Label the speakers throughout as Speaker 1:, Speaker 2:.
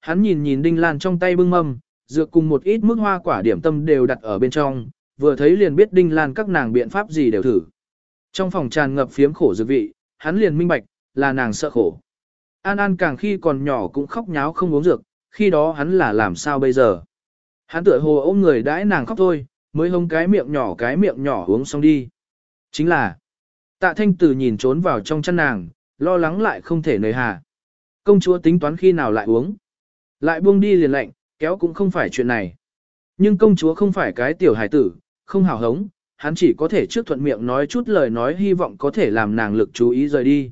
Speaker 1: Hắn nhìn nhìn Đinh Lan trong tay bưng mâm, dược cùng một ít mức hoa quả điểm tâm đều đặt ở bên trong, vừa thấy liền biết Đinh Lan các nàng biện pháp gì đều thử. Trong phòng tràn ngập phiếm khổ dược vị, hắn liền minh bạch, là nàng sợ khổ. An An càng khi còn nhỏ cũng khóc nháo không uống dược, khi đó hắn là làm sao bây giờ. Hắn tựa hồ ôm người đãi nàng khóc thôi, mới hông cái miệng nhỏ cái miệng nhỏ uống xong đi. Chính là, tạ thanh tử nhìn trốn vào trong chân nàng, lo lắng lại không thể nơi hà. Công chúa tính toán khi nào lại uống. Lại buông đi liền lạnh, kéo cũng không phải chuyện này. Nhưng công chúa không phải cái tiểu hài tử, không hào hống, hắn chỉ có thể trước thuận miệng nói chút lời nói hy vọng có thể làm nàng lực chú ý rời đi.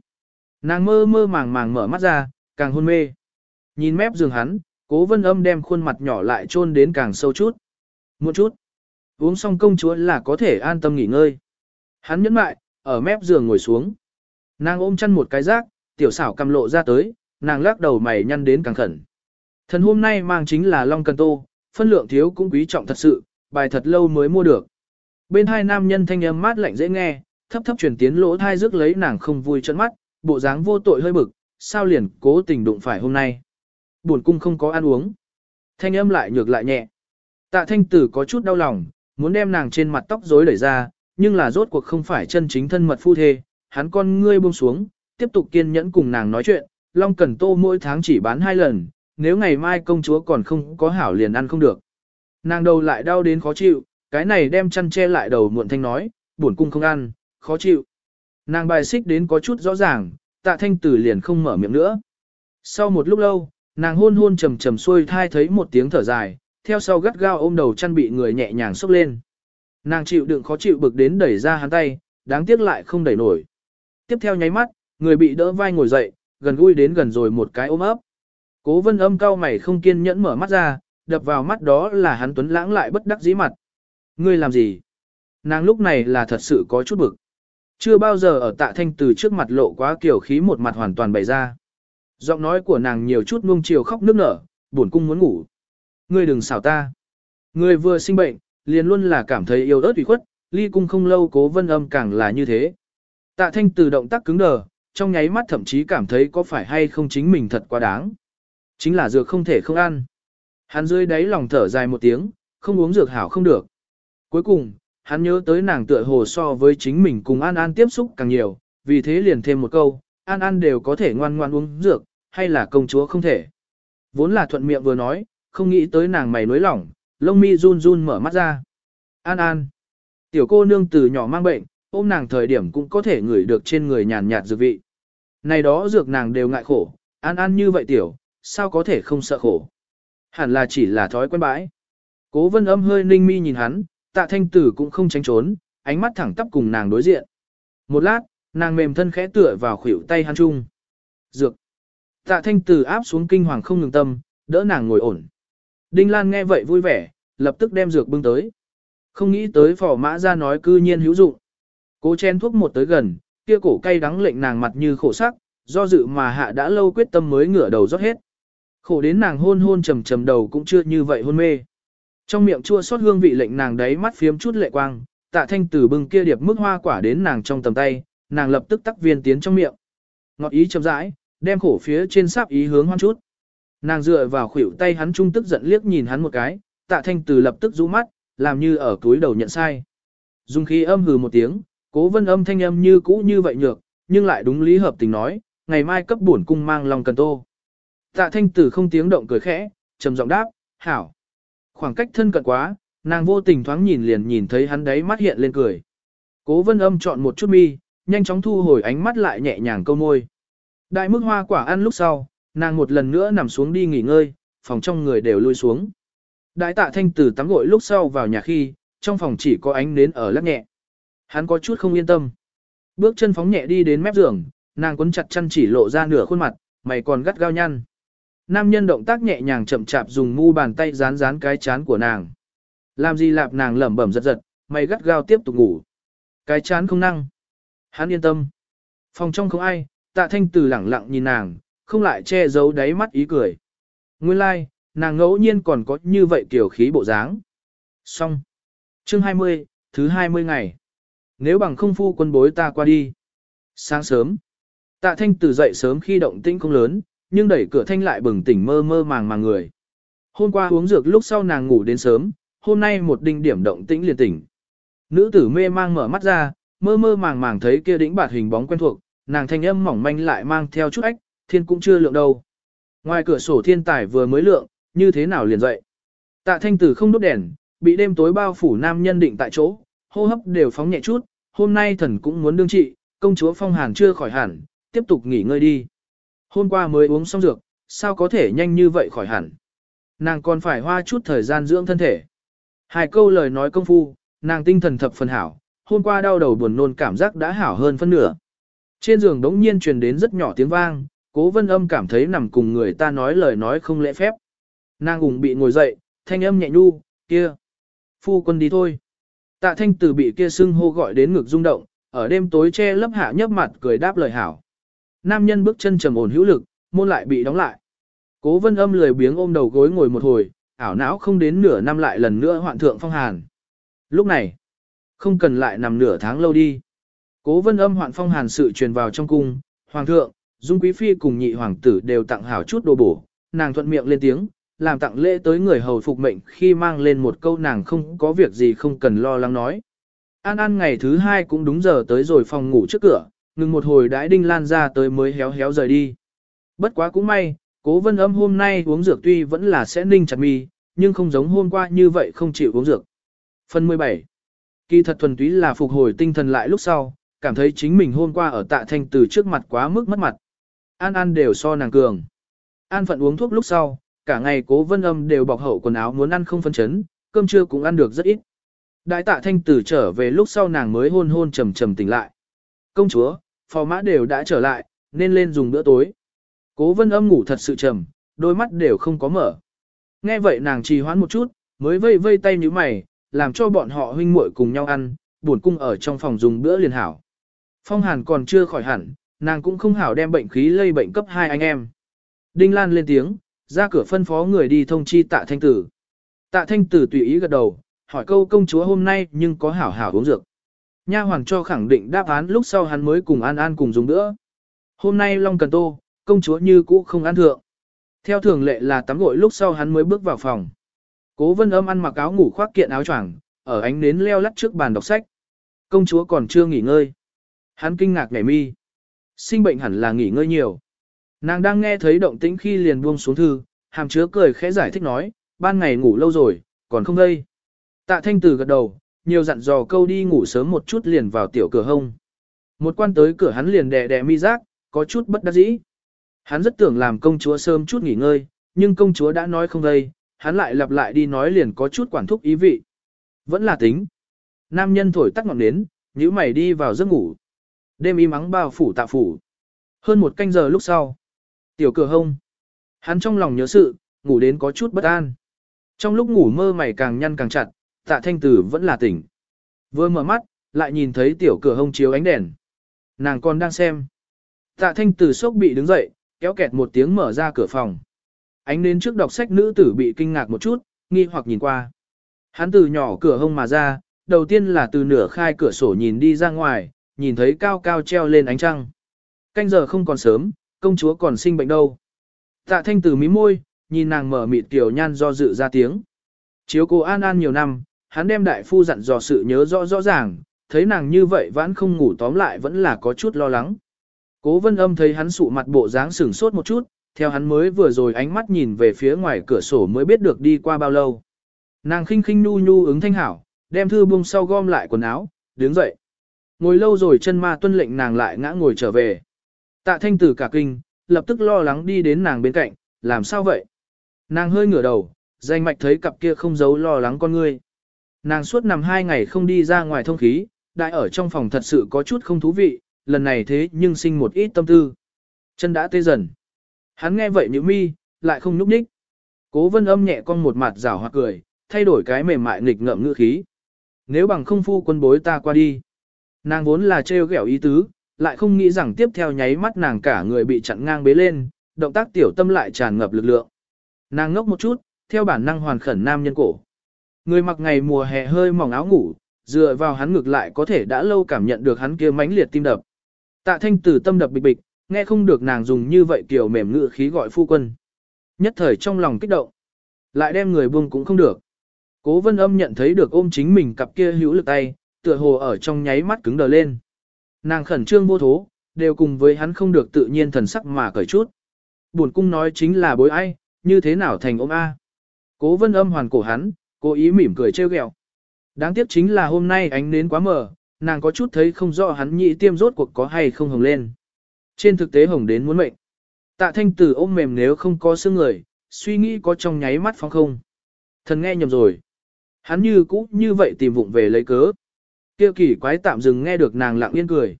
Speaker 1: Nàng mơ mơ màng màng mở mắt ra, càng hôn mê. Nhìn mép giường hắn, cố vân âm đem khuôn mặt nhỏ lại chôn đến càng sâu chút. Một chút. Uống xong công chúa là có thể an tâm nghỉ ngơi. Hắn nhẫn mại, ở mép giường ngồi xuống. Nàng ôm chăn một cái rác, tiểu xảo cầm lộ ra tới, nàng lắc đầu mày nhăn đến càng khẩn. Thần hôm nay mang chính là Long Cần Tô, phân lượng thiếu cũng quý trọng thật sự, bài thật lâu mới mua được. Bên hai nam nhân thanh âm mát lạnh dễ nghe, thấp thấp truyền tiến lỗ thai rước lấy nàng không vui chân mắt, bộ dáng vô tội hơi bực, sao liền cố tình đụng phải hôm nay. Buồn cung không có ăn uống. Thanh âm lại nhược lại nhẹ. Tạ thanh tử có chút đau lòng, muốn đem nàng trên mặt tóc rối đẩy ra, nhưng là rốt cuộc không phải chân chính thân mật phu thê, hắn con ngươi buông xuống, tiếp tục kiên nhẫn cùng nàng nói chuyện, Long cần Tô mỗi tháng chỉ bán hai lần, nếu ngày mai công chúa còn không có hảo liền ăn không được. Nàng đầu lại đau đến khó chịu, cái này đem chăn che lại đầu muộn thanh nói, buồn cung không ăn, khó chịu. Nàng bài xích đến có chút rõ ràng, tạ thanh tử liền không mở miệng nữa. Sau một lúc lâu, nàng hôn hôn trầm trầm xuôi thai thấy một tiếng thở dài, theo sau gắt gao ôm đầu chăn bị người nhẹ nhàng xốc lên. Nàng chịu đựng khó chịu bực đến đẩy ra hắn tay, đáng tiếc lại không đẩy nổi. Tiếp theo nháy mắt, người bị đỡ vai ngồi dậy, gần gũi đến gần rồi một cái ôm ấp. Cố vân âm cao mày không kiên nhẫn mở mắt ra, đập vào mắt đó là hắn tuấn lãng lại bất đắc dĩ mặt. Ngươi làm gì? Nàng lúc này là thật sự có chút bực. Chưa bao giờ ở tạ thanh từ trước mặt lộ quá kiểu khí một mặt hoàn toàn bày ra. Giọng nói của nàng nhiều chút nuông chiều khóc nước nở, buồn cung muốn ngủ. Ngươi đừng xảo ta. Ngươi vừa sinh bệnh, liền luôn là cảm thấy yêu ớt ủy khuất, ly cung không lâu cố vân âm càng là như thế. Tạ thanh từ động tác cứng đờ, trong nháy mắt thậm chí cảm thấy có phải hay không chính mình thật quá đáng. Chính là dược không thể không ăn. Hắn dưới đáy lòng thở dài một tiếng, không uống dược hảo không được. Cuối cùng, hắn nhớ tới nàng tựa hồ so với chính mình cùng An An tiếp xúc càng nhiều, vì thế liền thêm một câu, An An đều có thể ngoan ngoan uống dược, hay là công chúa không thể. Vốn là thuận miệng vừa nói, không nghĩ tới nàng mày nối lỏng, lông mi run run mở mắt ra. An An. Tiểu cô nương từ nhỏ mang bệnh, ôm nàng thời điểm cũng có thể ngửi được trên người nhàn nhạt dược vị. Này đó dược nàng đều ngại khổ, An An như vậy tiểu, sao có thể không sợ khổ. Hẳn là chỉ là thói quen bãi. Cố vân âm hơi ninh mi nhìn hắn, tạ thanh tử cũng không tránh trốn, ánh mắt thẳng tắp cùng nàng đối diện. Một lát, nàng mềm thân khẽ tựa vào khuỷu tay hắn chung. Dược. Tạ thanh tử áp xuống kinh hoàng không ngừng tâm, đỡ nàng ngồi ổn. Đinh Lan nghe vậy vui vẻ, lập tức đem dược bưng tới. Không nghĩ tới phò mã ra nói cư nhiên hữu dụng. Cố chen thuốc một tới gần, kia cổ cay đắng lệnh nàng mặt như khổ sắc, do dự mà hạ đã lâu quyết tâm mới ngửa đầu rót hết. Khổ đến nàng hôn hôn trầm trầm đầu cũng chưa như vậy hôn mê. Trong miệng chua xót hương vị lệnh nàng đấy mắt phiếm chút lệ quang, tạ thanh tử bưng kia điệp mức hoa quả đến nàng trong tầm tay, nàng lập tức tắc viên tiến trong miệng. Ngọt ý chậm rãi, đem khổ phía trên sáp ý hướng hoan chút. Nàng dựa vào khuỷu tay hắn trung tức giận liếc nhìn hắn một cái, tạ thanh tử lập tức rũ mắt, làm như ở túi đầu nhận sai. Dùng khí âm hừ một tiếng, cố vân âm thanh âm như cũ như vậy nhược, nhưng lại đúng lý hợp tình nói, ngày mai cấp bổn cung mang lòng cần tô. Tạ thanh tử không tiếng động cười khẽ, trầm giọng đáp, hảo. Khoảng cách thân cận quá, nàng vô tình thoáng nhìn liền nhìn thấy hắn đấy mắt hiện lên cười. Cố vân âm chọn một chút mi, nhanh chóng thu hồi ánh mắt lại nhẹ nhàng câu môi. Đại mức hoa quả ăn lúc sau, nàng một lần nữa nằm xuống đi nghỉ ngơi, phòng trong người đều lui xuống. Đại tạ thanh tử tắm gội lúc sau vào nhà khi, trong phòng chỉ có ánh nến ở lắc nhẹ. Hắn có chút không yên tâm. Bước chân phóng nhẹ đi đến mép giường, nàng cuốn chặt chân chỉ lộ ra nửa khuôn mặt, mày còn gắt gao nhăn. Nam nhân động tác nhẹ nhàng chậm chạp dùng mu bàn tay dán dán cái chán của nàng. Làm gì lạp nàng lẩm bẩm giật giật, mày gắt gao tiếp tục ngủ. Cái chán không năng. Hắn yên tâm. Phòng trong không ai, tạ thanh từ lẳng lặng nhìn nàng, không lại che giấu đáy mắt ý cười. Nguyên lai, like, nàng ngẫu nhiên còn có như vậy kiểu khí bộ dáng. Xong. Chương 20, thứ 20 ngày. Nếu bằng không phu quân bối ta qua đi. Sáng sớm. Tạ thanh từ dậy sớm khi động tĩnh không lớn, nhưng đẩy cửa thanh lại bừng tỉnh mơ mơ màng màng người. Hôm qua uống dược lúc sau nàng ngủ đến sớm, hôm nay một đinh điểm động tĩnh liền tỉnh. Nữ tử mê mang mở mắt ra, mơ mơ màng màng thấy kia đĩnh bạt hình bóng quen thuộc, nàng thanh âm mỏng manh lại mang theo chút ách, thiên cũng chưa lượng đâu. Ngoài cửa sổ thiên tài vừa mới lượng, như thế nào liền dậy. Tạ thanh tử không đốt đèn, bị đêm tối bao phủ nam nhân định tại chỗ, hô hấp đều phóng nhẹ chút, hôm nay thần cũng muốn đương trị, công chúa phong hàn chưa khỏi hẳn, tiếp tục nghỉ ngơi đi. Hôm qua mới uống xong dược, sao có thể nhanh như vậy khỏi hẳn. Nàng còn phải hoa chút thời gian dưỡng thân thể. Hai câu lời nói công phu, nàng tinh thần thập phần hảo, hôm qua đau đầu buồn nôn cảm giác đã hảo hơn phân nửa. Trên giường đống nhiên truyền đến rất nhỏ tiếng vang, cố vân âm cảm thấy nằm cùng người ta nói lời nói không lễ phép. Nàng ủng bị ngồi dậy, thanh âm nhẹ nhu, kia. Phu quân đi thôi. Tạ thanh tử bị kia sưng hô gọi đến ngực rung động, ở đêm tối che lấp hạ nhấp mặt cười đáp lời hảo. Nam nhân bước chân trầm ổn hữu lực, môn lại bị đóng lại. Cố vân âm lười biếng ôm đầu gối ngồi một hồi, ảo não không đến nửa năm lại lần nữa hoạn thượng phong hàn. Lúc này, không cần lại nằm nửa tháng lâu đi. Cố vân âm hoạn phong hàn sự truyền vào trong cung, hoàng thượng, dung quý phi cùng nhị hoàng tử đều tặng hảo chút đồ bổ, nàng thuận miệng lên tiếng, làm tặng lễ tới người hầu phục mệnh khi mang lên một câu nàng không có việc gì không cần lo lắng nói. An An ngày thứ hai cũng đúng giờ tới rồi phòng ngủ trước cửa, ngừng một hồi đãi đinh lan ra tới mới héo héo rời đi. Bất quá cũng may, cố vân âm hôm nay uống dược tuy vẫn là sẽ ninh chặt mi, nhưng không giống hôm qua như vậy không chịu uống dược. Phần 17 Kỳ thật thuần túy là phục hồi tinh thần lại lúc sau, cảm thấy chính mình hôm qua ở tạ thanh từ trước mặt quá mức mất mặt. An An đều so nàng cường. An phận uống thuốc lúc sau, cả ngày cố vân âm đều bọc hậu quần áo muốn ăn không phân chấn, cơm trưa cũng ăn được rất ít. Đại tạ thanh tử trở về lúc sau nàng mới hôn hôn trầm trầm tỉnh lại. Công chúa, phò mã đều đã trở lại, nên lên dùng bữa tối. Cố vân âm ngủ thật sự trầm, đôi mắt đều không có mở. Nghe vậy nàng trì hoãn một chút, mới vây vây tay như mày, làm cho bọn họ huynh muội cùng nhau ăn, buồn cung ở trong phòng dùng bữa liền hảo. Phong hàn còn chưa khỏi hẳn, nàng cũng không hảo đem bệnh khí lây bệnh cấp hai anh em. Đinh Lan lên tiếng, ra cửa phân phó người đi thông chi tạ thanh tử. Tạ thanh tử tùy ý gật đầu, hỏi câu công chúa hôm nay nhưng có hảo hảo uống dược. Nha hoàng cho khẳng định đáp án lúc sau hắn mới cùng An An cùng dùng nữa. Hôm nay Long Cần Tô, công chúa như cũ không ăn thượng. Theo thường lệ là tắm gội lúc sau hắn mới bước vào phòng. Cố vân âm ăn mặc áo ngủ khoác kiện áo choàng, ở ánh nến leo lắt trước bàn đọc sách. Công chúa còn chưa nghỉ ngơi. Hắn kinh ngạc nhảy mi. Sinh bệnh hẳn là nghỉ ngơi nhiều. Nàng đang nghe thấy động tĩnh khi liền buông xuống thư, hàm chứa cười khẽ giải thích nói, ban ngày ngủ lâu rồi, còn không đây. Tạ thanh tử gật đầu, nhiều dặn dò câu đi ngủ sớm một chút liền vào tiểu cửa hông. Một quan tới cửa hắn liền đè đè mi giác, có chút bất đắc dĩ. Hắn rất tưởng làm công chúa sớm chút nghỉ ngơi, nhưng công chúa đã nói không đây, hắn lại lặp lại đi nói liền có chút quản thúc ý vị. Vẫn là tính. Nam nhân thổi tắt ngọn nến, nhíu mày đi vào giấc ngủ. Đêm im mắng bao phủ tạ phủ. Hơn một canh giờ lúc sau. Tiểu cửa hông. Hắn trong lòng nhớ sự, ngủ đến có chút bất an. Trong lúc ngủ mơ mày càng nhăn càng chặt, tạ thanh tử vẫn là tỉnh. Vừa mở mắt, lại nhìn thấy tiểu cửa hông chiếu ánh đèn. Nàng còn đang xem. Tạ thanh tử sốc bị đứng dậy, kéo kẹt một tiếng mở ra cửa phòng. Ánh đến trước đọc sách nữ tử bị kinh ngạc một chút, nghi hoặc nhìn qua. Hắn từ nhỏ cửa hông mà ra, đầu tiên là từ nửa khai cửa sổ nhìn đi ra ngoài, nhìn thấy cao cao treo lên ánh trăng. Canh giờ không còn sớm, công chúa còn sinh bệnh đâu. Tạ thanh tử mí môi, nhìn nàng mở mịt tiểu nhan do dự ra tiếng. Chiếu cô An An nhiều năm, hắn đem đại phu dặn dò sự nhớ rõ rõ ràng, thấy nàng như vậy vẫn không ngủ tóm lại vẫn là có chút lo lắng. Cố vân âm thấy hắn sụ mặt bộ dáng sửng sốt một chút, theo hắn mới vừa rồi ánh mắt nhìn về phía ngoài cửa sổ mới biết được đi qua bao lâu. Nàng khinh khinh nu nu ứng thanh hảo, đem thư bông sau gom lại quần áo, đứng dậy. Ngồi lâu rồi chân ma tuân lệnh nàng lại ngã ngồi trở về. Tạ thanh tử cả kinh, lập tức lo lắng đi đến nàng bên cạnh, làm sao vậy? Nàng hơi ngửa đầu, danh mạch thấy cặp kia không giấu lo lắng con ngươi. Nàng suốt nằm hai ngày không đi ra ngoài thông khí, đại ở trong phòng thật sự có chút không thú vị, lần này thế nhưng sinh một ít tâm tư. Chân đã tê dần. Hắn nghe vậy nhíu mi, lại không núp ních. Cố vân âm nhẹ con một mặt rảo hoặc cười, thay đổi cái mềm mại nghịch ngợm ngữ khí. Nếu bằng không phu quân bối ta qua đi. Nàng vốn là trêu ghẹo ý tứ, lại không nghĩ rằng tiếp theo nháy mắt nàng cả người bị chặn ngang bế lên, động tác tiểu tâm lại tràn ngập lực lượng. Nàng ngốc một chút, theo bản năng hoàn khẩn nam nhân cổ. Người mặc ngày mùa hè hơi mỏng áo ngủ, dựa vào hắn ngược lại có thể đã lâu cảm nhận được hắn kia mãnh liệt tim đập. Tạ thanh tử tâm đập bịch bịch, nghe không được nàng dùng như vậy kiểu mềm ngựa khí gọi phu quân. Nhất thời trong lòng kích động, lại đem người buông cũng không được. Cố vân âm nhận thấy được ôm chính mình cặp kia hữu lực tay, tựa hồ ở trong nháy mắt cứng đờ lên. Nàng khẩn trương vô thố, đều cùng với hắn không được tự nhiên thần sắc mà cởi chút. Buồn cung nói chính là bối ai, như thế nào thành ôm A. Cố vân âm hoàn cổ hắn, cố ý mỉm cười trêu ghẹo. Đáng tiếc chính là hôm nay ánh nến quá mờ, nàng có chút thấy không rõ hắn nhị tiêm rốt cuộc có hay không hồng lên. Trên thực tế hồng đến muốn mệnh. Tạ thanh tử ôm mềm nếu không có xương người, suy nghĩ có trong nháy mắt phong không. Thần nghe nhầm rồi. Hắn như cũ như vậy tìm vụng về lấy cớ. Kia kỳ quái tạm dừng nghe được nàng lặng yên cười.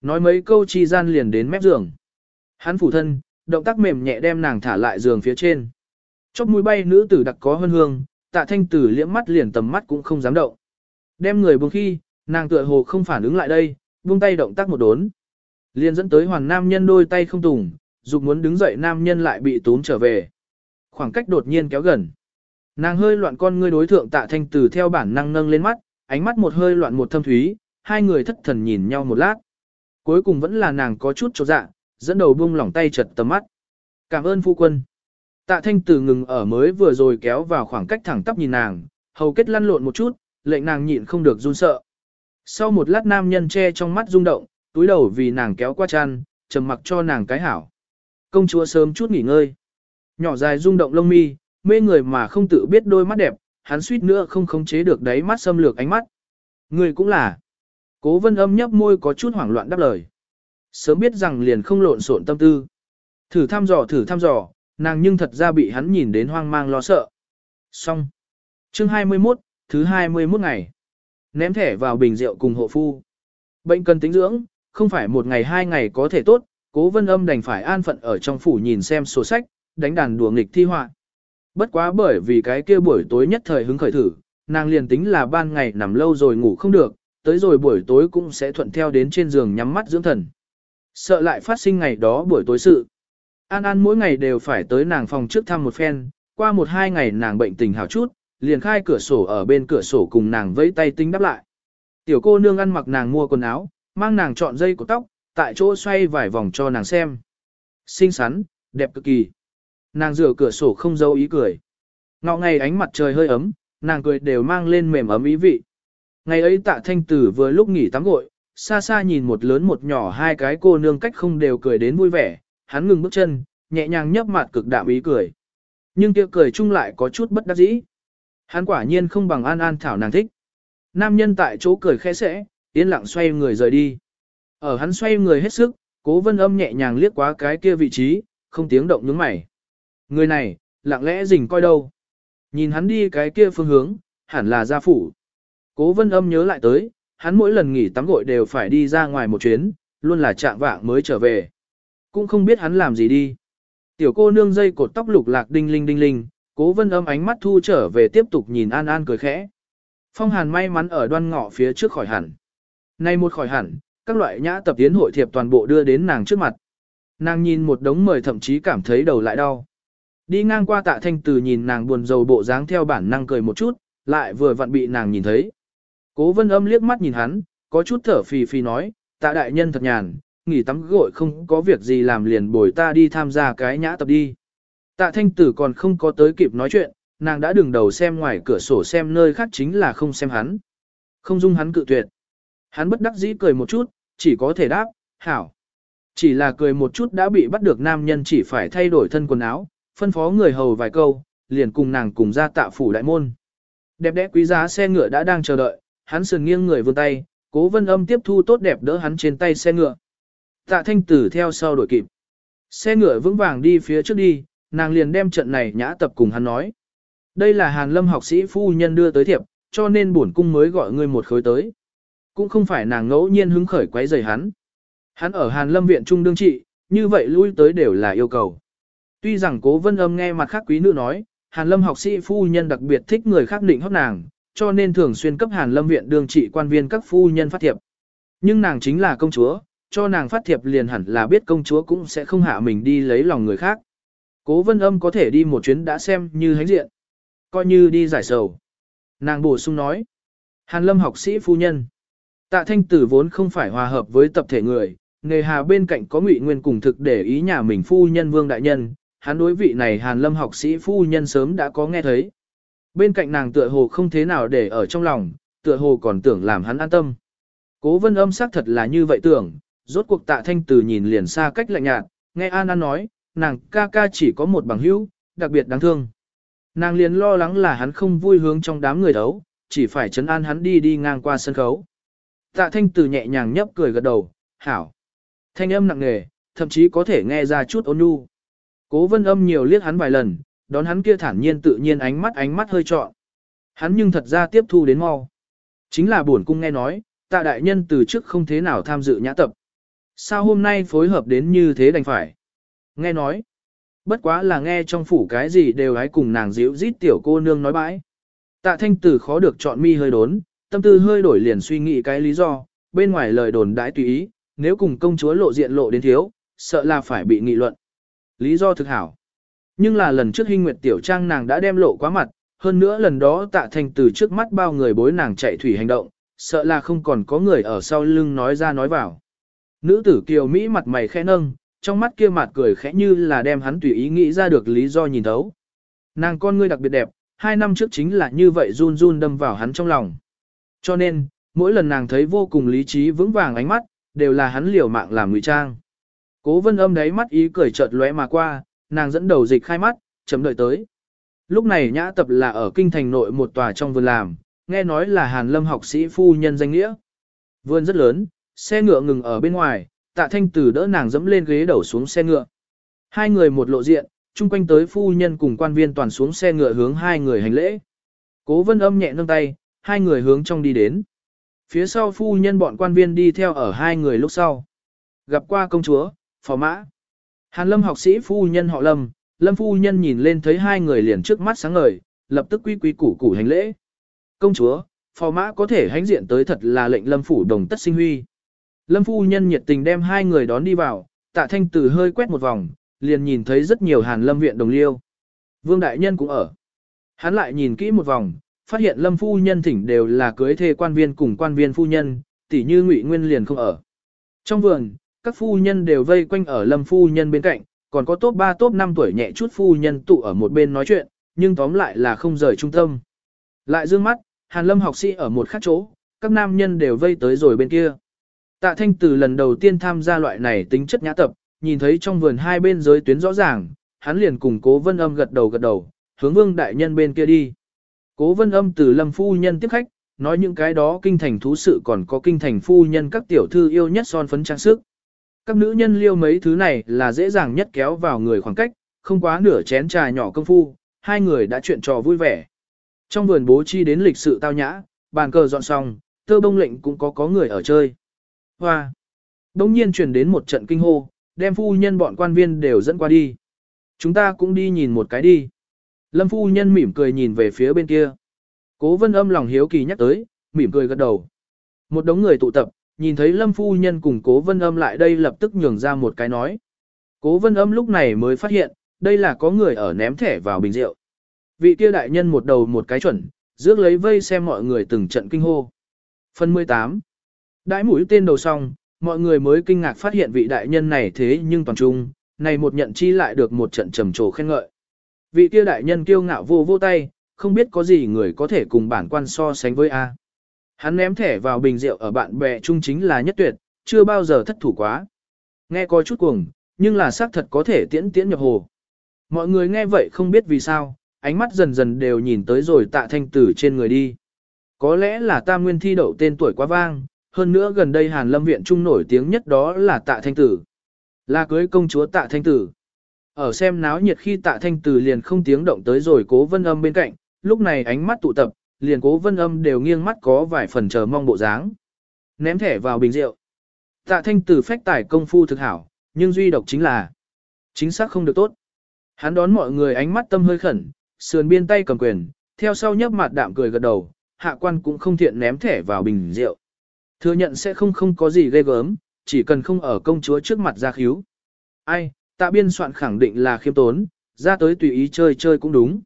Speaker 1: Nói mấy câu chi gian liền đến mép giường. Hắn phủ thân, động tác mềm nhẹ đem nàng thả lại giường phía trên. Chóc mũi bay nữ tử đặc có hân hương, tạ thanh tử liễm mắt liền tầm mắt cũng không dám động. Đem người buông khi, nàng tựa hồ không phản ứng lại đây, buông tay động tác một đốn. Liền dẫn tới hoàng nam nhân đôi tay không tùng, dục muốn đứng dậy nam nhân lại bị tốn trở về. Khoảng cách đột nhiên kéo gần. Nàng hơi loạn con ngươi đối thượng tạ thanh tử theo bản năng nâng lên mắt, ánh mắt một hơi loạn một thâm thúy, hai người thất thần nhìn nhau một lát. Cuối cùng vẫn là nàng có chút chỗ dạ, dẫn đầu buông lỏng tay chật tầm mắt. Cảm ơn phu quân. Tạ thanh tử ngừng ở mới vừa rồi kéo vào khoảng cách thẳng tắp nhìn nàng, hầu kết lăn lộn một chút, lệnh nàng nhịn không được run sợ. Sau một lát nam nhân che trong mắt rung động, túi đầu vì nàng kéo qua chăn, trầm mặc cho nàng cái hảo. Công chúa sớm chút nghỉ ngơi. Nhỏ dài rung động lông mi, mê người mà không tự biết đôi mắt đẹp, hắn suýt nữa không khống chế được đáy mắt xâm lược ánh mắt. Người cũng là. Cố vân âm nhấp môi có chút hoảng loạn đáp lời. Sớm biết rằng liền không lộn xộn tâm tư. Thử thăm dò thử thăm dò, nàng nhưng thật ra bị hắn nhìn đến hoang mang lo sợ. Xong. Chương 21, thứ 21 ngày. Ném thẻ vào bình rượu cùng hộ phu. Bệnh cần tính dưỡng, không phải một ngày hai ngày có thể tốt, cố vân âm đành phải an phận ở trong phủ nhìn xem sổ sách, đánh đàn đùa nghịch thi họa. Bất quá bởi vì cái kia buổi tối nhất thời hứng khởi thử, nàng liền tính là ban ngày nằm lâu rồi ngủ không được, tới rồi buổi tối cũng sẽ thuận theo đến trên giường nhắm mắt dưỡng thần. Sợ lại phát sinh ngày đó buổi tối sự. An An mỗi ngày đều phải tới nàng phòng trước thăm một phen, qua một hai ngày nàng bệnh tình hào chút, liền khai cửa sổ ở bên cửa sổ cùng nàng vẫy tay tính đáp lại. Tiểu cô nương ăn mặc nàng mua quần áo, mang nàng chọn dây của tóc, tại chỗ xoay vài vòng cho nàng xem. Xinh xắn, đẹp cực kỳ. Nàng rửa cửa sổ không giấu ý cười. Ngọ ngày ánh mặt trời hơi ấm, nàng cười đều mang lên mềm ấm ý vị. Ngày ấy tạ thanh tử vừa lúc nghỉ tắm gội, xa xa nhìn một lớn một nhỏ hai cái cô nương cách không đều cười đến vui vẻ, hắn ngừng bước chân, nhẹ nhàng nhấp mặt cực đạm ý cười. Nhưng kia cười chung lại có chút bất đắc dĩ. Hắn quả nhiên không bằng an an thảo nàng thích. Nam nhân tại chỗ cười khẽ sẽ, yên lặng xoay người rời đi. Ở hắn xoay người hết sức, cố vân âm nhẹ nhàng liếc qua cái kia vị trí, không tiếng động nhướng mày. Người này, lặng lẽ rình coi đâu. Nhìn hắn đi cái kia phương hướng, hẳn là gia phủ. Cố vân âm nhớ lại tới, hắn mỗi lần nghỉ tắm gội đều phải đi ra ngoài một chuyến, luôn là trạng vạng mới trở về. Cũng không biết hắn làm gì đi. Tiểu cô nương dây cột tóc lục lạc đinh linh đinh linh, cố vân âm ánh mắt thu trở về tiếp tục nhìn An An cười khẽ. Phong hàn may mắn ở đoan ngọ phía trước khỏi hẳn. Nay một khỏi hẳn, các loại nhã tập tiến hội thiệp toàn bộ đưa đến nàng trước mặt. Nàng nhìn một đống mời thậm chí cảm thấy đầu lại đau. Đi ngang qua tạ thanh từ nhìn nàng buồn rầu bộ dáng theo bản năng cười một chút, lại vừa vặn bị nàng nhìn thấy. Cố vân âm liếc mắt nhìn hắn, có chút thở phì phì nói, tạ đại nhân thật nhàn, nghỉ tắm gội không có việc gì làm liền bồi ta đi tham gia cái nhã tập đi. Tạ thanh tử còn không có tới kịp nói chuyện, nàng đã đường đầu xem ngoài cửa sổ xem nơi khác chính là không xem hắn. Không dung hắn cự tuyệt. Hắn bất đắc dĩ cười một chút, chỉ có thể đáp, hảo. Chỉ là cười một chút đã bị bắt được nam nhân chỉ phải thay đổi thân quần áo, phân phó người hầu vài câu, liền cùng nàng cùng ra tạ phủ đại môn. Đẹp đẽ quý giá xe ngựa đã đang chờ đợi, hắn sườn nghiêng người vươn tay, cố vân âm tiếp thu tốt đẹp đỡ hắn trên tay xe ngựa. Tạ thanh tử theo sau đổi kịp. Xe ngựa vững vàng đi phía trước đi, nàng liền đem trận này nhã tập cùng hắn nói. Đây là hàn lâm học sĩ phu nhân đưa tới thiệp, cho nên bổn cung mới gọi ngươi một khối tới. Cũng không phải nàng ngẫu nhiên hứng khởi quấy rầy hắn. Hắn ở hàn lâm viện trung đương trị, như vậy lui tới đều là yêu cầu. Tuy rằng cố vân âm nghe mặt khác quý nữ nói, hàn lâm học sĩ phu nhân đặc biệt thích người khác định hót nàng, cho nên thường xuyên cấp hàn lâm viện đương trị quan viên các phu nhân phát thiệp. Nhưng nàng chính là công chúa, cho nàng phát thiệp liền hẳn là biết công chúa cũng sẽ không hạ mình đi lấy lòng người khác. Cố vân âm có thể đi một chuyến đã xem như hánh diện. Coi như đi giải sầu. Nàng bổ sung nói. Hàn lâm học sĩ phu nhân. Tạ thanh tử vốn không phải hòa hợp với tập thể người, nghề hà bên cạnh có ngụy nguyên cùng thực để ý nhà mình phu nhân vương đại nhân, hắn đối vị này hàn lâm học sĩ phu nhân sớm đã có nghe thấy. Bên cạnh nàng tựa hồ không thế nào để ở trong lòng, tựa hồ còn tưởng làm hắn an tâm. Cố vân âm xác thật là như vậy tưởng, rốt cuộc tạ thanh từ nhìn liền xa cách lạnh nhạt, nghe An An nói, nàng ca ca chỉ có một bằng hữu, đặc biệt đáng thương. Nàng liền lo lắng là hắn không vui hướng trong đám người đấu, chỉ phải chấn an hắn đi đi ngang qua sân khấu. Tạ thanh từ nhẹ nhàng nhấp cười gật đầu, hảo. Thanh âm nặng nề, thậm chí có thể nghe ra chút ôn nhu. Cố vân âm nhiều liếc hắn vài lần, đón hắn kia thản nhiên tự nhiên ánh mắt ánh mắt hơi trọn. Hắn nhưng thật ra tiếp thu đến mau. Chính là buồn cung nghe nói, tạ đại nhân từ trước không thế nào tham dự nhã tập. Sao hôm nay phối hợp đến như thế đành phải? Nghe nói. Bất quá là nghe trong phủ cái gì đều hãy cùng nàng dịu rít tiểu cô nương nói bãi. Tạ thanh tử khó được chọn mi hơi đốn, tâm tư hơi đổi liền suy nghĩ cái lý do, bên ngoài lời đồn đãi tùy ý, nếu cùng công chúa lộ diện lộ đến thiếu, sợ là phải bị nghị luận. Lý do thực hảo. Nhưng là lần trước Hinh nguyệt tiểu trang nàng đã đem lộ quá mặt, hơn nữa lần đó tạ thanh từ trước mắt bao người bối nàng chạy thủy hành động, sợ là không còn có người ở sau lưng nói ra nói vào. Nữ tử kiều Mỹ mặt mày khẽ nâng, trong mắt kia mặt cười khẽ như là đem hắn tùy ý nghĩ ra được lý do nhìn thấu. Nàng con ngươi đặc biệt đẹp, hai năm trước chính là như vậy run run đâm vào hắn trong lòng. Cho nên, mỗi lần nàng thấy vô cùng lý trí vững vàng ánh mắt, đều là hắn liều mạng làm ngụy trang. Cố vân âm đấy mắt ý cười chợt lóe mà qua, nàng dẫn đầu dịch khai mắt, chấm đợi tới. Lúc này nhã tập là ở kinh thành nội một tòa trong vườn làm, nghe nói là hàn lâm học sĩ phu nhân danh nghĩa. Vườn rất lớn, xe ngựa ngừng ở bên ngoài, tạ thanh tử đỡ nàng dẫm lên ghế đầu xuống xe ngựa. Hai người một lộ diện, chung quanh tới phu nhân cùng quan viên toàn xuống xe ngựa hướng hai người hành lễ. Cố vân âm nhẹ nâng tay, hai người hướng trong đi đến. Phía sau phu nhân bọn quan viên đi theo ở hai người lúc sau. Gặp qua công chúa, phò mã. Hàn lâm học sĩ phu nhân họ lâm, lâm phu nhân nhìn lên thấy hai người liền trước mắt sáng ngời, lập tức quy quy củ củ hành lễ. Công chúa, phò mã có thể hãnh diện tới thật là lệnh lâm phủ đồng tất sinh huy. Lâm phu nhân nhiệt tình đem hai người đón đi vào, tạ thanh tử hơi quét một vòng, liền nhìn thấy rất nhiều hàn lâm viện đồng liêu. Vương đại nhân cũng ở. Hắn lại nhìn kỹ một vòng, phát hiện lâm phu nhân thỉnh đều là cưới thê quan viên cùng quan viên phu nhân, tỉ như ngụy nguyên liền không ở. Trong vườn, các phu nhân đều vây quanh ở lâm phu nhân bên cạnh, còn có top 3 top 5 tuổi nhẹ chút phu nhân tụ ở một bên nói chuyện, nhưng tóm lại là không rời trung tâm. Lại dương mắt, hàn lâm học sĩ ở một khác chỗ, các nam nhân đều vây tới rồi bên kia. Tạ thanh từ lần đầu tiên tham gia loại này tính chất nhã tập, nhìn thấy trong vườn hai bên giới tuyến rõ ràng, hắn liền cùng cố vân âm gật đầu gật đầu, hướng vương đại nhân bên kia đi. Cố vân âm từ lâm phu nhân tiếp khách, nói những cái đó kinh thành thú sự còn có kinh thành phu nhân các tiểu thư yêu nhất son phấn trang sức. Các nữ nhân liêu mấy thứ này là dễ dàng nhất kéo vào người khoảng cách, không quá nửa chén trà nhỏ công phu, hai người đã chuyện trò vui vẻ. Trong vườn bố chi đến lịch sự tao nhã, bàn cờ dọn xong, tơ bông lệnh cũng có có người ở chơi. Hoa! Đông nhiên truyền đến một trận kinh hô, đem phu nhân bọn quan viên đều dẫn qua đi. Chúng ta cũng đi nhìn một cái đi. Lâm phu nhân mỉm cười nhìn về phía bên kia. Cố vân âm lòng hiếu kỳ nhắc tới, mỉm cười gật đầu. Một đống người tụ tập, nhìn thấy lâm phu nhân cùng cố vân âm lại đây lập tức nhường ra một cái nói. Cố vân âm lúc này mới phát hiện, đây là có người ở ném thẻ vào bình rượu. Vị kia đại nhân một đầu một cái chuẩn, rước lấy vây xem mọi người từng trận kinh hô. Phần 18 Đãi mũi tên đầu xong, mọi người mới kinh ngạc phát hiện vị đại nhân này thế nhưng toàn trung, này một nhận chi lại được một trận trầm trồ khen ngợi. Vị kia đại nhân kiêu ngạo vô vô tay, không biết có gì người có thể cùng bản quan so sánh với A. Hắn ném thẻ vào bình rượu ở bạn bè chung chính là nhất tuyệt, chưa bao giờ thất thủ quá. Nghe có chút cuồng, nhưng là xác thật có thể tiễn tiễn nhập hồ. Mọi người nghe vậy không biết vì sao, ánh mắt dần dần đều nhìn tới rồi tạ thanh tử trên người đi. Có lẽ là tam nguyên thi đậu tên tuổi quá vang, hơn nữa gần đây Hàn Lâm Viện Trung nổi tiếng nhất đó là tạ thanh tử. Là cưới công chúa tạ thanh tử. Ở xem náo nhiệt khi tạ thanh tử liền không tiếng động tới rồi cố vân âm bên cạnh, lúc này ánh mắt tụ tập, liền cố vân âm đều nghiêng mắt có vài phần chờ mong bộ dáng. Ném thẻ vào bình rượu. Tạ thanh tử phách tải công phu thực hảo, nhưng duy độc chính là chính xác không được tốt. Hắn đón mọi người ánh mắt tâm hơi khẩn, sườn biên tay cầm quyền, theo sau nhấp mặt đạm cười gật đầu, hạ quan cũng không thiện ném thẻ vào bình rượu. Thừa nhận sẽ không không có gì ghê gớm, chỉ cần không ở công chúa trước mặt ra khíu. Ai, tạ biên soạn khẳng định là khiêm tốn, ra tới tùy ý chơi chơi cũng đúng.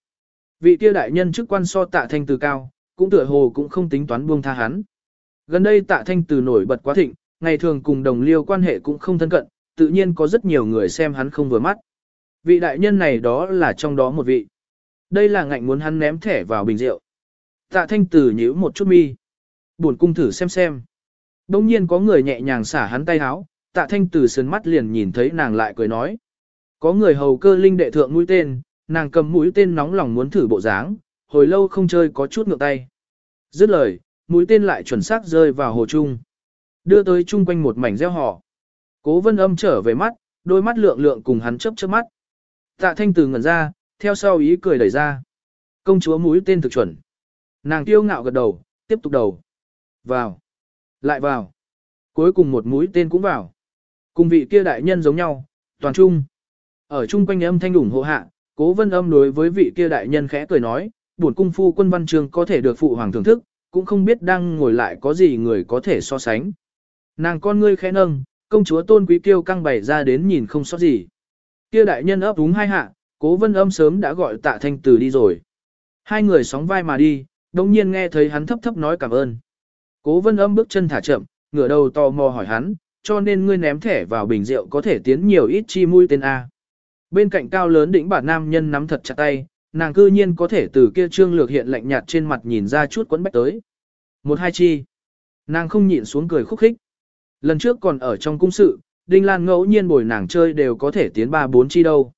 Speaker 1: Vị kia đại nhân chức quan so tạ thanh từ cao, cũng tựa hồ cũng không tính toán buông tha hắn. Gần đây tạ thanh từ nổi bật quá thịnh, ngày thường cùng đồng liêu quan hệ cũng không thân cận, tự nhiên có rất nhiều người xem hắn không vừa mắt. Vị đại nhân này đó là trong đó một vị. Đây là ngạnh muốn hắn ném thẻ vào bình rượu. Tạ thanh từ nhíu một chút mi. Buồn cung thử xem xem. Đông nhiên có người nhẹ nhàng xả hắn tay háo, tạ thanh tử sườn mắt liền nhìn thấy nàng lại cười nói. Có người hầu cơ linh đệ thượng mũi tên, nàng cầm mũi tên nóng lòng muốn thử bộ dáng, hồi lâu không chơi có chút ngượng tay. Dứt lời, mũi tên lại chuẩn xác rơi vào hồ trung. Đưa tới chung quanh một mảnh gieo họ. Cố vân âm trở về mắt, đôi mắt lượng lượng cùng hắn chớp chớp mắt. Tạ thanh từ ngẩn ra, theo sau ý cười đẩy ra. Công chúa mũi tên thực chuẩn. Nàng tiêu ngạo gật đầu, tiếp tục đầu. Vào. Lại vào. Cuối cùng một mũi tên cũng vào. Cùng vị kia đại nhân giống nhau, toàn trung. Ở chung quanh âm thanh ủng hộ hạ, cố vân âm đối với vị kia đại nhân khẽ cười nói, buồn cung phu quân văn trường có thể được phụ hoàng thưởng thức, cũng không biết đang ngồi lại có gì người có thể so sánh. Nàng con ngươi khẽ nâng, công chúa tôn quý kiêu căng bày ra đến nhìn không sót gì. Kia đại nhân ấp úng hai hạ, cố vân âm sớm đã gọi tạ thanh từ đi rồi. Hai người sóng vai mà đi, đồng nhiên nghe thấy hắn thấp thấp nói cảm ơn. Cố vân âm bước chân thả chậm, ngửa đầu tò mò hỏi hắn, cho nên ngươi ném thẻ vào bình rượu có thể tiến nhiều ít chi mũi tên A. Bên cạnh cao lớn đỉnh bản nam nhân nắm thật chặt tay, nàng cư nhiên có thể từ kia trương lược hiện lạnh nhạt trên mặt nhìn ra chút quấn bách tới. Một hai chi. Nàng không nhịn xuống cười khúc khích. Lần trước còn ở trong cung sự, Đinh Lan ngẫu nhiên bồi nàng chơi đều có thể tiến ba bốn chi đâu.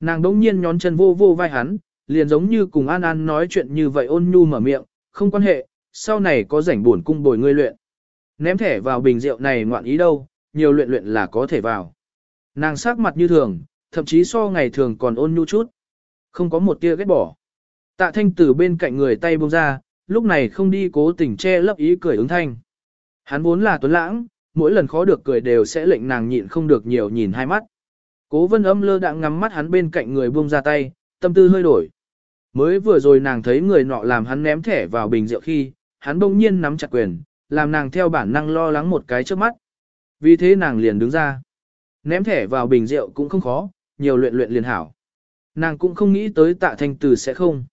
Speaker 1: Nàng đống nhiên nhón chân vô vô vai hắn, liền giống như cùng An An nói chuyện như vậy ôn nhu mở miệng, không quan hệ, sau này có rảnh buồn cung bồi ngươi luyện. Ném thẻ vào bình rượu này ngoạn ý đâu, nhiều luyện luyện là có thể vào. Nàng sắc mặt như thường, thậm chí so ngày thường còn ôn nhu chút. Không có một tia ghét bỏ. Tạ thanh từ bên cạnh người tay buông ra, lúc này không đi cố tình che lấp ý cười ứng thanh. Hắn vốn là tuấn lãng, mỗi lần khó được cười đều sẽ lệnh nàng nhịn không được nhiều nhìn hai mắt. Cố vân âm lơ đạng ngắm mắt hắn bên cạnh người buông ra tay, tâm tư hơi đổi. Mới vừa rồi nàng thấy người nọ làm hắn ném thẻ vào bình rượu khi, hắn bỗng nhiên nắm chặt quyền, làm nàng theo bản năng lo lắng một cái trước mắt. Vì thế nàng liền đứng ra. Ném thẻ vào bình rượu cũng không khó, nhiều luyện luyện liền hảo. Nàng cũng không nghĩ tới tạ thanh từ sẽ không.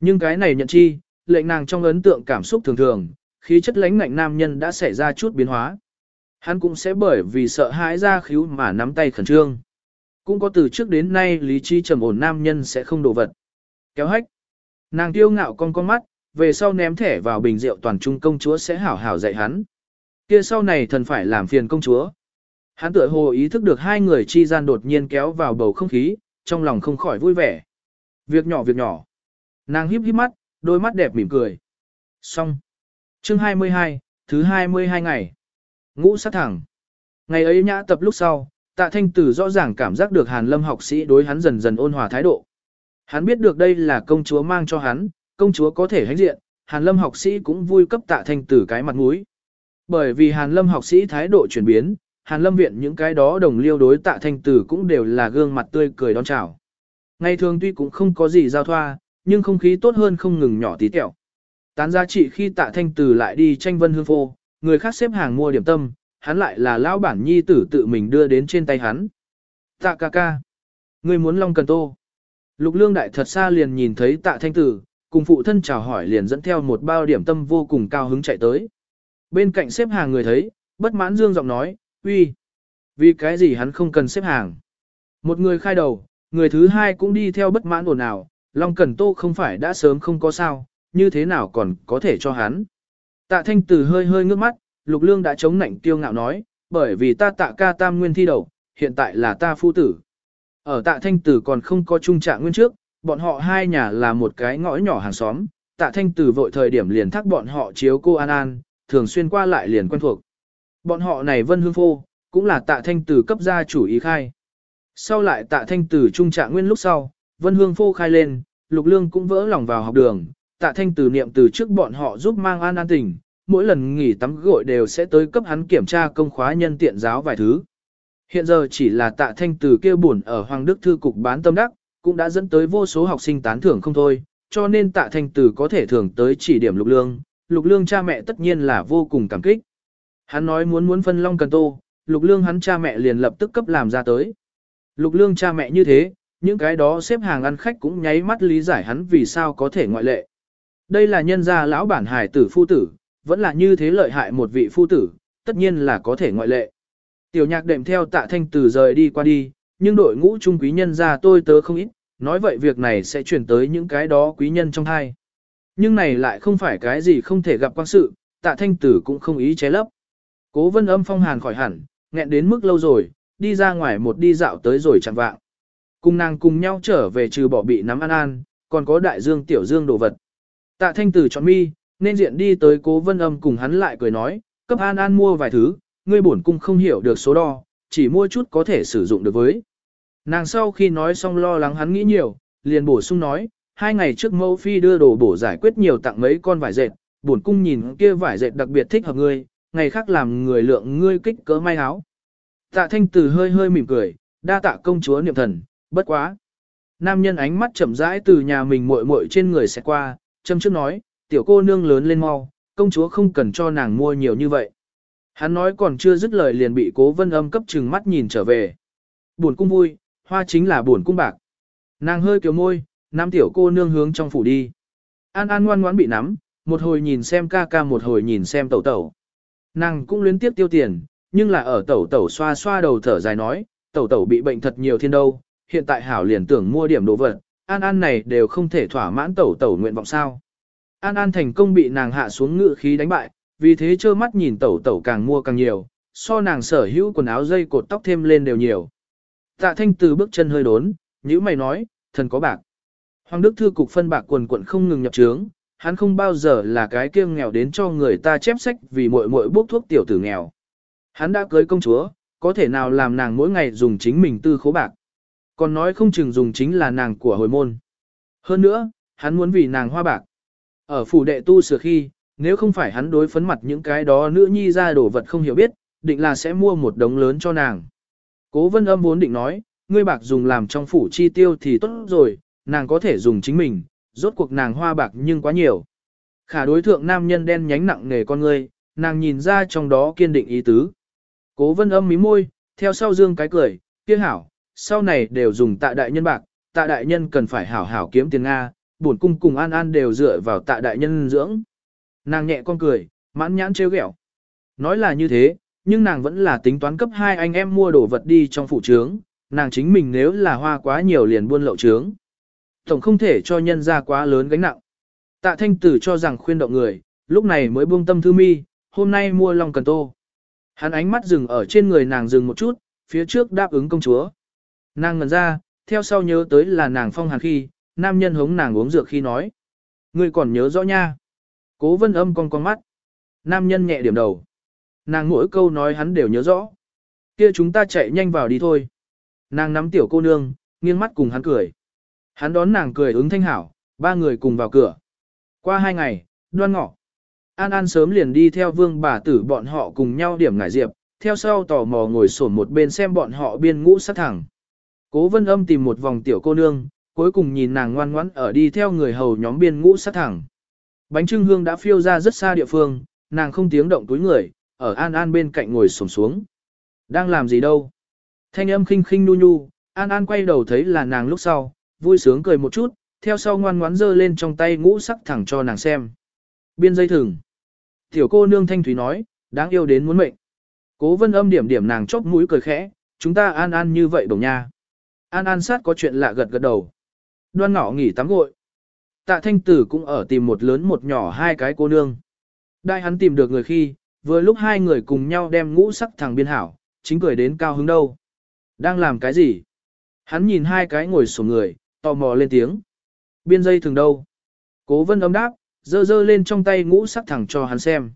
Speaker 1: Nhưng cái này nhận chi, lệnh nàng trong ấn tượng cảm xúc thường thường, khí chất lãnh ngạnh nam nhân đã xảy ra chút biến hóa. Hắn cũng sẽ bởi vì sợ hãi ra khíu mà nắm tay khẩn trương. Cũng có từ trước đến nay lý trí trầm ổn nam nhân sẽ không đổ vật. Kéo hách. Nàng tiêu ngạo con con mắt, về sau ném thẻ vào bình rượu toàn trung công chúa sẽ hảo hảo dạy hắn. Kia sau này thần phải làm phiền công chúa. Hắn tựa hồ ý thức được hai người chi gian đột nhiên kéo vào bầu không khí, trong lòng không khỏi vui vẻ. Việc nhỏ việc nhỏ. Nàng híp híp mắt, đôi mắt đẹp mỉm cười. Xong. Chương 22, thứ 22 ngày. Ngũ sát thẳng. Ngày ấy nhã tập lúc sau, tạ thanh tử rõ ràng cảm giác được hàn lâm học sĩ đối hắn dần dần ôn hòa thái độ. Hắn biết được đây là công chúa mang cho hắn, công chúa có thể hãnh diện, hàn lâm học sĩ cũng vui cấp tạ thanh tử cái mặt mũi. Bởi vì hàn lâm học sĩ thái độ chuyển biến, hàn lâm viện những cái đó đồng liêu đối tạ thanh tử cũng đều là gương mặt tươi cười đón chào. Ngày thường tuy cũng không có gì giao thoa, nhưng không khí tốt hơn không ngừng nhỏ tí tẹo. Tán giá trị khi tạ thanh tử lại đi tranh vân hương phô, người khác xếp hàng mua điểm tâm, hắn lại là lão bản nhi tử tự mình đưa đến trên tay hắn. Tạ ca ca. Người muốn long cần tô. Lục lương đại thật xa liền nhìn thấy tạ thanh tử, cùng phụ thân chào hỏi liền dẫn theo một bao điểm tâm vô cùng cao hứng chạy tới. Bên cạnh xếp hàng người thấy, bất mãn dương giọng nói, uy, vì cái gì hắn không cần xếp hàng. Một người khai đầu, người thứ hai cũng đi theo bất mãn ồn ào, Long cẩn Tô không phải đã sớm không có sao, như thế nào còn có thể cho hắn. Tạ thanh tử hơi hơi ngước mắt, lục lương đã chống nạnh tiêu ngạo nói, bởi vì ta tạ ca tam nguyên thi đầu, hiện tại là ta phu tử. Ở tạ thanh tử còn không có trung trạng nguyên trước, bọn họ hai nhà là một cái ngõ nhỏ hàng xóm, tạ thanh tử vội thời điểm liền thắc bọn họ chiếu cô An An, thường xuyên qua lại liền quen thuộc. Bọn họ này vân hương phô, cũng là tạ thanh tử cấp gia chủ ý khai. Sau lại tạ thanh tử trung trạng nguyên lúc sau, vân hương phô khai lên, lục lương cũng vỡ lòng vào học đường, tạ thanh tử niệm từ trước bọn họ giúp mang an an tỉnh, mỗi lần nghỉ tắm gội đều sẽ tới cấp hắn kiểm tra công khóa nhân tiện giáo vài thứ. Hiện giờ chỉ là tạ thanh tử kêu buồn ở Hoàng Đức Thư Cục bán tâm đắc, cũng đã dẫn tới vô số học sinh tán thưởng không thôi, cho nên tạ thanh tử có thể thưởng tới chỉ điểm lục lương, lục lương cha mẹ tất nhiên là vô cùng cảm kích. Hắn nói muốn muốn phân long cần tô, lục lương hắn cha mẹ liền lập tức cấp làm ra tới. Lục lương cha mẹ như thế, những cái đó xếp hàng ăn khách cũng nháy mắt lý giải hắn vì sao có thể ngoại lệ. Đây là nhân gia lão bản hải tử phu tử, vẫn là như thế lợi hại một vị phu tử, tất nhiên là có thể ngoại lệ. Tiểu nhạc đệm theo tạ thanh Tử rời đi qua đi, nhưng đội ngũ trung quý nhân ra tôi tớ không ít, nói vậy việc này sẽ chuyển tới những cái đó quý nhân trong thai. Nhưng này lại không phải cái gì không thể gặp quan sự, tạ thanh tử cũng không ý ché lấp. Cố vân âm phong hàn khỏi hẳn, nghẹn đến mức lâu rồi, đi ra ngoài một đi dạo tới rồi chẳng vạng. Cùng nàng cùng nhau trở về trừ bỏ bị nắm an an, còn có đại dương tiểu dương đồ vật. Tạ thanh tử chọn mi, nên diện đi tới cố vân âm cùng hắn lại cười nói, cấp an an mua vài thứ, ngươi bổn cung không hiểu được số đo, chỉ mua chút có thể sử dụng được với. Nàng sau khi nói xong lo lắng hắn nghĩ nhiều, liền bổ sung nói, hai ngày trước mẫu phi đưa đồ bổ giải quyết nhiều tặng mấy con vải dệt, bổn cung nhìn kia vải dệt đặc biệt thích hợp ngươi, ngày khác làm người lượng ngươi kích cỡ may áo. Tạ thanh tử hơi hơi mỉm cười, đa tạ công chúa niệm thần, bất quá. Nam nhân ánh mắt chậm rãi từ nhà mình muội muội trên người sẽ qua, châm trước nói, tiểu cô nương lớn lên mau, công chúa không cần cho nàng mua nhiều như vậy. Hắn nói còn chưa dứt lời liền bị cố vân âm cấp trừng mắt nhìn trở về. Buồn cung vui, hoa chính là buồn cung bạc. Nàng hơi kiểu môi, nắm tiểu cô nương hướng trong phủ đi. An An ngoan ngoãn bị nắm, một hồi nhìn xem ca ca một hồi nhìn xem tẩu tẩu. Nàng cũng luyến tiếp tiêu tiền, nhưng là ở tẩu tẩu xoa xoa đầu thở dài nói, tẩu tẩu bị bệnh thật nhiều thiên đâu, hiện tại hảo liền tưởng mua điểm đồ vật, An An này đều không thể thỏa mãn tẩu tẩu nguyện vọng sao. An An thành công bị nàng hạ xuống ngự khí đánh bại, vì thế trơ mắt nhìn tẩu tẩu càng mua càng nhiều, so nàng sở hữu quần áo dây cột tóc thêm lên đều nhiều. Tạ thanh từ bước chân hơi đốn, như mày nói, thần có bạc. Hoàng Đức Thư cục phân bạc quần quận không ngừng nhập trướng, hắn không bao giờ là cái kiêng nghèo đến cho người ta chép sách vì muội muội bốc thuốc tiểu tử nghèo. Hắn đã cưới công chúa, có thể nào làm nàng mỗi ngày dùng chính mình tư khố bạc. Còn nói không chừng dùng chính là nàng của hồi môn. Hơn nữa, hắn muốn vì nàng hoa bạc. Ở phủ đệ tu sửa khi, nếu không phải hắn đối phấn mặt những cái đó nữ nhi ra đồ vật không hiểu biết, định là sẽ mua một đống lớn cho nàng. Cố vân âm vốn định nói, ngươi bạc dùng làm trong phủ chi tiêu thì tốt rồi, nàng có thể dùng chính mình, rốt cuộc nàng hoa bạc nhưng quá nhiều. Khả đối thượng nam nhân đen nhánh nặng nề con ngươi, nàng nhìn ra trong đó kiên định ý tứ. Cố vân âm mí môi, theo sau dương cái cười, kia hảo, sau này đều dùng tạ đại nhân bạc, tạ đại nhân cần phải hảo hảo kiếm tiền Nga, bổn cung cùng an an đều dựa vào tạ đại nhân dưỡng. Nàng nhẹ con cười, mãn nhãn trêu ghẹo. Nói là như thế, nhưng nàng vẫn là tính toán cấp hai anh em mua đồ vật đi trong phủ trướng, nàng chính mình nếu là hoa quá nhiều liền buôn lậu trướng. Tổng không thể cho nhân ra quá lớn gánh nặng. Tạ thanh tử cho rằng khuyên động người, lúc này mới buông tâm thư mi, hôm nay mua lòng cần tô. Hắn ánh mắt dừng ở trên người nàng dừng một chút, phía trước đáp ứng công chúa. Nàng ngần ra, theo sau nhớ tới là nàng phong hàn khi, nam nhân hống nàng uống dược khi nói. Ngươi còn nhớ rõ nha. Cố vân âm con con mắt. Nam nhân nhẹ điểm đầu. Nàng mỗi câu nói hắn đều nhớ rõ. Kia chúng ta chạy nhanh vào đi thôi. Nàng nắm tiểu cô nương, nghiêng mắt cùng hắn cười. Hắn đón nàng cười ứng thanh hảo, ba người cùng vào cửa. Qua hai ngày, đoan ngọ. An An sớm liền đi theo vương bà tử bọn họ cùng nhau điểm ngải diệp, theo sau tò mò ngồi sổn một bên xem bọn họ biên ngũ sát thẳng. Cố vân âm tìm một vòng tiểu cô nương, cuối cùng nhìn nàng ngoan ngoãn ở đi theo người hầu nhóm biên ngũ sát thẳng. Bánh trưng hương đã phiêu ra rất xa địa phương, nàng không tiếng động túi người, ở An An bên cạnh ngồi xổm xuống. Đang làm gì đâu? Thanh âm khinh khinh nu nhu, An An quay đầu thấy là nàng lúc sau, vui sướng cười một chút, theo sau ngoan ngoãn giơ lên trong tay ngũ sắc thẳng cho nàng xem. Biên dây thừng. Tiểu cô nương thanh thúy nói, đáng yêu đến muốn mệnh. Cố vân âm điểm điểm nàng chóp mũi cười khẽ, chúng ta an an như vậy đồng nha. An an sát có chuyện lạ gật gật đầu. Đoan ngỏ nghỉ tắm gội. Tạ thanh tử cũng ở tìm một lớn một nhỏ hai cái cô nương. Đại hắn tìm được người khi, vừa lúc hai người cùng nhau đem ngũ sắc thằng biên hảo, chính cười đến cao hứng đâu. Đang làm cái gì? Hắn nhìn hai cái ngồi sổ người, tò mò lên tiếng. Biên dây thường đâu? Cố vân âm đáp, dơ dơ lên trong tay ngũ sắc thẳng cho hắn xem.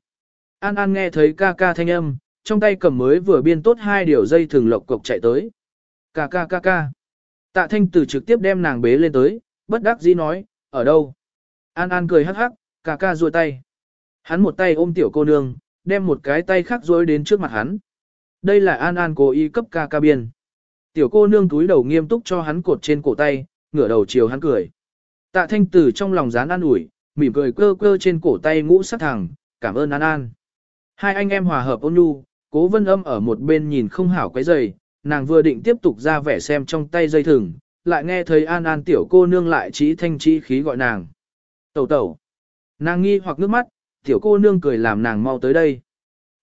Speaker 1: An An nghe thấy ca ca thanh âm, trong tay cầm mới vừa biên tốt hai điều dây thường lộc cộc chạy tới. Ca ca ca ca. Tạ thanh tử trực tiếp đem nàng bế lên tới, bất đắc dĩ nói, ở đâu? An An cười hắc hắc, ca ca ruôi tay. Hắn một tay ôm tiểu cô nương, đem một cái tay khác dối đến trước mặt hắn. Đây là An An cố ý cấp ca ca biên. Tiểu cô nương túi đầu nghiêm túc cho hắn cột trên cổ tay, ngửa đầu chiều hắn cười. Tạ thanh tử trong lòng dán an ủi, mỉm cười cơ cơ trên cổ tay ngũ sắc thẳng, cảm ơn An An. Hai anh em hòa hợp ôn nhu, cố vân âm ở một bên nhìn không hảo quấy giày, nàng vừa định tiếp tục ra vẻ xem trong tay dây thừng, lại nghe thấy An An tiểu cô nương lại trí thanh trí khí gọi nàng. Tẩu tẩu. Nàng nghi hoặc nước mắt, tiểu cô nương cười làm nàng mau tới đây.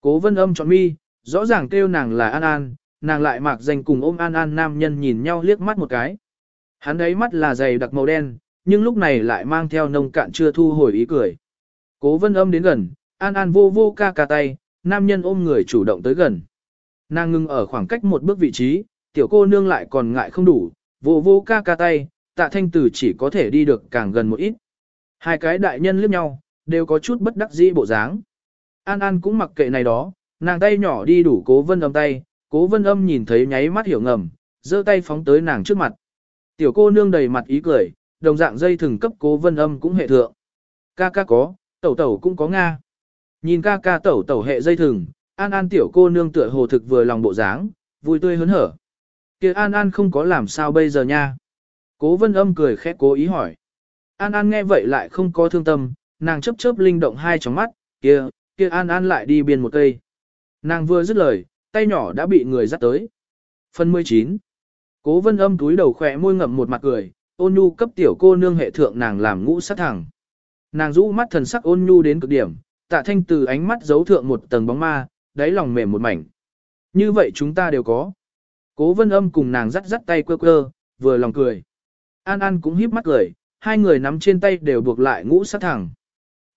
Speaker 1: Cố vân âm chọn mi, rõ ràng kêu nàng là An An, nàng lại mặc danh cùng ôm An An nam nhân nhìn nhau liếc mắt một cái. Hắn ấy mắt là dày đặc màu đen, nhưng lúc này lại mang theo nông cạn chưa thu hồi ý cười. Cố vân âm đến gần, An An vô vô ca ca tay, nam nhân ôm người chủ động tới gần. Nàng ngưng ở khoảng cách một bước vị trí, tiểu cô nương lại còn ngại không đủ, vô vô ca ca tay, tạ thanh tử chỉ có thể đi được càng gần một ít. Hai cái đại nhân liếc nhau, đều có chút bất đắc dĩ bộ dáng. An An cũng mặc kệ này đó, nàng tay nhỏ đi đủ cố vân âm tay, cố vân âm nhìn thấy nháy mắt hiểu ngầm, giơ tay phóng tới nàng trước mặt. Tiểu cô nương đầy mặt ý cười, đồng dạng dây thừng cấp cố vân âm cũng hệ thượng. Ca ca có, tẩu tẩu cũng có Nga. Nhìn ca ca tẩu tẩu hệ dây thừng, An An tiểu cô nương tựa hồ thực vừa lòng bộ dáng, vui tươi hớn hở. Kìa An An không có làm sao bây giờ nha. Cố vân âm cười khẽ cố ý hỏi. An An nghe vậy lại không có thương tâm, nàng chớp chớp linh động hai tròng mắt, kia, kia An An lại đi biên một cây. Nàng vừa dứt lời, tay nhỏ đã bị người dắt tới. Phần 19 Cố vân âm túi đầu khỏe môi ngậm một mặt cười, ôn nhu cấp tiểu cô nương hệ thượng nàng làm ngũ sát thẳng. Nàng rũ mắt thần sắc ôn nhu đến cực điểm, tạ thanh từ ánh mắt giấu thượng một tầng bóng ma, đáy lòng mềm một mảnh. Như vậy chúng ta đều có. Cố vân âm cùng nàng dắt dắt tay quơ quơ, vừa lòng cười. An An cũng híp mắt cười, hai người nắm trên tay đều buộc lại ngũ sát thẳng.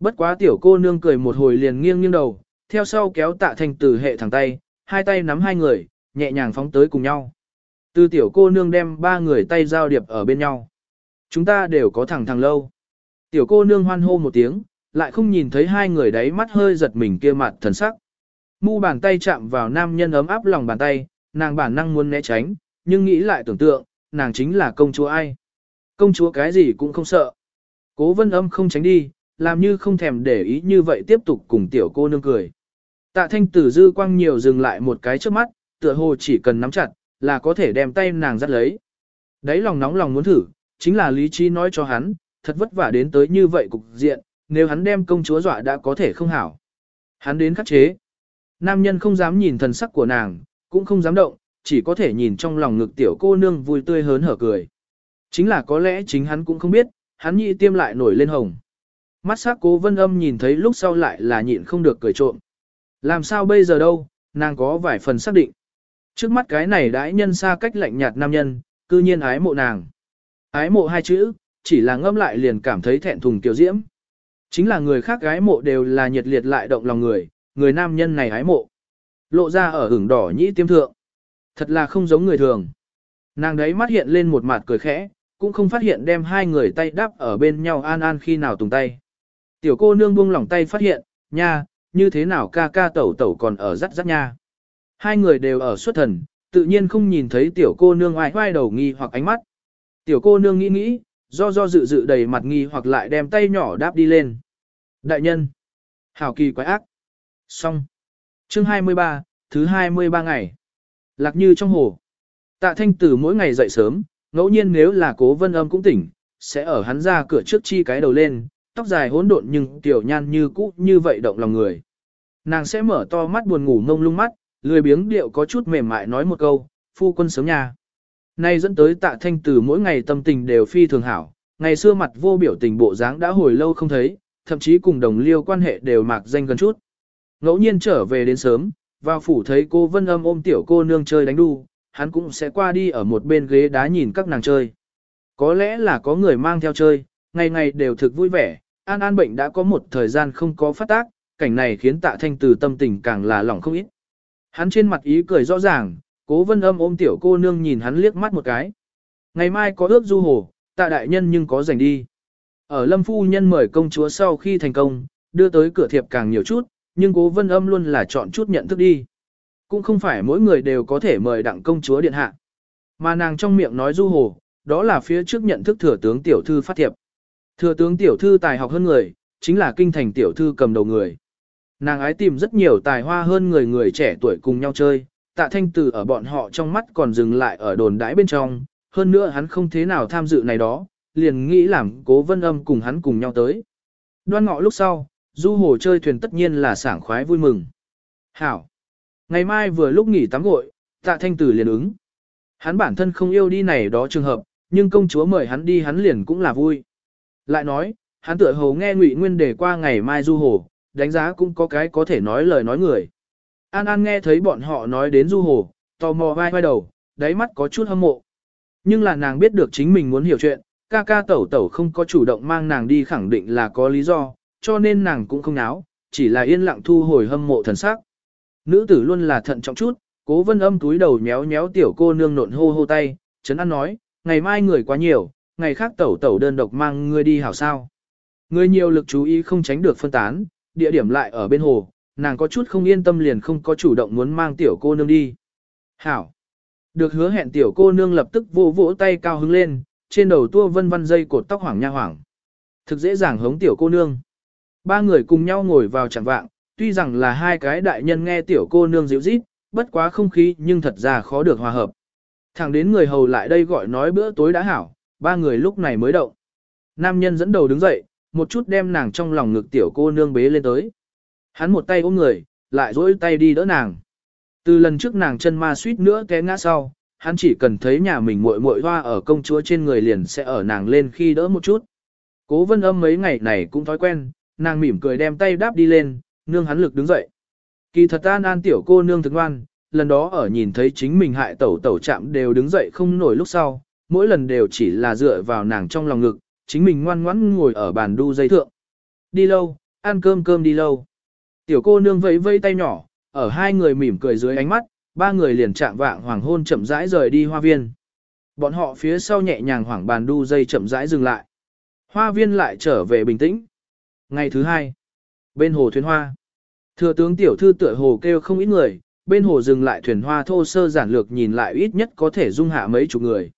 Speaker 1: Bất quá tiểu cô nương cười một hồi liền nghiêng nghiêng đầu, theo sau kéo tạ thanh từ hệ thẳng tay, hai tay nắm hai người, nhẹ nhàng phóng tới cùng nhau. Từ tiểu cô nương đem ba người tay giao điệp ở bên nhau. Chúng ta đều có thẳng thẳng lâu. Tiểu cô nương hoan hô một tiếng, lại không nhìn thấy hai người đáy mắt hơi giật mình kia mặt thần sắc. Mu bàn tay chạm vào nam nhân ấm áp lòng bàn tay, nàng bản năng muốn né tránh, nhưng nghĩ lại tưởng tượng, nàng chính là công chúa ai. Công chúa cái gì cũng không sợ. Cố vân âm không tránh đi, làm như không thèm để ý như vậy tiếp tục cùng tiểu cô nương cười. Tạ thanh tử dư quang nhiều dừng lại một cái trước mắt, tựa hồ chỉ cần nắm chặt, là có thể đem tay nàng dắt lấy. Đấy lòng nóng lòng muốn thử, chính là lý trí nói cho hắn, thật vất vả đến tới như vậy cục diện, nếu hắn đem công chúa dọa đã có thể không hảo. Hắn đến khắc chế. Nam nhân không dám nhìn thần sắc của nàng, cũng không dám động, chỉ có thể nhìn trong lòng ngực tiểu cô nương vui tươi hớn hở cười. Chính là có lẽ chính hắn cũng không biết, hắn nhị tiêm lại nổi lên hồng. Mắt sắc cố vân âm nhìn thấy lúc sau lại là nhịn không được cười trộm. Làm sao bây giờ đâu, nàng có vài phần xác định. Trước mắt cái này đãi nhân xa cách lạnh nhạt nam nhân, cư nhiên ái mộ nàng. Ái mộ hai chữ, chỉ là ngâm lại liền cảm thấy thẹn thùng tiểu diễm. Chính là người khác ái mộ đều là nhiệt liệt lại động lòng người, người nam nhân này ái mộ. Lộ ra ở hưởng đỏ nhĩ tiêm thượng. Thật là không giống người thường. Nàng đấy mắt hiện lên một mặt cười khẽ, cũng không phát hiện đem hai người tay đắp ở bên nhau an an khi nào tùng tay. Tiểu cô nương buông lỏng tay phát hiện, nha, như thế nào ca ca tẩu tẩu còn ở rắt rắt nha. Hai người đều ở xuất thần, tự nhiên không nhìn thấy tiểu cô nương ai hoai đầu nghi hoặc ánh mắt. Tiểu cô nương nghĩ nghĩ, do do dự dự đầy mặt nghi hoặc lại đem tay nhỏ đáp đi lên. Đại nhân. Hảo kỳ quái ác. Xong. Chương 23, thứ 23 ngày. Lạc như trong hồ. Tạ thanh tử mỗi ngày dậy sớm, ngẫu nhiên nếu là cố vân âm cũng tỉnh, sẽ ở hắn ra cửa trước chi cái đầu lên, tóc dài hỗn độn nhưng tiểu nhan như cũ như vậy động lòng người. Nàng sẽ mở to mắt buồn ngủ ngông lung mắt, lười biếng điệu có chút mềm mại nói một câu, phu quân sớm nhà. Nay dẫn tới tạ thanh Từ mỗi ngày tâm tình đều phi thường hảo, ngày xưa mặt vô biểu tình bộ dáng đã hồi lâu không thấy, thậm chí cùng đồng liêu quan hệ đều mạc danh gần chút. Ngẫu nhiên trở về đến sớm, vào phủ thấy cô vân âm ôm tiểu cô nương chơi đánh đu, hắn cũng sẽ qua đi ở một bên ghế đá nhìn các nàng chơi. Có lẽ là có người mang theo chơi, ngày ngày đều thực vui vẻ, An An bệnh đã có một thời gian không có phát tác, cảnh này khiến tạ thanh từ tâm tình càng là lỏng không ít. Hắn trên mặt ý cười rõ ràng, cố vân âm ôm tiểu cô nương nhìn hắn liếc mắt một cái. Ngày mai có ước du hồ, tạ đại nhân nhưng có rảnh đi. Ở lâm phu nhân mời công chúa sau khi thành công, đưa tới cửa thiệp càng nhiều chút, nhưng cố vân âm luôn là chọn chút nhận thức đi. Cũng không phải mỗi người đều có thể mời đặng công chúa điện hạ. Mà nàng trong miệng nói du hồ, đó là phía trước nhận thức thừa tướng tiểu thư phát thiệp. Thừa tướng tiểu thư tài học hơn người, chính là kinh thành tiểu thư cầm đầu người. Nàng ái tìm rất nhiều tài hoa hơn người người trẻ tuổi cùng nhau chơi, tạ thanh tử ở bọn họ trong mắt còn dừng lại ở đồn đãi bên trong, hơn nữa hắn không thế nào tham dự này đó, liền nghĩ làm cố vân âm cùng hắn cùng nhau tới. Đoan ngọ lúc sau, du hồ chơi thuyền tất nhiên là sảng khoái vui mừng. Hảo! Ngày mai vừa lúc nghỉ tắm gội, tạ thanh tử liền ứng. Hắn bản thân không yêu đi này đó trường hợp, nhưng công chúa mời hắn đi hắn liền cũng là vui. Lại nói, hắn tựa hồ nghe Ngụy Nguyên đề qua ngày mai du hồ, đánh giá cũng có cái có thể nói lời nói người. An An nghe thấy bọn họ nói đến du hồ, tò mò vai vai đầu, đáy mắt có chút hâm mộ. Nhưng là nàng biết được chính mình muốn hiểu chuyện, ca ca tẩu tẩu không có chủ động mang nàng đi khẳng định là có lý do, cho nên nàng cũng không náo, chỉ là yên lặng thu hồi hâm mộ thần sắc. Nữ tử luôn là thận trọng chút, cố vân âm túi đầu nhéo nhéo tiểu cô nương nộn hô hô tay, chấn an nói, ngày mai người quá nhiều, ngày khác tẩu tẩu đơn độc mang ngươi đi hảo sao. ngươi nhiều lực chú ý không tránh được phân tán, địa điểm lại ở bên hồ, nàng có chút không yên tâm liền không có chủ động muốn mang tiểu cô nương đi. Hảo. Được hứa hẹn tiểu cô nương lập tức vỗ vỗ tay cao hứng lên, trên đầu tua vân vân dây cột tóc hoảng nha hoảng. Thực dễ dàng hống tiểu cô nương. Ba người cùng nhau ngồi vào chẳng vạng, tuy rằng là hai cái đại nhân nghe tiểu cô nương dịu rít, bất quá không khí nhưng thật ra khó được hòa hợp. Thẳng đến người hầu lại đây gọi nói bữa tối đã hảo, ba người lúc này mới động. Nam nhân dẫn đầu đứng dậy, một chút đem nàng trong lòng ngực tiểu cô nương bế lên tới. Hắn một tay ôm người, lại dỗi tay đi đỡ nàng. Từ lần trước nàng chân ma suýt nữa té ngã sau, hắn chỉ cần thấy nhà mình muội muội hoa ở công chúa trên người liền sẽ ở nàng lên khi đỡ một chút. Cố vân âm mấy ngày này cũng thói quen, nàng mỉm cười đem tay đáp đi lên, nương hắn lực đứng dậy. Kỳ thật an an tiểu cô nương thức ngoan, lần đó ở nhìn thấy chính mình hại tẩu tẩu chạm đều đứng dậy không nổi lúc sau, mỗi lần đều chỉ là dựa vào nàng trong lòng ngực, chính mình ngoan ngoãn ngồi ở bàn đu dây thượng. Đi lâu, ăn cơm cơm đi lâu. Tiểu cô nương vẫy vẫy tay nhỏ, ở hai người mỉm cười dưới ánh mắt, ba người liền chạm vạng hoàng hôn chậm rãi rời đi hoa viên. Bọn họ phía sau nhẹ nhàng hoảng bàn đu dây chậm rãi dừng lại. Hoa viên lại trở về bình tĩnh. Ngày thứ hai, bên hồ thuyền hoa. Thừa tướng tiểu thư tựa hồ kêu không ít người, bên hồ dừng lại thuyền hoa thô sơ giản lược nhìn lại ít nhất có thể dung hạ mấy chục người.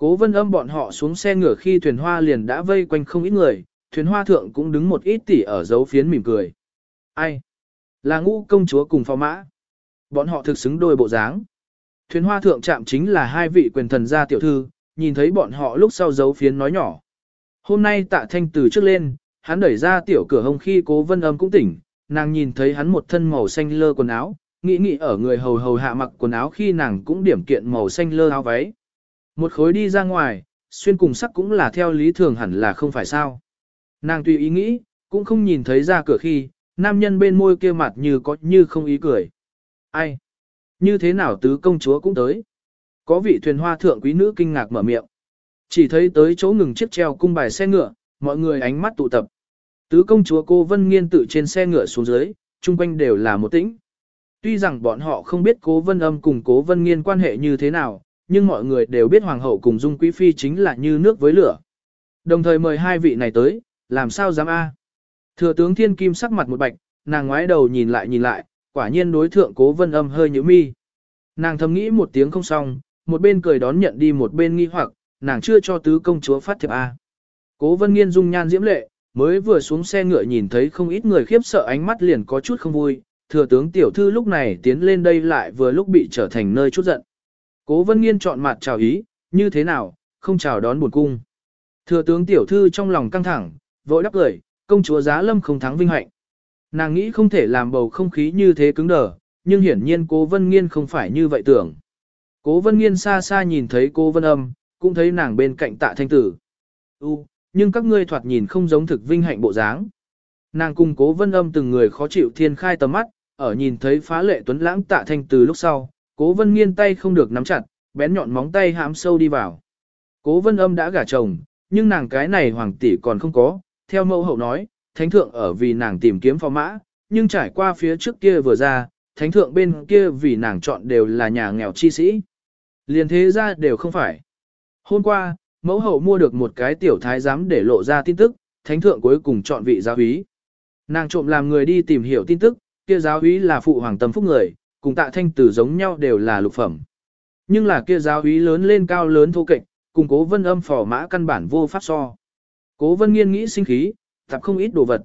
Speaker 1: Cố vân âm bọn họ xuống xe ngửa khi thuyền hoa liền đã vây quanh không ít người, thuyền hoa thượng cũng đứng một ít tỷ ở dấu phiến mỉm cười. Ai? Là ngũ công chúa cùng phò mã. Bọn họ thực xứng đôi bộ dáng. Thuyền hoa thượng chạm chính là hai vị quyền thần gia tiểu thư, nhìn thấy bọn họ lúc sau dấu phiến nói nhỏ. Hôm nay tạ thanh từ trước lên, hắn đẩy ra tiểu cửa hông khi cố vân âm cũng tỉnh, nàng nhìn thấy hắn một thân màu xanh lơ quần áo, nghĩ nghĩ ở người hầu hầu hạ mặc quần áo khi nàng cũng điểm kiện màu xanh lơ áo váy. Một khối đi ra ngoài, xuyên cùng sắc cũng là theo lý thường hẳn là không phải sao. Nàng tùy ý nghĩ, cũng không nhìn thấy ra cửa khi, nam nhân bên môi kia mặt như có như không ý cười. Ai? Như thế nào tứ công chúa cũng tới? Có vị thuyền hoa thượng quý nữ kinh ngạc mở miệng. Chỉ thấy tới chỗ ngừng chiếc treo cung bài xe ngựa, mọi người ánh mắt tụ tập. Tứ công chúa cô Vân Nghiên tự trên xe ngựa xuống dưới, chung quanh đều là một tĩnh. Tuy rằng bọn họ không biết cố Vân Âm cùng cố Vân Nghiên quan hệ như thế nào, nhưng mọi người đều biết Hoàng hậu cùng Dung Quý Phi chính là như nước với lửa. Đồng thời mời hai vị này tới, làm sao dám a? Thừa tướng Thiên Kim sắc mặt một bạch, nàng ngoái đầu nhìn lại nhìn lại, quả nhiên đối thượng cố Vân Âm hơi nhíu mi. Nàng thầm nghĩ một tiếng không xong, một bên cười đón nhận đi một bên nghi hoặc, nàng chưa cho tứ công chúa phát thiệp a. Cố Vân Nghiên dung nhan diễm lệ, mới vừa xuống xe ngựa nhìn thấy không ít người khiếp sợ ánh mắt liền có chút không vui, thừa tướng tiểu thư lúc này tiến lên đây lại vừa lúc bị trở thành nơi chút giận. Cố Vân Nghiên chọn mặt chào ý, như thế nào, không chào đón buồn cung. Thừa tướng tiểu thư trong lòng căng thẳng, vội đáp cười, công chúa giá lâm không thắng vinh hạnh. Nàng nghĩ không thể làm bầu không khí như thế cứng đờ, nhưng hiển nhiên cố Vân Nghiên không phải như vậy tưởng. Cố Vân Nghiên xa xa nhìn thấy cô Vân Âm, cũng thấy nàng bên cạnh tạ thanh tử. U, nhưng các ngươi thoạt nhìn không giống thực vinh hạnh bộ dáng. Nàng cùng cố vân âm từng người khó chịu thiên khai tầm mắt, ở nhìn thấy phá lệ tuấn lãng tạ thanh từ lúc sau, cố vân nghiên tay không được nắm chặt, bén nhọn móng tay hãm sâu đi vào. Cố vân âm đã gả chồng, nhưng nàng cái này hoàng tỷ còn không có, theo mẫu hậu nói, thánh thượng ở vì nàng tìm kiếm phò mã, nhưng trải qua phía trước kia vừa ra, thánh thượng bên kia vì nàng chọn đều là nhà nghèo chi sĩ. Liền thế ra đều không phải. Hôm qua, mẫu hậu mua được một cái tiểu thái giám để lộ ra tin tức, thánh thượng cuối cùng chọn vị giáo úy. Nàng trộm làm người đi tìm hiểu tin tức, kia giáo úy là phụ hoàng tâm phúc người, cùng tạ thanh tử giống nhau đều là lục phẩm. Nhưng là kia giáo úy lớn lên cao lớn thô kệch, cùng cố vân âm phò mã căn bản vô pháp so. Cố vân nghiên nghĩ sinh khí, tập không ít đồ vật.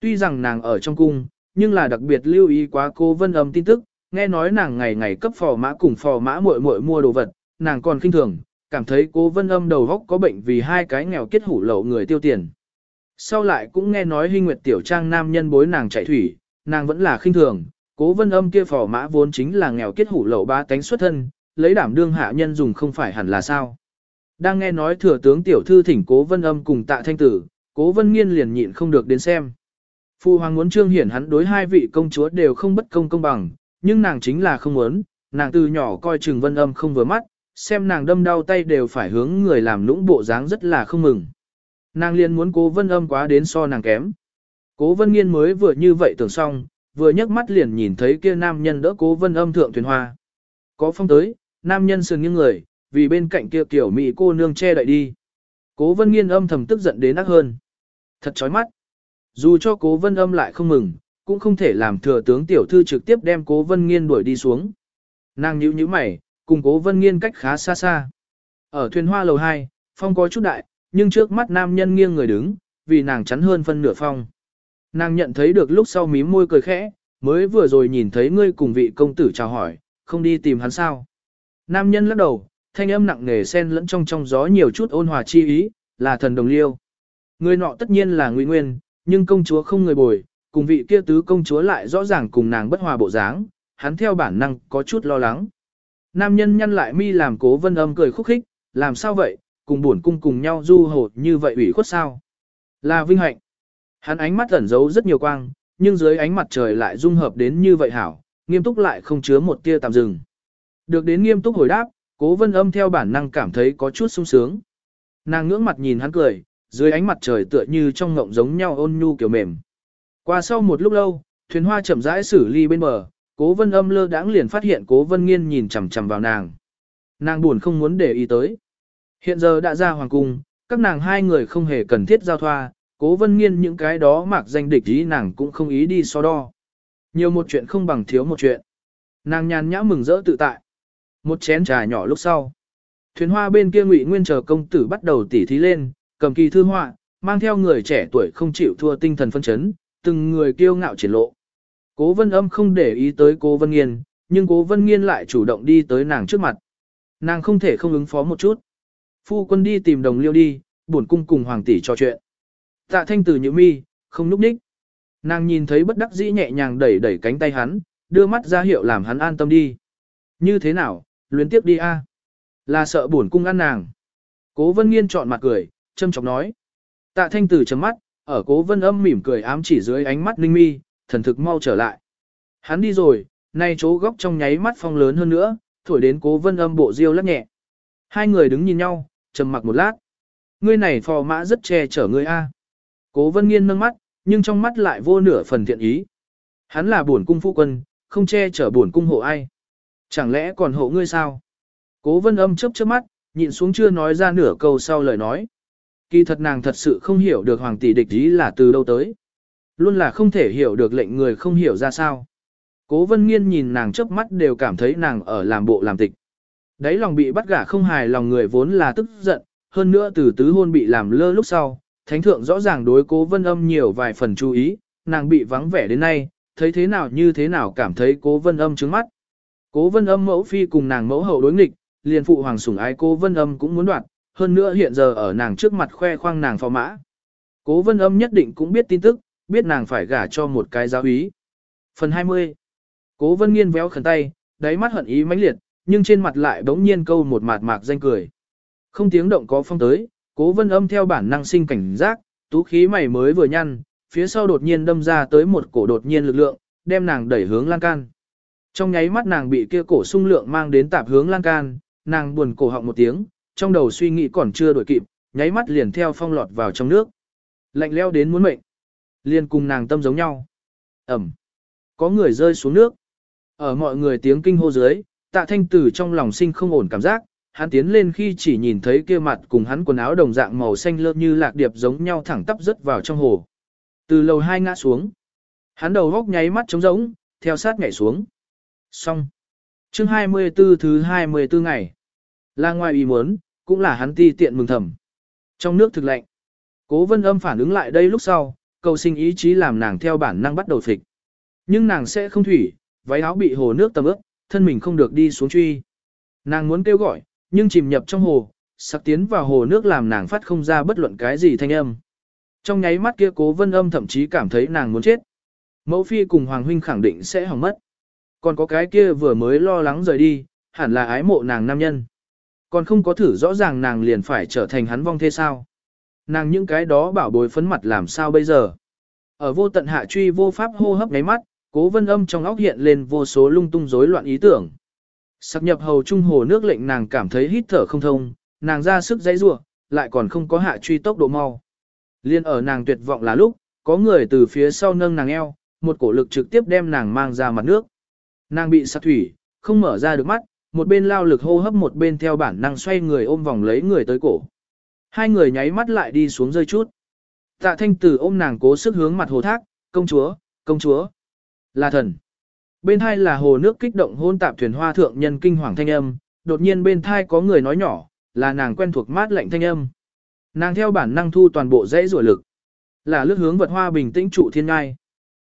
Speaker 1: Tuy rằng nàng ở trong cung, nhưng là đặc biệt lưu ý quá cố vân âm tin tức, nghe nói nàng ngày ngày cấp phò mã cùng phò mã muội muội mua đồ vật, nàng còn khinh thường, cảm thấy cố vân âm đầu góc có bệnh vì hai cái nghèo kết hủ lậu người tiêu tiền. Sau lại cũng nghe nói hinh nguyệt tiểu trang nam nhân bối nàng chạy thủy, nàng vẫn là khinh thường, cố vân âm kia phò mã vốn chính là nghèo kết hủ lậu ba cánh xuất thân, lấy đảm đương hạ nhân dùng không phải hẳn là sao. Đang nghe nói thừa tướng tiểu thư thỉnh cố vân âm cùng tạ thanh tử, cố vân nghiên liền nhịn không được đến xem. Phu hoàng muốn trương hiển hắn đối hai vị công chúa đều không bất công công bằng, Nhưng nàng chính là không muốn, nàng từ nhỏ coi Trừng Vân Âm không vừa mắt, xem nàng đâm đau tay đều phải hướng người làm lũng bộ dáng rất là không mừng. Nàng liền muốn cố Vân Âm quá đến so nàng kém. Cố Vân Nghiên mới vừa như vậy tưởng xong, vừa nhấc mắt liền nhìn thấy kia nam nhân đỡ cố Vân Âm thượng thuyền hoa. Có phong tới, nam nhân sườn nghiêng người, vì bên cạnh kia tiểu mỹ cô nương che đậy đi. Cố Vân Nghiên âm thầm tức giận đến ác hơn. Thật chói mắt. Dù cho Cố Vân âm lại không mừng, cũng không thể làm thừa tướng tiểu thư trực tiếp đem Cố Vân Nghiên đuổi đi xuống. Nàng nhíu nhíu mày, cùng Cố Vân Nghiên cách khá xa xa. Ở thuyền hoa lầu 2, phong có chút đại, nhưng trước mắt nam nhân nghiêng người đứng, vì nàng chắn hơn phân nửa phong. Nàng nhận thấy được lúc sau mím môi cười khẽ, mới vừa rồi nhìn thấy ngươi cùng vị công tử chào hỏi, không đi tìm hắn sao. Nam nhân lắc đầu, thanh âm nặng nề xen lẫn trong trong gió nhiều chút ôn hòa chi ý, là thần đồng liêu. Người nọ tất nhiên là Ngụy Nguyên, nhưng công chúa không người bồi, cùng vị kia tứ công chúa lại rõ ràng cùng nàng bất hòa bộ dáng, hắn theo bản năng có chút lo lắng. Nam nhân nhăn lại mi làm cố vân âm cười khúc khích, làm sao vậy, cùng buồn cung cùng nhau du hồ như vậy ủy khuất sao. Là vinh hạnh. Hắn ánh mắt ẩn giấu rất nhiều quang, nhưng dưới ánh mặt trời lại dung hợp đến như vậy hảo, nghiêm túc lại không chứa một tia tạm dừng. Được đến nghiêm túc hồi đáp, cố vân âm theo bản năng cảm thấy có chút sung sướng. Nàng ngưỡng mặt nhìn hắn cười, dưới ánh mặt trời tựa như trong ngộng giống nhau ôn nhu kiểu mềm. Qua sau một lúc lâu, thuyền hoa chậm rãi xử ly bên bờ, cố vân âm lơ đãng liền phát hiện cố vân nghiên nhìn chằm chằm vào nàng. Nàng buồn không muốn để ý tới. Hiện giờ đã ra hoàng cung, các nàng hai người không hề cần thiết giao thoa, cố vân nghiên những cái đó mạc danh địch ý nàng cũng không ý đi so đo. Nhiều một chuyện không bằng thiếu một chuyện. Nàng nhàn nhã mừng rỡ tự tại. Một chén trà nhỏ lúc sau. Thuyền hoa bên kia ngụy nguyên chờ công tử bắt đầu tỉ thí lên, cầm kỳ thư họa, mang theo người trẻ tuổi không chịu thua tinh thần phân chấn, từng người kiêu ngạo triển lộ. Cố vân âm không để ý tới cố vân nghiên, nhưng cố vân nghiên lại chủ động đi tới nàng trước mặt. Nàng không thể không ứng phó một chút. Phu quân đi tìm đồng liêu đi, buồn cung cùng hoàng tỷ trò chuyện. Tạ thanh tử như mi, không núp đích. Nàng nhìn thấy bất đắc dĩ nhẹ nhàng đẩy đẩy cánh tay hắn, đưa mắt ra hiệu làm hắn an tâm đi. Như thế nào, luyến tiếp đi a? Là sợ buồn cung ăn nàng. Cố vân nghiên chọn mặt cười, châm chọc nói. Tạ thanh tử chấm mắt, ở cố vân âm mỉm cười ám chỉ dưới ánh mắt ninh mi, thần thực mau trở lại. Hắn đi rồi, nay chỗ góc trong nháy mắt phong lớn hơn nữa, thổi đến cố vân âm bộ diêu lắc nhẹ. Hai người đứng nhìn nhau, trầm mặc một lát. Ngươi này phò mã rất che chở ngươi a. Cố vân nghiên nâng mắt, nhưng trong mắt lại vô nửa phần thiện ý. Hắn là buồn cung phu quân, không che chở buồn cung hộ ai. Chẳng lẽ còn hộ ngươi sao? Cố vân âm chớp chớp mắt, nhịn xuống chưa nói ra nửa câu sau lời nói. Kỳ thật nàng thật sự không hiểu được hoàng tỷ địch ý là từ đâu tới. Luôn là không thể hiểu được lệnh người không hiểu ra sao. Cố vân nghiên nhìn nàng chớp mắt đều cảm thấy nàng ở làm bộ làm tịch. Đấy lòng bị bắt gả không hài lòng người vốn là tức giận, hơn nữa từ tứ hôn bị làm lơ lúc sau, thánh thượng rõ ràng đối cố vân âm nhiều vài phần chú ý, nàng bị vắng vẻ đến nay, thấy thế nào như thế nào cảm thấy cố vân âm trứng mắt. Cố vân âm mẫu phi cùng nàng mẫu hậu đối nghịch, liền phụ hoàng sủng ái cố vân âm cũng muốn đoạt, hơn nữa hiện giờ ở nàng trước mặt khoe khoang nàng phò mã. Cố vân âm nhất định cũng biết tin tức, biết nàng phải gả cho một cái giáo ý. Phần 20 Cố vân nghiên véo khẩn tay, đáy mắt hận ý mãnh liệt, nhưng trên mặt lại bỗng nhiên câu một mạt mạc danh cười. Không tiếng động có phong tới, cố vân âm theo bản năng sinh cảnh giác, tú khí mày mới vừa nhăn, phía sau đột nhiên đâm ra tới một cổ đột nhiên lực lượng, đem nàng đẩy hướng lan can. Trong nháy mắt nàng bị kia cổ sung lượng mang đến tạp hướng lan can, nàng buồn cổ họng một tiếng, trong đầu suy nghĩ còn chưa đổi kịp, nháy mắt liền theo phong lọt vào trong nước. Lạnh leo đến muốn mệnh. Liền cùng nàng tâm giống nhau. Ẩm. Có người rơi xuống nước. Ở mọi người tiếng kinh hô dưới, tạ thanh tử trong lòng sinh không ổn cảm giác, hắn tiến lên khi chỉ nhìn thấy kia mặt cùng hắn quần áo đồng dạng màu xanh lơ như lạc điệp giống nhau thẳng tắp rớt vào trong hồ. Từ lầu hai ngã xuống. Hắn đầu góc nháy mắt trống rỗng, theo sát nhảy xuống. Xong. Chương 24 thứ 24 ngày. Là ngoài ý muốn, cũng là hắn ti tiện mừng thầm. Trong nước thực lạnh. Cố vân âm phản ứng lại đây lúc sau, cầu sinh ý chí làm nàng theo bản năng bắt đầu phịch. Nhưng nàng sẽ không thủy, váy áo bị hồ nước tầm ướp, thân mình không được đi xuống truy. Nàng muốn kêu gọi, nhưng chìm nhập trong hồ, sặc tiến vào hồ nước làm nàng phát không ra bất luận cái gì thanh âm. Trong nháy mắt kia cố vân âm thậm chí cảm thấy nàng muốn chết. Mẫu phi cùng Hoàng Huynh khẳng định sẽ hỏng mất. Còn có cái kia vừa mới lo lắng rời đi, hẳn là ái mộ nàng nam nhân. Còn không có thử rõ ràng nàng liền phải trở thành hắn vong thế sao. Nàng những cái đó bảo bối phấn mặt làm sao bây giờ. Ở vô tận hạ truy vô pháp hô hấp ngáy mắt, Cố vân âm trong óc hiện lên vô số lung tung rối loạn ý tưởng. Sặc nhập hầu trung hồ nước lệnh nàng cảm thấy hít thở không thông, nàng ra sức dãy rủa, lại còn không có hạ truy tốc độ mau. Liên ở nàng tuyệt vọng là lúc, có người từ phía sau nâng nàng eo, một cổ lực trực tiếp đem nàng mang ra mặt nước. Nàng bị sặc thủy, không mở ra được mắt, một bên lao lực hô hấp một bên theo bản năng xoay người ôm vòng lấy người tới cổ. Hai người nháy mắt lại đi xuống rơi chút. Tạ thanh tử ôm nàng cố sức hướng mặt hồ thác, công chúa, công chúa, là thần. Bên hai là hồ nước kích động hôn tạp thuyền hoa thượng nhân kinh hoàng thanh âm, đột nhiên bên thai có người nói nhỏ, là nàng quen thuộc mát lạnh thanh âm. Nàng theo bản năng thu toàn bộ dãy rủa lực, là lướt hướng vật hoa bình tĩnh trụ thiên ngai.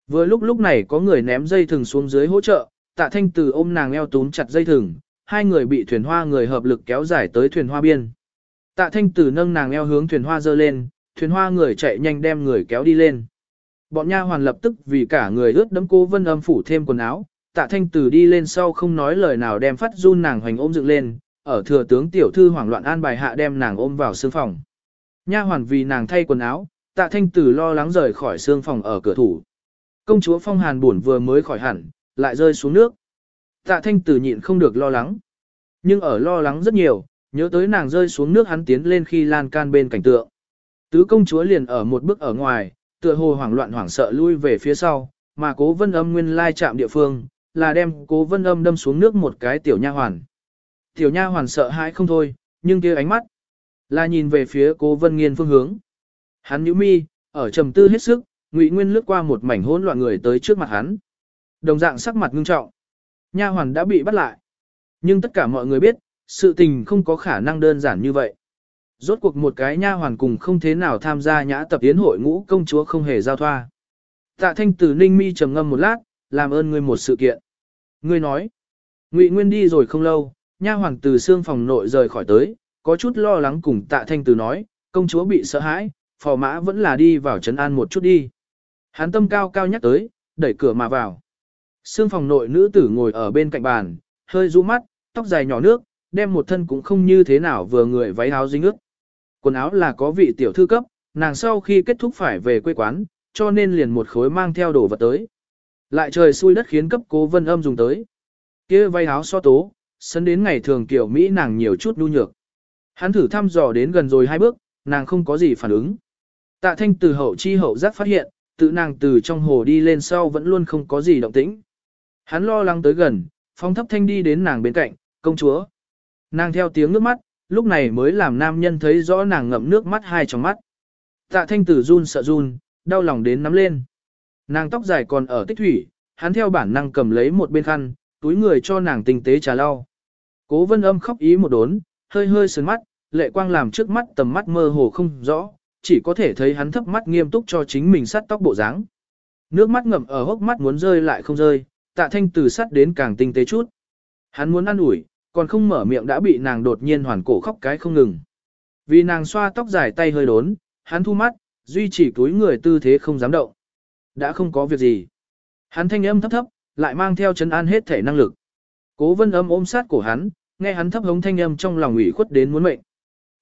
Speaker 1: Vừa lúc lúc này có người ném dây thừng xuống dưới hỗ trợ, tạ thanh từ ôm nàng eo túm chặt dây thừng, hai người bị thuyền hoa người hợp lực kéo dài tới thuyền hoa biên. Tạ thanh từ nâng nàng eo hướng thuyền hoa dơ lên, thuyền hoa người chạy nhanh đem người kéo đi lên. Bọn nha hoàn lập tức vì cả người ướt đẫm cô vân âm phủ thêm quần áo, tạ thanh từ đi lên sau không nói lời nào đem phát run nàng hoành ôm dựng lên, ở thừa tướng tiểu thư hoảng loạn an bài hạ đem nàng ôm vào sương phòng. Nha hoàn vì nàng thay quần áo, tạ thanh từ lo lắng rời khỏi sương phòng ở cửa thủ. Công chúa phong hàn buồn vừa mới khỏi hẳn, lại rơi xuống nước. Tạ thanh từ nhịn không được lo lắng. Nhưng ở lo lắng rất nhiều, nhớ tới nàng rơi xuống nước hắn tiến lên khi lan can bên cảnh tượng. Tứ công chúa liền ở một bước ở ngoài, tựa hồ hoảng loạn hoảng sợ lui về phía sau, mà cố vân âm nguyên lai chạm địa phương, là đem cố vân âm đâm xuống nước một cái tiểu nha hoàn. Tiểu nha hoàn sợ hãi không thôi, nhưng kia ánh mắt, là nhìn về phía cố vân nghiên phương hướng. Hắn nhíu mi, ở trầm tư hết sức, ngụy nguyên lướt qua một mảnh hỗn loạn người tới trước mặt hắn. Đồng dạng sắc mặt ngưng trọng. Nha hoàn đã bị bắt lại. Nhưng tất cả mọi người biết, sự tình không có khả năng đơn giản như vậy. Rốt cuộc một cái nha hoàn cùng không thế nào tham gia nhã tập yến hội ngũ công chúa không hề giao thoa. Tạ thanh tử ninh mi trầm ngâm một lát, làm ơn ngươi một sự kiện. Ngươi nói, ngụy nguyên đi rồi không lâu, nha hoàn từ xương phòng nội rời khỏi tới, có chút lo lắng cùng tạ thanh tử nói, công chúa bị sợ hãi, phò mã vẫn là đi vào trấn an một chút đi. Hắn tâm cao cao nhắc tới, đẩy cửa mà vào. Sương phòng nội nữ tử ngồi ở bên cạnh bàn, hơi rũ mắt, tóc dài nhỏ nước, đem một thân cũng không như thế nào vừa người váy áo dính ướt. Quần áo là có vị tiểu thư cấp, nàng sau khi kết thúc phải về quê quán, cho nên liền một khối mang theo đồ vật tới. Lại trời xui đất khiến cấp cố vân âm dùng tới. kia vay áo so tố, sân đến ngày thường kiểu Mỹ nàng nhiều chút nhu nhược. Hắn thử thăm dò đến gần rồi hai bước, nàng không có gì phản ứng. Tạ thanh từ hậu chi hậu giác phát hiện, tự nàng từ trong hồ đi lên sau vẫn luôn không có gì động tĩnh. Hắn lo lắng tới gần, phong thấp thanh đi đến nàng bên cạnh, công chúa. Nàng theo tiếng nước mắt, lúc này mới làm nam nhân thấy rõ nàng ngậm nước mắt hai trong mắt. Tạ thanh tử run sợ run, đau lòng đến nắm lên. Nàng tóc dài còn ở tích thủy, hắn theo bản năng cầm lấy một bên khăn, túi người cho nàng tinh tế trà lau. Cố vân âm khóc ý một đốn, hơi hơi sướng mắt, lệ quang làm trước mắt tầm mắt mơ hồ không rõ, chỉ có thể thấy hắn thấp mắt nghiêm túc cho chính mình sắt tóc bộ dáng. Nước mắt ngậm ở hốc mắt muốn rơi lại không rơi, tạ thanh từ sắt đến càng tinh tế chút. Hắn muốn ăn ủi, còn không mở miệng đã bị nàng đột nhiên hoàn cổ khóc cái không ngừng. Vì nàng xoa tóc dài tay hơi đốn, hắn thu mắt, duy trì túi người tư thế không dám động. Đã không có việc gì. Hắn thanh âm thấp thấp, lại mang theo chấn an hết thể năng lực. Cố vân âm ôm sát cổ hắn, nghe hắn thấp hống thanh âm trong lòng ủy khuất đến muốn mệnh.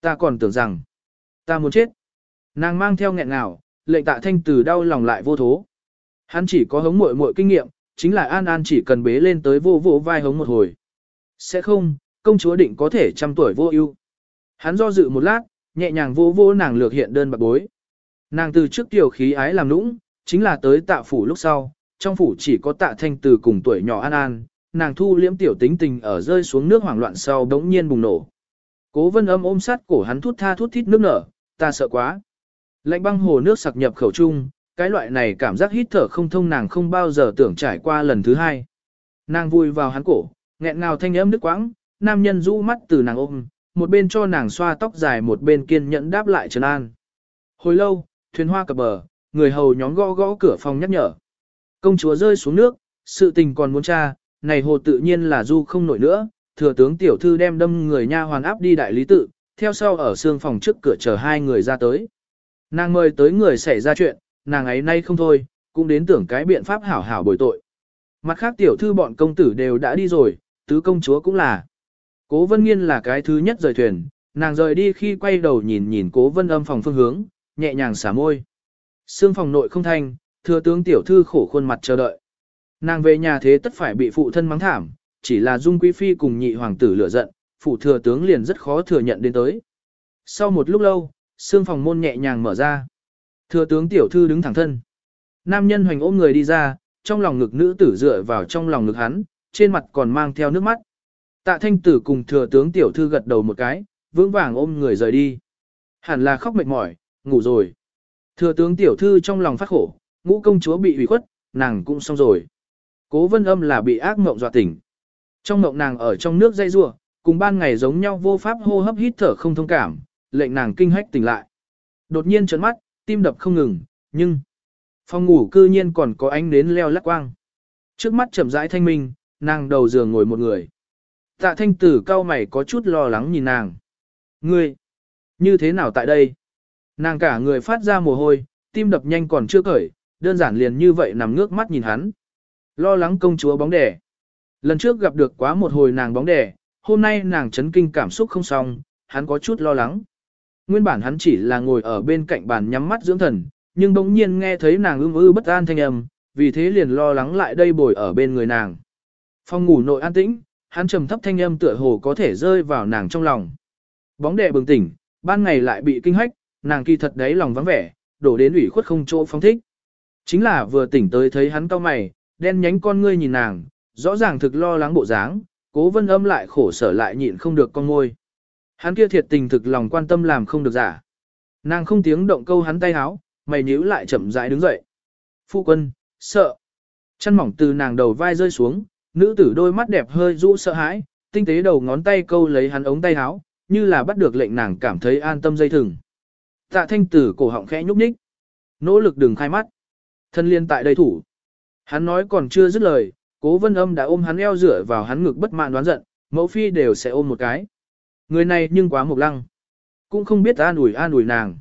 Speaker 1: Ta còn tưởng rằng, ta muốn chết. Nàng mang theo nghẹn ngào, lệnh tạ thanh từ đau lòng lại vô thố. Hắn chỉ có hống muội muội kinh nghiệm, chính là An An chỉ cần bế lên tới vô vô vai hống một hồi. Sẽ không, công chúa định có thể trăm tuổi vô ưu. Hắn do dự một lát, nhẹ nhàng vô vô nàng lược hiện đơn bạc bối. Nàng từ trước tiểu khí ái làm nũng, chính là tới tạ phủ lúc sau, trong phủ chỉ có tạ thanh từ cùng tuổi nhỏ An An, nàng thu liễm tiểu tính tình ở rơi xuống nước hoảng loạn sau đống nhiên bùng nổ. Cố vân âm ôm sát cổ hắn thút tha thút thít nước nở, ta sợ quá. Lạnh băng hồ nước sặc nhập khẩu trung, cái loại này cảm giác hít thở không thông nàng không bao giờ tưởng trải qua lần thứ hai. Nàng vui vào hắn cổ, nghẹn ngào thanh âm nước quãng, nam nhân rũ mắt từ nàng ôm, một bên cho nàng xoa tóc dài một bên kiên nhẫn đáp lại trấn an. Hồi lâu, thuyền hoa cập bờ, người hầu nhóm gõ gõ cửa phòng nhắc nhở. Công chúa rơi xuống nước, sự tình còn muốn tra, này hồ tự nhiên là du không nổi nữa, thừa tướng tiểu thư đem đâm người nha hoàn áp đi đại lý tự, theo sau ở xương phòng trước cửa chờ hai người ra tới. Nàng mời tới người xảy ra chuyện, nàng ấy nay không thôi, cũng đến tưởng cái biện pháp hảo hảo bồi tội. Mặt khác tiểu thư bọn công tử đều đã đi rồi, tứ công chúa cũng là. Cố vân nghiên là cái thứ nhất rời thuyền, nàng rời đi khi quay đầu nhìn nhìn cố vân âm phòng phương hướng, nhẹ nhàng xả môi. Sương phòng nội không thanh, thừa tướng tiểu thư khổ khuôn mặt chờ đợi. Nàng về nhà thế tất phải bị phụ thân mắng thảm, chỉ là Dung Quý Phi cùng nhị hoàng tử lửa giận, phụ thừa tướng liền rất khó thừa nhận đến tới. Sau một lúc lâu, xương phòng môn nhẹ nhàng mở ra. Thừa tướng tiểu thư đứng thẳng thân. Nam nhân hoành ôm người đi ra, trong lòng ngực nữ tử dựa vào trong lòng ngực hắn, trên mặt còn mang theo nước mắt. Tạ thanh tử cùng thừa tướng tiểu thư gật đầu một cái, vững vàng ôm người rời đi. Hẳn là khóc mệt mỏi, ngủ rồi. Thừa tướng tiểu thư trong lòng phát khổ, ngũ công chúa bị ủy khuất, nàng cũng xong rồi. Cố vân âm là bị ác mộng dọa tỉnh. Trong mộng nàng ở trong nước dây rua, cùng ban ngày giống nhau vô pháp hô hấp hít thở không thông cảm, lệnh nàng kinh hách tỉnh lại. Đột nhiên trấn mắt, tim đập không ngừng, nhưng phòng ngủ cư nhiên còn có ánh nến leo lắc quang. Trước mắt chậm rãi thanh minh, nàng đầu giường ngồi một người. Tạ thanh tử cao mày có chút lo lắng nhìn nàng. Ngươi, như thế nào tại đây? Nàng cả người phát ra mồ hôi, tim đập nhanh còn chưa cởi, đơn giản liền như vậy nằm ngước mắt nhìn hắn. Lo lắng công chúa bóng đẻ. Lần trước gặp được quá một hồi nàng bóng đẻ, hôm nay nàng chấn kinh cảm xúc không xong, hắn có chút lo lắng. Nguyên bản hắn chỉ là ngồi ở bên cạnh bàn nhắm mắt dưỡng thần, nhưng bỗng nhiên nghe thấy nàng ưm ư bất an thanh âm, vì thế liền lo lắng lại đây bồi ở bên người nàng. Phòng ngủ nội an tĩnh, hắn trầm thấp thanh âm tựa hồ có thể rơi vào nàng trong lòng. Bóng đè bừng tỉnh, ban ngày lại bị kinh hách, nàng kỳ thật đấy lòng vắng vẻ, đổ đến ủy khuất không chỗ phong thích. Chính là vừa tỉnh tới thấy hắn cau mày, đen nhánh con ngươi nhìn nàng, rõ ràng thực lo lắng bộ dáng, cố vân âm lại khổ sở lại nhịn không được con ngôi. Hắn kia thiệt tình thực lòng quan tâm làm không được giả. Nàng không tiếng động câu hắn tay háo, mày nhíu lại chậm rãi đứng dậy. Phu quân, sợ. Chân mỏng từ nàng đầu vai rơi xuống, nữ tử đôi mắt đẹp hơi rũ sợ hãi, tinh tế đầu ngón tay câu lấy hắn ống tay áo, như là bắt được lệnh nàng cảm thấy an tâm dây thừng. Tạ thanh tử cổ họng khẽ nhúc nhích. Nỗ lực đừng khai mắt. Thân liên tại đây thủ. Hắn nói còn chưa dứt lời, cố vân âm đã ôm hắn eo rửa vào hắn ngực bất mãn đoán giận, mẫu phi đều sẽ ôm một cái. Người này nhưng quá mục lăng. Cũng không biết an ủi an ủi nàng.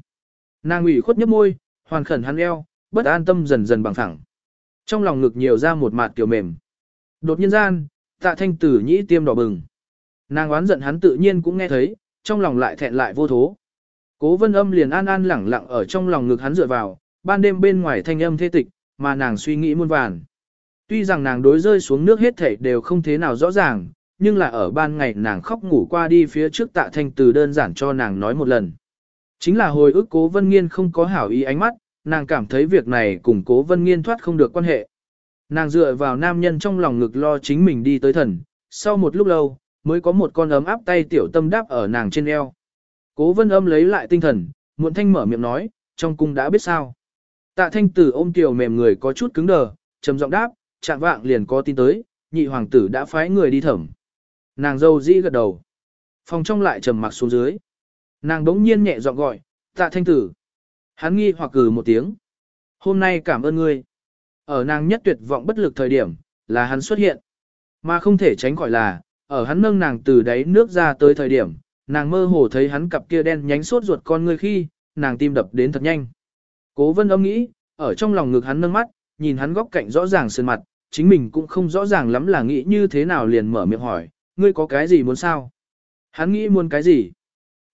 Speaker 1: Nàng ủy khuất nhấp môi, hoàn khẩn hắn eo, bất an tâm dần dần bằng thẳng. Trong lòng ngực nhiều ra một mạt tiểu mềm. Đột nhiên gian, tạ thanh tử nhĩ tiêm đỏ bừng. Nàng oán giận hắn tự nhiên cũng nghe thấy, trong lòng lại thẹn lại vô thố. Cố vân âm liền an an lẳng lặng ở trong lòng ngực hắn dựa vào, ban đêm bên ngoài thanh âm thê tịch, mà nàng suy nghĩ muôn vàn. Tuy rằng nàng đối rơi xuống nước hết thảy đều không thế nào rõ ràng, nhưng là ở ban ngày nàng khóc ngủ qua đi phía trước tạ thanh từ đơn giản cho nàng nói một lần. Chính là hồi ức cố vân nghiên không có hảo ý ánh mắt, nàng cảm thấy việc này cùng cố vân nghiên thoát không được quan hệ. Nàng dựa vào nam nhân trong lòng ngực lo chính mình đi tới thần, sau một lúc lâu, mới có một con ấm áp tay tiểu tâm đáp ở nàng trên eo. Cố vân âm lấy lại tinh thần, muộn thanh mở miệng nói, trong cung đã biết sao. Tạ thanh tử ôm tiểu mềm người có chút cứng đờ, trầm giọng đáp, chạm vạng liền có tin tới, nhị hoàng tử đã phái người đi thẩm. Nàng dâu dĩ gật đầu. Phòng trong lại trầm mặc xuống dưới. Nàng đống nhiên nhẹ giọng gọi, tạ thanh tử. Hắn nghi hoặc cử một tiếng. Hôm nay cảm ơn ngươi. Ở nàng nhất tuyệt vọng bất lực thời điểm, là hắn xuất hiện. Mà không thể tránh khỏi là, ở hắn nâng nàng từ đáy nước ra tới thời điểm, nàng mơ hồ thấy hắn cặp kia đen nhánh suốt ruột con người khi, nàng tim đập đến thật nhanh. Cố vân âm nghĩ, ở trong lòng ngực hắn nâng mắt, nhìn hắn góc cạnh rõ ràng sơn mặt, chính mình cũng không rõ ràng lắm là nghĩ như thế nào liền mở miệng hỏi, ngươi có cái gì muốn sao? Hắn nghĩ muốn cái gì?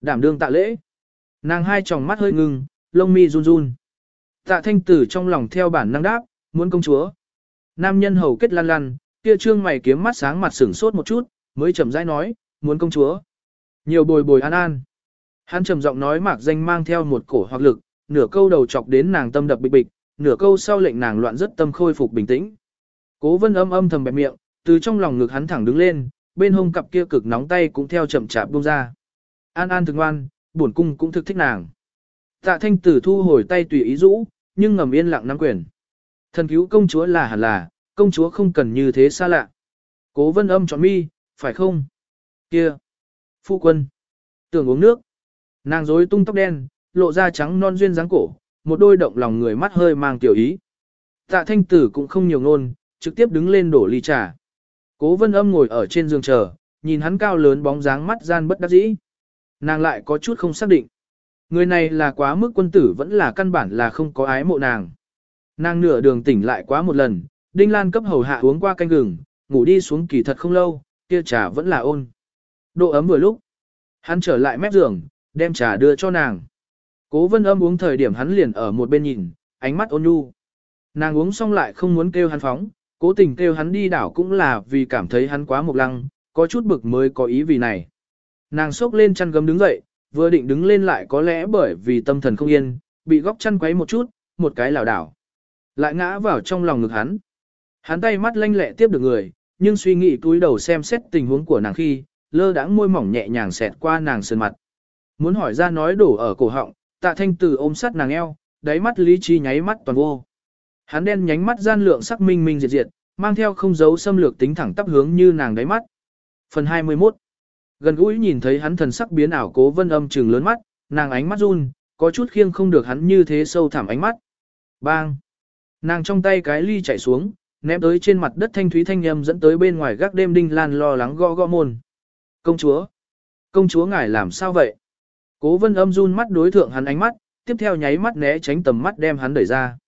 Speaker 1: Đảm đương tạ lễ. Nàng hai tròng mắt hơi ngưng, lông mi run run. Tạ thanh tử trong lòng theo bản năng đáp, muốn công chúa. Nam nhân hầu kết lăn lăn, kia trương mày kiếm mắt sáng mặt sửng sốt một chút, mới chậm rãi nói, muốn công chúa. Nhiều bồi bồi an an. Hắn trầm giọng nói mạc danh mang theo một cổ hoặc lực, nửa câu đầu chọc đến nàng tâm đập bịch bịch, nửa câu sau lệnh nàng loạn rất tâm khôi phục bình tĩnh. Cố vân âm âm thầm bẹp miệng, từ trong lòng ngực hắn thẳng đứng lên, bên hông cặp kia cực nóng tay cũng theo chậm chạp buông ra. An an thường ngoan, buồn cung cũng thực thích nàng. Tạ thanh tử thu hồi tay tùy ý rũ, nhưng ngầm yên lặng nắm quyền. Thần cứu công chúa là hẳn là, công chúa không cần như thế xa lạ. Cố vân âm chọn mi, phải không? Kia! Phu quân! Tưởng uống nước. Nàng rối tung tóc đen, lộ ra trắng non duyên dáng cổ, một đôi động lòng người mắt hơi mang tiểu ý. Tạ thanh tử cũng không nhiều ngôn, trực tiếp đứng lên đổ ly trà. Cố vân âm ngồi ở trên giường chờ, nhìn hắn cao lớn bóng dáng mắt gian bất đắc dĩ. Nàng lại có chút không xác định. Người này là quá mức quân tử vẫn là căn bản là không có ái mộ nàng. Nàng nửa đường tỉnh lại quá một lần, Đinh Lan cấp hầu hạ uống qua canh gừng, ngủ đi xuống kỳ thật không lâu, kia trà vẫn là ôn. Độ ấm vừa lúc. Hắn trở lại mép giường, đem trà đưa cho nàng. Cố vân âm uống thời điểm hắn liền ở một bên nhìn, ánh mắt ôn nhu. Nàng uống xong lại không muốn kêu hắn phóng, cố tình kêu hắn đi đảo cũng là vì cảm thấy hắn quá mộc lăng, có chút bực mới có ý vì này. Nàng sốc lên chăn gấm đứng dậy, vừa định đứng lên lại có lẽ bởi vì tâm thần không yên, bị góc chăn quấy một chút, một cái lảo đảo. Lại ngã vào trong lòng ngực hắn. Hắn tay mắt lanh lẹ tiếp được người, nhưng suy nghĩ túi đầu xem xét tình huống của nàng khi, lơ đãng môi mỏng nhẹ nhàng xẹt qua nàng sơn mặt. Muốn hỏi ra nói đổ ở cổ họng, tạ thanh từ ôm sát nàng eo, đáy mắt lý trí nháy mắt toàn vô. Hắn đen nhánh mắt gian lượng sắc minh minh diệt diệt, mang theo không dấu xâm lược tính thẳng tắp hướng như nàng đáy mắt. Phần 21 Gần gũi nhìn thấy hắn thần sắc biến ảo cố vân âm trừng lớn mắt, nàng ánh mắt run, có chút khiêng không được hắn như thế sâu thẳm ánh mắt. Bang! Nàng trong tay cái ly chảy xuống, ném tới trên mặt đất thanh thúy thanh âm dẫn tới bên ngoài gác đêm đinh lan lo lắng gõ gõ môn. Công chúa! Công chúa ngài làm sao vậy? Cố vân âm run mắt đối thượng hắn ánh mắt, tiếp theo nháy mắt né tránh tầm mắt đem hắn đẩy ra.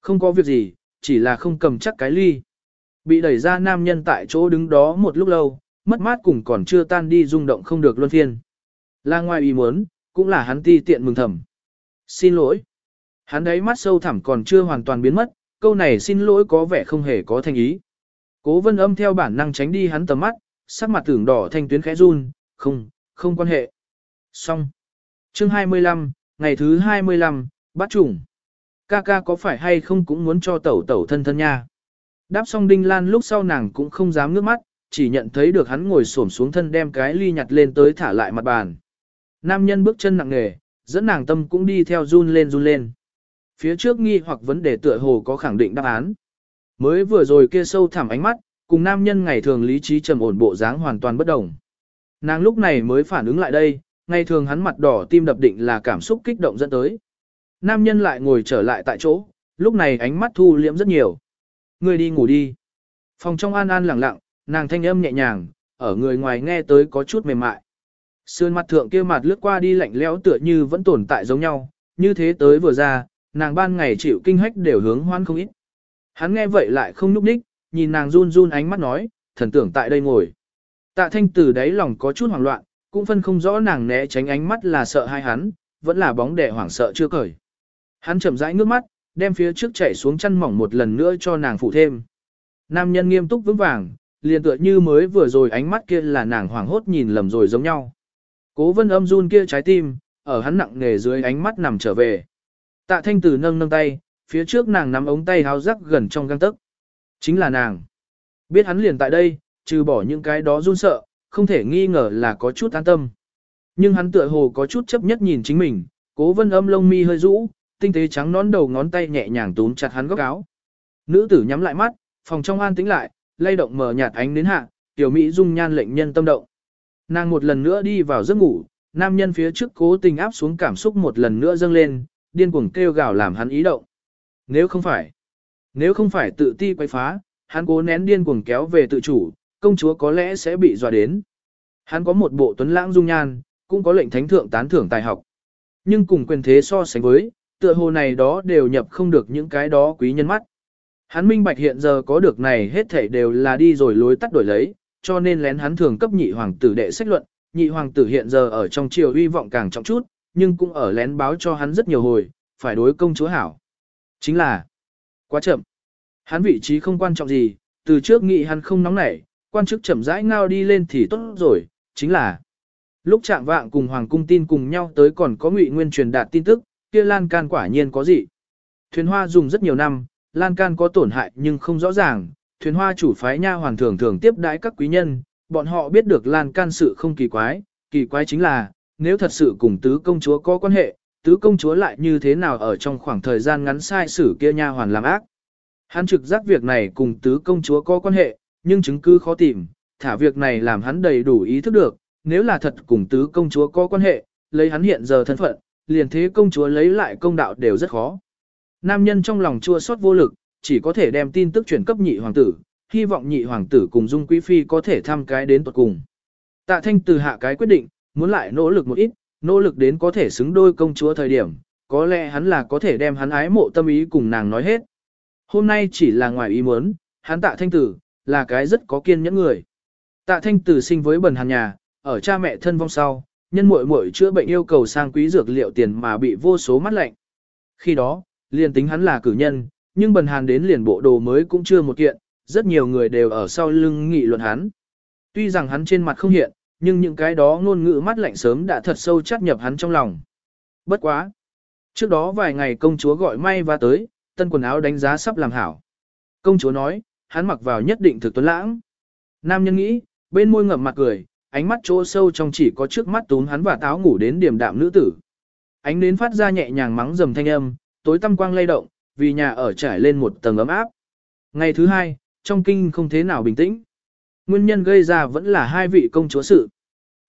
Speaker 1: Không có việc gì, chỉ là không cầm chắc cái ly. Bị đẩy ra nam nhân tại chỗ đứng đó một lúc lâu, mất mát cùng còn chưa tan đi rung động không được luân phiên. Là ngoài ý muốn, cũng là hắn ti tiện mừng thầm. Xin lỗi. Hắn đấy mắt sâu thẳm còn chưa hoàn toàn biến mất, câu này xin lỗi có vẻ không hề có thành ý. Cố vân âm theo bản năng tránh đi hắn tầm mắt, sắc mặt tưởng đỏ thanh tuyến khẽ run, không, không quan hệ. Xong. Chương 25, ngày thứ 25, bắt trùng. Ca ca có phải hay không cũng muốn cho tẩu tẩu thân thân nha. Đáp xong đinh lan lúc sau nàng cũng không dám ngước mắt, chỉ nhận thấy được hắn ngồi xổm xuống thân đem cái ly nhặt lên tới thả lại mặt bàn. Nam nhân bước chân nặng nề, dẫn nàng tâm cũng đi theo run lên run lên. Phía trước nghi hoặc vấn đề tựa hồ có khẳng định đáp án. Mới vừa rồi kia sâu thẳm ánh mắt, cùng nam nhân ngày thường lý trí trầm ổn bộ dáng hoàn toàn bất đồng. Nàng lúc này mới phản ứng lại đây, ngày thường hắn mặt đỏ tim đập định là cảm xúc kích động dẫn tới. Nam nhân lại ngồi trở lại tại chỗ, lúc này ánh mắt thu liễm rất nhiều. Người đi ngủ đi. Phòng trong an an lặng lặng, nàng thanh âm nhẹ nhàng, ở người ngoài nghe tới có chút mềm mại. Sườn mặt thượng kia mặt lướt qua đi lạnh lẽo tựa như vẫn tồn tại giống nhau, như thế tới vừa ra, nàng ban ngày chịu kinh hách đều hướng hoan không ít. Hắn nghe vậy lại không núp đích, nhìn nàng run run ánh mắt nói, thần tưởng tại đây ngồi. Tạ thanh từ đáy lòng có chút hoảng loạn, cũng phân không rõ nàng né tránh ánh mắt là sợ hai hắn, vẫn là bóng đẻ hoảng sợ chưa cởi. Hắn chậm rãi ngước mắt, đem phía trước chảy xuống chân mỏng một lần nữa cho nàng phụ thêm. Nam nhân nghiêm túc vững vàng, liền tựa như mới vừa rồi ánh mắt kia là nàng hoảng hốt nhìn lầm rồi giống nhau. Cố vân âm run kia trái tim, ở hắn nặng nề dưới ánh mắt nằm trở về. Tạ thanh tử nâng nâng tay, phía trước nàng nắm ống tay háo rắc gần trong găng tấc. Chính là nàng. Biết hắn liền tại đây, trừ bỏ những cái đó run sợ, không thể nghi ngờ là có chút an tâm. Nhưng hắn tựa hồ có chút chấp nhất nhìn chính mình, cố vân âm lông mi hơi rũ, tinh tế trắng nón đầu ngón tay nhẹ nhàng túm chặt hắn góc áo. Nữ tử nhắm lại mắt, phòng trong an tĩnh lại, lay động mờ nhạt ánh đến hạ, tiểu mỹ dung nhan lệnh nhân tâm động. Nàng một lần nữa đi vào giấc ngủ, nam nhân phía trước cố tình áp xuống cảm xúc một lần nữa dâng lên, điên cuồng kêu gào làm hắn ý động. Nếu không phải, nếu không phải tự ti quay phá, hắn cố nén điên cuồng kéo về tự chủ, công chúa có lẽ sẽ bị dọa đến. Hắn có một bộ tuấn lãng dung nhan, cũng có lệnh thánh thượng tán thưởng tài học. Nhưng cùng quyền thế so sánh với, tựa hồ này đó đều nhập không được những cái đó quý nhân mắt. Hắn minh bạch hiện giờ có được này hết thảy đều là đi rồi lối tắt đổi lấy, cho nên lén hắn thường cấp nhị hoàng tử đệ sách luận, nhị hoàng tử hiện giờ ở trong triều uy vọng càng trọng chút, nhưng cũng ở lén báo cho hắn rất nhiều hồi, phải đối công chúa hảo. Chính là, quá chậm. Hắn vị trí không quan trọng gì, từ trước nghị hắn không nóng nảy, quan chức chậm rãi ngao đi lên thì tốt rồi, chính là. Lúc trạng vạng cùng hoàng cung tin cùng nhau tới còn có ngụy nguyên truyền đạt tin tức, kia lan can quả nhiên có gì. Thuyền hoa dùng rất nhiều năm, lan can có tổn hại nhưng không rõ ràng, thuyền hoa chủ phái nha hoàn thường thường tiếp đãi các quý nhân, bọn họ biết được lan can sự không kỳ quái, kỳ quái chính là, nếu thật sự cùng tứ công chúa có quan hệ, tứ công chúa lại như thế nào ở trong khoảng thời gian ngắn sai xử kia nha hoàn làm ác. Hắn trực giác việc này cùng tứ công chúa có quan hệ, nhưng chứng cứ khó tìm, thả việc này làm hắn đầy đủ ý thức được, nếu là thật cùng tứ công chúa có quan hệ, lấy hắn hiện giờ thân phận, liền thế công chúa lấy lại công đạo đều rất khó. Nam nhân trong lòng chua xót vô lực, chỉ có thể đem tin tức chuyển cấp nhị hoàng tử, hy vọng nhị hoàng tử cùng Dung Quý Phi có thể thăm cái đến tuật cùng. Tạ Thanh từ hạ cái quyết định, muốn lại nỗ lực một ít, nỗ lực đến có thể xứng đôi công chúa thời điểm, có lẽ hắn là có thể đem hắn ái mộ tâm ý cùng nàng nói hết. Hôm nay chỉ là ngoài ý muốn, hắn tạ thanh tử, là cái rất có kiên nhẫn người. Tạ thanh tử sinh với bần hàn nhà, ở cha mẹ thân vong sau, nhân muội muội chữa bệnh yêu cầu sang quý dược liệu tiền mà bị vô số mắt lạnh. Khi đó, liền tính hắn là cử nhân, nhưng bần hàn đến liền bộ đồ mới cũng chưa một kiện, rất nhiều người đều ở sau lưng nghị luận hắn. Tuy rằng hắn trên mặt không hiện, nhưng những cái đó ngôn ngữ mắt lạnh sớm đã thật sâu chắt nhập hắn trong lòng. Bất quá. Trước đó vài ngày công chúa gọi may và tới, tân quần áo đánh giá sắp làm hảo. Công chúa nói, hắn mặc vào nhất định thực tuấn lãng. Nam nhân nghĩ, bên môi ngậm mặt cười, ánh mắt chỗ sâu trong chỉ có trước mắt tún hắn và táo ngủ đến điểm đạm nữ tử. Ánh đến phát ra nhẹ nhàng mắng dầm thanh âm, tối tăm quang lay động, vì nhà ở trải lên một tầng ấm áp. Ngày thứ hai, trong kinh không thế nào bình tĩnh. Nguyên nhân gây ra vẫn là hai vị công chúa sự.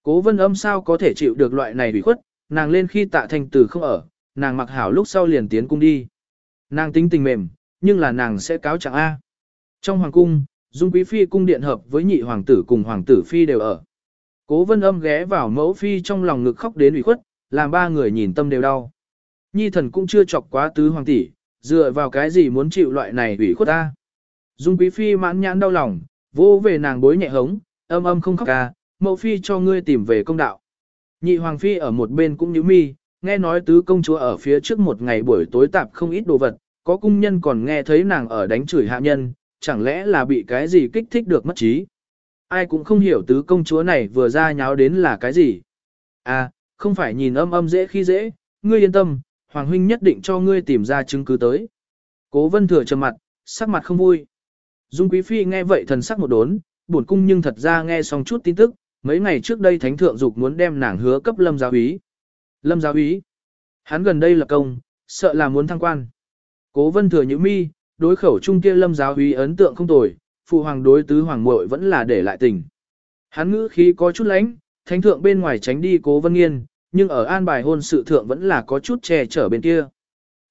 Speaker 1: Cố vân âm sao có thể chịu được loại này bị khuất, nàng lên khi tạ thanh tử không ở, nàng mặc hảo lúc sau liền tiến cung đi. Nàng tính tình mềm, nhưng là nàng sẽ cáo trạng A. Trong hoàng cung, Dung Quý Phi cung điện hợp với nhị hoàng tử cùng hoàng tử Phi đều ở. Cố vân âm ghé vào mẫu Phi trong lòng ngực khóc đến ủy khuất, làm ba người nhìn tâm đều đau. Nhi thần cũng chưa chọc quá tứ hoàng tỷ, dựa vào cái gì muốn chịu loại này ủy khuất ta. Dung Quý Phi mãn nhãn đau lòng, vô về nàng bối nhẹ hống, âm âm không khóc ca, mẫu Phi cho ngươi tìm về công đạo. Nhị hoàng Phi ở một bên cũng nhíu mi, nghe nói tứ công chúa ở phía trước một ngày buổi tối tạp không ít đồ vật, có cung nhân còn nghe thấy nàng ở đánh chửi hạ nhân, chẳng lẽ là bị cái gì kích thích được mất trí. Ai cũng không hiểu tứ công chúa này vừa ra nháo đến là cái gì. À, không phải nhìn âm âm dễ khi dễ, ngươi yên tâm, Hoàng huynh nhất định cho ngươi tìm ra chứng cứ tới. Cố vân thừa trầm mặt, sắc mặt không vui. Dung Quý Phi nghe vậy thần sắc một đốn, buồn cung nhưng thật ra nghe xong chút tin tức, mấy ngày trước đây Thánh Thượng Dục muốn đem nàng hứa cấp lâm giáo úy. Lâm giáo úy. Hắn gần đây là công, sợ là muốn thăng quan. Cố vân thừa như mi, đối khẩu trung kia lâm giáo úy ấn tượng không tồi, phụ hoàng đối tứ hoàng muội vẫn là để lại tình. Hắn ngữ khí có chút lãnh, thánh thượng bên ngoài tránh đi cố vân nghiên, nhưng ở an bài hôn sự thượng vẫn là có chút che chở bên kia.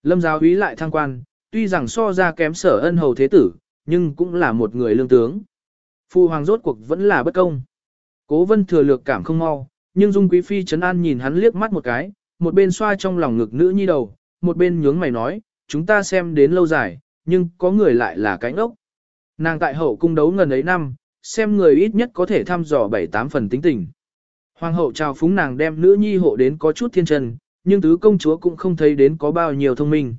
Speaker 1: Lâm giáo úy lại thăng quan, tuy rằng so ra kém sở ân hầu thế tử, nhưng cũng là một người lương tướng. phu hoàng rốt cuộc vẫn là bất công. Cố vân thừa lược cảm không mau, nhưng dung quý phi trấn an nhìn hắn liếc mắt một cái, một bên xoa trong lòng ngực nữ nhi đầu, một bên nhướng mày nói, chúng ta xem đến lâu dài, nhưng có người lại là cánh ốc. Nàng tại hậu cung đấu ngần ấy năm, xem người ít nhất có thể thăm dò bảy tám phần tính tình. Hoàng hậu chào phúng nàng đem nữ nhi hộ đến có chút thiên trần, nhưng tứ công chúa cũng không thấy đến có bao nhiêu thông minh.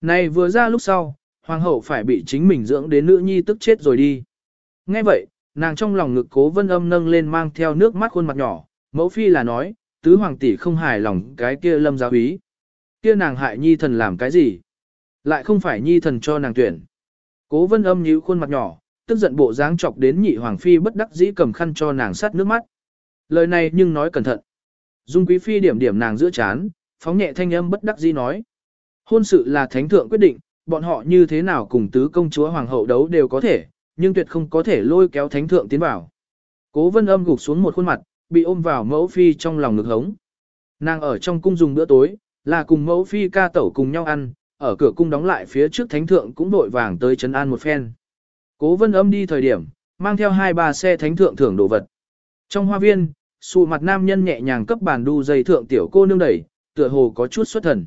Speaker 1: Này vừa ra lúc sau, hoàng hậu phải bị chính mình dưỡng đến nữ nhi tức chết rồi đi. Nghe vậy, nàng trong lòng ngực cố vân âm nâng lên mang theo nước mắt khuôn mặt nhỏ, mẫu phi là nói, tứ hoàng tỷ không hài lòng cái kia lâm giáo ý. Kia nàng hại nhi thần làm cái gì? Lại không phải nhi thần cho nàng tuyển. Cố vân âm nhíu khuôn mặt nhỏ, tức giận bộ dáng chọc đến nhị hoàng phi bất đắc dĩ cầm khăn cho nàng sát nước mắt. Lời này nhưng nói cẩn thận. Dung quý phi điểm điểm nàng giữa chán, phóng nhẹ thanh âm bất đắc dĩ nói. Hôn sự là thánh thượng quyết định, bọn họ như thế nào cùng tứ công chúa hoàng hậu đấu đều có thể, nhưng tuyệt không có thể lôi kéo thánh thượng tiến vào. Cố vân âm gục xuống một khuôn mặt, bị ôm vào mẫu phi trong lòng ngực hống. Nàng ở trong cung dùng bữa tối, là cùng mẫu phi ca tẩu cùng nhau ăn, ở cửa cung đóng lại phía trước thánh thượng cũng đội vàng tới trấn an một phen. Cố vân âm đi thời điểm, mang theo hai ba xe thánh thượng thưởng đồ vật. Trong hoa viên, sụ mặt nam nhân nhẹ nhàng cấp bàn đu dây thượng tiểu cô nương đẩy, tựa hồ có chút xuất thần.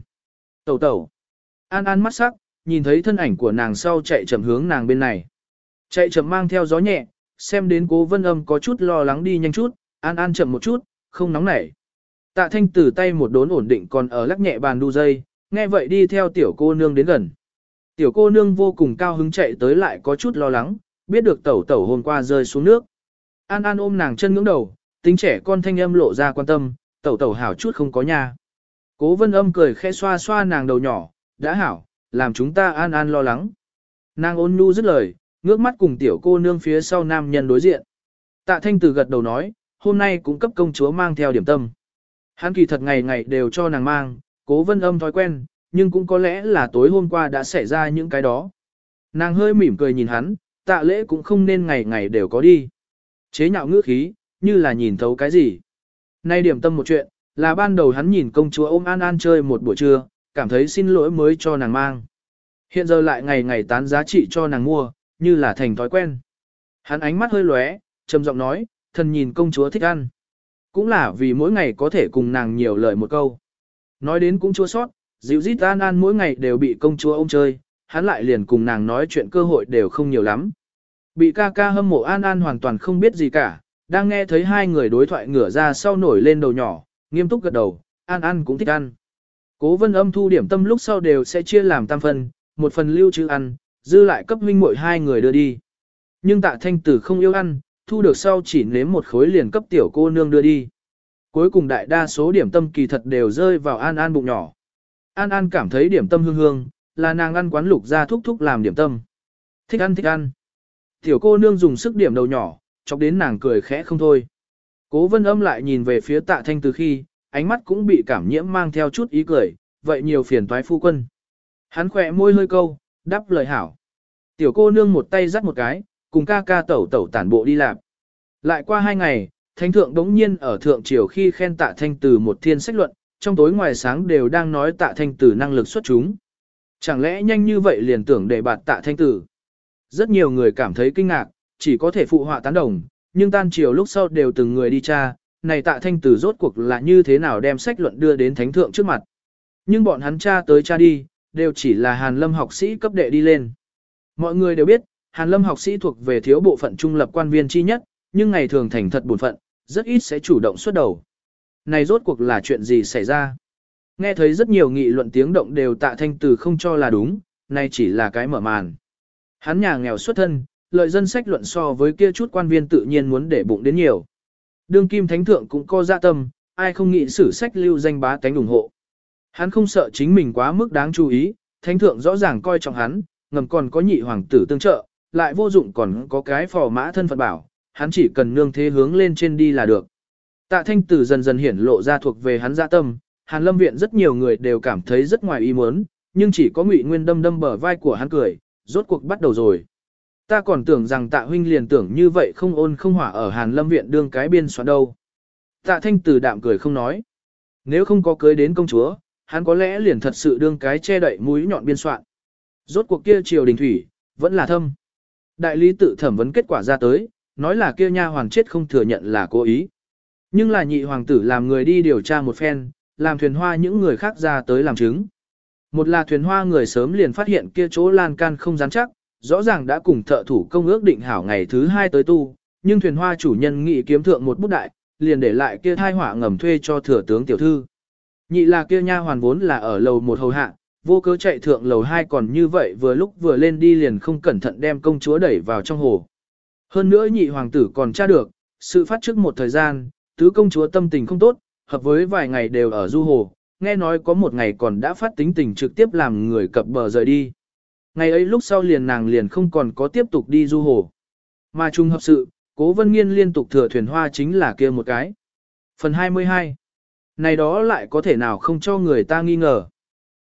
Speaker 1: Tẩu tẩu. An an mắt sắc, nhìn thấy thân ảnh của nàng sau chạy chậm hướng nàng bên này. Chạy chậm mang theo gió nhẹ, xem đến cố vân âm có chút lo lắng đi nhanh chút, an an chậm một chút, không nóng nảy. Tạ thanh từ tay một đốn ổn định còn ở lắc nhẹ bàn đu dây, nghe vậy đi theo tiểu cô nương đến gần. Tiểu cô nương vô cùng cao hứng chạy tới lại có chút lo lắng, biết được tẩu tẩu hôm qua rơi xuống nước. An An ôm nàng chân ngưỡng đầu, tính trẻ con thanh âm lộ ra quan tâm, tẩu tẩu hảo chút không có nhà. Cố vân âm cười khẽ xoa xoa nàng đầu nhỏ, đã hảo, làm chúng ta An An lo lắng. Nàng ôn nhu dứt lời, ngước mắt cùng tiểu cô nương phía sau nam nhân đối diện. Tạ thanh từ gật đầu nói, hôm nay cũng cấp công chúa mang theo điểm tâm. Hắn kỳ thật ngày ngày đều cho nàng mang, cố vân âm thói quen, nhưng cũng có lẽ là tối hôm qua đã xảy ra những cái đó. Nàng hơi mỉm cười nhìn hắn, tạ lễ cũng không nên ngày ngày đều có đi. Chế nhạo ngữ khí, như là nhìn thấu cái gì. Nay điểm tâm một chuyện, là ban đầu hắn nhìn công chúa ôm An An chơi một buổi trưa, cảm thấy xin lỗi mới cho nàng mang. Hiện giờ lại ngày ngày tán giá trị cho nàng mua, như là thành thói quen. Hắn ánh mắt hơi lóe, trầm giọng nói, thần nhìn công chúa thích ăn. Cũng là vì mỗi ngày có thể cùng nàng nhiều lời một câu. Nói đến cũng chua sót, dịu dít An An mỗi ngày đều bị công chúa ôm chơi, hắn lại liền cùng nàng nói chuyện cơ hội đều không nhiều lắm. Bị ca ca hâm mộ An An hoàn toàn không biết gì cả, đang nghe thấy hai người đối thoại ngửa ra sau nổi lên đầu nhỏ, nghiêm túc gật đầu, An An cũng thích ăn. Cố vân âm thu điểm tâm lúc sau đều sẽ chia làm tam phần, một phần lưu trữ ăn, dư lại cấp huynh muội hai người đưa đi. Nhưng tạ thanh tử không yêu ăn, thu được sau chỉ nếm một khối liền cấp tiểu cô nương đưa đi. Cuối cùng đại đa số điểm tâm kỳ thật đều rơi vào An An bụng nhỏ. An An cảm thấy điểm tâm hương hương, là nàng ăn quán lục ra thúc thúc làm điểm tâm. Thích ăn thích ăn. Tiểu cô nương dùng sức điểm đầu nhỏ, chọc đến nàng cười khẽ không thôi. Cố vân âm lại nhìn về phía tạ thanh từ khi, ánh mắt cũng bị cảm nhiễm mang theo chút ý cười, vậy nhiều phiền toái phu quân. Hắn khỏe môi hơi câu, đáp lời hảo. Tiểu cô nương một tay dắt một cái, cùng ca ca tẩu tẩu tản bộ đi làm. Lại qua hai ngày, thánh thượng đống nhiên ở thượng triều khi khen tạ thanh từ một thiên sách luận, trong tối ngoài sáng đều đang nói tạ thanh từ năng lực xuất chúng. Chẳng lẽ nhanh như vậy liền tưởng để bạt tạ thanh tử? Rất nhiều người cảm thấy kinh ngạc, chỉ có thể phụ họa tán đồng, nhưng tan chiều lúc sau đều từng người đi tra, này tạ thanh tử rốt cuộc là như thế nào đem sách luận đưa đến thánh thượng trước mặt. Nhưng bọn hắn tra tới tra đi, đều chỉ là hàn lâm học sĩ cấp đệ đi lên. Mọi người đều biết, hàn lâm học sĩ thuộc về thiếu bộ phận trung lập quan viên chi nhất, nhưng ngày thường thành thật buồn phận, rất ít sẽ chủ động xuất đầu. Này rốt cuộc là chuyện gì xảy ra? Nghe thấy rất nhiều nghị luận tiếng động đều tạ thanh tử không cho là đúng, này chỉ là cái mở màn. Hắn nhà nghèo xuất thân, lợi dân sách luận so với kia chút quan viên tự nhiên muốn để bụng đến nhiều. Đương kim thánh thượng cũng có dạ tâm, ai không nghĩ sử sách lưu danh bá tánh ủng hộ. Hắn không sợ chính mình quá mức đáng chú ý, thánh thượng rõ ràng coi trọng hắn, ngầm còn có nhị hoàng tử tương trợ, lại vô dụng còn có cái phò mã thân phận bảo, hắn chỉ cần nương thế hướng lên trên đi là được. Tạ thanh tử dần dần hiển lộ ra thuộc về hắn dạ tâm, hàn lâm viện rất nhiều người đều cảm thấy rất ngoài ý muốn, nhưng chỉ có ngụy nguyên đâm đâm bờ vai của hắn cười, rốt cuộc bắt đầu rồi. Ta còn tưởng rằng tạ huynh liền tưởng như vậy không ôn không hỏa ở Hàn Lâm Viện đương cái biên soạn đâu. Tạ thanh từ đạm cười không nói. Nếu không có cưới đến công chúa, hắn có lẽ liền thật sự đương cái che đậy mũi nhọn biên soạn. Rốt cuộc kia triều đình thủy, vẫn là thâm. Đại lý tự thẩm vấn kết quả ra tới, nói là kia nha hoàng chết không thừa nhận là cố ý. Nhưng là nhị hoàng tử làm người đi điều tra một phen, làm thuyền hoa những người khác ra tới làm chứng. Một là thuyền hoa người sớm liền phát hiện kia chỗ lan can không rắn chắc, rõ ràng đã cùng thợ thủ công ước định hảo ngày thứ hai tới tu, nhưng thuyền hoa chủ nhân nghị kiếm thượng một bút đại, liền để lại kia thai hỏa ngầm thuê cho thừa tướng tiểu thư. Nhị là kia nha hoàn vốn là ở lầu một hầu hạ, vô cớ chạy thượng lầu hai còn như vậy vừa lúc vừa lên đi liền không cẩn thận đem công chúa đẩy vào trong hồ. Hơn nữa nhị hoàng tử còn tra được, sự phát trước một thời gian, tứ công chúa tâm tình không tốt, hợp với vài ngày đều ở du hồ, nghe nói có một ngày còn đã phát tính tình trực tiếp làm người cập bờ rời đi. Ngày ấy lúc sau liền nàng liền không còn có tiếp tục đi du hồ. Mà trùng hợp sự, cố vân nghiên liên tục thừa thuyền hoa chính là kia một cái. Phần 22 Này đó lại có thể nào không cho người ta nghi ngờ.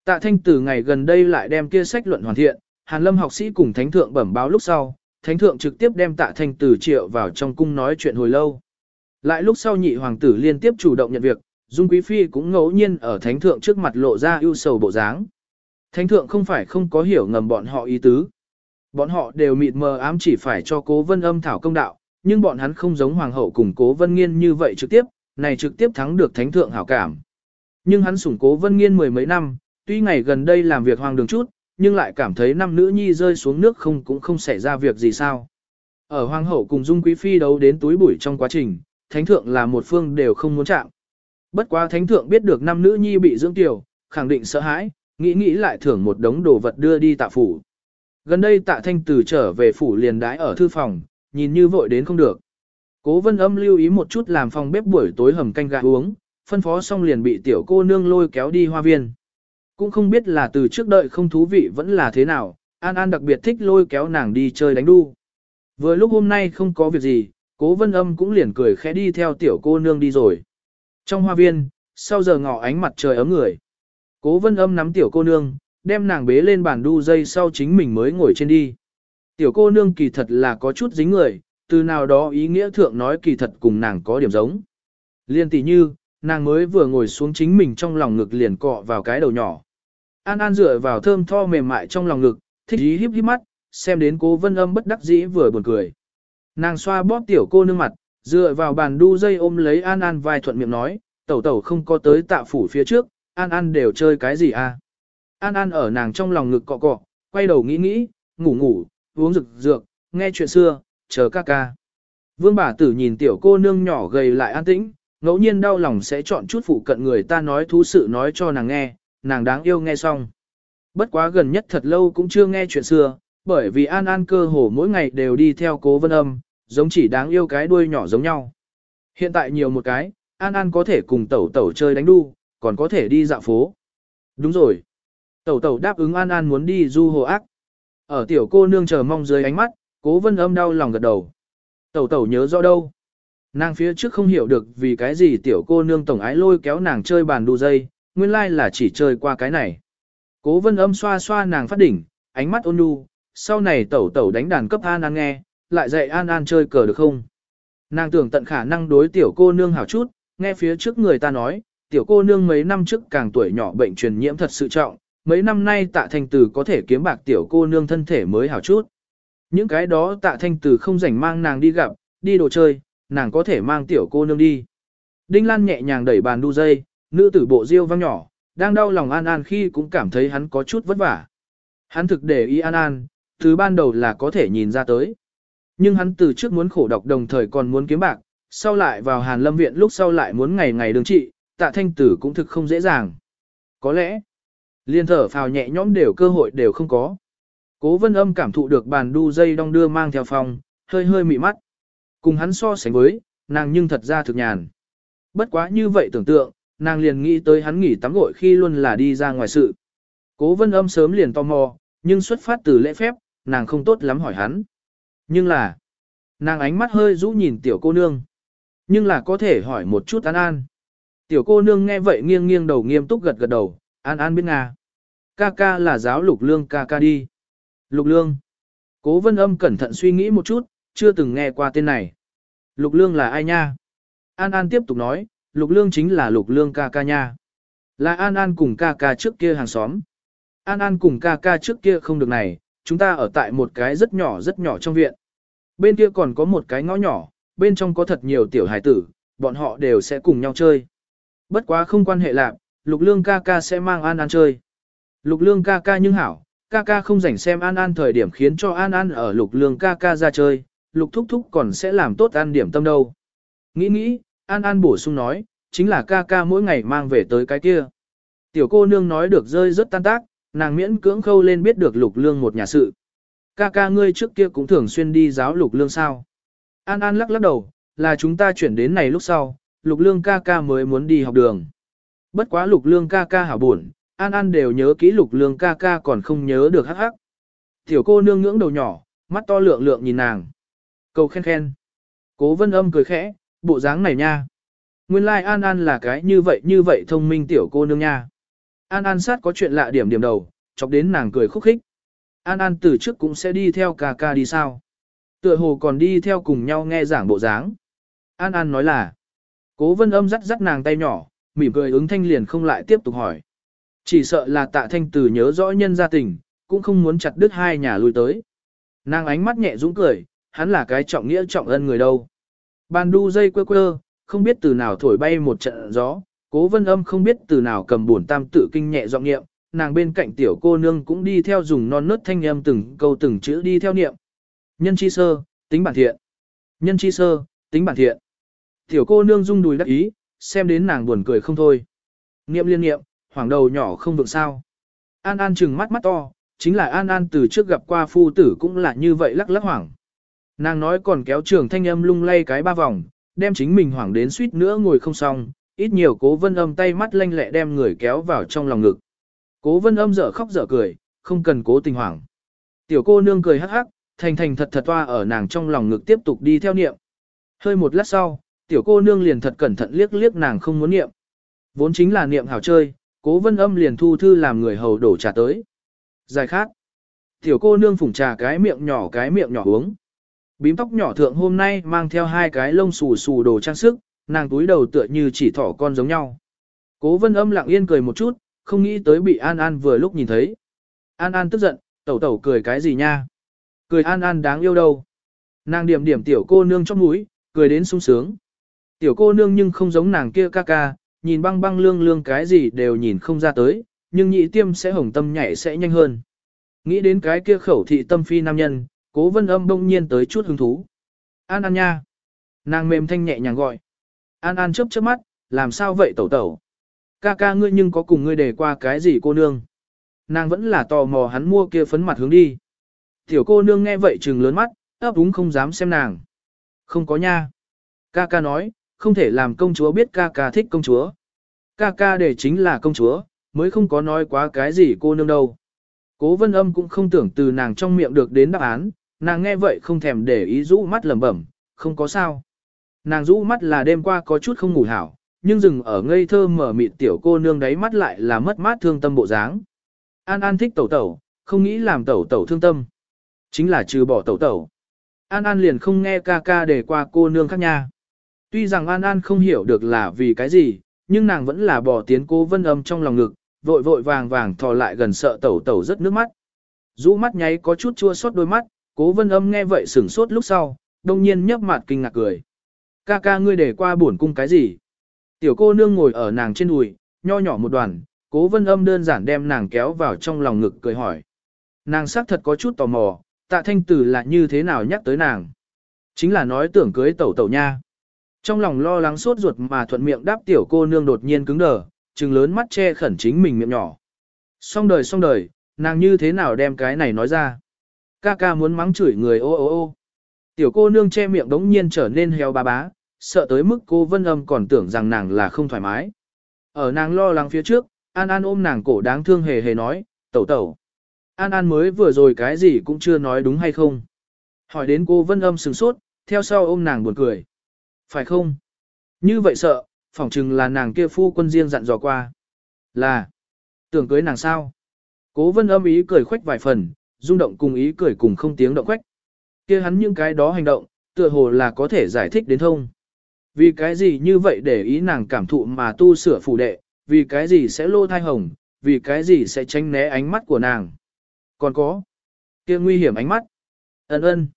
Speaker 1: Tạ thanh tử ngày gần đây lại đem kia sách luận hoàn thiện, hàn lâm học sĩ cùng thánh thượng bẩm báo lúc sau, thánh thượng trực tiếp đem tạ thanh tử triệu vào trong cung nói chuyện hồi lâu. Lại lúc sau nhị hoàng tử liên tiếp chủ động nhận việc, Dung Quý Phi cũng ngẫu nhiên ở thánh thượng trước mặt lộ ra ưu sầu bộ dáng. Thánh thượng không phải không có hiểu ngầm bọn họ ý tứ. Bọn họ đều mịt mờ ám chỉ phải cho cố vân âm thảo công đạo, nhưng bọn hắn không giống hoàng hậu cùng cố vân nghiên như vậy trực tiếp, này trực tiếp thắng được thánh thượng hảo cảm. Nhưng hắn sủng cố vân nghiên mười mấy năm, tuy ngày gần đây làm việc hoàng đường chút, nhưng lại cảm thấy năm nữ nhi rơi xuống nước không cũng không xảy ra việc gì sao. Ở hoàng hậu cùng dung quý phi đấu đến túi bụi trong quá trình, thánh thượng là một phương đều không muốn chạm. Bất quá thánh thượng biết được năm nữ nhi bị dưỡng tiểu, khẳng định sợ hãi, nghĩ nghĩ lại thưởng một đống đồ vật đưa đi tạ phủ. Gần đây tạ thanh tử trở về phủ liền đái ở thư phòng, nhìn như vội đến không được. Cố vân âm lưu ý một chút làm phòng bếp buổi tối hầm canh gà uống, phân phó xong liền bị tiểu cô nương lôi kéo đi hoa viên. Cũng không biết là từ trước đợi không thú vị vẫn là thế nào, An An đặc biệt thích lôi kéo nàng đi chơi đánh đu. Vừa lúc hôm nay không có việc gì, cố vân âm cũng liền cười khẽ đi theo tiểu cô nương đi rồi. Trong hoa viên, sau giờ ngọ ánh mặt trời ấm người. Cố vân âm nắm tiểu cô nương, đem nàng bế lên bàn đu dây sau chính mình mới ngồi trên đi. Tiểu cô nương kỳ thật là có chút dính người, từ nào đó ý nghĩa thượng nói kỳ thật cùng nàng có điểm giống. Liên tỷ như, nàng mới vừa ngồi xuống chính mình trong lòng ngực liền cọ vào cái đầu nhỏ. An An dựa vào thơm tho mềm mại trong lòng ngực, thích ý híp híp mắt, xem đến cố vân âm bất đắc dĩ vừa buồn cười. Nàng xoa bóp tiểu cô nương mặt, dựa vào bàn đu dây ôm lấy An An vai thuận miệng nói, tẩu tẩu không có tới tạ phủ phía trước, An An đều chơi cái gì à? An An ở nàng trong lòng ngực cọ cọ, quay đầu nghĩ nghĩ, ngủ ngủ, uống rực dược, nghe chuyện xưa, chờ ca ca. Vương bà tử nhìn tiểu cô nương nhỏ gầy lại an tĩnh, ngẫu nhiên đau lòng sẽ chọn chút phụ cận người ta nói thú sự nói cho nàng nghe, nàng đáng yêu nghe xong. Bất quá gần nhất thật lâu cũng chưa nghe chuyện xưa, bởi vì An An cơ hồ mỗi ngày đều đi theo cố vân âm, giống chỉ đáng yêu cái đuôi nhỏ giống nhau. Hiện tại nhiều một cái, An An có thể cùng tẩu tẩu chơi đánh đu, còn có thể đi dạo phố. Đúng rồi. Tẩu tẩu đáp ứng An An muốn đi du hồ ác. Ở tiểu cô nương chờ mong dưới ánh mắt, cố vân âm đau lòng gật đầu. Tẩu tẩu nhớ rõ đâu. Nàng phía trước không hiểu được vì cái gì tiểu cô nương tổng ái lôi kéo nàng chơi bàn đu dây, nguyên lai là chỉ chơi qua cái này. Cố vân âm xoa xoa nàng phát đỉnh, ánh mắt ôn nhu, sau này tẩu tẩu đánh đàn cấp An An nghe, lại dạy An An chơi cờ được không? Nàng tưởng tận khả năng đối tiểu cô nương hảo chút, nghe phía trước người ta nói, tiểu cô nương mấy năm trước càng tuổi nhỏ bệnh truyền nhiễm thật sự trọng, mấy năm nay tạ thanh từ có thể kiếm bạc tiểu cô nương thân thể mới hảo chút. Những cái đó tạ thanh từ không rảnh mang nàng đi gặp, đi đồ chơi, nàng có thể mang tiểu cô nương đi. Đinh Lan nhẹ nhàng đẩy bàn đu dây, nữ tử bộ diêu vang nhỏ, đang đau lòng An An khi cũng cảm thấy hắn có chút vất vả. Hắn thực để ý An An, từ ban đầu là có thể nhìn ra tới. Nhưng hắn từ trước muốn khổ độc đồng thời còn muốn kiếm bạc, sau lại vào Hàn Lâm Viện lúc sau lại muốn ngày ngày đường trị, tạ thanh tử cũng thực không dễ dàng. Có lẽ, liên thở phào nhẹ nhõm đều cơ hội đều không có. Cố vân âm cảm thụ được bàn đu dây đong đưa mang theo phòng, hơi hơi mị mắt. Cùng hắn so sánh với, nàng nhưng thật ra thực nhàn. Bất quá như vậy tưởng tượng, nàng liền nghĩ tới hắn nghỉ tắm gội khi luôn là đi ra ngoài sự. Cố vân âm sớm liền tò mò, nhưng xuất phát từ lễ phép, nàng không tốt lắm hỏi hắn. Nhưng là, nàng ánh mắt hơi rũ nhìn tiểu cô nương. Nhưng là có thể hỏi một chút an an. Tiểu cô nương nghe vậy nghiêng nghiêng đầu nghiêm túc gật gật đầu, an an biết Nga. Ca ca là giáo lục lương ca ca đi. Lục lương. Cố vân âm cẩn thận suy nghĩ một chút, chưa từng nghe qua tên này. Lục lương là ai nha? An An tiếp tục nói, lục lương chính là lục lương ca ca nha. Là An An cùng ca ca trước kia hàng xóm. An An cùng ca ca trước kia không được này, chúng ta ở tại một cái rất nhỏ rất nhỏ trong viện. Bên kia còn có một cái ngõ nhỏ, bên trong có thật nhiều tiểu hài tử, bọn họ đều sẽ cùng nhau chơi. Bất quá không quan hệ lạc, lục lương ca ca sẽ mang An An chơi. Lục lương ca ca nhưng hảo, ca ca không rảnh xem An An thời điểm khiến cho An An ở lục lương ca ca ra chơi, lục thúc thúc còn sẽ làm tốt an điểm tâm đâu. Nghĩ nghĩ, An An bổ sung nói, chính là ca ca mỗi ngày mang về tới cái kia. Tiểu cô nương nói được rơi rất tan tác, nàng miễn cưỡng khâu lên biết được lục lương một nhà sự. Ca ca ngươi trước kia cũng thường xuyên đi giáo lục lương sao. An An lắc lắc đầu, là chúng ta chuyển đến này lúc sau, lục lương ca ca mới muốn đi học đường. Bất quá lục lương ca ca hảo buồn, An An đều nhớ kỹ lục lương ca ca còn không nhớ được hắc hắc. Tiểu cô nương ngưỡng đầu nhỏ, mắt to lượng lượng nhìn nàng. Cầu khen khen. Cố vân âm cười khẽ, bộ dáng này nha. Nguyên lai like An An là cái như vậy như vậy thông minh tiểu cô nương nha. An An sát có chuyện lạ điểm điểm đầu, chọc đến nàng cười khúc khích. An An từ trước cũng sẽ đi theo ca ca đi sao. Tựa hồ còn đi theo cùng nhau nghe giảng bộ dáng. An An nói là. Cố vân âm dắt dắt nàng tay nhỏ, mỉm cười ứng thanh liền không lại tiếp tục hỏi. Chỉ sợ là tạ thanh Tử nhớ rõ nhân gia tình, cũng không muốn chặt đứt hai nhà lui tới. Nàng ánh mắt nhẹ dũng cười, hắn là cái trọng nghĩa trọng ân người đâu. Bàn đu dây quơ quơ, không biết từ nào thổi bay một trận gió, cố vân âm không biết từ nào cầm buồn tam tự kinh nhẹ giọng niệm, nàng bên cạnh tiểu cô nương cũng đi theo dùng non nớt thanh âm từng câu từng chữ đi theo niệm. Nhân chi sơ, tính bản thiện. Nhân chi sơ, tính bản thiện. Tiểu cô nương rung đùi đắc ý, xem đến nàng buồn cười không thôi. Niệm liên niệm, hoàng đầu nhỏ không vượng sao. An An trừng mắt mắt to, chính là An An từ trước gặp qua phu tử cũng là như vậy lắc lắc hoảng. Nàng nói còn kéo trường thanh âm lung lay cái ba vòng, đem chính mình hoảng đến suýt nữa ngồi không xong, ít nhiều cố vân âm tay mắt lanh lẹ đem người kéo vào trong lòng ngực. Cố vân âm dở khóc dở cười, không cần cố tình hoảng. Tiểu cô nương cười hắc hắc, thành thành thật thật toa ở nàng trong lòng ngực tiếp tục đi theo niệm. Hơi một lát sau, tiểu cô nương liền thật cẩn thận liếc liếc nàng không muốn niệm. Vốn chính là niệm hảo chơi, cố vân âm liền thu thư làm người hầu đổ trà tới. Dài khác. Tiểu cô nương phủng trà cái miệng nhỏ cái miệng nhỏ uống. Bím tóc nhỏ thượng hôm nay mang theo hai cái lông xù xù đồ trang sức, nàng túi đầu tựa như chỉ thỏ con giống nhau. Cố vân âm lặng yên cười một chút, không nghĩ tới bị An An vừa lúc nhìn thấy. An An tức giận, tẩu tẩu cười cái gì nha? Cười An An đáng yêu đâu? Nàng điểm điểm tiểu cô nương trong mũi, cười đến sung sướng. Tiểu cô nương nhưng không giống nàng kia ca ca, nhìn băng băng lương lương cái gì đều nhìn không ra tới, nhưng nhị tiêm sẽ hồng tâm nhảy sẽ nhanh hơn. Nghĩ đến cái kia khẩu thị tâm phi nam nhân, cố vân âm bỗng nhiên tới chút hứng thú. An An nha. Nàng mềm thanh nhẹ nhàng gọi. An An chớp chớp mắt, làm sao vậy tẩu tẩu? Ca ca ngươi nhưng có cùng ngươi để qua cái gì cô nương? Nàng vẫn là tò mò hắn mua kia phấn mặt hướng đi. Tiểu cô nương nghe vậy trừng lớn mắt, ấp úng không dám xem nàng. Không có nha. Ca ca nói, không thể làm công chúa biết ca ca thích công chúa. Ca ca để chính là công chúa, mới không có nói quá cái gì cô nương đâu. Cố vân âm cũng không tưởng từ nàng trong miệng được đến đáp án, nàng nghe vậy không thèm để ý rũ mắt lẩm bẩm, không có sao. Nàng rũ mắt là đêm qua có chút không ngủ hảo, nhưng dừng ở ngây thơ mở mịt tiểu cô nương đáy mắt lại là mất mát thương tâm bộ dáng. An An thích tẩu tẩu, không nghĩ làm tẩu tẩu thương tâm. Chính là trừ bỏ tẩu tẩu. An An liền không nghe ca ca để qua cô nương khác nha. Tuy rằng An An không hiểu được là vì cái gì, nhưng nàng vẫn là bỏ tiến cố vân âm trong lòng ngực, vội vội vàng vàng thò lại gần sợ tẩu tẩu rất nước mắt. Rũ mắt nháy có chút chua xót đôi mắt, cố vân âm nghe vậy sửng sốt lúc sau, đông nhiên nhấp mặt kinh ngạc cười. Ca ca ngươi để qua buồn cung cái gì? Tiểu cô nương ngồi ở nàng trên đùi, nho nhỏ một đoàn, cố vân âm đơn giản đem nàng kéo vào trong lòng ngực cười hỏi. Nàng xác thật có chút tò mò, tạ thanh tử là như thế nào nhắc tới nàng. Chính là nói tưởng cưới tẩu tẩu nha. Trong lòng lo lắng sốt ruột mà thuận miệng đáp tiểu cô nương đột nhiên cứng đờ, trừng lớn mắt che khẩn chính mình miệng nhỏ. Xong đời xong đời, nàng như thế nào đem cái này nói ra. Ca ca muốn mắng chửi người ô ô ô. Tiểu cô nương che miệng đống nhiên trở nên heo ba bá, sợ tới mức cô vân âm còn tưởng rằng nàng là không thoải mái. Ở nàng lo lắng phía trước, An An ôm nàng cổ đáng thương hề hề nói, tẩu tẩu. An An mới vừa rồi cái gì cũng chưa nói đúng hay không. Hỏi đến cô vân âm sừng sốt, theo sau ôm nàng buồn cười. Phải không? Như vậy sợ, phỏng chừng là nàng kia phu quân riêng dặn dò qua. Là, tưởng cưới nàng sao? Cố vân âm ý cười khoách vài phần, rung động cùng ý cười cùng không tiếng động khoách. kia hắn những cái đó hành động, tựa hồ là có thể giải thích đến thông. Vì cái gì như vậy để ý nàng cảm thụ mà tu sửa phủ đệ, vì cái gì sẽ lô thai hồng, vì cái gì sẽ tránh né ánh mắt của nàng. Còn có, kia nguy hiểm ánh mắt. Ấn ơn.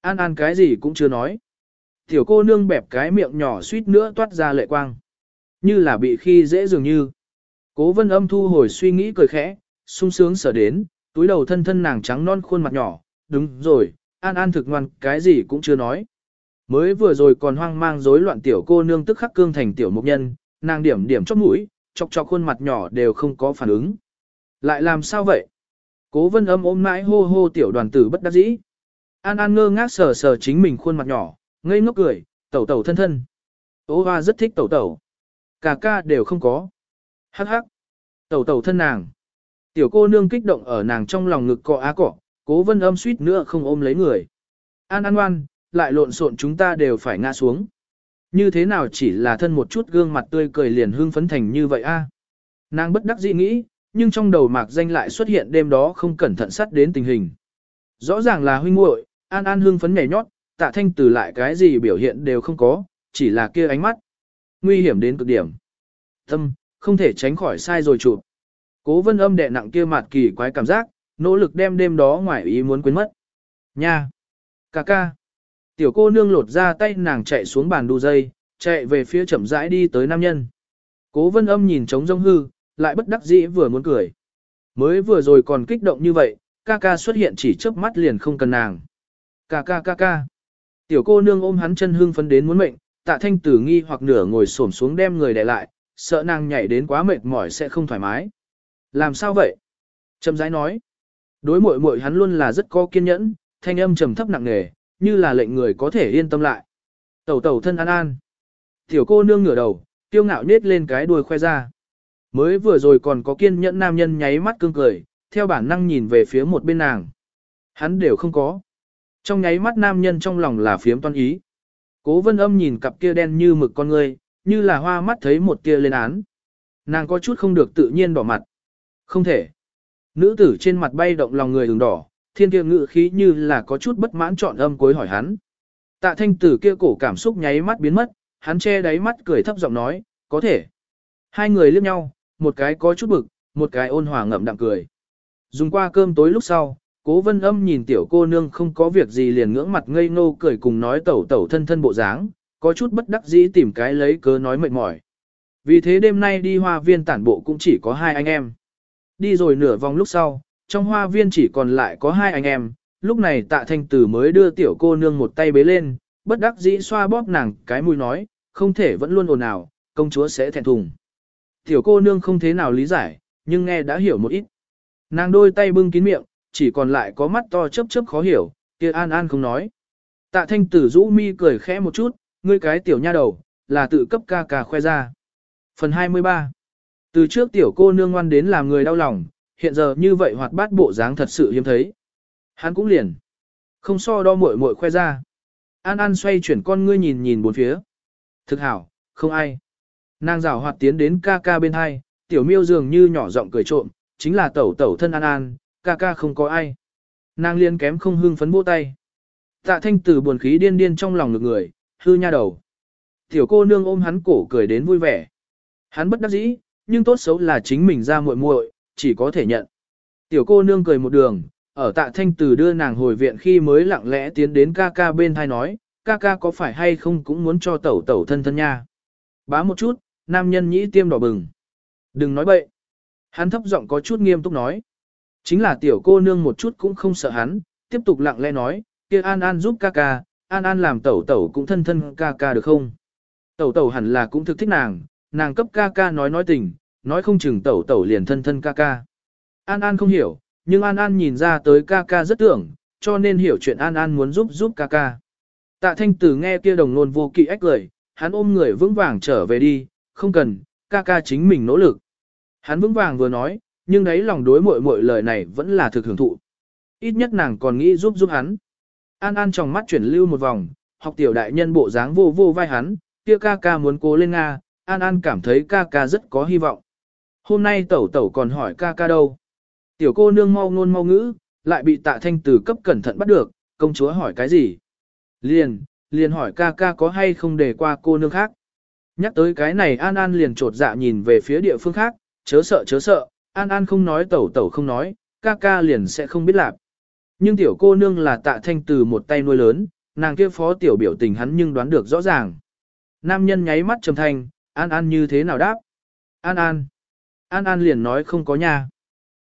Speaker 1: An An cái gì cũng chưa nói. Tiểu cô nương bẹp cái miệng nhỏ suýt nữa toát ra lệ quang. Như là bị khi dễ dường như. Cố vân âm thu hồi suy nghĩ cười khẽ, sung sướng sở đến, túi đầu thân thân nàng trắng non khuôn mặt nhỏ. Đúng rồi, An An thực ngoan cái gì cũng chưa nói. Mới vừa rồi còn hoang mang rối loạn tiểu cô nương tức khắc cương thành tiểu mục nhân, nàng điểm điểm chóp mũi, chọc chọc khuôn mặt nhỏ đều không có phản ứng. Lại làm sao vậy? Cố vân âm ôm mãi hô hô tiểu đoàn tử bất đắc dĩ. An An ngơ ngác sờ sờ chính mình khuôn mặt nhỏ, ngây ngốc cười, tẩu tẩu thân thân. Ô hoa rất thích tẩu tẩu. Cả ca đều không có. Hắc hắc. Tẩu tẩu thân nàng. Tiểu cô nương kích động ở nàng trong lòng ngực cọ á cọ, cố vân âm suýt nữa không ôm lấy người. An An ngoan, lại lộn xộn chúng ta đều phải ngã xuống. Như thế nào chỉ là thân một chút gương mặt tươi cười liền hương phấn thành như vậy a? Nàng bất đắc dĩ nghĩ, nhưng trong đầu mạc danh lại xuất hiện đêm đó không cẩn thận sắt đến tình hình. Rõ ràng là huynh muội, An An hương phấn nhảy nhót, tạ thanh từ lại cái gì biểu hiện đều không có, chỉ là kia ánh mắt. Nguy hiểm đến cực điểm. Tâm, không thể tránh khỏi sai rồi chụp. Cố vân âm đè nặng kia mặt kỳ quái cảm giác, nỗ lực đem đêm đó ngoài ý muốn quên mất. Nha! Cà ca! Tiểu cô nương lột ra tay nàng chạy xuống bàn đu dây, chạy về phía chậm rãi đi tới nam nhân. Cố vân âm nhìn trống rông hư, lại bất đắc dĩ vừa muốn cười. Mới vừa rồi còn kích động như vậy, ca ca xuất hiện chỉ chớp mắt liền không cần nàng. Ca ca ca ca. Tiểu cô nương ôm hắn chân hưng phấn đến muốn mệnh, tạ thanh tử nghi hoặc nửa ngồi xổm xuống đem người đè lại, sợ nàng nhảy đến quá mệt mỏi sẽ không thoải mái. Làm sao vậy? Trầm rãi nói. Đối mội mội hắn luôn là rất có kiên nhẫn, thanh âm trầm thấp nặng nề, như là lệnh người có thể yên tâm lại. Tẩu tẩu thân an an. Tiểu cô nương ngửa đầu, tiêu ngạo nết lên cái đuôi khoe ra. Mới vừa rồi còn có kiên nhẫn nam nhân nháy mắt cương cười, theo bản năng nhìn về phía một bên nàng. Hắn đều không có. Trong nháy mắt nam nhân trong lòng là phiếm toan ý. Cố vân âm nhìn cặp kia đen như mực con ngươi, như là hoa mắt thấy một kia lên án. Nàng có chút không được tự nhiên đỏ mặt. Không thể. Nữ tử trên mặt bay động lòng người đường đỏ, thiên kia ngự khí như là có chút bất mãn chọn âm cuối hỏi hắn. Tạ thanh tử kia cổ cảm xúc nháy mắt biến mất, hắn che đáy mắt cười thấp giọng nói, có thể. Hai người liếc nhau, một cái có chút bực, một cái ôn hòa ngậm đạm cười. Dùng qua cơm tối lúc sau, cố vân âm nhìn tiểu cô nương không có việc gì liền ngưỡng mặt ngây ngô cười cùng nói tẩu tẩu thân thân bộ dáng, có chút bất đắc dĩ tìm cái lấy cớ nói mệt mỏi. Vì thế đêm nay đi hoa viên tản bộ cũng chỉ có hai anh em. Đi rồi nửa vòng lúc sau, trong hoa viên chỉ còn lại có hai anh em, lúc này tạ thanh tử mới đưa tiểu cô nương một tay bế lên, bất đắc dĩ xoa bóp nàng cái mũi nói, không thể vẫn luôn ồn ào, công chúa sẽ thẹn thùng. Tiểu cô nương không thế nào lý giải, nhưng nghe đã hiểu một ít. Nàng đôi tay bưng kín miệng, chỉ còn lại có mắt to chớp chớp khó hiểu, kia An An không nói. Tạ thanh tử rũ mi cười khẽ một chút, ngươi cái tiểu nha đầu, là tự cấp ca ca khoe ra. Phần 23 Từ trước tiểu cô nương ngoan đến làm người đau lòng, hiện giờ như vậy hoạt bát bộ dáng thật sự hiếm thấy. Hắn cũng liền. Không so đo muội muội khoe ra. An An xoay chuyển con ngươi nhìn nhìn bốn phía. Thực hảo, không ai. Nàng rào hoạt tiến đến ca ca bên hai, tiểu miêu dường như nhỏ giọng cười trộm, chính là tẩu tẩu thân An An, ca ca không có ai. Nàng liên kém không hưng phấn vỗ tay. Tạ thanh tử buồn khí điên điên trong lòng ngực người, hư nha đầu. Tiểu cô nương ôm hắn cổ cười đến vui vẻ. Hắn bất đắc dĩ, nhưng tốt xấu là chính mình ra muội muội, chỉ có thể nhận. Tiểu cô nương cười một đường, ở tạ thanh tử đưa nàng hồi viện khi mới lặng lẽ tiến đến ca ca bên thai nói, ca ca có phải hay không cũng muốn cho tẩu tẩu thân thân nha. Bá một chút, nam nhân nhĩ tiêm đỏ bừng. Đừng nói bậy. Hắn thấp giọng có chút nghiêm túc nói. Chính là tiểu cô nương một chút cũng không sợ hắn, tiếp tục lặng lẽ nói, kia An An giúp ca ca, An An làm tẩu tẩu cũng thân thân ca ca được không? Tẩu tẩu hẳn là cũng thực thích nàng, nàng cấp ca ca nói nói tình, nói không chừng tẩu tẩu liền thân thân ca ca. An An không hiểu, nhưng An An nhìn ra tới ca ca rất tưởng, cho nên hiểu chuyện An An muốn giúp giúp ca ca. Tạ thanh tử nghe kia đồng nôn vô kỵ ách lời, hắn ôm người vững vàng trở về đi, không cần, ca ca chính mình nỗ lực. Hắn vững vàng vừa nói, nhưng đấy lòng đối mội mội lời này vẫn là thực hưởng thụ. Ít nhất nàng còn nghĩ giúp giúp hắn. An An trong mắt chuyển lưu một vòng, học tiểu đại nhân bộ dáng vô vô vai hắn, kia ca ca muốn cố lên Nga, An An cảm thấy ca ca rất có hy vọng. Hôm nay tẩu tẩu còn hỏi ca ca đâu. Tiểu cô nương mau ngôn mau ngữ, lại bị tạ thanh từ cấp cẩn thận bắt được, công chúa hỏi cái gì? Liền, liền hỏi ca ca có hay không để qua cô nương khác. Nhắc tới cái này An An liền trột dạ nhìn về phía địa phương khác, chớ sợ chớ sợ, An An không nói tẩu tẩu không nói, ca ca liền sẽ không biết lạc. Nhưng tiểu cô nương là tạ thanh từ một tay nuôi lớn, nàng kia phó tiểu biểu tình hắn nhưng đoán được rõ ràng. Nam nhân nháy mắt trầm thanh, An An như thế nào đáp? An An. An An liền nói không có nha.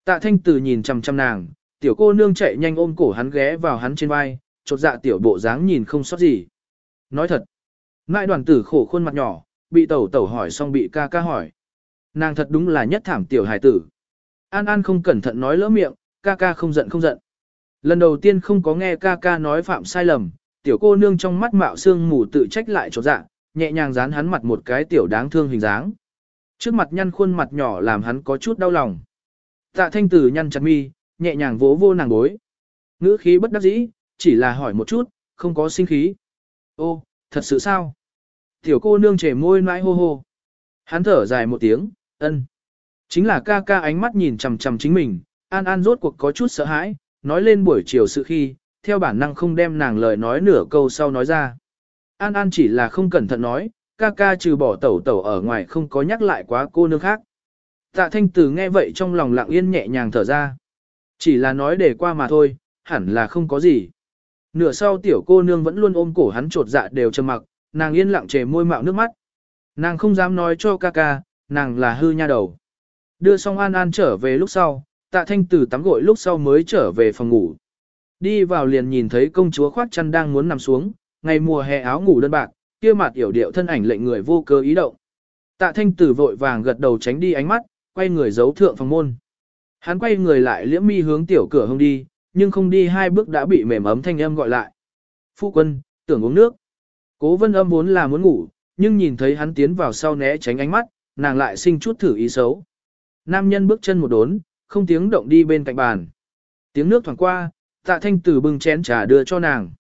Speaker 1: Tạ thanh từ nhìn chằm chằm nàng, tiểu cô nương chạy nhanh ôm cổ hắn ghé vào hắn trên vai, chột dạ tiểu bộ dáng nhìn không sót gì. Nói thật. Ngại đoàn tử khổ khuôn mặt nhỏ, bị tẩu tẩu hỏi xong bị ca ca hỏi. Nàng thật đúng là nhất thảm tiểu hài tử. An An không cẩn thận nói lỡ miệng, ca ca không giận không giận. Lần đầu tiên không có nghe ca ca nói phạm sai lầm, tiểu cô nương trong mắt mạo xương mù tự trách lại chỗ dạ, nhẹ nhàng dán hắn mặt một cái tiểu đáng thương hình dáng. Trước mặt nhăn khuôn mặt nhỏ làm hắn có chút đau lòng. Tạ thanh tử nhăn chặt mi, nhẹ nhàng vỗ vô nàng bối. Ngữ khí bất đắc dĩ, chỉ là hỏi một chút, không có sinh khí. Ô, thật sự sao? Tiểu cô nương trẻ môi mãi hô hô. Hắn thở dài một tiếng, ân. Chính là ca ca ánh mắt nhìn chằm chằm chính mình, An An rốt cuộc có chút sợ hãi, nói lên buổi chiều sự khi, theo bản năng không đem nàng lời nói nửa câu sau nói ra. An An chỉ là không cẩn thận nói, ca ca trừ bỏ tẩu tẩu ở ngoài không có nhắc lại quá cô nương khác. Tạ thanh tử nghe vậy trong lòng lặng yên nhẹ nhàng thở ra. Chỉ là nói để qua mà thôi, hẳn là không có gì. Nửa sau tiểu cô nương vẫn luôn ôm cổ hắn trột dạ đều trầm mặc, nàng yên lặng chề môi mạo nước mắt. Nàng không dám nói cho ca ca, nàng là hư nha đầu. Đưa xong An An trở về lúc sau, tạ thanh tử tắm gội lúc sau mới trở về phòng ngủ. Đi vào liền nhìn thấy công chúa khoác chăn đang muốn nằm xuống, ngày mùa hè áo ngủ đơn bạc, kia mặt yểu điệu thân ảnh lệnh người vô cơ ý động. Tạ thanh tử vội vàng gật đầu tránh đi ánh mắt, quay người giấu thượng phòng môn. Hắn quay người lại liễm mi hướng tiểu cửa hông đi, nhưng không đi hai bước đã bị mềm ấm thanh âm gọi lại. Phu quân, tưởng uống nước. Cố vân âm vốn là muốn ngủ, nhưng nhìn thấy hắn tiến vào sau né tránh ánh mắt, nàng lại sinh chút thử ý xấu. Nam nhân bước chân một đốn, không tiếng động đi bên cạnh bàn. Tiếng nước thoảng qua, tạ thanh tử bưng chén trà đưa cho nàng.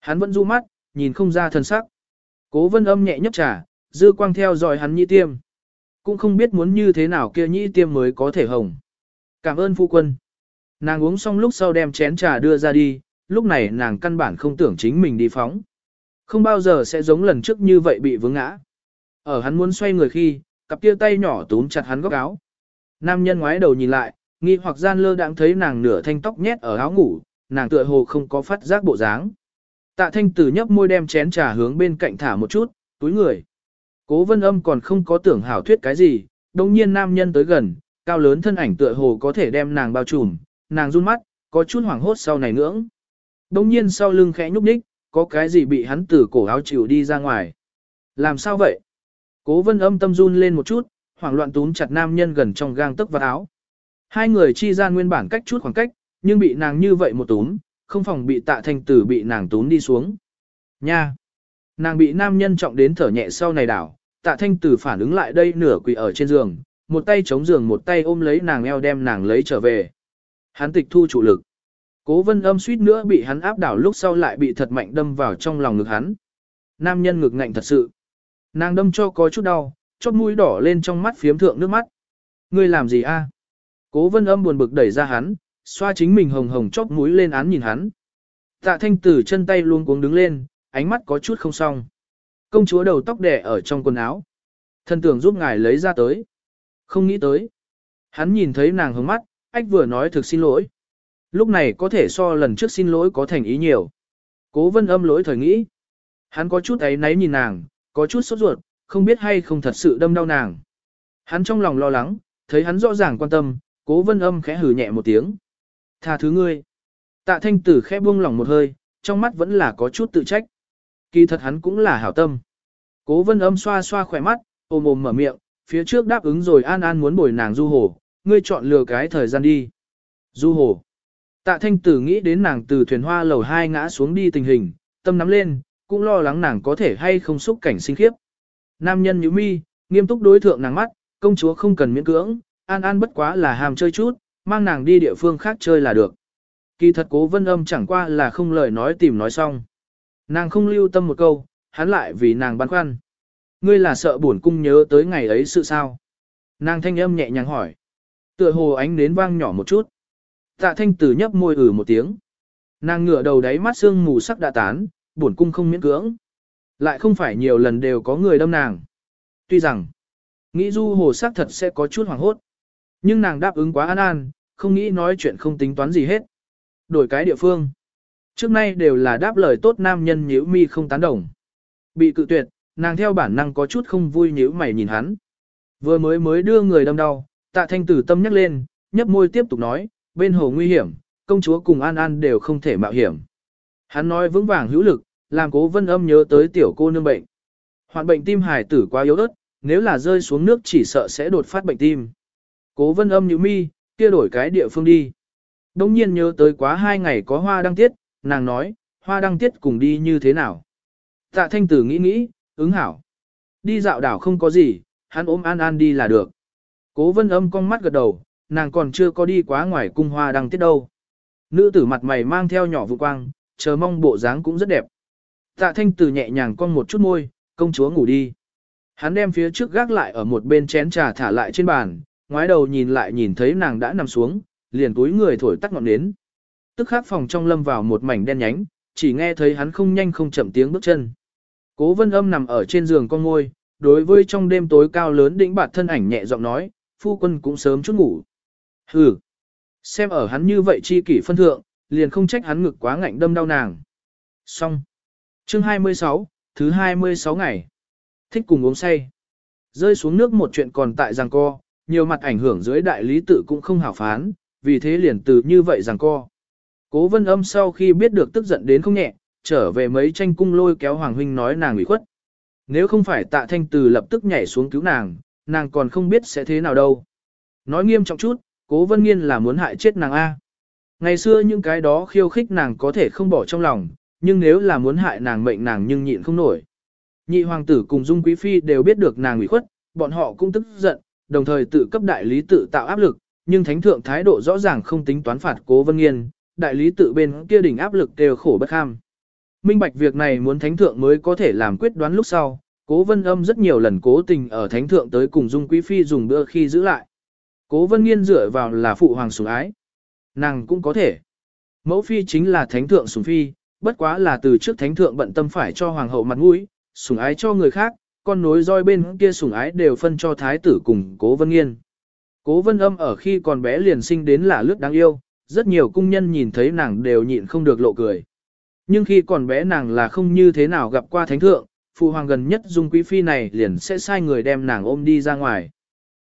Speaker 1: Hắn vẫn du mắt, nhìn không ra thân sắc. Cố vân âm nhẹ nhấp trà, dư quang theo dõi hắn nhị tiêm. Cũng không biết muốn như thế nào kia nhị tiêm mới có thể hồng. Cảm ơn phu quân. Nàng uống xong lúc sau đem chén trà đưa ra đi, lúc này nàng căn bản không tưởng chính mình đi phóng. Không bao giờ sẽ giống lần trước như vậy bị vướng ngã. Ở hắn muốn xoay người khi, cặp kia tay nhỏ túm chặt hắn góc áo. Nam nhân ngoái đầu nhìn lại, nghi hoặc gian lơ đãng thấy nàng nửa thanh tóc nhét ở áo ngủ, nàng tựa hồ không có phát giác bộ dáng. Tạ thanh tử nhấp môi đem chén trà hướng bên cạnh thả một chút, túi người. Cố vân âm còn không có tưởng hảo thuyết cái gì, đồng nhiên nam nhân tới gần, cao lớn thân ảnh tựa hồ có thể đem nàng bao trùm, nàng run mắt, có chút hoảng hốt sau này ngưỡng. Đồng nhiên sau lưng khẽ nhúc nhích, có cái gì bị hắn từ cổ áo chịu đi ra ngoài. Làm sao vậy? Cố vân âm tâm run lên một chút, hoảng loạn túm chặt nam nhân gần trong gang tấc vào áo. Hai người chi ra nguyên bản cách chút khoảng cách, nhưng bị nàng như vậy một túm, không phòng bị tạ thanh tử bị nàng túm đi xuống. Nha! Nàng bị nam nhân trọng đến thở nhẹ sau này đảo, tạ thanh tử phản ứng lại đây nửa quỳ ở trên giường, một tay chống giường một tay ôm lấy nàng eo đem nàng lấy trở về. Hắn tịch thu chủ lực. Cố vân âm suýt nữa bị hắn áp đảo lúc sau lại bị thật mạnh đâm vào trong lòng ngực hắn. Nam nhân ngực ngạnh thật sự. Nàng đâm cho có chút đau, chót mũi đỏ lên trong mắt phiếm thượng nước mắt. Ngươi làm gì a? Cố vân âm buồn bực đẩy ra hắn, xoa chính mình hồng hồng chót mũi lên án nhìn hắn. Tạ thanh tử chân tay luôn cuống đứng lên, ánh mắt có chút không xong. Công chúa đầu tóc đẻ ở trong quần áo. Thân tưởng giúp ngài lấy ra tới. Không nghĩ tới. Hắn nhìn thấy nàng hướng mắt, ách vừa nói thực xin lỗi. Lúc này có thể so lần trước xin lỗi có thành ý nhiều. Cố vân âm lỗi thời nghĩ. Hắn có chút ấy náy nhìn nàng, có chút sốt ruột, không biết hay không thật sự đâm đau nàng. Hắn trong lòng lo lắng, thấy hắn rõ ràng quan tâm, cố vân âm khẽ hử nhẹ một tiếng. Tha thứ ngươi. Tạ thanh tử khẽ buông lòng một hơi, trong mắt vẫn là có chút tự trách. Kỳ thật hắn cũng là hảo tâm. Cố vân âm xoa xoa khỏe mắt, ôm ôm mở miệng, phía trước đáp ứng rồi an an muốn bồi nàng du hồ, ngươi chọn lừa cái thời gian đi. Du hồ. Tạ thanh tử nghĩ đến nàng từ thuyền hoa lầu hai ngã xuống đi tình hình, tâm nắm lên, cũng lo lắng nàng có thể hay không xúc cảnh sinh khiếp. Nam nhân nhíu mi, nghiêm túc đối thượng nàng mắt, công chúa không cần miễn cưỡng, an an bất quá là hàm chơi chút, mang nàng đi địa phương khác chơi là được. Kỳ thật cố vân âm chẳng qua là không lời nói tìm nói xong. Nàng không lưu tâm một câu, hắn lại vì nàng băn khoăn. Ngươi là sợ buồn cung nhớ tới ngày ấy sự sao? Nàng thanh âm nhẹ nhàng hỏi. Tựa hồ ánh nến vang nhỏ một chút. Tạ thanh tử nhấp môi ử một tiếng. Nàng ngửa đầu đáy mắt sương mù sắc đã tán, buồn cung không miễn cưỡng. Lại không phải nhiều lần đều có người đâm nàng. Tuy rằng, nghĩ du hồ sắc thật sẽ có chút hoảng hốt. Nhưng nàng đáp ứng quá an an, không nghĩ nói chuyện không tính toán gì hết. Đổi cái địa phương. Trước nay đều là đáp lời tốt nam nhân nhíu mi không tán đồng. Bị cự tuyệt, nàng theo bản năng có chút không vui nhíu mày nhìn hắn. Vừa mới mới đưa người đâm đau, tạ thanh tử tâm nhắc lên, nhấp môi tiếp tục nói, bên hồ nguy hiểm, công chúa cùng an an đều không thể mạo hiểm. Hắn nói vững vàng hữu lực, làm cố vân âm nhớ tới tiểu cô nương bệnh. Hoạn bệnh tim hải tử quá yếu ớt, nếu là rơi xuống nước chỉ sợ sẽ đột phát bệnh tim. Cố vân âm nhíu mi, kia đổi cái địa phương đi. Đông nhiên nhớ tới quá hai ngày có hoa đăng tiết, nàng nói, hoa đăng tiết cùng đi như thế nào. Tạ thanh tử nghĩ nghĩ, ứng hảo. Đi dạo đảo không có gì, hắn ôm an an đi là được. Cố vân âm cong mắt gật đầu, nàng còn chưa có đi quá ngoài cung hoa đăng tiết đâu. Nữ tử mặt mày mang theo nhỏ vụ quang, chờ mong bộ dáng cũng rất đẹp. Tạ thanh Từ nhẹ nhàng con một chút môi, công chúa ngủ đi. Hắn đem phía trước gác lại ở một bên chén trà thả lại trên bàn, ngoái đầu nhìn lại nhìn thấy nàng đã nằm xuống, liền túi người thổi tắt ngọn nến. Tức khắc phòng trong lâm vào một mảnh đen nhánh, chỉ nghe thấy hắn không nhanh không chậm tiếng bước chân. Cố vân âm nằm ở trên giường con ngôi, đối với trong đêm tối cao lớn đỉnh bạt thân ảnh nhẹ giọng nói, phu quân cũng sớm chút ngủ. Hừ, xem ở hắn như vậy chi kỷ phân thượng, liền không trách hắn ngực quá ngạnh đâm đau nàng. Xong. Chương 26, thứ 26 ngày. Thích cùng uống say. Rơi xuống nước một chuyện còn tại giằng co, nhiều mặt ảnh hưởng dưới đại lý tự cũng không hảo phán, vì thế liền từ như vậy giằng co. Cố vân âm sau khi biết được tức giận đến không nhẹ, trở về mấy tranh cung lôi kéo Hoàng Huynh nói nàng ủy khuất. Nếu không phải tạ thanh từ lập tức nhảy xuống cứu nàng, nàng còn không biết sẽ thế nào đâu. Nói nghiêm trọng chút, cố vân nghiên là muốn hại chết nàng A. Ngày xưa những cái đó khiêu khích nàng có thể không bỏ trong lòng, nhưng nếu là muốn hại nàng mệnh nàng nhưng nhịn không nổi. Nhị hoàng tử cùng Dung Quý Phi đều biết được nàng ủy khuất, bọn họ cũng tức giận, đồng thời tự cấp đại lý tự tạo áp lực, nhưng thánh thượng thái độ rõ ràng không tính toán phạt cố vân nghiên, đại lý tự bên kia đỉnh áp lực đều khổ bất kham. Minh bạch việc này muốn thánh thượng mới có thể làm quyết đoán lúc sau, cố vân âm rất nhiều lần cố tình ở thánh thượng tới cùng dung quý phi dùng bữa khi giữ lại. Cố vân nghiên dựa vào là phụ hoàng sủng ái. Nàng cũng có thể. Mẫu phi chính là thánh thượng sủng phi, bất quá là từ trước thánh thượng bận tâm phải cho hoàng hậu mặt mũi, sủng ái cho người khác, con nối roi bên kia sủng ái đều phân cho thái tử cùng cố vân nghiên. Cố vân âm ở khi còn bé liền sinh đến là lướt đáng yêu, rất nhiều cung nhân nhìn thấy nàng đều nhịn không được lộ cười. Nhưng khi còn bé nàng là không như thế nào gặp qua thánh thượng, phụ hoàng gần nhất dung quý phi này liền sẽ sai người đem nàng ôm đi ra ngoài.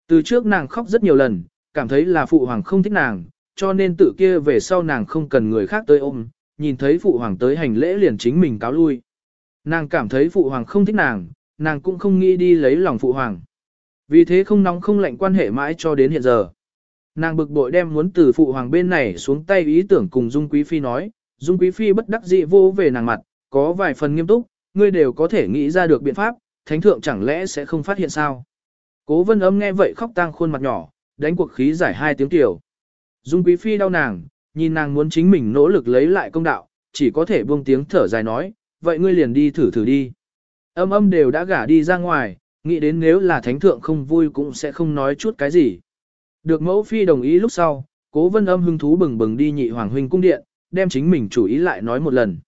Speaker 1: Từ trước nàng khóc rất nhiều lần, cảm thấy là phụ hoàng không thích nàng, cho nên tự kia về sau nàng không cần người khác tới ôm, nhìn thấy phụ hoàng tới hành lễ liền chính mình cáo lui. Nàng cảm thấy phụ hoàng không thích nàng, nàng cũng không nghĩ đi lấy lòng phụ hoàng. Vì thế không nóng không lạnh quan hệ mãi cho đến hiện giờ. Nàng bực bội đem muốn từ phụ hoàng bên này xuống tay ý tưởng cùng Dung Quý Phi nói, Dung Quý Phi bất đắc dĩ vô về nàng mặt, có vài phần nghiêm túc, ngươi đều có thể nghĩ ra được biện pháp, thánh thượng chẳng lẽ sẽ không phát hiện sao. Cố vân âm nghe vậy khóc tang khuôn mặt nhỏ, đánh cuộc khí giải hai tiếng tiểu. Dung Quý Phi đau nàng, nhìn nàng muốn chính mình nỗ lực lấy lại công đạo, chỉ có thể buông tiếng thở dài nói, vậy ngươi liền đi thử thử đi. Âm âm đều đã gả đi ra ngoài, nghĩ đến nếu là thánh thượng không vui cũng sẽ không nói chút cái gì. Được mẫu phi đồng ý lúc sau, cố vân âm hưng thú bừng bừng đi nhị hoàng huynh cung điện, đem chính mình chủ ý lại nói một lần.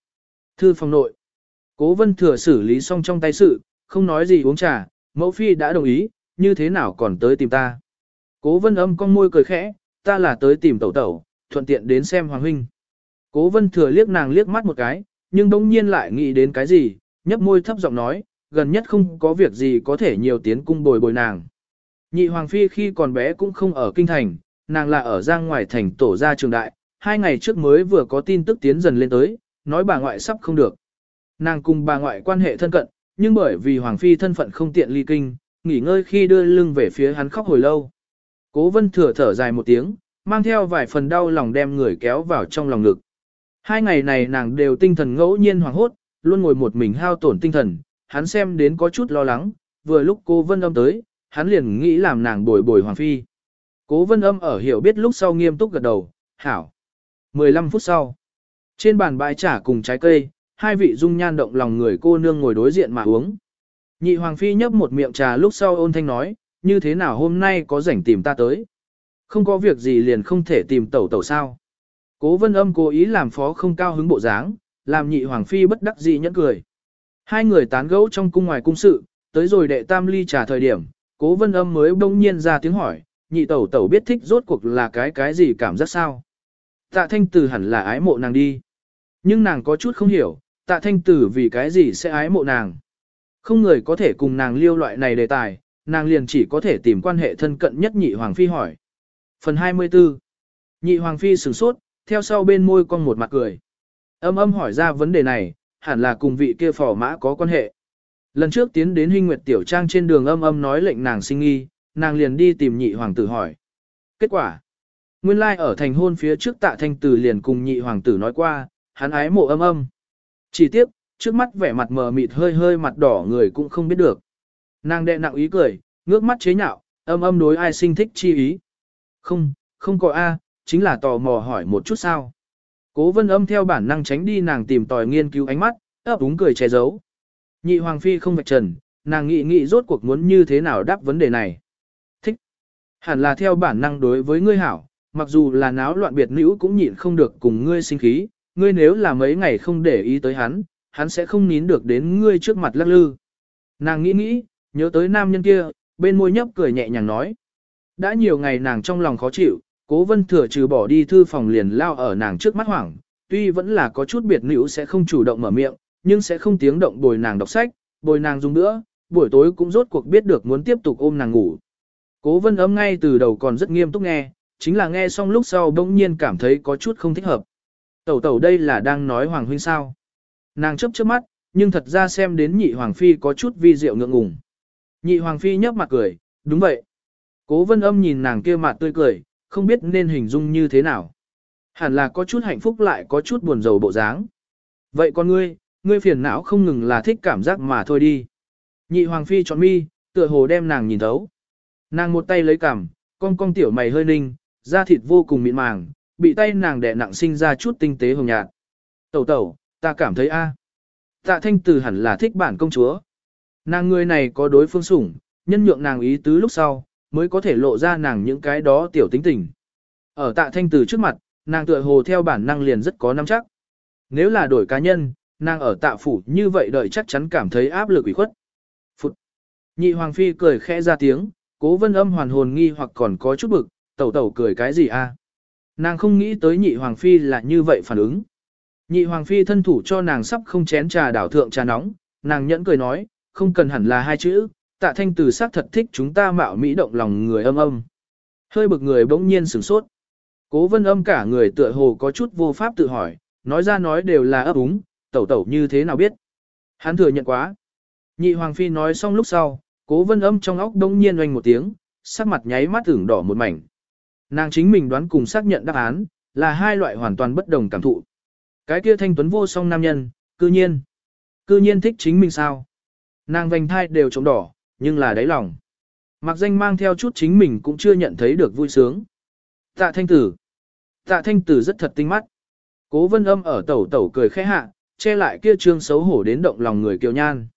Speaker 1: Thư phòng nội. Cố vân thừa xử lý xong trong tay sự, không nói gì uống trà, mẫu phi đã đồng ý, như thế nào còn tới tìm ta. Cố vân âm con môi cười khẽ, ta là tới tìm tẩu tẩu, thuận tiện đến xem hoàng huynh. Cố vân thừa liếc nàng liếc mắt một cái, nhưng đông nhiên lại nghĩ đến cái gì, nhấp môi thấp giọng nói, gần nhất không có việc gì có thể nhiều tiến cung bồi bồi nàng. Nhị hoàng phi khi còn bé cũng không ở kinh thành, nàng là ở giang ngoài thành tổ gia trường đại, hai ngày trước mới vừa có tin tức tiến dần lên tới, nói bà ngoại sắp không được. Nàng cùng bà ngoại quan hệ thân cận, nhưng bởi vì hoàng phi thân phận không tiện ly kinh, nghỉ ngơi khi đưa lưng về phía hắn khóc hồi lâu. Cố vân thừa thở dài một tiếng, mang theo vài phần đau lòng đem người kéo vào trong lòng ngực. Hai ngày này nàng đều tinh thần ngẫu nhiên hoảng hốt, luôn ngồi một mình hao tổn tinh thần, hắn xem đến có chút lo lắng, vừa lúc cô vân âm tới, hắn liền nghĩ làm nàng bồi bồi hoàng phi. Cố vân âm ở hiểu biết lúc sau nghiêm túc gật đầu, hảo. 15 phút sau, trên bàn bãi trà cùng trái cây, hai vị dung nhan động lòng người cô nương ngồi đối diện mà uống. Nhị hoàng phi nhấp một miệng trà lúc sau ôn thanh nói, như thế nào hôm nay có rảnh tìm ta tới. Không có việc gì liền không thể tìm tẩu tẩu sao. Cố vân âm cố ý làm phó không cao hứng bộ dáng, làm nhị hoàng phi bất đắc dĩ nhẫn cười. Hai người tán gẫu trong cung ngoài cung sự, tới rồi đệ tam ly trà thời điểm, cố vân âm mới bỗng nhiên ra tiếng hỏi, nhị tẩu tẩu biết thích rốt cuộc là cái cái gì cảm giác sao. Tạ thanh tử hẳn là ái mộ nàng đi. Nhưng nàng có chút không hiểu, tạ thanh tử vì cái gì sẽ ái mộ nàng. Không người có thể cùng nàng liêu loại này đề tài, nàng liền chỉ có thể tìm quan hệ thân cận nhất nhị hoàng phi hỏi. Phần 24 Nhị hoàng phi sửng sốt, theo sau bên môi con một mặt cười. Âm âm hỏi ra vấn đề này, hẳn là cùng vị kia phò mã có quan hệ. Lần trước tiến đến Hinh Nguyệt Tiểu Trang trên đường âm âm nói lệnh nàng sinh nghi, nàng liền đi tìm nhị hoàng tử hỏi. Kết quả Nguyên lai like ở thành hôn phía trước tạ thanh tử liền cùng nhị hoàng tử nói qua, hắn ái mộ âm âm. Chỉ tiếp, trước mắt vẻ mặt mờ mịt hơi hơi mặt đỏ người cũng không biết được. Nàng đệ nặng ý cười, ngước mắt chế nhạo, âm âm đối ai sinh thích chi ý. Không, không có A, chính là tò mò hỏi một chút sao. Cố vân âm theo bản năng tránh đi nàng tìm tòi nghiên cứu ánh mắt, ấp úng cười che giấu. Nhị hoàng phi không vạch trần, nàng nghĩ nghĩ rốt cuộc muốn như thế nào đáp vấn đề này. Thích. Hẳn là theo bản năng đối với ngươi hảo, mặc dù là náo loạn biệt nữ cũng nhịn không được cùng ngươi sinh khí, ngươi nếu là mấy ngày không để ý tới hắn, hắn sẽ không nín được đến ngươi trước mặt lắc lư. Nàng nghĩ nghĩ, nhớ tới nam nhân kia, bên môi nhấp cười nhẹ nhàng nói. Đã nhiều ngày nàng trong lòng khó chịu, cố vân thừa trừ bỏ đi thư phòng liền lao ở nàng trước mắt hoảng, tuy vẫn là có chút biệt nữ sẽ không chủ động mở miệng, nhưng sẽ không tiếng động bồi nàng đọc sách, bồi nàng dùng nữa, buổi tối cũng rốt cuộc biết được muốn tiếp tục ôm nàng ngủ. Cố vân ấm ngay từ đầu còn rất nghiêm túc nghe, chính là nghe xong lúc sau bỗng nhiên cảm thấy có chút không thích hợp. Tẩu tẩu đây là đang nói Hoàng Huynh sao. Nàng chấp chớp mắt, nhưng thật ra xem đến nhị Hoàng Phi có chút vi diệu ngượng ngùng. Nhị Hoàng Phi nhấp mặt cười, đúng vậy. Cố vân âm nhìn nàng kia mặt tươi cười, không biết nên hình dung như thế nào. Hẳn là có chút hạnh phúc lại có chút buồn rầu bộ dáng. Vậy con ngươi, ngươi phiền não không ngừng là thích cảm giác mà thôi đi. Nhị Hoàng Phi chọn mi, tựa hồ đem nàng nhìn thấu. Nàng một tay lấy cằm, cong cong tiểu mày hơi ninh, da thịt vô cùng mịn màng, bị tay nàng đè nặng sinh ra chút tinh tế hồng nhạt. Tẩu tẩu, ta cảm thấy a, Tạ thanh từ hẳn là thích bản công chúa. Nàng người này có đối phương sủng, nhân nhượng nàng ý tứ lúc sau, mới có thể lộ ra nàng những cái đó tiểu tính tình. Ở tạ thanh từ trước mặt, nàng tựa hồ theo bản năng liền rất có nắm chắc. Nếu là đổi cá nhân, nàng ở tạ phủ như vậy đợi chắc chắn cảm thấy áp lực ủy khuất. Phụt! Nhị hoàng phi cười khẽ ra tiếng, cố vân âm hoàn hồn nghi hoặc còn có chút bực, tẩu tẩu cười cái gì a? Nàng không nghĩ tới nhị hoàng phi là như vậy phản ứng. Nhị hoàng phi thân thủ cho nàng sắp không chén trà đảo thượng trà nóng, nàng nhẫn cười nói, không cần hẳn là hai chữ, tạ thanh từ sắc thật thích chúng ta mạo mỹ động lòng người âm âm. Hơi bực người bỗng nhiên sửng sốt. Cố vân âm cả người tựa hồ có chút vô pháp tự hỏi, nói ra nói đều là ấp úng, tẩu tẩu như thế nào biết. Hắn thừa nhận quá. Nhị hoàng phi nói xong lúc sau, cố vân âm trong óc đông nhiên oanh một tiếng, sắc mặt nháy mắt ửng đỏ một mảnh. Nàng chính mình đoán cùng xác nhận đáp án, là hai loại hoàn toàn bất đồng cảm thụ. Cái kia thanh tuấn vô song nam nhân, cư nhiên. Cư nhiên thích chính mình sao? Nàng vành thai đều trống đỏ, nhưng là đáy lòng. Mặc danh mang theo chút chính mình cũng chưa nhận thấy được vui sướng. Tạ thanh tử. Tạ thanh tử rất thật tinh mắt. Cố vân âm ở tẩu tẩu cười khẽ hạ, che lại kia trương xấu hổ đến động lòng người kiều nhan.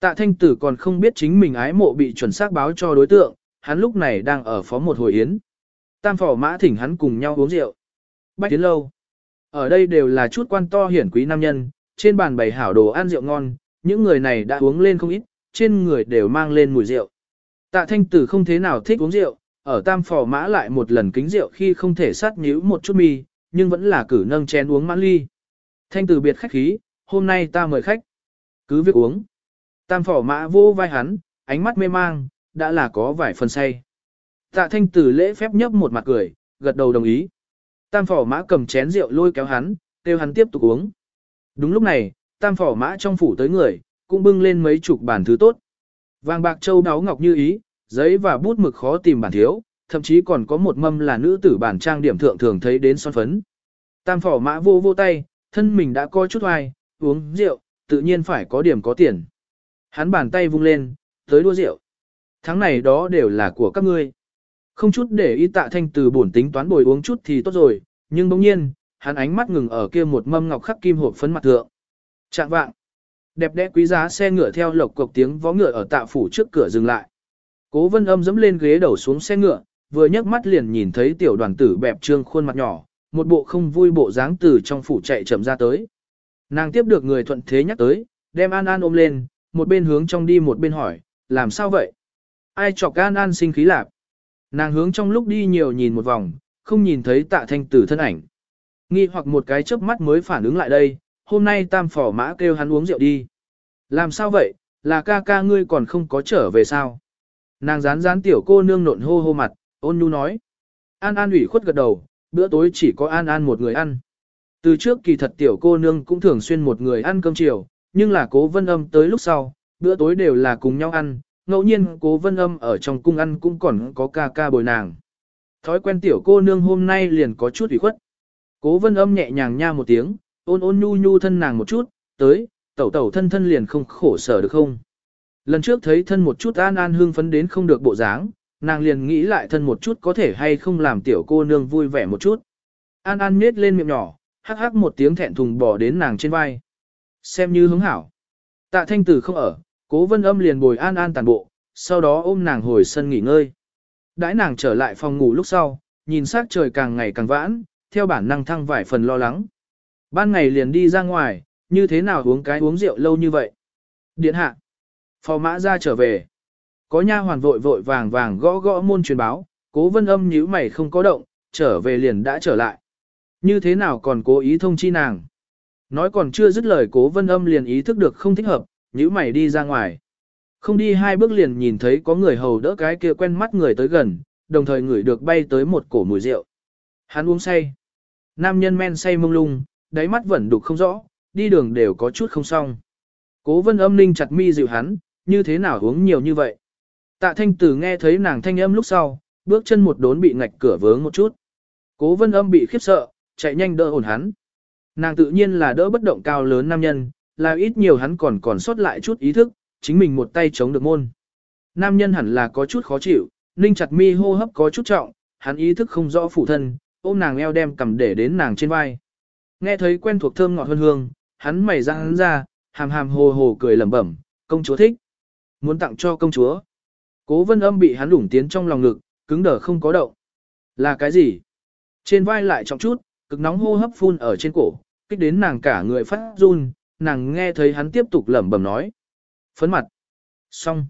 Speaker 1: Tạ thanh tử còn không biết chính mình ái mộ bị chuẩn xác báo cho đối tượng, hắn lúc này đang ở phó một hồi yến. Tam phỏ mã thỉnh hắn cùng nhau uống rượu. Bách tiến lâu. Ở đây đều là chút quan to hiển quý nam nhân, trên bàn bày hảo đồ ăn rượu ngon, những người này đã uống lên không ít, trên người đều mang lên mùi rượu. Tạ thanh tử không thế nào thích uống rượu, ở tam phò mã lại một lần kính rượu khi không thể sát nhíu một chút mi, nhưng vẫn là cử nâng chén uống mãn ly. Thanh tử biệt khách khí, hôm nay ta mời khách. Cứ việc uống. Tam phỏ mã vô vai hắn, ánh mắt mê mang, đã là có vài phần say. Tạ thanh tử lễ phép nhấp một mặt cười, gật đầu đồng ý. Tam phỏ mã cầm chén rượu lôi kéo hắn, kêu hắn tiếp tục uống. Đúng lúc này, tam phỏ mã trong phủ tới người, cũng bưng lên mấy chục bản thứ tốt. Vàng bạc châu đáo ngọc như ý, giấy và bút mực khó tìm bản thiếu, thậm chí còn có một mâm là nữ tử bản trang điểm thượng thường thấy đến son phấn. Tam phỏ mã vô vô tay, thân mình đã coi chút hoài, uống rượu, tự nhiên phải có điểm có tiền. Hắn bàn tay vung lên, tới đua rượu. Tháng này đó đều là của các ngươi. Không chút để ý tạ thanh từ bổn tính toán bồi uống chút thì tốt rồi, nhưng bỗng nhiên, hắn ánh mắt ngừng ở kia một mâm ngọc khắc kim hộp phấn mặt thượng. Trạng vạng. Đẹp đẽ quý giá xe ngựa theo lộc cộc tiếng vó ngựa ở tạ phủ trước cửa dừng lại. Cố vân âm dẫm lên ghế đầu xuống xe ngựa, vừa nhấc mắt liền nhìn thấy tiểu đoàn tử bẹp trương khuôn mặt nhỏ, một bộ không vui bộ dáng từ trong phủ chạy chậm ra tới. Nàng tiếp được người thuận thế nhắc tới, đem An An ôm lên, một bên hướng trong đi một bên hỏi, làm sao vậy? Ai chọc An An sinh khí lạp? Nàng hướng trong lúc đi nhiều nhìn một vòng, không nhìn thấy tạ thanh tử thân ảnh. Nghi hoặc một cái chớp mắt mới phản ứng lại đây, hôm nay tam phỏ mã kêu hắn uống rượu đi. Làm sao vậy, là ca ca ngươi còn không có trở về sao? Nàng rán rán tiểu cô nương nộn hô hô mặt, ôn nhu nói. An An ủy khuất gật đầu, bữa tối chỉ có An An một người ăn. Từ trước kỳ thật tiểu cô nương cũng thường xuyên một người ăn cơm chiều, nhưng là cố vân âm tới lúc sau, bữa tối đều là cùng nhau ăn, ngẫu nhiên cố vân âm ở trong cung ăn cũng còn có ca ca bồi nàng. Thói quen tiểu cô nương hôm nay liền có chút ủy khuất. Cố vân âm nhẹ nhàng nha một tiếng, ôn ôn nhu nhu thân nàng một chút, tới, tẩu tẩu thân thân liền không khổ sở được không. Lần trước thấy thân một chút an an hương phấn đến không được bộ dáng, nàng liền nghĩ lại thân một chút có thể hay không làm tiểu cô nương vui vẻ một chút. An an nhết lên miệng nhỏ, hắc hắc một tiếng thẹn thùng bỏ đến nàng trên vai. Xem như hứng hảo. Tạ thanh tử không ở, cố vân âm liền bồi an an tàn bộ, sau đó ôm nàng hồi sân nghỉ ngơi. Đãi nàng trở lại phòng ngủ lúc sau, nhìn sát trời càng ngày càng vãn, theo bản năng thăng vài phần lo lắng. Ban ngày liền đi ra ngoài, như thế nào uống cái uống rượu lâu như vậy? Điện hạ. Phò mã ra trở về. Có nha hoàn vội vội vàng vàng gõ gõ môn truyền báo, cố vân âm nhíu mày không có động, trở về liền đã trở lại. Như thế nào còn cố ý thông chi nàng? Nói còn chưa dứt lời cố vân âm liền ý thức được không thích hợp, nhíu mày đi ra ngoài. Không đi hai bước liền nhìn thấy có người hầu đỡ cái kia quen mắt người tới gần, đồng thời ngửi được bay tới một cổ mùi rượu. Hắn uống say. Nam nhân men say mông lung, đáy mắt vẫn đục không rõ, đi đường đều có chút không xong. Cố vân âm ninh chặt mi dịu hắn, như thế nào uống nhiều như vậy. Tạ thanh tử nghe thấy nàng thanh âm lúc sau, bước chân một đốn bị ngạch cửa vướng một chút. Cố vân âm bị khiếp sợ, chạy nhanh đỡ ổn hắn. Nàng tự nhiên là đỡ bất động cao lớn nam nhân, là ít nhiều hắn còn còn sót lại chút ý thức, chính mình một tay chống được môn. Nam nhân hẳn là có chút khó chịu, ninh chặt mi hô hấp có chút trọng, hắn ý thức không rõ phụ thân, ôm nàng eo đem cầm để đến nàng trên vai. Nghe thấy quen thuộc thơm ngọt hơn hương, hắn mày răng hắn ra, hàm hàm hồ hồ cười lẩm bẩm, công chúa thích. Muốn tặng cho công chúa. Cố vân âm bị hắn đủng tiến trong lòng ngực, cứng đờ không có động. Là cái gì? Trên vai lại trọng chút, cực nóng hô hấp phun ở trên cổ, kích đến nàng cả người phát run, nàng nghe thấy hắn tiếp tục lẩm bẩm nói. Phấn mặt. Xong.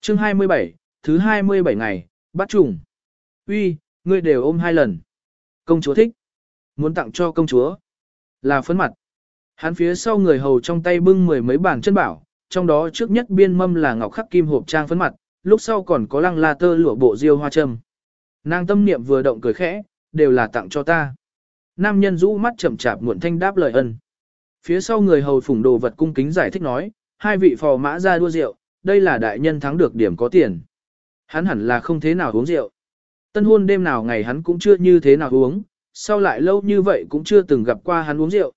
Speaker 1: Chương 27, thứ 27 ngày, bắt trùng. Uy, ngươi đều ôm hai lần. Công chúa thích. Muốn tặng cho công chúa. Là phấn mặt. Hắn phía sau người hầu trong tay bưng mười mấy bản chân bảo, trong đó trước nhất biên mâm là ngọc khắc kim hộp trang phấn mặt, lúc sau còn có lăng la tơ lụa bộ diêu hoa châm. Nàng tâm niệm vừa động cười khẽ, đều là tặng cho ta. Nam nhân rũ mắt chậm chạp muộn thanh đáp lời ân. Phía sau người hầu phủng đồ vật cung kính giải thích nói, hai vị phò mã ra đua rượu, đây là đại nhân thắng được điểm có tiền. Hắn hẳn là không thế nào uống rượu. Tân hôn đêm nào ngày hắn cũng chưa như thế nào uống, sau lại lâu như vậy cũng chưa từng gặp qua hắn uống rượu.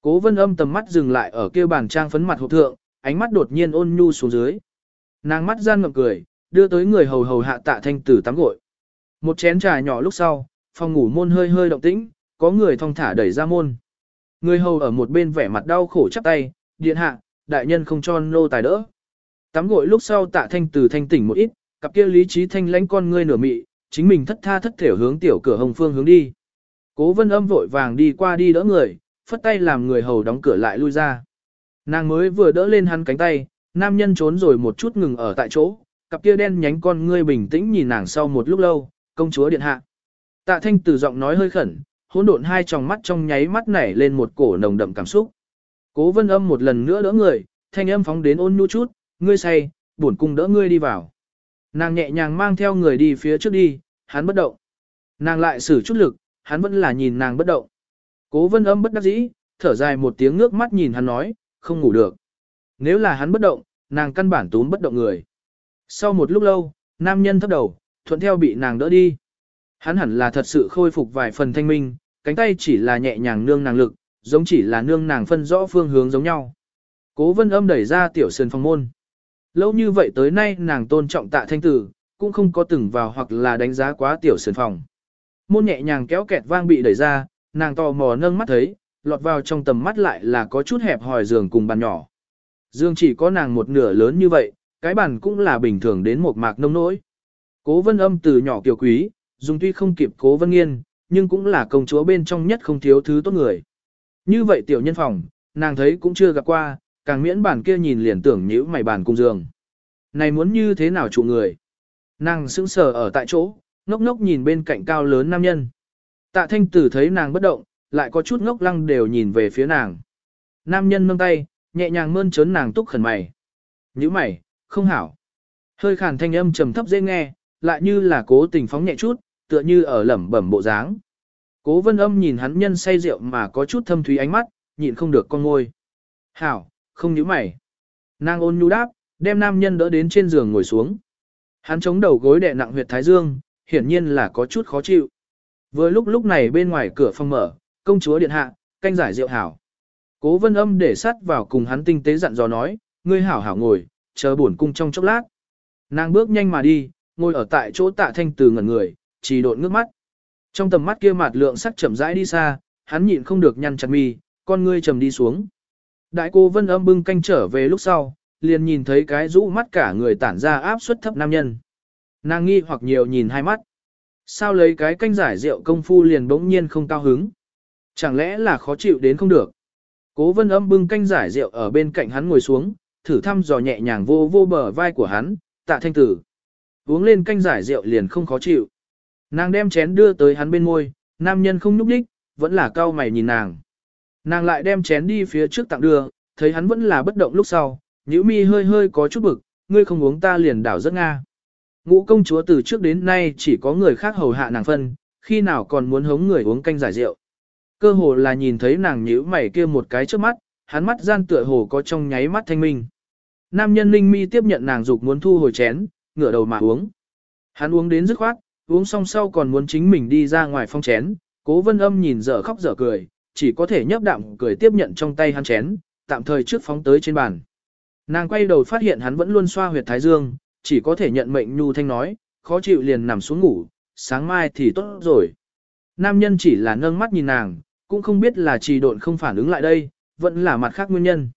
Speaker 1: Cố vân âm tầm mắt dừng lại ở kia bàn trang phấn mặt hộp thượng, ánh mắt đột nhiên ôn nhu xuống dưới. Nàng mắt gian ngậm cười, đưa tới người hầu hầu hạ tạ thanh tử tắm gội. Một chén trà nhỏ lúc sau, phòng ngủ môn hơi hơi động tĩnh, có người thong thả đẩy ra môn. Người hầu ở một bên vẻ mặt đau khổ chắp tay, điện hạ, đại nhân không cho nô tài đỡ. Tắm gội lúc sau tạ thanh tử thanh tỉnh một ít, cặp kia lý trí thanh lãnh con ngươi nửa mị, chính mình thất tha thất thể hướng tiểu cửa hồng phương hướng đi. Cố vân âm vội vàng đi qua đi đỡ người, phất tay làm người hầu đóng cửa lại lui ra. Nàng mới vừa đỡ lên hắn cánh tay, nam nhân trốn rồi một chút ngừng ở tại chỗ, cặp kia đen nhánh con ngươi bình tĩnh nhìn nàng sau một lúc lâu, công chúa điện hạ. Tạ thanh từ giọng nói hơi khẩn, hỗn độn hai tròng mắt trong nháy mắt nảy lên một cổ nồng đậm cảm xúc. Cố vân âm một lần nữa đỡ người, thanh âm phóng đến ôn nhu chút, ngươi say, bổn cung đỡ ngươi đi vào. Nàng nhẹ nhàng mang theo người đi phía trước đi, hắn bất động. Nàng lại sử chút lực, hắn vẫn là nhìn nàng bất động. Cố vân âm bất đắc dĩ, thở dài một tiếng nước mắt nhìn hắn nói, không ngủ được. Nếu là hắn bất động, nàng căn bản túm bất động người. Sau một lúc lâu, nam nhân thấp đầu, thuận theo bị nàng đỡ đi. Hắn hẳn là thật sự khôi phục vài phần thanh minh, cánh tay chỉ là nhẹ nhàng nương nàng lực, giống chỉ là nương nàng phân rõ phương hướng giống nhau. Cố vân âm đẩy ra tiểu sườn phòng môn. Lâu như vậy tới nay nàng tôn trọng tạ thanh tử, cũng không có từng vào hoặc là đánh giá quá tiểu sườn phòng. Môn nhẹ nhàng kéo kẹt vang bị đẩy ra, nàng tò mò nâng mắt thấy, lọt vào trong tầm mắt lại là có chút hẹp hòi giường cùng bàn nhỏ. Dương chỉ có nàng một nửa lớn như vậy, cái bàn cũng là bình thường đến một mạc nông nỗi. Cố vân âm từ nhỏ kiều quý, dùng tuy không kịp cố vân nghiên, nhưng cũng là công chúa bên trong nhất không thiếu thứ tốt người. Như vậy tiểu nhân phòng, nàng thấy cũng chưa gặp qua, càng miễn bản kia nhìn liền tưởng nhữ mày bàn cùng giường. Này muốn như thế nào trụ người? Nàng sững sờ ở tại chỗ, ngốc ngốc nhìn bên cạnh cao lớn nam nhân. Tạ thanh tử thấy nàng bất động, lại có chút ngốc lăng đều nhìn về phía nàng. Nam nhân nâng tay, nhẹ nhàng mơn trớn nàng túc khẩn mày. Nhữ mày, không hảo. Hơi khàn thanh âm trầm thấp dễ nghe, lại như là cố tình phóng nhẹ chút, tựa như ở lẩm bẩm bộ dáng. Cố vân âm nhìn hắn nhân say rượu mà có chút thâm thúy ánh mắt, nhịn không được con ngôi. Hảo, không nhíu mày. Nàng ôn nhu đáp, đem nam nhân đỡ đến trên giường ngồi xuống. Hắn chống đầu gối đè nặng huyệt thái dương, hiển nhiên là có chút khó chịu. Vừa lúc lúc này bên ngoài cửa phòng mở, công chúa điện hạ, canh giải rượu hảo. Cố vân âm để sắt vào cùng hắn tinh tế dặn dò nói, ngươi hảo hảo ngồi, chờ bổn cung trong chốc lát. Nàng bước nhanh mà đi, ngồi ở tại chỗ tạ thanh từ ngẩn người, chỉ độn ngước mắt. Trong tầm mắt kia mạt lượng sắc chậm rãi đi xa, hắn nhịn không được nhăn chặt mi, con ngươi trầm đi xuống. Đại cô vân âm bưng canh trở về lúc sau, liền nhìn thấy cái rũ mắt cả người tản ra áp suất thấp nam nhân. Nàng nghi hoặc nhiều nhìn hai mắt. Sao lấy cái canh giải rượu công phu liền bỗng nhiên không cao hứng? Chẳng lẽ là khó chịu đến không được? Cố vân âm bưng canh giải rượu ở bên cạnh hắn ngồi xuống, thử thăm dò nhẹ nhàng vô vô bờ vai của hắn, tạ thanh tử. Uống lên canh giải rượu liền không khó chịu. Nàng đem chén đưa tới hắn bên môi, nam nhân không nhúc đích, vẫn là cao mày nhìn nàng. Nàng lại đem chén đi phía trước tặng đưa, thấy hắn vẫn là bất động lúc sau, nhíu mi hơi hơi có chút bực, ngươi không uống ta liền đảo rất nga. Ngũ công chúa từ trước đến nay chỉ có người khác hầu hạ nàng phân, khi nào còn muốn hống người uống canh giải rượu. Cơ hồ là nhìn thấy nàng nhíu mày kia một cái trước mắt, hắn mắt gian tựa hồ có trong nháy mắt thanh minh. Nam nhân linh mi tiếp nhận nàng dục muốn thu hồi chén, ngửa đầu mà uống. Hắn uống đến dứt khoát, uống xong sau còn muốn chính mình đi ra ngoài phong chén, cố vân âm nhìn dở khóc dở cười, chỉ có thể nhấp đạm cười tiếp nhận trong tay hắn chén, tạm thời trước phóng tới trên bàn. Nàng quay đầu phát hiện hắn vẫn luôn xoa huyệt thái dương, chỉ có thể nhận mệnh nhu thanh nói, khó chịu liền nằm xuống ngủ, sáng mai thì tốt rồi. Nam nhân chỉ là nâng mắt nhìn nàng, cũng không biết là trì độn không phản ứng lại đây, vẫn là mặt khác nguyên nhân.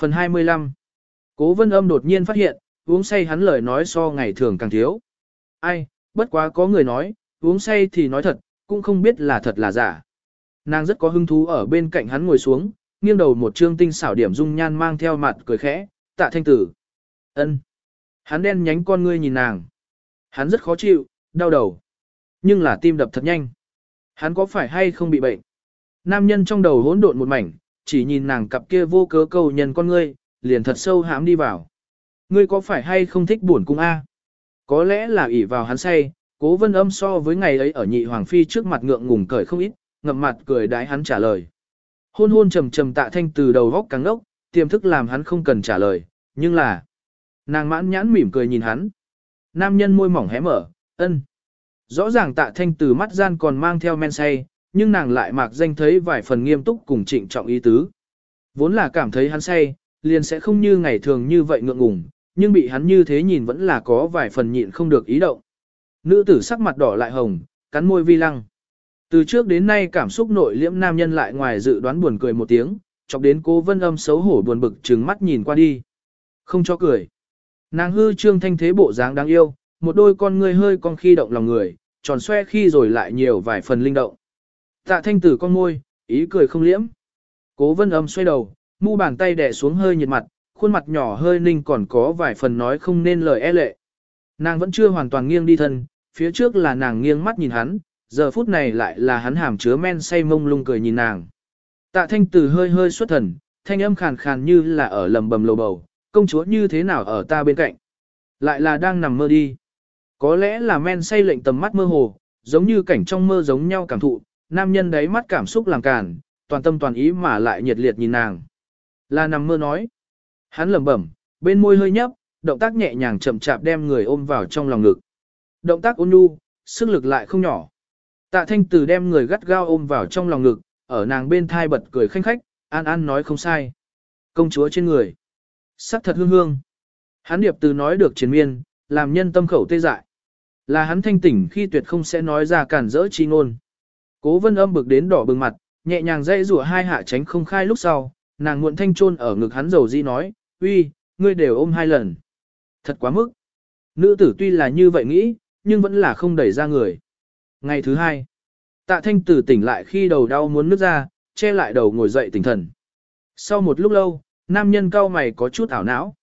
Speaker 1: Phần 25 Cố vân âm đột nhiên phát hiện, uống say hắn lời nói so ngày thường càng thiếu. Ai, bất quá có người nói, uống say thì nói thật, cũng không biết là thật là giả. Nàng rất có hứng thú ở bên cạnh hắn ngồi xuống, nghiêng đầu một trương tinh xảo điểm dung nhan mang theo mặt cười khẽ, tạ thanh tử. ân Hắn đen nhánh con ngươi nhìn nàng. Hắn rất khó chịu, đau đầu. Nhưng là tim đập thật nhanh. Hắn có phải hay không bị bệnh? Nam nhân trong đầu hỗn độn một mảnh, chỉ nhìn nàng cặp kia vô cớ cầu nhân con ngươi, liền thật sâu hãm đi vào. Ngươi có phải hay không thích buồn cung A? Có lẽ là ỷ vào hắn say, cố vân âm so với ngày ấy ở nhị hoàng phi trước mặt ngượng ngùng cởi không ít, ngậm mặt cười đái hắn trả lời. Hôn hôn trầm trầm tạ thanh từ đầu góc càng ngốc, tiềm thức làm hắn không cần trả lời, nhưng là... Nàng mãn nhãn mỉm cười nhìn hắn. Nam nhân môi mỏng hé mở, ân. Rõ ràng tạ thanh từ mắt gian còn mang theo men say, nhưng nàng lại mạc danh thấy vài phần nghiêm túc cùng trịnh trọng ý tứ. Vốn là cảm thấy hắn say, liền sẽ không như ngày thường như vậy ngượng ngùng, nhưng bị hắn như thế nhìn vẫn là có vài phần nhịn không được ý động. Nữ tử sắc mặt đỏ lại hồng, cắn môi vi lăng. Từ trước đến nay cảm xúc nội liễm nam nhân lại ngoài dự đoán buồn cười một tiếng, chọc đến cô vân âm xấu hổ buồn bực trừng mắt nhìn qua đi. Không cho cười. Nàng hư trương thanh thế bộ dáng đáng yêu, một đôi con ngươi hơi con khi động lòng người, tròn xoe khi rồi lại nhiều vài phần linh động. Tạ thanh tử con môi, ý cười không liễm. Cố vân âm xoay đầu, mu bàn tay đè xuống hơi nhiệt mặt, khuôn mặt nhỏ hơi ninh còn có vài phần nói không nên lời e lệ. Nàng vẫn chưa hoàn toàn nghiêng đi thân, phía trước là nàng nghiêng mắt nhìn hắn, giờ phút này lại là hắn hàm chứa men say mông lung cười nhìn nàng. Tạ thanh tử hơi hơi xuất thần, thanh âm khàn khàn như là ở lầm bầm lầu bầu, công chúa như thế nào ở ta bên cạnh. Lại là đang nằm mơ đi. Có lẽ là men say lệnh tầm mắt mơ hồ, giống như cảnh trong mơ giống nhau cảm thụ, nam nhân đấy mắt cảm xúc làm cản, toàn tâm toàn ý mà lại nhiệt liệt nhìn nàng. Là nằm mơ nói. Hắn lẩm bẩm, bên môi hơi nhấp, động tác nhẹ nhàng chậm chạp đem người ôm vào trong lòng ngực. Động tác ôn nhu, sức lực lại không nhỏ. Tạ thanh từ đem người gắt gao ôm vào trong lòng ngực, ở nàng bên thai bật cười khanh khách, an an nói không sai. Công chúa trên người. Sắc thật hương hương. Hắn điệp từ nói được triền miên, làm nhân tâm khẩu tê dại. Là hắn thanh tỉnh khi tuyệt không sẽ nói ra cản rỡ chi ngôn. Cố vân âm bực đến đỏ bừng mặt, nhẹ nhàng dây rủa hai hạ tránh không khai lúc sau, nàng muộn thanh trôn ở ngực hắn dầu di nói, uy, ngươi đều ôm hai lần. Thật quá mức. Nữ tử tuy là như vậy nghĩ, nhưng vẫn là không đẩy ra người. Ngày thứ hai, tạ thanh tử tỉnh lại khi đầu đau muốn nước ra, che lại đầu ngồi dậy tỉnh thần. Sau một lúc lâu, nam nhân cao mày có chút ảo não.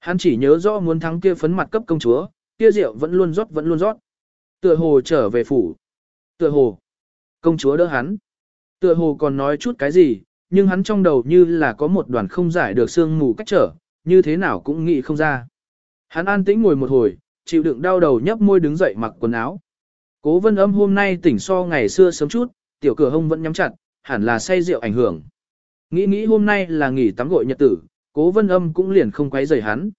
Speaker 1: Hắn chỉ nhớ rõ muốn thắng kia phấn mặt cấp công chúa, kia rượu vẫn luôn rót vẫn luôn rót. Tựa hồ trở về phủ. Tựa hồ. Công chúa đỡ hắn. Tựa hồ còn nói chút cái gì, nhưng hắn trong đầu như là có một đoàn không giải được sương mù cách trở, như thế nào cũng nghĩ không ra. Hắn an tĩnh ngồi một hồi, chịu đựng đau đầu nhấp môi đứng dậy mặc quần áo. Cố vân âm hôm nay tỉnh so ngày xưa sớm chút, tiểu cửa hông vẫn nhắm chặt, hẳn là say rượu ảnh hưởng. Nghĩ nghĩ hôm nay là nghỉ tắm gội nhật tử, cố vân âm cũng liền không quấy rầy hắn.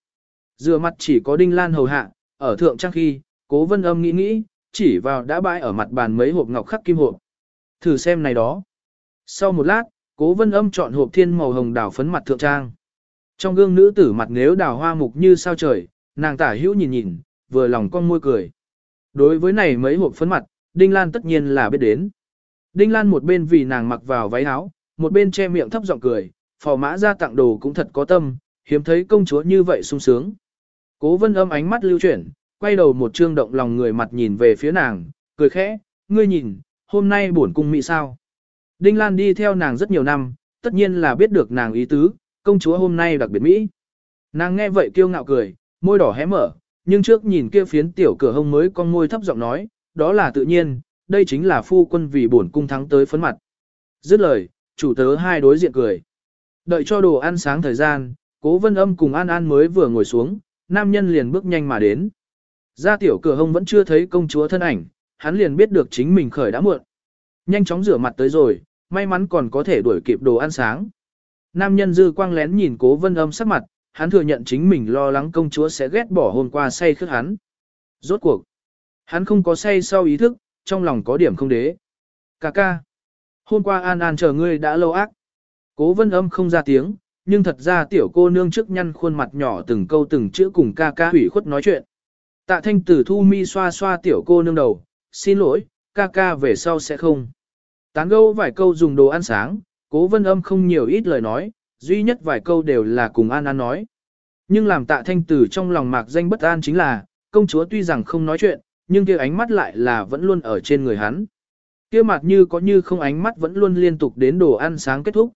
Speaker 1: rửa mặt chỉ có đinh lan hầu hạ, ở thượng trang khi, cố vân âm nghĩ nghĩ, chỉ vào đã bãi ở mặt bàn mấy hộp ngọc khắc kim hộp. Thử xem này đó. Sau một lát, cố vân âm chọn hộp thiên màu hồng đào phấn mặt thượng trang. Trong gương nữ tử mặt nếu đào hoa mục như sao trời, nàng tả hữu nhìn nhìn, vừa lòng con môi cười. Đối với này mấy hộp phấn mặt, Đinh Lan tất nhiên là biết đến. Đinh Lan một bên vì nàng mặc vào váy áo, một bên che miệng thấp giọng cười, phò mã ra tặng đồ cũng thật có tâm, hiếm thấy công chúa như vậy sung sướng. Cố vân âm ánh mắt lưu chuyển, quay đầu một trương động lòng người mặt nhìn về phía nàng, cười khẽ, ngươi nhìn, hôm nay bổn cung mỹ sao. Đinh Lan đi theo nàng rất nhiều năm, tất nhiên là biết được nàng ý tứ, công chúa hôm nay đặc biệt mỹ. Nàng nghe vậy kiêu ngạo cười, môi đỏ hé mở, nhưng trước nhìn kia phiến tiểu cửa hông mới con môi thấp giọng nói, đó là tự nhiên, đây chính là phu quân vì bổn cung thắng tới phấn mặt. Dứt lời, chủ tớ hai đối diện cười. Đợi cho đồ ăn sáng thời gian, cố vân âm cùng An An mới vừa ngồi xuống, nam nhân liền bước nhanh mà đến. Ra tiểu cửa hông vẫn chưa thấy công chúa thân ảnh, hắn liền biết được chính mình khởi đã muộn. Nhanh chóng rửa mặt tới rồi, may mắn còn có thể đuổi kịp đồ ăn sáng. Nam nhân dư quang lén nhìn cố vân âm sắc mặt, hắn thừa nhận chính mình lo lắng công chúa sẽ ghét bỏ hôm qua say khước hắn. Rốt cuộc, hắn không có say sau ý thức, trong lòng có điểm không đế. Cà ca, hôm qua An An chờ ngươi đã lâu ác. Cố vân âm không ra tiếng, nhưng thật ra tiểu cô nương trước nhăn khuôn mặt nhỏ từng câu từng chữ cùng ca ca hủy khuất nói chuyện. Tạ thanh tử thu mi xoa xoa tiểu cô nương đầu, xin lỗi, ca ca về sau sẽ không. Tán gâu vài câu dùng đồ ăn sáng, cố vân âm không nhiều ít lời nói, duy nhất vài câu đều là cùng An An nói. Nhưng làm tạ thanh tử trong lòng mạc danh bất an chính là, công chúa tuy rằng không nói chuyện, nhưng kia ánh mắt lại là vẫn luôn ở trên người hắn. Kia mặt như có như không ánh mắt vẫn luôn liên tục đến đồ ăn sáng kết thúc.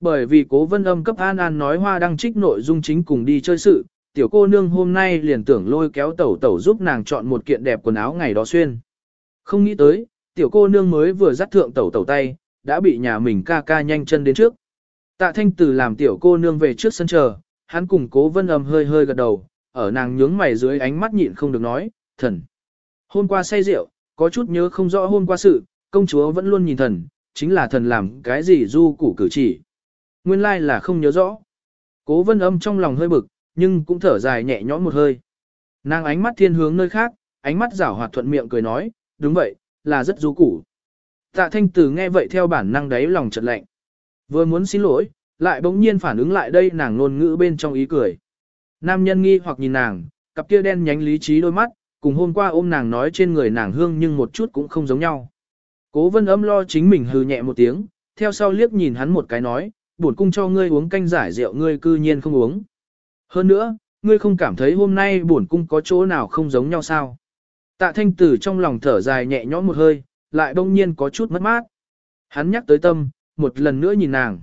Speaker 1: Bởi vì cố vân âm cấp An An nói hoa đăng trích nội dung chính cùng đi chơi sự, tiểu cô nương hôm nay liền tưởng lôi kéo tẩu tẩu giúp nàng chọn một kiện đẹp quần áo ngày đó xuyên. Không nghĩ tới, tiểu cô nương mới vừa dắt thượng tẩu tẩu tay, đã bị nhà mình ca ca nhanh chân đến trước. Tạ thanh từ làm tiểu cô nương về trước sân chờ, hắn cùng cố vân âm hơi hơi gật đầu, ở nàng nhướng mày dưới ánh mắt nhịn không được nói, thần. Hôm qua say rượu, có chút nhớ không rõ hôm qua sự, công chúa vẫn luôn nhìn thần, chính là thần làm cái gì du củ cử chỉ. Nguyên lai là không nhớ rõ. Cố vân âm trong lòng hơi bực, nhưng cũng thở dài nhẹ nhõm một hơi. Nàng ánh mắt thiên hướng nơi khác, ánh mắt rảo hoạt thuận miệng cười nói, đúng vậy, là rất du củ. Tạ thanh tử nghe vậy theo bản năng đáy lòng chợt lạnh. Vừa muốn xin lỗi, lại bỗng nhiên phản ứng lại đây nàng ngôn ngữ bên trong ý cười. Nam nhân nghi hoặc nhìn nàng, cặp kia đen nhánh lý trí đôi mắt, cùng hôm qua ôm nàng nói trên người nàng hương nhưng một chút cũng không giống nhau. Cố vân âm lo chính mình hừ nhẹ một tiếng, theo sau liếc nhìn hắn một cái nói, bổn cung cho ngươi uống canh giải rượu ngươi cư nhiên không uống. Hơn nữa, ngươi không cảm thấy hôm nay bổn cung có chỗ nào không giống nhau sao? Tạ thanh tử trong lòng thở dài nhẹ nhõm một hơi, lại đông nhiên có chút mất mát. Hắn nhắc tới tâm, một lần nữa nhìn nàng.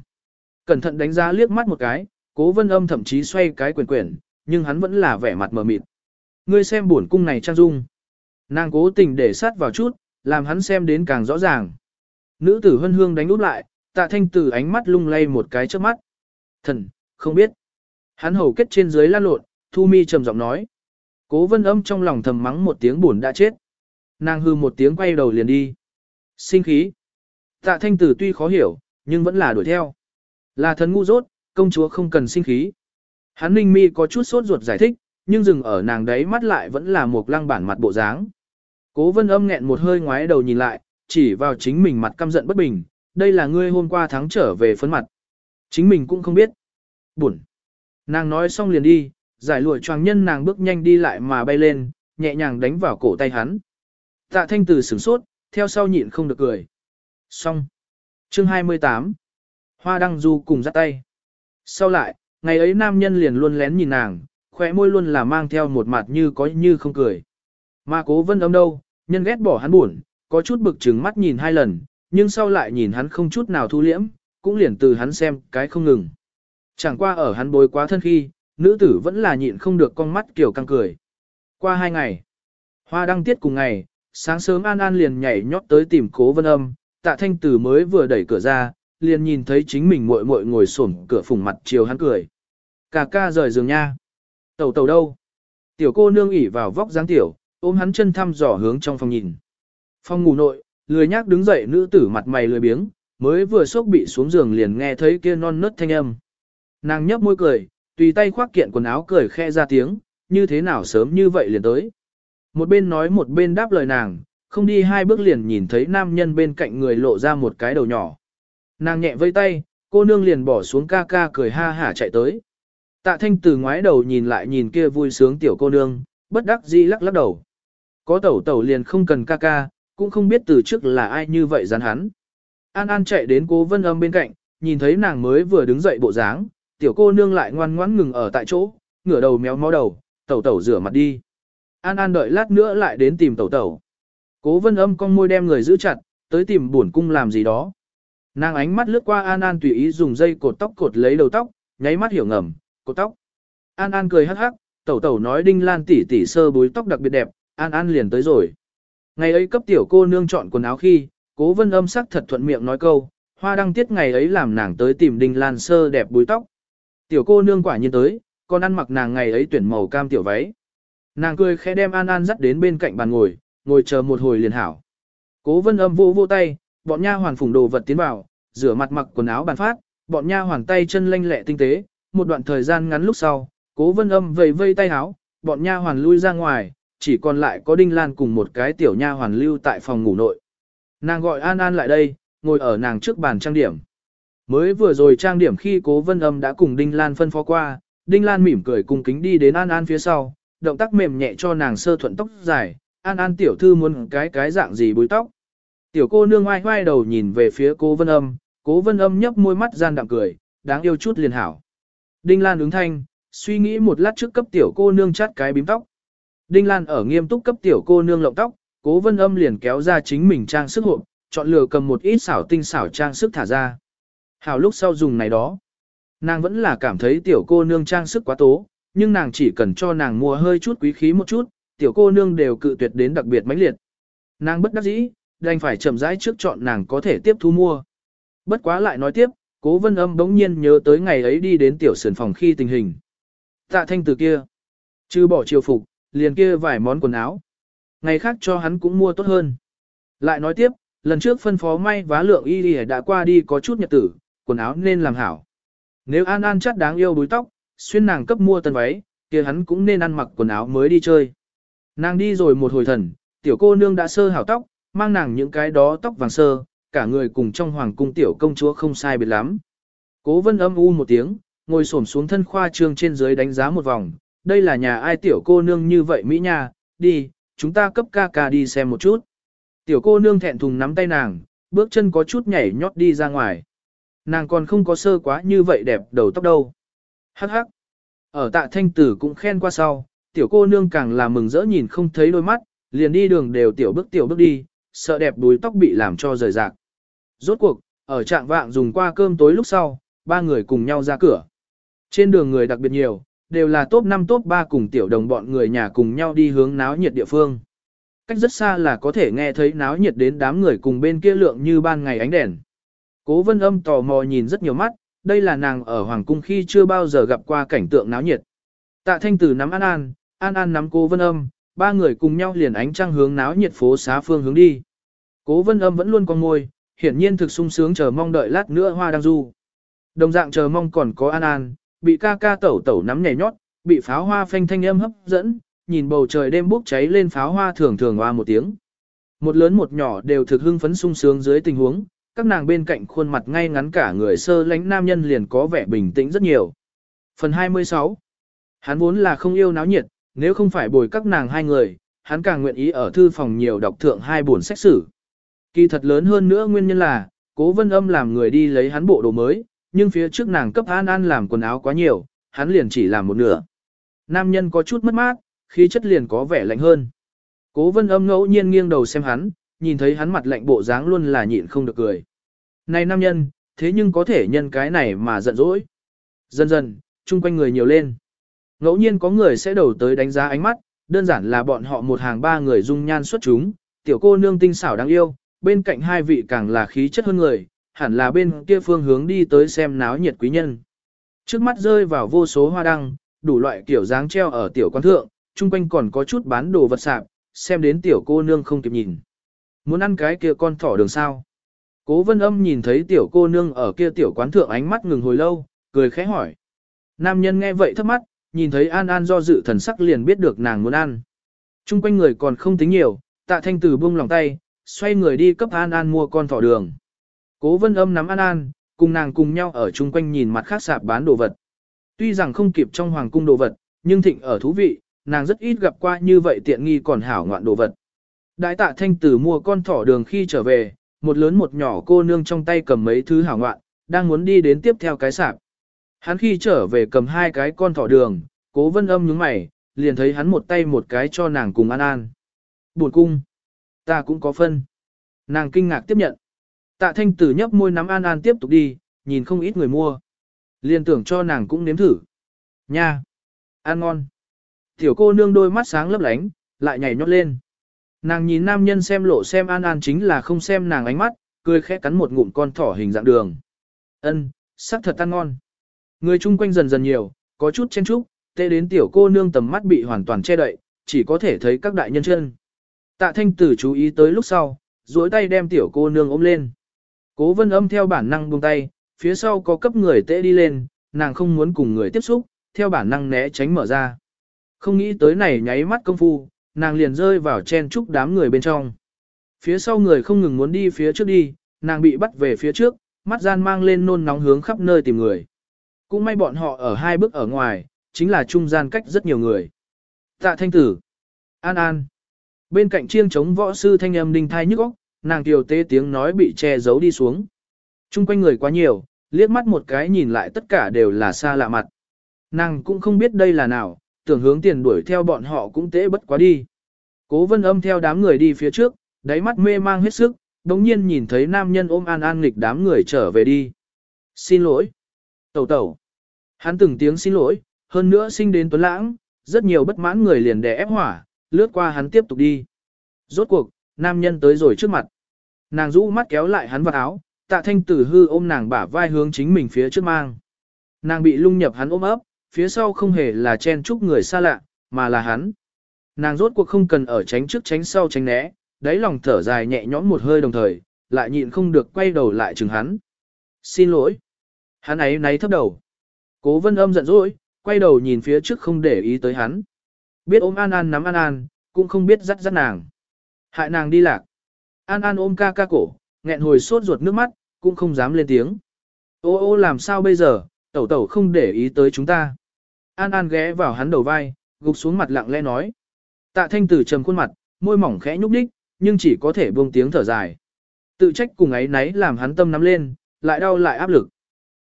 Speaker 1: Cẩn thận đánh giá liếc mắt một cái, cố vân âm thậm chí xoay cái quyền quyển, nhưng hắn vẫn là vẻ mặt mờ mịt. Ngươi xem buồn cung này trang dung. Nàng cố tình để sát vào chút, làm hắn xem đến càng rõ ràng. Nữ tử hân hương đánh úp lại, tạ thanh tử ánh mắt lung lay một cái trước mắt. Thần, không biết. Hắn hầu kết trên dưới lan lộn, thu mi trầm giọng nói. Cố vân âm trong lòng thầm mắng một tiếng buồn đã chết. Nàng hư một tiếng quay đầu liền đi. Sinh khí. Tạ thanh tử tuy khó hiểu, nhưng vẫn là đuổi theo. Là thần ngu dốt, công chúa không cần sinh khí. Hắn ninh mi có chút sốt ruột giải thích, nhưng dừng ở nàng đấy mắt lại vẫn là một lăng bản mặt bộ dáng. Cố vân âm nghẹn một hơi ngoái đầu nhìn lại, chỉ vào chính mình mặt căm giận bất bình, đây là ngươi hôm qua thắng trở về phấn mặt. Chính mình cũng không biết. Buồn. Nàng nói xong liền đi, giải lụa choàng nhân nàng bước nhanh đi lại mà bay lên, nhẹ nhàng đánh vào cổ tay hắn. Tạ thanh từ sửng sốt, theo sau nhịn không được cười. Xong. Chương 28. Hoa đăng du cùng dắt tay. Sau lại, ngày ấy nam nhân liền luôn lén nhìn nàng, khỏe môi luôn là mang theo một mặt như có như không cười. Mà cố vân âm đâu, nhân ghét bỏ hắn buồn, có chút bực trừng mắt nhìn hai lần, nhưng sau lại nhìn hắn không chút nào thu liễm, cũng liền từ hắn xem cái không ngừng. Chẳng qua ở hắn bối quá thân khi, nữ tử vẫn là nhịn không được con mắt kiểu căng cười. Qua hai ngày, hoa đăng tiết cùng ngày, sáng sớm An An liền nhảy nhót tới tìm cố vân âm, tạ thanh tử mới vừa đẩy cửa ra, liền nhìn thấy chính mình muội muội ngồi xổm cửa phùng mặt chiều hắn cười. Cà ca rời giường nha. Tẩu tẩu đâu? Tiểu cô nương ỉ vào vóc dáng tiểu, ôm hắn chân thăm dò hướng trong phòng nhìn. Phòng ngủ nội, lười nhác đứng dậy nữ tử mặt mày lười biếng, mới vừa sốc bị xuống giường liền nghe thấy kia non nớt thanh âm. Nàng nhấp môi cười, tùy tay khoác kiện quần áo cười khe ra tiếng, như thế nào sớm như vậy liền tới. Một bên nói một bên đáp lời nàng, không đi hai bước liền nhìn thấy nam nhân bên cạnh người lộ ra một cái đầu nhỏ. Nàng nhẹ vây tay, cô nương liền bỏ xuống ca ca cười ha hả chạy tới. Tạ thanh từ ngoái đầu nhìn lại nhìn kia vui sướng tiểu cô nương, bất đắc dĩ lắc lắc đầu. Có tẩu tẩu liền không cần ca ca, cũng không biết từ trước là ai như vậy dán hắn. An An chạy đến cố vân âm bên cạnh, nhìn thấy nàng mới vừa đứng dậy bộ dáng, tiểu cô nương lại ngoan ngoãn ngừng ở tại chỗ, ngửa đầu méo mó đầu, tẩu tẩu rửa mặt đi. An An đợi lát nữa lại đến tìm tẩu tẩu. Cố vân âm con môi đem người giữ chặt, tới tìm buồn cung làm gì đó. Nàng ánh mắt lướt qua An An tùy ý dùng dây cột tóc cột lấy đầu tóc, nháy mắt hiểu ngầm, cột tóc. An An cười hắc hắc, tẩu tẩu nói đinh lan tỉ tỉ sơ búi tóc đặc biệt đẹp, An An liền tới rồi. Ngày ấy cấp tiểu cô nương chọn quần áo khi, cố vân âm sắc thật thuận miệng nói câu, hoa đăng tiết ngày ấy làm nàng tới tìm đinh lan sơ đẹp búi tóc. Tiểu cô nương quả nhiên tới, còn ăn mặc nàng ngày ấy tuyển màu cam tiểu váy. Nàng cười khẽ đem An An dắt đến bên cạnh bàn ngồi, ngồi chờ một hồi liền hảo. Cố vân âm vô vô tay, bọn nha hoàn phùng đồ vật tiến vào, rửa mặt mặc quần áo bàn phát, bọn nha hoàn tay chân lanh lẹ tinh tế, một đoạn thời gian ngắn lúc sau, cố vân âm vầy vây tay áo, bọn nha hoàn lui ra ngoài, chỉ còn lại có Đinh Lan cùng một cái tiểu nha hoàn lưu tại phòng ngủ nội. Nàng gọi An An lại đây, ngồi ở nàng trước bàn trang điểm. Mới vừa rồi trang điểm khi cố vân âm đã cùng Đinh Lan phân phó qua, Đinh Lan mỉm cười cùng kính đi đến An An phía sau, động tác mềm nhẹ cho nàng sơ thuận tóc dài, An An tiểu thư muốn cái cái dạng gì búi tóc. Tiểu cô nương oai oai đầu nhìn về phía cố vân âm, cố vân âm nhấp môi mắt gian đạm cười, đáng yêu chút liền hảo. Đinh Lan ứng thanh, suy nghĩ một lát trước cấp tiểu cô nương chát cái bím tóc. Đinh Lan ở nghiêm túc cấp tiểu cô nương lộng tóc, cố vân âm liền kéo ra chính mình trang sức hộp, chọn lựa cầm một ít xảo tinh xảo trang sức thả ra. Hảo lúc sau dùng này đó. Nàng vẫn là cảm thấy tiểu cô nương trang sức quá tố, nhưng nàng chỉ cần cho nàng mua hơi chút quý khí một chút, tiểu cô nương đều cự tuyệt đến đặc biệt mãnh liệt. Nàng bất đắc dĩ, đành phải chậm rãi trước chọn nàng có thể tiếp thu mua. Bất quá lại nói tiếp, cố vân âm bỗng nhiên nhớ tới ngày ấy đi đến tiểu sườn phòng khi tình hình. Tạ thanh từ kia, chứ bỏ chiều phục, liền kia vài món quần áo. Ngày khác cho hắn cũng mua tốt hơn. Lại nói tiếp, lần trước phân phó may vá lượng y đi đã qua đi có chút nhật tử, quần áo nên làm hảo. Nếu An An chắc đáng yêu búi tóc, xuyên nàng cấp mua tân váy, kia hắn cũng nên ăn mặc quần áo mới đi chơi. Nàng đi rồi một hồi thần, tiểu cô nương đã sơ hảo tóc, mang nàng những cái đó tóc vàng sơ, cả người cùng trong hoàng cung tiểu công chúa không sai biệt lắm. Cố vân âm u một tiếng, ngồi xổm xuống thân khoa trương trên dưới đánh giá một vòng, đây là nhà ai tiểu cô nương như vậy Mỹ nha, đi, chúng ta cấp ca ca đi xem một chút. Tiểu cô nương thẹn thùng nắm tay nàng, bước chân có chút nhảy nhót đi ra ngoài. Nàng còn không có sơ quá như vậy đẹp đầu tóc đâu. Hắc hắc. Ở tạ thanh tử cũng khen qua sau, tiểu cô nương càng là mừng rỡ nhìn không thấy đôi mắt, liền đi đường đều tiểu bước tiểu bước đi, sợ đẹp đuôi tóc bị làm cho rời rạc. Rốt cuộc, ở trạng vạng dùng qua cơm tối lúc sau, ba người cùng nhau ra cửa. Trên đường người đặc biệt nhiều, đều là top 5 top 3 cùng tiểu đồng bọn người nhà cùng nhau đi hướng náo nhiệt địa phương. Cách rất xa là có thể nghe thấy náo nhiệt đến đám người cùng bên kia lượng như ban ngày ánh đèn. Cố vân âm tò mò nhìn rất nhiều mắt, đây là nàng ở Hoàng Cung khi chưa bao giờ gặp qua cảnh tượng náo nhiệt. Tạ thanh tử nắm An An, An An nắm cố vân âm, ba người cùng nhau liền ánh trăng hướng náo nhiệt phố xá phương hướng đi. Cố vân âm vẫn luôn con môi, hiển nhiên thực sung sướng chờ mong đợi lát nữa hoa đang du. Đồng dạng chờ mong còn có An An, bị ca ca tẩu tẩu nắm nhảy nhót, bị pháo hoa phanh thanh âm hấp dẫn, nhìn bầu trời đêm bốc cháy lên pháo hoa thường thường hoa một tiếng. Một lớn một nhỏ đều thực hưng phấn sung sướng dưới tình huống, các nàng bên cạnh khuôn mặt ngay ngắn cả người sơ lãnh nam nhân liền có vẻ bình tĩnh rất nhiều. Phần 26 Hắn vốn là không yêu náo nhiệt, nếu không phải bồi các nàng hai người, hắn càng nguyện ý ở thư phòng nhiều đọc thượng hai buồn sách sử. Kỳ thật lớn hơn nữa nguyên nhân là, cố vân âm làm người đi lấy hắn bộ đồ mới, nhưng phía trước nàng cấp An An làm quần áo quá nhiều, hắn liền chỉ làm một nửa. Nam nhân có chút mất mát, khí chất liền có vẻ lạnh hơn. Cố vân âm ngẫu nhiên nghiêng đầu xem hắn, nhìn thấy hắn mặt lạnh bộ dáng luôn là nhịn không được cười. Này nam nhân, thế nhưng có thể nhân cái này mà giận dỗi. Dần dần, chung quanh người nhiều lên. Ngẫu nhiên có người sẽ đầu tới đánh giá ánh mắt, đơn giản là bọn họ một hàng ba người dung nhan xuất chúng, tiểu cô nương tinh xảo đáng yêu, bên cạnh hai vị càng là khí chất hơn người, hẳn là bên kia phương hướng đi tới xem náo nhiệt quý nhân. Trước mắt rơi vào vô số hoa đăng, đủ loại kiểu dáng treo ở tiểu quan thượng, chung quanh còn có chút bán đồ vật sạp, xem đến tiểu cô nương không kịp nhìn. Muốn ăn cái kia con thỏ đường sao? Cố vân âm nhìn thấy tiểu cô nương ở kia tiểu quán thượng ánh mắt ngừng hồi lâu, cười khẽ hỏi. Nam nhân nghe vậy thắc mắt, nhìn thấy An An do dự thần sắc liền biết được nàng muốn ăn. Trung quanh người còn không tính nhiều, tạ thanh tử buông lòng tay, xoay người đi cấp An An mua con thỏ đường. Cố vân âm nắm An An, cùng nàng cùng nhau ở chung quanh nhìn mặt khác sạp bán đồ vật. Tuy rằng không kịp trong hoàng cung đồ vật, nhưng thịnh ở thú vị, nàng rất ít gặp qua như vậy tiện nghi còn hảo ngoạn đồ vật. Đại tạ thanh tử mua con thỏ đường khi trở về, một lớn một nhỏ cô nương trong tay cầm mấy thứ hảo ngoạn, đang muốn đi đến tiếp theo cái sạp. Hắn khi trở về cầm hai cái con thỏ đường, cố vân âm nhướng mày, liền thấy hắn một tay một cái cho nàng cùng an an. Buồn cung. Ta cũng có phân. Nàng kinh ngạc tiếp nhận. Tạ thanh tử nhấp môi nắm an an tiếp tục đi, nhìn không ít người mua. Liền tưởng cho nàng cũng nếm thử. Nha. Ăn ngon. Tiểu cô nương đôi mắt sáng lấp lánh, lại nhảy nhót lên. Nàng nhìn nam nhân xem lộ xem an an chính là không xem nàng ánh mắt, cười khẽ cắn một ngụm con thỏ hình dạng đường. Ân, sắc thật ăn ngon. Người chung quanh dần dần nhiều, có chút chen chúc, tê đến tiểu cô nương tầm mắt bị hoàn toàn che đậy, chỉ có thể thấy các đại nhân chân. Tạ thanh tử chú ý tới lúc sau, duỗi tay đem tiểu cô nương ôm lên. Cố vân âm theo bản năng buông tay, phía sau có cấp người tệ đi lên, nàng không muốn cùng người tiếp xúc, theo bản năng né tránh mở ra. Không nghĩ tới này nháy mắt công phu, nàng liền rơi vào chen chúc đám người bên trong. Phía sau người không ngừng muốn đi phía trước đi, nàng bị bắt về phía trước, mắt gian mang lên nôn nóng hướng khắp nơi tìm người. Cũng may bọn họ ở hai bước ở ngoài, chính là trung gian cách rất nhiều người. Tạ thanh tử. An an. Bên cạnh chiêng chống võ sư thanh âm đinh thai nhức óc, nàng tiểu tế tiếng nói bị che giấu đi xuống. Trung quanh người quá nhiều, liếc mắt một cái nhìn lại tất cả đều là xa lạ mặt. Nàng cũng không biết đây là nào, tưởng hướng tiền đuổi theo bọn họ cũng tế bất quá đi. Cố vân âm theo đám người đi phía trước, đáy mắt mê mang hết sức, đồng nhiên nhìn thấy nam nhân ôm an an nghịch đám người trở về đi. Xin lỗi. Tẩu tẩu. Hắn từng tiếng xin lỗi, hơn nữa sinh đến tuấn lãng, rất nhiều bất mãn người liền đè ép hỏa, lướt qua hắn tiếp tục đi. Rốt cuộc, nam nhân tới rồi trước mặt. Nàng rũ mắt kéo lại hắn vào áo, tạ thanh tử hư ôm nàng bả vai hướng chính mình phía trước mang. Nàng bị lung nhập hắn ôm ấp, phía sau không hề là chen chúc người xa lạ, mà là hắn. Nàng rốt cuộc không cần ở tránh trước tránh sau tránh né, đáy lòng thở dài nhẹ nhõm một hơi đồng thời, lại nhịn không được quay đầu lại chừng hắn. Xin lỗi. Hắn ấy náy thấp đầu. Cố vân âm giận dỗi, quay đầu nhìn phía trước không để ý tới hắn. Biết ôm An An nắm An An, cũng không biết dắt dắt nàng. Hại nàng đi lạc. An An ôm ca ca cổ, nghẹn hồi sốt ruột nước mắt, cũng không dám lên tiếng. Ô ô làm sao bây giờ, tẩu tẩu không để ý tới chúng ta. An An ghé vào hắn đầu vai, gục xuống mặt lặng lẽ nói. Tạ thanh tử trầm khuôn mặt, môi mỏng khẽ nhúc đích, nhưng chỉ có thể buông tiếng thở dài. Tự trách cùng ấy nấy làm hắn tâm nắm lên, lại đau lại áp lực.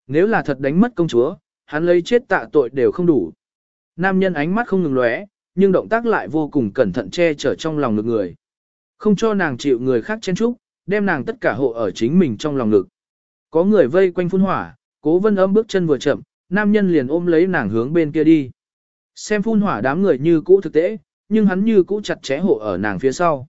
Speaker 1: Nếu là thật đánh mất công chúa, hắn lấy chết tạ tội đều không đủ. Nam nhân ánh mắt không ngừng lóe, nhưng động tác lại vô cùng cẩn thận che chở trong lòng ngực người. Không cho nàng chịu người khác chen chúc, đem nàng tất cả hộ ở chính mình trong lòng ngực. Có người vây quanh phun hỏa, cố vân âm bước chân vừa chậm, nam nhân liền ôm lấy nàng hướng bên kia đi. Xem phun hỏa đám người như cũ thực tế, nhưng hắn như cũ chặt chẽ hộ ở nàng phía sau.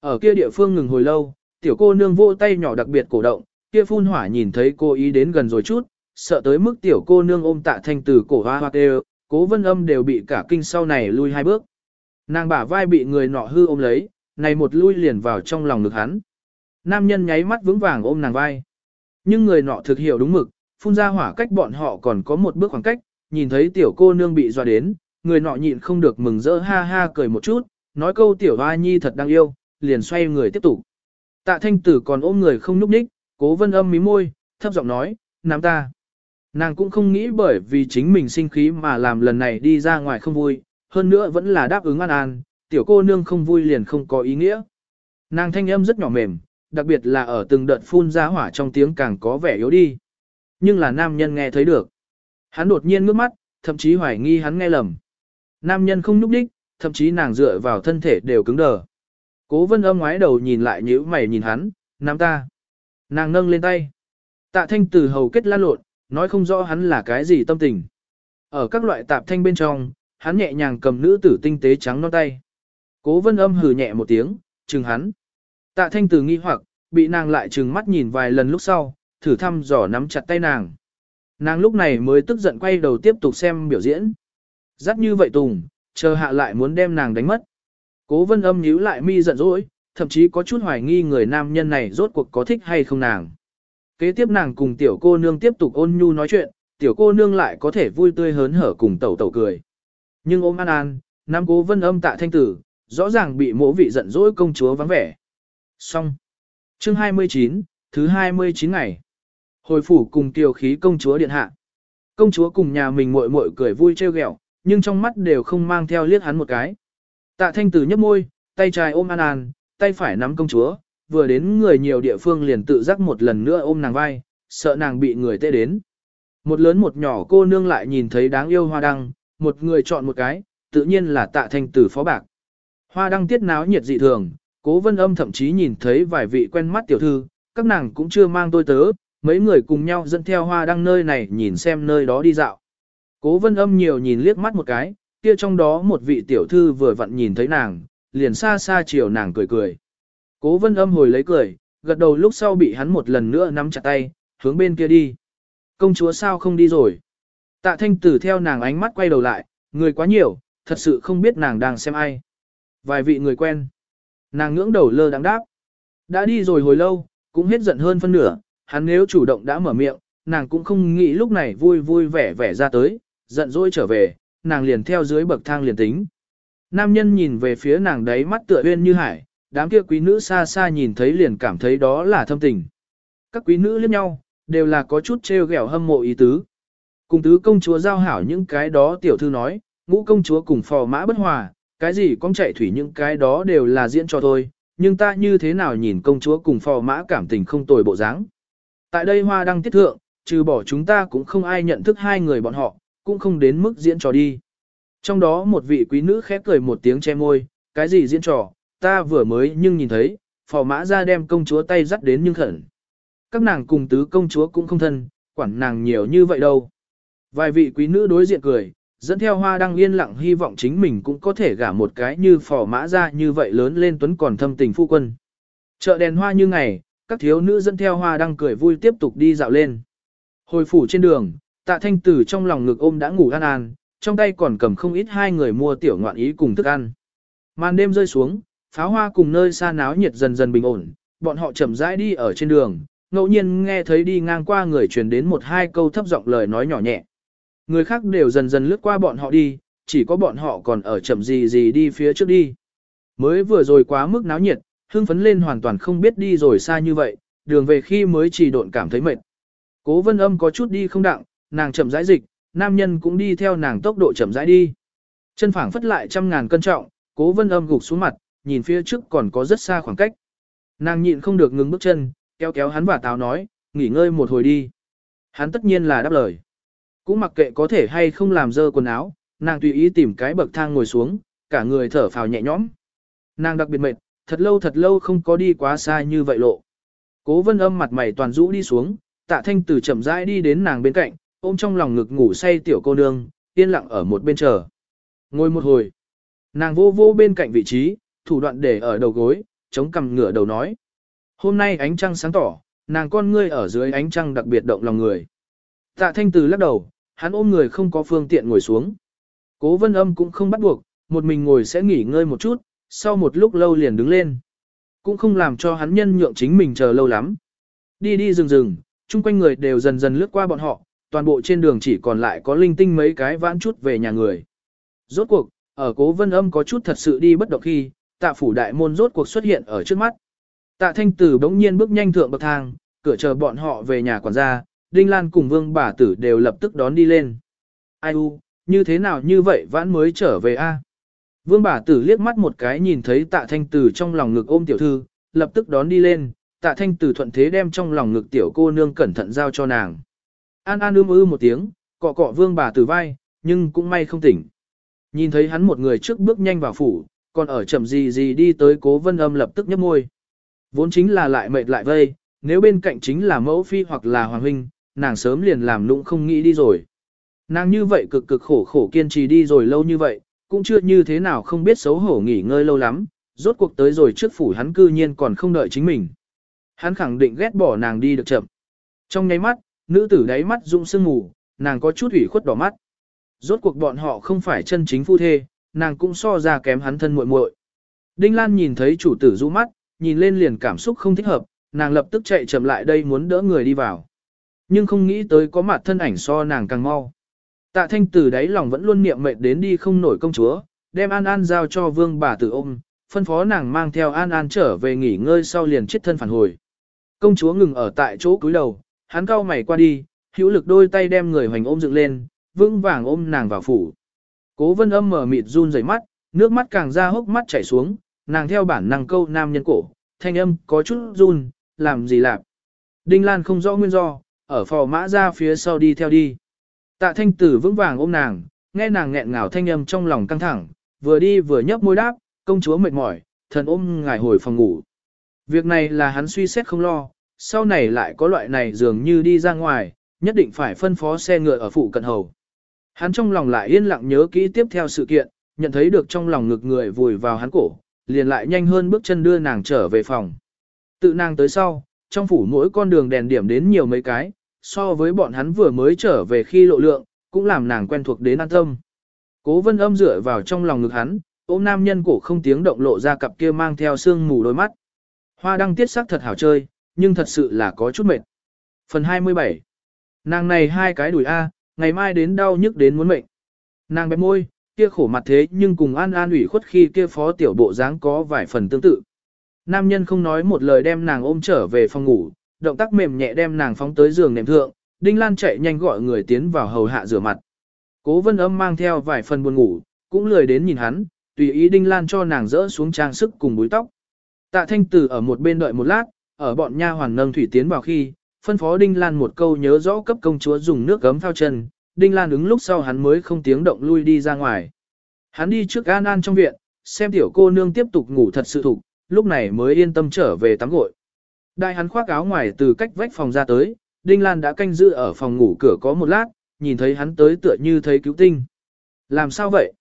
Speaker 1: Ở kia địa phương ngừng hồi lâu, tiểu cô nương vô tay nhỏ đặc biệt cổ động, kia phun hỏa nhìn thấy cô ý đến gần rồi chút, sợ tới mức tiểu cô nương ôm tạ thanh từ cổ hoa hoa kêu, cố vân âm đều bị cả kinh sau này lui hai bước. Nàng bả vai bị người nọ hư ôm lấy, này một lui liền vào trong lòng ngực hắn. Nam nhân nháy mắt vững vàng ôm nàng vai. Nhưng người nọ thực hiểu đúng mực, phun ra hỏa cách bọn họ còn có một bước khoảng cách, nhìn thấy tiểu cô nương bị dọa đến, người nọ nhịn không được mừng rỡ ha ha cười một chút, nói câu tiểu hoa nhi thật đáng yêu, liền xoay người tiếp tục. Tạ thanh tử còn ôm người không núp ních, cố vân âm mí môi, thấp giọng nói, nắm ta. Nàng cũng không nghĩ bởi vì chính mình sinh khí mà làm lần này đi ra ngoài không vui, hơn nữa vẫn là đáp ứng an an, tiểu cô nương không vui liền không có ý nghĩa. Nàng thanh âm rất nhỏ mềm, đặc biệt là ở từng đợt phun ra hỏa trong tiếng càng có vẻ yếu đi. Nhưng là nam nhân nghe thấy được. Hắn đột nhiên ngước mắt, thậm chí hoài nghi hắn nghe lầm. Nam nhân không nhúc đích, thậm chí nàng dựa vào thân thể đều cứng đờ. Cố vân âm ngoái đầu nhìn lại nhíu mày nhìn hắn, nam ta. Nàng nâng lên tay. Tạ thanh từ hầu kết lan lộn, nói không rõ hắn là cái gì tâm tình. Ở các loại tạp thanh bên trong, hắn nhẹ nhàng cầm nữ tử tinh tế trắng non tay. Cố vân âm hừ nhẹ một tiếng, chừng hắn. Tạ thanh từ nghi hoặc, bị nàng lại trừng mắt nhìn vài lần lúc sau, thử thăm dò nắm chặt tay nàng. Nàng lúc này mới tức giận quay đầu tiếp tục xem biểu diễn. Dắt như vậy Tùng, chờ hạ lại muốn đem nàng đánh mất. Cố vân âm nhíu lại mi giận dỗi, thậm chí có chút hoài nghi người nam nhân này rốt cuộc có thích hay không nàng. Kế tiếp nàng cùng tiểu cô nương tiếp tục ôn nhu nói chuyện, tiểu cô nương lại có thể vui tươi hớn hở cùng tẩu tẩu cười. Nhưng ôm an an, nam cố vân âm tạ thanh tử, rõ ràng bị mỗ vị giận dỗi công chúa vắng vẻ. Xong. Chương 29, thứ 29 ngày. Hồi phủ cùng tiểu khí công chúa điện hạ. Công chúa cùng nhà mình muội muội cười vui trêu ghẹo, nhưng trong mắt đều không mang theo liếc hắn một cái. Tạ thanh tử nhấp môi, tay trái ôm an an, tay phải nắm công chúa, vừa đến người nhiều địa phương liền tự giác một lần nữa ôm nàng vai, sợ nàng bị người tê đến. Một lớn một nhỏ cô nương lại nhìn thấy đáng yêu hoa đăng, một người chọn một cái, tự nhiên là tạ thanh tử phó bạc. Hoa đăng tiết náo nhiệt dị thường, cố vân âm thậm chí nhìn thấy vài vị quen mắt tiểu thư, các nàng cũng chưa mang tôi tớ, mấy người cùng nhau dẫn theo hoa đăng nơi này nhìn xem nơi đó đi dạo. Cố vân âm nhiều nhìn liếc mắt một cái, kia trong đó một vị tiểu thư vừa vặn nhìn thấy nàng, liền xa xa chiều nàng cười cười. Cố vân âm hồi lấy cười, gật đầu lúc sau bị hắn một lần nữa nắm chặt tay, hướng bên kia đi. Công chúa sao không đi rồi? Tạ thanh tử theo nàng ánh mắt quay đầu lại, người quá nhiều, thật sự không biết nàng đang xem ai. Vài vị người quen. Nàng ngưỡng đầu lơ đang đáp. Đã đi rồi hồi lâu, cũng hết giận hơn phân nửa, hắn nếu chủ động đã mở miệng, nàng cũng không nghĩ lúc này vui vui vẻ vẻ ra tới, giận dỗi trở về, nàng liền theo dưới bậc thang liền tính. Nam nhân nhìn về phía nàng đấy mắt tựa uyên như hải, đám kia quý nữ xa xa nhìn thấy liền cảm thấy đó là thâm tình. Các quý nữ liếc nhau, đều là có chút trêu ghẹo hâm mộ ý tứ. Cùng tứ công chúa giao hảo những cái đó tiểu thư nói, ngũ công chúa cùng phò mã bất hòa, cái gì con chạy thủy những cái đó đều là diễn cho thôi, nhưng ta như thế nào nhìn công chúa cùng phò mã cảm tình không tồi bộ dáng. Tại đây hoa đăng tiết thượng, trừ bỏ chúng ta cũng không ai nhận thức hai người bọn họ, cũng không đến mức diễn trò đi. Trong đó một vị quý nữ khép cười một tiếng che môi, cái gì diễn trò, ta vừa mới nhưng nhìn thấy, phò mã ra đem công chúa tay dắt đến nhưng khẩn. Các nàng cùng tứ công chúa cũng không thân, quản nàng nhiều như vậy đâu. Vài vị quý nữ đối diện cười, dẫn theo hoa đăng yên lặng hy vọng chính mình cũng có thể gả một cái như phò mã ra như vậy lớn lên tuấn còn thâm tình phu quân. Chợ đèn hoa như ngày, các thiếu nữ dẫn theo hoa đăng cười vui tiếp tục đi dạo lên. Hồi phủ trên đường, tạ thanh tử trong lòng ngực ôm đã ngủ an an, trong tay còn cầm không ít hai người mua tiểu ngoạn ý cùng thức ăn. Màn đêm rơi xuống, pháo hoa cùng nơi xa náo nhiệt dần dần bình ổn, bọn họ chậm rãi đi ở trên đường, ngẫu nhiên nghe thấy đi ngang qua người truyền đến một hai câu thấp giọng lời nói nhỏ nhẹ. Người khác đều dần dần lướt qua bọn họ đi, chỉ có bọn họ còn ở chậm gì gì đi phía trước đi. Mới vừa rồi quá mức náo nhiệt, hưng phấn lên hoàn toàn không biết đi rồi xa như vậy, đường về khi mới chỉ độn cảm thấy mệt. Cố vân âm có chút đi không đặng, nàng chậm rãi dịch, nam nhân cũng đi theo nàng tốc độ chậm rãi đi. Chân phẳng phất lại trăm ngàn cân trọng, cố vân âm gục xuống mặt, nhìn phía trước còn có rất xa khoảng cách. Nàng nhịn không được ngừng bước chân, kéo kéo hắn và táo nói, nghỉ ngơi một hồi đi. Hắn tất nhiên là đáp lời. Cũng mặc kệ có thể hay không làm dơ quần áo, nàng tùy ý tìm cái bậc thang ngồi xuống, cả người thở phào nhẹ nhõm. Nàng đặc biệt mệt, thật lâu thật lâu không có đi quá xa như vậy lộ. Cố vân âm mặt mày toàn rũ đi xuống, tạ thanh từ chậm rãi đi đến nàng bên cạnh, ôm trong lòng ngực ngủ say tiểu cô nương, yên lặng ở một bên chờ. Ngồi một hồi, nàng vô vô bên cạnh vị trí, thủ đoạn để ở đầu gối, chống cằm ngửa đầu nói. Hôm nay ánh trăng sáng tỏ, nàng con ngươi ở dưới ánh trăng đặc biệt động lòng người. Tạ thanh từ lắc đầu, hắn ôm người không có phương tiện ngồi xuống. Cố vân âm cũng không bắt buộc, một mình ngồi sẽ nghỉ ngơi một chút, sau một lúc lâu liền đứng lên. Cũng không làm cho hắn nhân nhượng chính mình chờ lâu lắm. Đi đi rừng rừng, chung quanh người đều dần dần lướt qua bọn họ, toàn bộ trên đường chỉ còn lại có linh tinh mấy cái vãn chút về nhà người. Rốt cuộc, ở cố vân âm có chút thật sự đi bất động khi, tạ phủ đại môn rốt cuộc xuất hiện ở trước mắt. Tạ thanh tử bỗng nhiên bước nhanh thượng bậc thang, cửa chờ bọn họ về nhà quản gia, Đinh Lan cùng vương bà tử đều lập tức đón đi lên. Ai u, như thế nào như vậy vãn mới trở về a? Vương bà tử liếc mắt một cái nhìn thấy tạ thanh tử trong lòng ngực ôm tiểu thư, lập tức đón đi lên, tạ thanh tử thuận thế đem trong lòng ngực tiểu cô nương cẩn thận giao cho nàng. An An ưm ư một tiếng, cọ cọ vương bà tử vai, nhưng cũng may không tỉnh. Nhìn thấy hắn một người trước bước nhanh vào phủ, còn ở chậm gì gì đi tới cố vân âm lập tức nhấp môi. Vốn chính là lại mệt lại vây, nếu bên cạnh chính là mẫu phi hoặc là hoàng huynh, nàng sớm liền làm lũng không nghĩ đi rồi. Nàng như vậy cực cực khổ khổ kiên trì đi rồi lâu như vậy, cũng chưa như thế nào không biết xấu hổ nghỉ ngơi lâu lắm, rốt cuộc tới rồi trước phủ hắn cư nhiên còn không đợi chính mình. Hắn khẳng định ghét bỏ nàng đi được chậm. Trong nháy mắt, nữ tử đáy mắt rung sương ngủ, nàng có chút ủy khuất đỏ mắt. Rốt cuộc bọn họ không phải chân chính phu thê, nàng cũng so ra kém hắn thân muội muội. Đinh Lan nhìn thấy chủ tử rũ mắt, nhìn lên liền cảm xúc không thích hợp, nàng lập tức chạy chậm lại đây muốn đỡ người đi vào. Nhưng không nghĩ tới có mặt thân ảnh so nàng càng mau. Tạ thanh từ đáy lòng vẫn luôn niệm mệnh đến đi không nổi công chúa, đem An An giao cho vương bà tử ôm, phân phó nàng mang theo An An trở về nghỉ ngơi sau liền chết thân phản hồi. Công chúa ngừng ở tại chỗ cúi đầu, hắn cao mày qua đi, hữu lực đôi tay đem người hoành ôm dựng lên, vững vàng ôm nàng vào phủ. Cố vân âm mở mịt run rẩy mắt, nước mắt càng ra hốc mắt chảy xuống, nàng theo bản năng câu nam nhân cổ, thanh âm có chút run, làm gì làm. Đinh Lan không rõ nguyên do, ở phò mã ra phía sau đi theo đi. Tạ thanh tử vững vàng ôm nàng, nghe nàng nghẹn ngào thanh âm trong lòng căng thẳng, vừa đi vừa nhấp môi đáp, công chúa mệt mỏi, thần ôm ngài hồi phòng ngủ. Việc này là hắn suy xét không lo, sau này lại có loại này dường như đi ra ngoài, nhất định phải phân phó xe ngựa ở phụ cận hầu. Hắn trong lòng lại yên lặng nhớ kỹ tiếp theo sự kiện, nhận thấy được trong lòng ngực người vùi vào hắn cổ, liền lại nhanh hơn bước chân đưa nàng trở về phòng. Tự nàng tới sau, trong phủ mỗi con đường đèn điểm đến nhiều mấy cái, so với bọn hắn vừa mới trở về khi lộ lượng, cũng làm nàng quen thuộc đến an tâm. Cố vân âm dựa vào trong lòng ngực hắn, ôm nam nhân cổ không tiếng động lộ ra cặp kia mang theo sương mù đôi mắt. Hoa đăng tiết sắc thật hảo chơi, nhưng thật sự là có chút mệt. Phần 27 Nàng này hai cái đùi A, ngày mai đến đau nhức đến muốn mệnh. Nàng bẹp môi, kia khổ mặt thế nhưng cùng an an ủy khuất khi kia phó tiểu bộ dáng có vài phần tương tự. Nam nhân không nói một lời đem nàng ôm trở về phòng ngủ, động tác mềm nhẹ đem nàng phóng tới giường nệm thượng, Đinh Lan chạy nhanh gọi người tiến vào hầu hạ rửa mặt. Cố vân âm mang theo vài phần buồn ngủ, cũng lười đến nhìn hắn, tùy ý Đinh Lan cho nàng dỡ xuống trang sức cùng búi tóc. Tạ thanh tử ở một bên đợi một lát, ở bọn nha hoàn nâng thủy tiến vào khi, phân phó Đinh Lan một câu nhớ rõ cấp công chúa dùng nước gấm phao chân, Đinh Lan ứng lúc sau hắn mới không tiếng động lui đi ra ngoài. Hắn đi trước An An trong viện, xem tiểu cô nương tiếp tục ngủ thật sự thục, lúc này mới yên tâm trở về tắm gội. Đại hắn khoác áo ngoài từ cách vách phòng ra tới, Đinh Lan đã canh giữ ở phòng ngủ cửa có một lát, nhìn thấy hắn tới tựa như thấy cứu tinh. Làm sao vậy?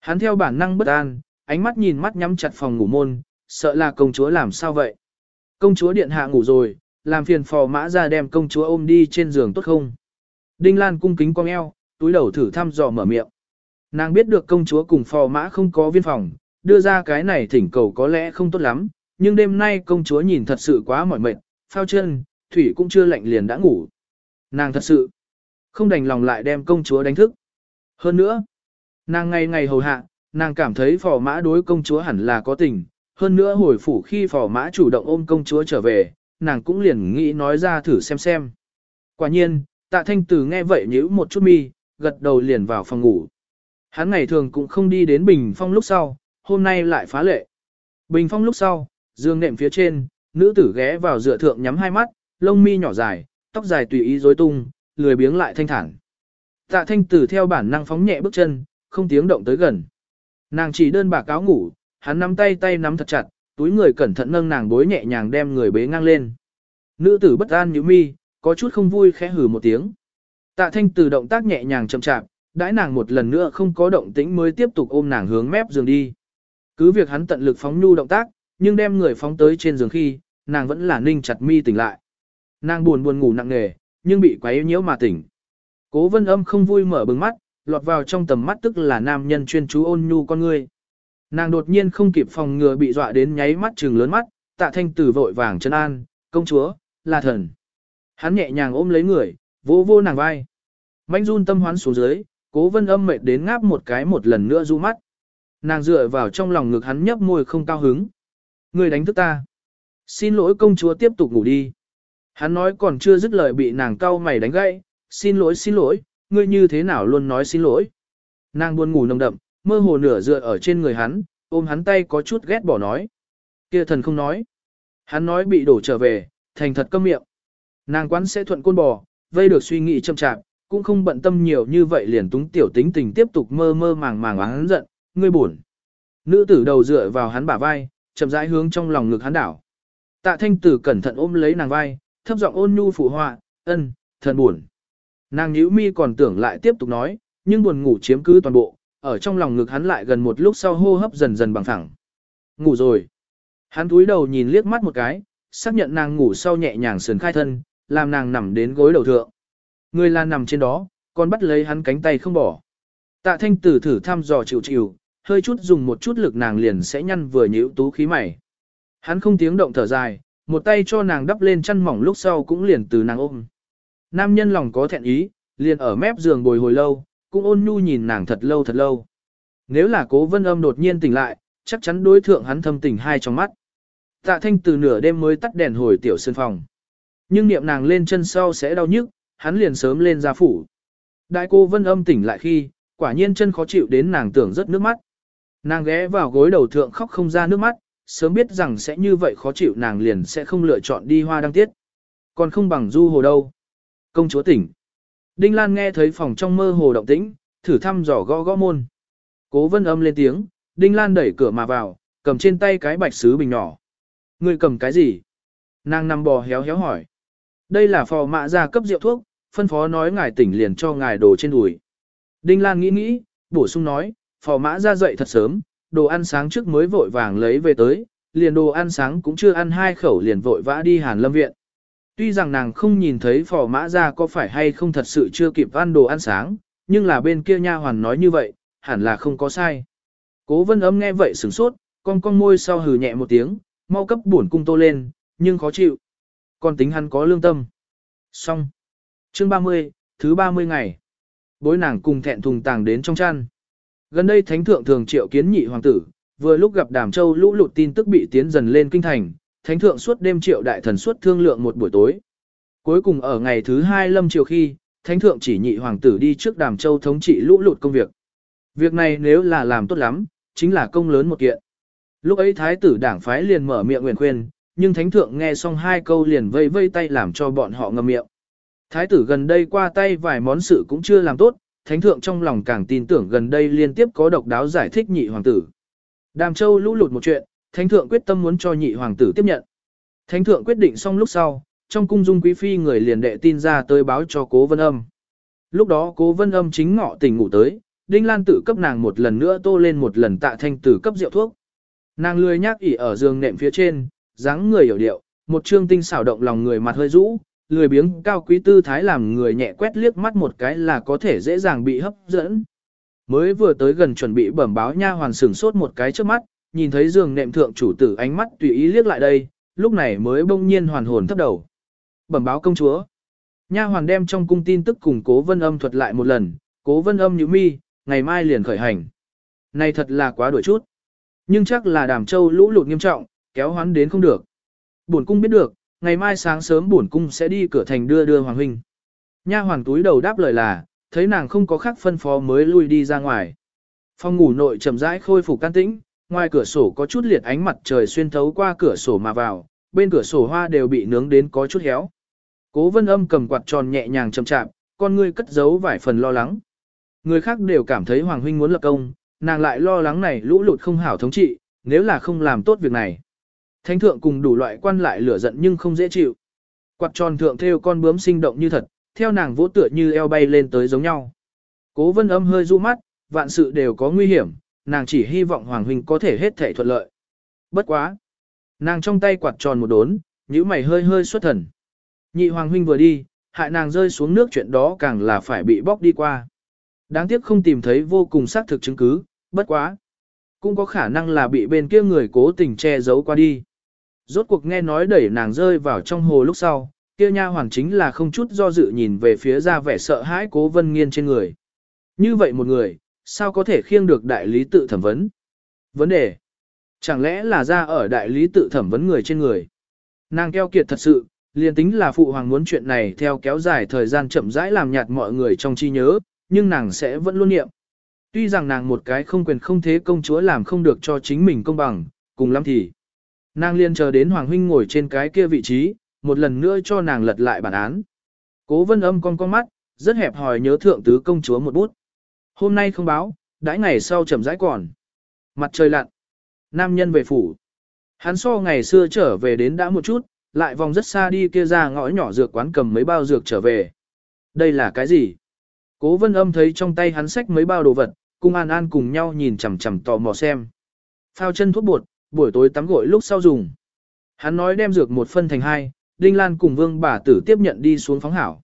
Speaker 1: Hắn theo bản năng bất an, ánh mắt nhìn mắt nhắm chặt phòng ngủ môn, sợ là công chúa làm sao vậy? Công chúa điện hạ ngủ rồi, làm phiền phò mã ra đem công chúa ôm đi trên giường tốt không? Đinh Lan cung kính cong eo, túi đầu thử thăm dò mở miệng. Nàng biết được công chúa cùng phò mã không có viên phòng, đưa ra cái này thỉnh cầu có lẽ không tốt lắm, nhưng đêm nay công chúa nhìn thật sự quá mỏi mệt, phao chân, thủy cũng chưa lạnh liền đã ngủ. Nàng thật sự không đành lòng lại đem công chúa đánh thức. Hơn nữa, nàng ngày ngày hầu hạ, nàng cảm thấy phò mã đối công chúa hẳn là có tình, hơn nữa hồi phủ khi phò mã chủ động ôm công chúa trở về, nàng cũng liền nghĩ nói ra thử xem xem. Quả nhiên, tạ thanh tử nghe vậy nhíu một chút mi, gật đầu liền vào phòng ngủ. Hắn ngày thường cũng không đi đến bình phong lúc sau, hôm nay lại phá lệ. Bình phong lúc sau, dương nệm phía trên, nữ tử ghé vào dựa thượng nhắm hai mắt, lông mi nhỏ dài, tóc dài tùy ý rối tung, lười biếng lại thanh thản. Tạ thanh tử theo bản năng phóng nhẹ bước chân, không tiếng động tới gần. Nàng chỉ đơn bà cáo ngủ, hắn nắm tay tay nắm thật chặt, túi người cẩn thận nâng nàng bối nhẹ nhàng đem người bế ngang lên. Nữ tử bất an như mi, có chút không vui khẽ hử một tiếng. Tạ thanh Tử động tác nhẹ nhàng chậm chạp, đãi nàng một lần nữa không có động tĩnh mới tiếp tục ôm nàng hướng mép giường đi. Cứ việc hắn tận lực phóng nhu động tác, nhưng đem người phóng tới trên giường khi, nàng vẫn là ninh chặt mi tỉnh lại. Nàng buồn buồn ngủ nặng nề, nhưng bị quấy nhiễu mà tỉnh. Cố vân âm không vui mở bừng mắt, lọt vào trong tầm mắt tức là nam nhân chuyên chú ôn nhu con ngươi. Nàng đột nhiên không kịp phòng ngừa bị dọa đến nháy mắt trừng lớn mắt, tạ thanh tử vội vàng chân an, công chúa, là thần. Hắn nhẹ nhàng ôm lấy người, vô vô nàng vai. Mạnh run tâm hoán xuống dưới, cố vân âm mệt đến ngáp một cái một lần nữa du mắt. Nàng dựa vào trong lòng ngực hắn nhấp môi không cao hứng. Ngươi đánh thức ta. Xin lỗi công chúa tiếp tục ngủ đi. Hắn nói còn chưa dứt lời bị nàng cau mày đánh gãy. Xin lỗi xin lỗi, ngươi như thế nào luôn nói xin lỗi. Nàng buồn ngủ nồng đậm, mơ hồ nửa dựa ở trên người hắn, ôm hắn tay có chút ghét bỏ nói. Kia thần không nói. Hắn nói bị đổ trở về, thành thật câm miệng. Nàng quán sẽ thuận côn bò, vây được suy nghĩ chậm chạp, cũng không bận tâm nhiều như vậy liền túng tiểu tính tình tiếp tục mơ mơ màng màng hắn giận, ngươi buồn. Nữ tử đầu dựa vào hắn bả vai, chậm rãi hướng trong lòng ngực hắn đảo. Tạ thanh tử cẩn thận ôm lấy nàng vai, thấp giọng ôn nhu phụ họa, ân, thần buồn. Nàng nhíu mi còn tưởng lại tiếp tục nói, nhưng buồn ngủ chiếm cứ toàn bộ, ở trong lòng ngực hắn lại gần một lúc sau hô hấp dần dần bằng phẳng. Ngủ rồi. Hắn cúi đầu nhìn liếc mắt một cái, xác nhận nàng ngủ sau nhẹ nhàng sườn khai thân, làm nàng nằm đến gối đầu thượng. Người là nằm trên đó, còn bắt lấy hắn cánh tay không bỏ. Tạ thanh tử thử thăm dò chịu chịu, hơi chút dùng một chút lực nàng liền sẽ nhăn vừa nhíu tú khí mày. Hắn không tiếng động thở dài, một tay cho nàng đắp lên chăn mỏng lúc sau cũng liền từ nàng ôm. Nam nhân lòng có thẹn ý, liền ở mép giường bồi hồi lâu, cũng ôn nhu nhìn nàng thật lâu thật lâu. Nếu là cố vân âm đột nhiên tỉnh lại, chắc chắn đối thượng hắn thâm tình hai trong mắt. Tạ thanh từ nửa đêm mới tắt đèn hồi tiểu sân phòng. Nhưng niệm nàng lên chân sau sẽ đau nhức, hắn liền sớm lên ra phủ. Đại cô vân âm tỉnh lại khi, quả nhiên chân khó chịu đến nàng tưởng rất nước mắt. Nàng ghé vào gối đầu thượng khóc không ra nước mắt, sớm biết rằng sẽ như vậy khó chịu nàng liền sẽ không lựa chọn đi hoa đăng tiết. Còn không bằng du hồ đâu. Công chúa tỉnh. Đinh Lan nghe thấy phòng trong mơ hồ động tĩnh, thử thăm dò gõ gõ môn. Cố vân âm lên tiếng, Đinh Lan đẩy cửa mà vào, cầm trên tay cái bạch sứ bình nhỏ. Người cầm cái gì? Nàng nằm bò héo héo hỏi. Đây là phò mạ ra cấp rượu thuốc, phân phó nói ngài tỉnh liền cho ngài đồ trên đùi. Đinh Lan nghĩ nghĩ, bổ sung nói, phò mã ra dậy thật sớm, đồ ăn sáng trước mới vội vàng lấy về tới, liền đồ ăn sáng cũng chưa ăn hai khẩu liền vội vã đi hàn lâm viện. Tuy rằng nàng không nhìn thấy phò mã ra có phải hay không thật sự chưa kịp ăn đồ ăn sáng, nhưng là bên kia nha hoàn nói như vậy, hẳn là không có sai. Cố vân ấm nghe vậy sửng sốt, con con môi sau hừ nhẹ một tiếng, mau cấp buồn cung tô lên, nhưng khó chịu. Còn tính hắn có lương tâm. Xong. Chương 30, thứ 30 ngày. Bối nàng cùng thẹn thùng tàng đến trong chăn. Gần đây thánh thượng thường triệu kiến nhị hoàng tử, vừa lúc gặp đàm châu lũ lụt tin tức bị tiến dần lên kinh thành, thánh thượng suốt đêm triệu đại thần suốt thương lượng một buổi tối. Cuối cùng ở ngày thứ hai lâm triều khi, thánh thượng chỉ nhị hoàng tử đi trước đàm châu thống trị lũ lụt công việc. Việc này nếu là làm tốt lắm, chính là công lớn một kiện. Lúc ấy thái tử đảng phái liền mở miệng nguyện khuyên, nhưng thánh thượng nghe xong hai câu liền vây vây tay làm cho bọn họ ngậm miệng. Thái tử gần đây qua tay vài món sự cũng chưa làm tốt, thánh thượng trong lòng càng tin tưởng gần đây liên tiếp có độc đáo giải thích nhị hoàng tử. Đàm châu lũ lụt một chuyện, thánh thượng quyết tâm muốn cho nhị hoàng tử tiếp nhận. Thánh thượng quyết định xong lúc sau, trong cung dung quý phi người liền đệ tin ra tới báo cho cố vân âm. Lúc đó cố vân âm chính ngọ tỉnh ngủ tới, Đinh Lan Tử cấp nàng một lần nữa tô lên một lần tạ thanh tử cấp rượu thuốc. Nàng lười nhác ỉ ở giường nệm phía trên, dáng người hiểu điệu, một trương tinh xảo động lòng người mặt hơi rũ, lười biếng cao quý tư thái làm người nhẹ quét liếc mắt một cái là có thể dễ dàng bị hấp dẫn. Mới vừa tới gần chuẩn bị bẩm báo nha hoàn sửng sốt một cái trước mắt, nhìn thấy giường nệm thượng chủ tử ánh mắt tùy ý liếc lại đây, lúc này mới bỗng nhiên hoàn hồn thấp đầu. Bẩm báo công chúa. Nha hoàn đem trong cung tin tức cùng cố vân âm thuật lại một lần, cố vân âm nhíu mi, ngày mai liền khởi hành. Này thật là quá đuổi chút. Nhưng chắc là đàm châu lũ lụt nghiêm trọng, kéo hoán đến không được. Bổn cung biết được, ngày mai sáng sớm bổn cung sẽ đi cửa thành đưa đưa hoàng huynh. Nha hoàng túi đầu đáp lời là, thấy nàng không có khác phân phó mới lui đi ra ngoài. Phòng ngủ nội chậm rãi khôi phục can tĩnh, ngoài cửa sổ có chút liệt ánh mặt trời xuyên thấu qua cửa sổ mà vào, bên cửa sổ hoa đều bị nướng đến có chút héo. Cố vân âm cầm quạt tròn nhẹ nhàng chậm chạm, con ngươi cất giấu vài phần lo lắng. Người khác đều cảm thấy Hoàng Huynh muốn lập công, nàng lại lo lắng này lũ lụt không hảo thống trị, nếu là không làm tốt việc này. Thánh thượng cùng đủ loại quan lại lửa giận nhưng không dễ chịu. Quạt tròn thượng theo con bướm sinh động như thật, theo nàng vỗ tựa như eo bay lên tới giống nhau. Cố vân âm hơi du mắt, vạn sự đều có nguy hiểm, nàng chỉ hy vọng Hoàng Huynh có thể hết thể thuận lợi. Bất quá. Nàng trong tay quạt tròn một đốn, nhíu mày hơi hơi xuất thần. Nhị Hoàng Huynh vừa đi, hại nàng rơi xuống nước chuyện đó càng là phải bị bóc đi qua. Đáng tiếc không tìm thấy vô cùng xác thực chứng cứ, bất quá. Cũng có khả năng là bị bên kia người cố tình che giấu qua đi. Rốt cuộc nghe nói đẩy nàng rơi vào trong hồ lúc sau, kia nha hoàn chính là không chút do dự nhìn về phía ra vẻ sợ hãi cố vân nghiên trên người. Như vậy một người, sao có thể khiêng được đại lý tự thẩm vấn? Vấn đề, chẳng lẽ là ra ở đại lý tự thẩm vấn người trên người? Nàng keo kiệt thật sự, liền tính là phụ hoàng muốn chuyện này theo kéo dài thời gian chậm rãi làm nhạt mọi người trong trí nhớ, nhưng nàng sẽ vẫn luôn niệm. Tuy rằng nàng một cái không quyền không thế công chúa làm không được cho chính mình công bằng, cùng lắm thì. Nàng liên chờ đến Hoàng Huynh ngồi trên cái kia vị trí, một lần nữa cho nàng lật lại bản án. Cố vân âm con con mắt, rất hẹp hòi nhớ thượng tứ công chúa một bút. Hôm nay không báo, đãi ngày sau chậm rãi còn. Mặt trời lặn. Nam nhân về phủ. Hắn so ngày xưa trở về đến đã một chút, lại vòng rất xa đi kia ra ngõ nhỏ dược quán cầm mấy bao dược trở về. Đây là cái gì? Cố vân âm thấy trong tay hắn xách mấy bao đồ vật, cùng An An cùng nhau nhìn chằm chằm tò mò xem. Phao chân thuốc bột, buổi tối tắm gội lúc sau dùng. Hắn nói đem dược một phân thành hai, Đinh Lan cùng Vương bà tử tiếp nhận đi xuống phóng hảo.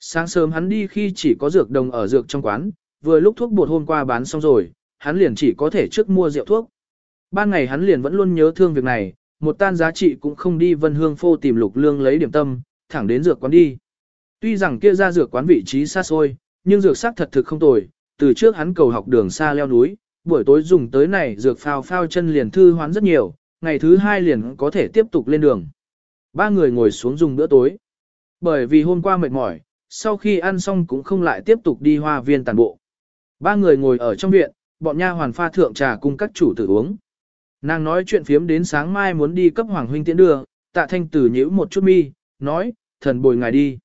Speaker 1: Sáng sớm hắn đi khi chỉ có dược đồng ở dược trong quán, vừa lúc thuốc bột hôm qua bán xong rồi, hắn liền chỉ có thể trước mua rượu thuốc. Ban ngày hắn liền vẫn luôn nhớ thương việc này, một tan giá trị cũng không đi vân hương phô tìm lục lương lấy điểm tâm, thẳng đến dược quán đi. Tuy rằng kia ra dược quán vị trí xa xôi, nhưng dược sắc thật thực không tồi, từ trước hắn cầu học đường xa leo núi, buổi tối dùng tới này dược phao phao chân liền thư hoán rất nhiều, ngày thứ hai liền có thể tiếp tục lên đường. Ba người ngồi xuống dùng bữa tối. Bởi vì hôm qua mệt mỏi, sau khi ăn xong cũng không lại tiếp tục đi hoa viên tàn bộ. Ba người ngồi ở trong viện, bọn nha hoàn pha thượng trà cùng các chủ tử uống. Nàng nói chuyện phiếm đến sáng mai muốn đi cấp hoàng huynh tiễn đưa, tạ thanh tử nhíu một chút mi, nói, thần bồi ngài đi.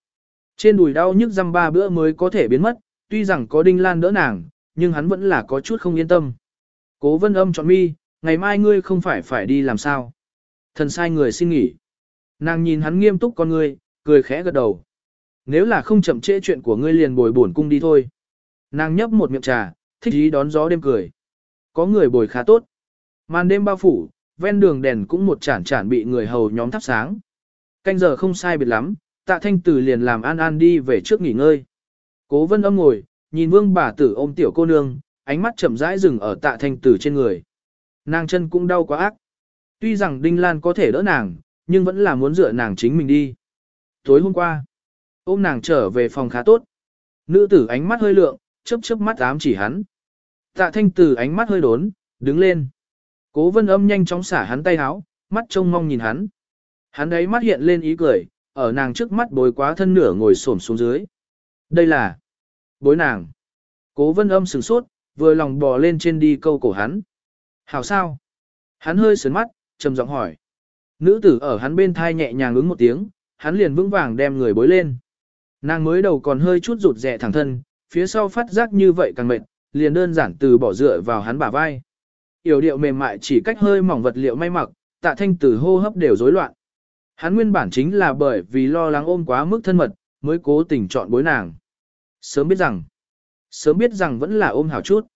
Speaker 1: Trên đùi đau nhức răm ba bữa mới có thể biến mất, tuy rằng có đinh lan đỡ nàng, nhưng hắn vẫn là có chút không yên tâm. Cố vân âm chọn mi, ngày mai ngươi không phải phải đi làm sao. Thần sai người xin nghỉ. Nàng nhìn hắn nghiêm túc con ngươi, cười khẽ gật đầu. Nếu là không chậm trễ chuyện của ngươi liền bồi bổn cung đi thôi. Nàng nhấp một miệng trà, thích ý đón gió đêm cười. Có người bồi khá tốt. Màn đêm bao phủ, ven đường đèn cũng một chản chản bị người hầu nhóm thắp sáng. Canh giờ không sai biệt lắm, tạ thanh tử liền làm an an đi về trước nghỉ ngơi. Cố vân âm ngồi, nhìn vương bà tử ôm tiểu cô nương, ánh mắt chậm rãi dừng ở tạ thanh tử trên người. Nàng chân cũng đau quá ác. Tuy rằng Đinh Lan có thể đỡ nàng, nhưng vẫn là muốn dựa nàng chính mình đi. Tối hôm qua, ôm nàng trở về phòng khá tốt. Nữ tử ánh mắt hơi lượng, chớp chớp mắt ám chỉ hắn. Tạ thanh tử ánh mắt hơi đốn, đứng lên. Cố vân âm nhanh chóng xả hắn tay háo, mắt trông mong nhìn hắn. Hắn ấy mắt hiện lên ý cười, ở nàng trước mắt bồi quá thân nửa ngồi xổm xuống dưới. Đây là bối nàng. Cố vân âm sửng sốt, vừa lòng bò lên trên đi câu cổ hắn. Hảo sao? Hắn hơi sớn mắt, trầm giọng hỏi. Nữ tử ở hắn bên thai nhẹ nhàng ứng một tiếng, hắn liền vững vàng đem người bối lên. Nàng mới đầu còn hơi chút rụt rẹ thẳng thân, phía sau phát giác như vậy càng mệt, liền đơn giản từ bỏ dựa vào hắn bả vai yểu điệu mềm mại chỉ cách hơi mỏng vật liệu may mặc, tạ thanh tử hô hấp đều rối loạn. Hắn nguyên bản chính là bởi vì lo lắng ôm quá mức thân mật, mới cố tình chọn bối nàng. Sớm biết rằng, sớm biết rằng vẫn là ôm hảo chút.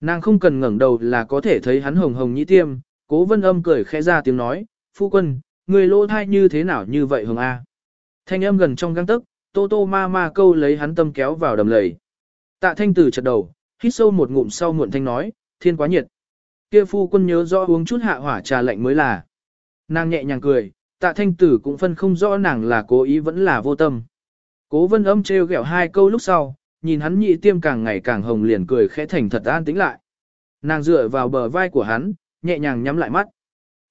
Speaker 1: Nàng không cần ngẩng đầu là có thể thấy hắn hồng hồng nhĩ tiêm, cố vân âm cười khẽ ra tiếng nói, phu quân, người lỗ thai như thế nào như vậy hồng A. Thanh âm gần trong găng tức, tô tô ma ma câu lấy hắn tâm kéo vào đầm lầy. Tạ thanh tử chật đầu, hít sâu một ngụm sau muộn thanh nói, thiên quá nhiệt. Kia phu quân nhớ rõ uống chút hạ hỏa trà lạnh mới là. Nàng nhẹ nhàng cười, tạ thanh tử cũng phân không rõ nàng là cố ý vẫn là vô tâm. Cố vân âm trêu ghẹo hai câu lúc sau, nhìn hắn nhị tiêm càng ngày càng hồng liền cười khẽ thành thật an tĩnh lại. Nàng dựa vào bờ vai của hắn, nhẹ nhàng nhắm lại mắt.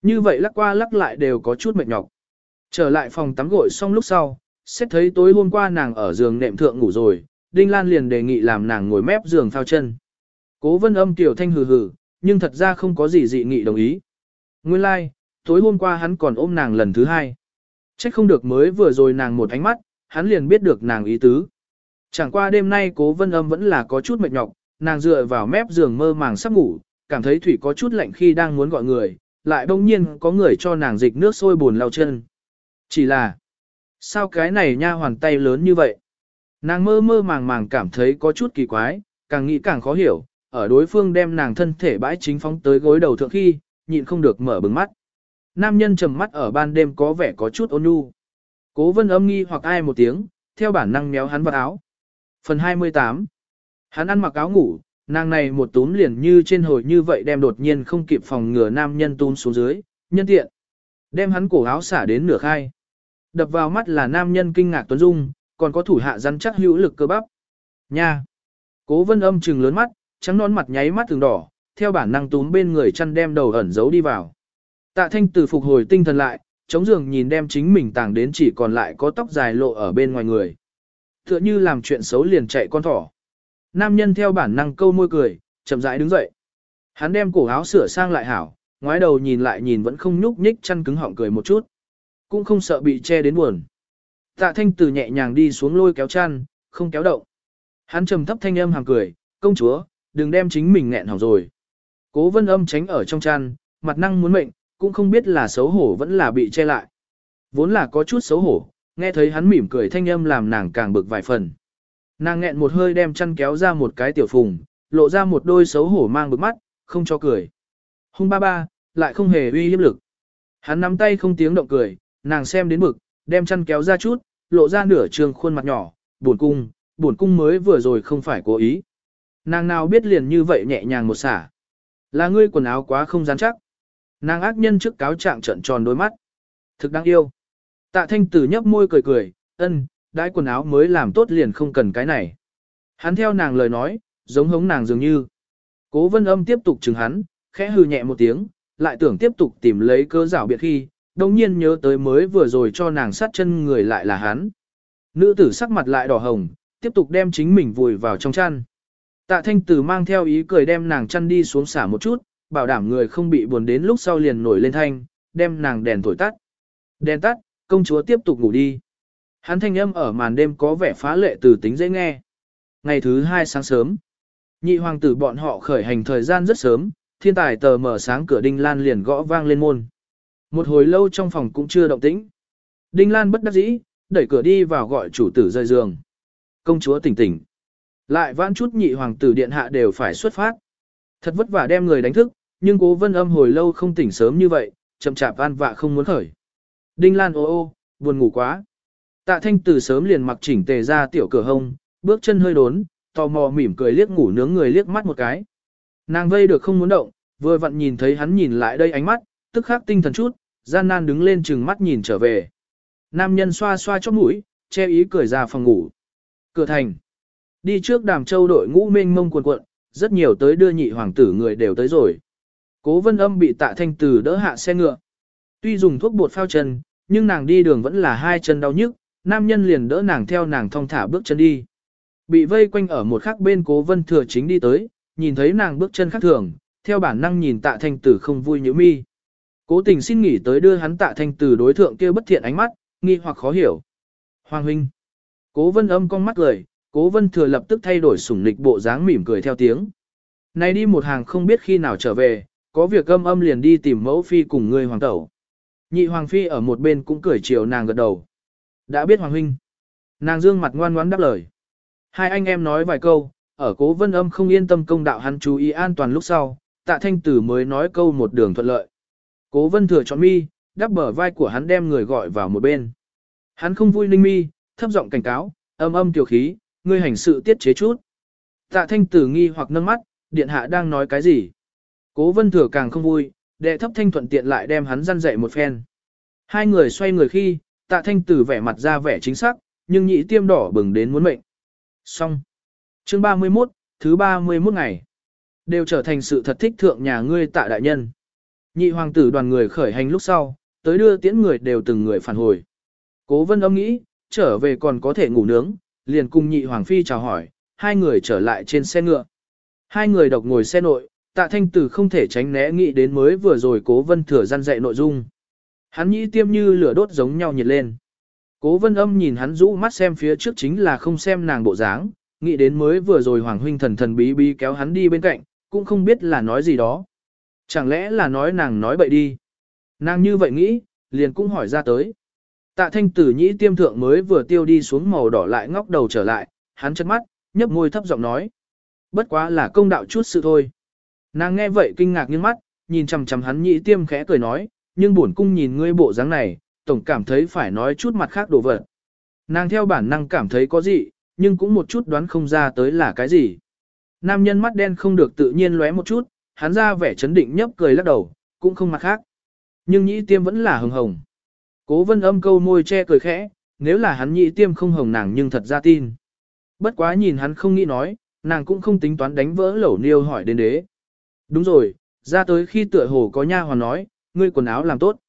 Speaker 1: Như vậy lắc qua lắc lại đều có chút mệt nhọc. Trở lại phòng tắm gội xong lúc sau, xét thấy tối hôm qua nàng ở giường nệm thượng ngủ rồi, Đinh Lan liền đề nghị làm nàng ngồi mép giường thao chân. Cố vân âm tiểu thanh hừ hừ, nhưng thật ra không có gì dị nghị đồng ý. Nguyên lai, like, tối hôm qua hắn còn ôm nàng lần thứ hai. Trách không được mới vừa rồi nàng một ánh mắt, hắn liền biết được nàng ý tứ. Chẳng qua đêm nay cố vân âm vẫn là có chút mệt nhọc, nàng dựa vào mép giường mơ màng sắp ngủ, cảm thấy thủy có chút lạnh khi đang muốn gọi người, lại bỗng nhiên có người cho nàng dịch nước sôi buồn lau chân. Chỉ là, sao cái này nha hoàn tay lớn như vậy? Nàng mơ mơ màng màng cảm thấy có chút kỳ quái, càng nghĩ càng khó hiểu, ở đối phương đem nàng thân thể bãi chính phóng tới gối đầu thượng khi, nhịn không được mở bừng mắt. Nam nhân trầm mắt ở ban đêm có vẻ có chút ôn nhu. Cố vân âm nghi hoặc ai một tiếng, theo bản năng méo hắn vào áo. Phần 28 Hắn ăn mặc áo ngủ, nàng này một túm liền như trên hồi như vậy đem đột nhiên không kịp phòng ngừa nam nhân túm xuống dưới, nhân tiện. Đem hắn cổ áo xả đến nửa khai. Đập vào mắt là nam nhân kinh ngạc tuấn dung, còn có thủ hạ rắn chắc hữu lực cơ bắp. Nha! Cố vân âm trừng lớn mắt, trắng nón mặt nháy mắt từng đỏ, theo bản năng túm bên người chăn đem đầu ẩn giấu đi vào. Tạ thanh từ phục hồi tinh thần lại, chống giường nhìn đem chính mình tàng đến chỉ còn lại có tóc dài lộ ở bên ngoài người. Tựa như làm chuyện xấu liền chạy con thỏ. Nam nhân theo bản năng câu môi cười, chậm rãi đứng dậy. Hắn đem cổ áo sửa sang lại hảo, ngoái đầu nhìn lại nhìn vẫn không nhúc nhích chăn cứng họng cười một chút. Cũng không sợ bị che đến buồn. Tạ thanh từ nhẹ nhàng đi xuống lôi kéo chăn, không kéo động. Hắn trầm thấp thanh âm hàng cười, công chúa, đừng đem chính mình nghẹn hỏng rồi. Cố vân âm tránh ở trong chăn, mặt năng muốn mệnh, cũng không biết là xấu hổ vẫn là bị che lại. Vốn là có chút xấu hổ, nghe thấy hắn mỉm cười thanh âm làm nàng càng bực vài phần. Nàng nghẹn một hơi đem chăn kéo ra một cái tiểu phùng, lộ ra một đôi xấu hổ mang bực mắt, không cho cười. Hung ba ba, lại không hề uy hiếp lực. Hắn nắm tay không tiếng động cười, nàng xem đến bực, đem chăn kéo ra chút, lộ ra nửa trường khuôn mặt nhỏ, buồn cung, buồn cung mới vừa rồi không phải cố ý. Nàng nào biết liền như vậy nhẹ nhàng một xả. Là ngươi quần áo quá không rắn chắc. Nàng ác nhân trước cáo trạng trận tròn đôi mắt. Thực đáng yêu. Tạ thanh tử nhấp môi cười cười, ân, đãi quần áo mới làm tốt liền không cần cái này. Hắn theo nàng lời nói, giống hống nàng dường như. Cố vân âm tiếp tục chừng hắn, khẽ hừ nhẹ một tiếng, lại tưởng tiếp tục tìm lấy cơ rảo biệt khi, đồng nhiên nhớ tới mới vừa rồi cho nàng sát chân người lại là hắn. Nữ tử sắc mặt lại đỏ hồng, tiếp tục đem chính mình vùi vào trong chăn. Tạ thanh tử mang theo ý cười đem nàng chăn đi xuống xả một chút, bảo đảm người không bị buồn đến lúc sau liền nổi lên thanh, đem nàng đèn thổi tắt. Đèn tắt, công chúa tiếp tục ngủ đi. Hắn thanh âm ở màn đêm có vẻ phá lệ từ tính dễ nghe. Ngày thứ hai sáng sớm, nhị hoàng tử bọn họ khởi hành thời gian rất sớm, thiên tài tờ mở sáng cửa Đinh Lan liền gõ vang lên môn. Một hồi lâu trong phòng cũng chưa động tĩnh. Đinh Lan bất đắc dĩ, đẩy cửa đi vào gọi chủ tử rời giường. Công chúa tỉnh tỉnh. Lại vãn chút nhị hoàng tử điện hạ đều phải xuất phát. Thật vất vả đem người đánh thức, nhưng cố vân âm hồi lâu không tỉnh sớm như vậy, chậm chạp an vạ không muốn khởi. Đinh Lan ô ô, buồn ngủ quá. Tạ thanh từ sớm liền mặc chỉnh tề ra tiểu cửa hông, bước chân hơi đốn, tò mò mỉm cười liếc ngủ nướng người liếc mắt một cái. Nàng vây được không muốn động, vừa vặn nhìn thấy hắn nhìn lại đây ánh mắt, tức khắc tinh thần chút, gian nan đứng lên chừng mắt nhìn trở về. Nam nhân xoa xoa chóp mũi, che ý cười ra phòng ngủ. Cửa thành. Đi trước đàm châu đội ngũ mênh mông quần cuộn, rất nhiều tới đưa nhị hoàng tử người đều tới rồi. Cố vân âm bị tạ thanh từ đỡ hạ xe ngựa. Tuy dùng thuốc bột phao chân, nhưng nàng đi đường vẫn là hai chân đau nhức, nam nhân liền đỡ nàng theo nàng thong thả bước chân đi. Bị vây quanh ở một khắc bên cố vân thừa chính đi tới, nhìn thấy nàng bước chân khác thường, theo bản năng nhìn tạ thanh tử không vui như mi. Cố tình xin nghỉ tới đưa hắn tạ thanh tử đối thượng kia bất thiện ánh mắt, nghi hoặc khó hiểu. Hoàng huynh. Cố vân âm con mắt cười, cố vân thừa lập tức thay đổi sủng lịch bộ dáng mỉm cười theo tiếng. Này đi một hàng không biết khi nào trở về, có việc âm âm liền đi tìm mẫu phi cùng người hoàng tẩu. Nhị hoàng phi ở một bên cũng cười chiều nàng gật đầu. Đã biết hoàng huynh. Nàng dương mặt ngoan ngoãn đáp lời. Hai anh em nói vài câu, ở cố vân âm không yên tâm công đạo hắn chú ý an toàn lúc sau, tạ thanh tử mới nói câu một đường thuận lợi. Cố vân thừa chọn mi, đắp bờ vai của hắn đem người gọi vào một bên. Hắn không vui ninh mi, thấp giọng cảnh cáo, âm âm tiểu khí, ngươi hành sự tiết chế chút. Tạ thanh tử nghi hoặc nâng mắt, điện hạ đang nói cái gì. Cố vân thừa càng không vui, đệ thấp thanh thuận tiện lại đem hắn răn dậy một phen. Hai người xoay người khi, tạ thanh tử vẻ mặt ra vẻ chính xác, nhưng nhị tiêm đỏ bừng đến muốn mệnh. Xong. Chương 31, thứ 31 ngày. Đều trở thành sự thật thích thượng nhà ngươi tạ đại nhân. Nhị hoàng tử đoàn người khởi hành lúc sau, tới đưa tiễn người đều từng người phản hồi. Cố vân âm nghĩ, trở về còn có thể ngủ nướng, liền cùng nhị hoàng phi chào hỏi, hai người trở lại trên xe ngựa. Hai người độc ngồi xe nội, tạ thanh tử không thể tránh né nghĩ đến mới vừa rồi cố vân thừa gian dạy nội dung. Hắn nhĩ tiêm như lửa đốt giống nhau nhiệt lên. Cố vân âm nhìn hắn rũ mắt xem phía trước chính là không xem nàng bộ dáng, nghĩ đến mới vừa rồi hoàng huynh thần thần bí bí kéo hắn đi bên cạnh, cũng không biết là nói gì đó. Chẳng lẽ là nói nàng nói bậy đi. Nàng như vậy nghĩ, liền cũng hỏi ra tới. Tạ thanh tử nhĩ tiêm thượng mới vừa tiêu đi xuống màu đỏ lại ngóc đầu trở lại, hắn chất mắt, nhấp môi thấp giọng nói. Bất quá là công đạo chút sự thôi. Nàng nghe vậy kinh ngạc nghiêng mắt, nhìn chằm chằm hắn nhĩ tiêm khẽ cười nói, nhưng bổn cung nhìn ngươi bộ dáng này, tổng cảm thấy phải nói chút mặt khác đồ vật. Nàng theo bản năng cảm thấy có gì, nhưng cũng một chút đoán không ra tới là cái gì. Nam nhân mắt đen không được tự nhiên lóe một chút, hắn ra vẻ chấn định nhấp cười lắc đầu, cũng không mặt khác. Nhưng nhĩ tiêm vẫn là hồng hồng. Cố vân âm câu môi che cười khẽ, nếu là hắn nhĩ tiêm không hồng nàng nhưng thật ra tin. Bất quá nhìn hắn không nghĩ nói, nàng cũng không tính toán đánh vỡ lẩu niêu hỏi đến đế. Đúng rồi, ra tới khi tựa hồ có nha hoàn nói, ngươi quần áo làm tốt.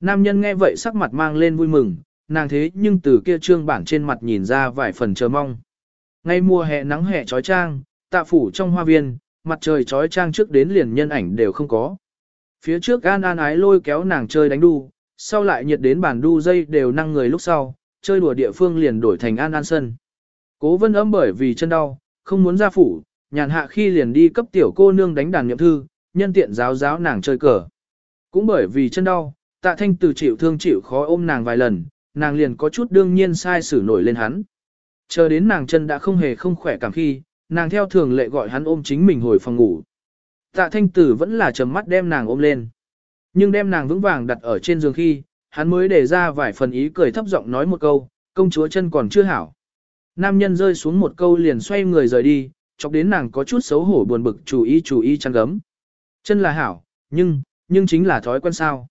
Speaker 1: Nam nhân nghe vậy sắc mặt mang lên vui mừng, nàng thế nhưng từ kia trương bản trên mặt nhìn ra vài phần chờ mong. Ngay mùa hè nắng hè trói trang, tạ phủ trong hoa viên, mặt trời trói trang trước đến liền nhân ảnh đều không có. Phía trước an an ái lôi kéo nàng chơi đánh đu, sau lại nhiệt đến bàn đu dây đều năng người lúc sau, chơi đùa địa phương liền đổi thành an an sân. Cố vân ấm bởi vì chân đau, không muốn ra phủ, nhàn hạ khi liền đi cấp tiểu cô nương đánh đàn nhậm thư, nhân tiện giáo giáo nàng chơi cờ. Cũng bởi vì chân đau, tạ thanh từ chịu thương chịu khó ôm nàng vài lần, nàng liền có chút đương nhiên sai xử nổi lên hắn. Chờ đến nàng chân đã không hề không khỏe cảm khi, nàng theo thường lệ gọi hắn ôm chính mình hồi phòng ngủ. Tạ thanh tử vẫn là trầm mắt đem nàng ôm lên. Nhưng đem nàng vững vàng đặt ở trên giường khi, hắn mới để ra vài phần ý cười thấp giọng nói một câu, công chúa chân còn chưa hảo. Nam nhân rơi xuống một câu liền xoay người rời đi, chọc đến nàng có chút xấu hổ buồn bực chú ý chú ý chăn gấm. Chân là hảo, nhưng, nhưng chính là thói quen sao.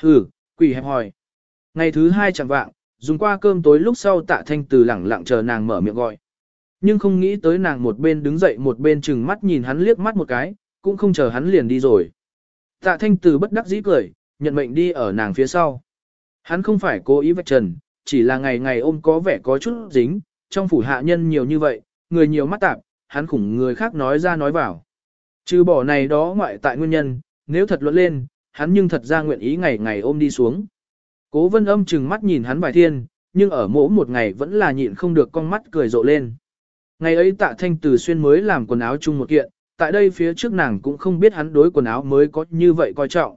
Speaker 1: Hừ, quỷ hẹp hỏi. Ngày thứ hai chẳng vạng, dùng qua cơm tối lúc sau tạ thanh từ lẳng lặng chờ nàng mở miệng gọi. Nhưng không nghĩ tới nàng một bên đứng dậy một bên chừng mắt nhìn hắn liếc mắt một cái, cũng không chờ hắn liền đi rồi. Tạ thanh từ bất đắc dĩ cười, nhận mệnh đi ở nàng phía sau. Hắn không phải cố ý vạch trần, chỉ là ngày ngày ôm có vẻ có chút dính, trong phủ hạ nhân nhiều như vậy, người nhiều mắt tạp, hắn khủng người khác nói ra nói vào. Trừ bỏ này đó ngoại tại nguyên nhân, nếu thật luận lên, hắn nhưng thật ra nguyện ý ngày ngày ôm đi xuống. Cố vân âm chừng mắt nhìn hắn vài thiên, nhưng ở mỗi một ngày vẫn là nhịn không được con mắt cười rộ lên. Ngày ấy tạ thanh từ xuyên mới làm quần áo chung một kiện, tại đây phía trước nàng cũng không biết hắn đối quần áo mới có như vậy coi trọng.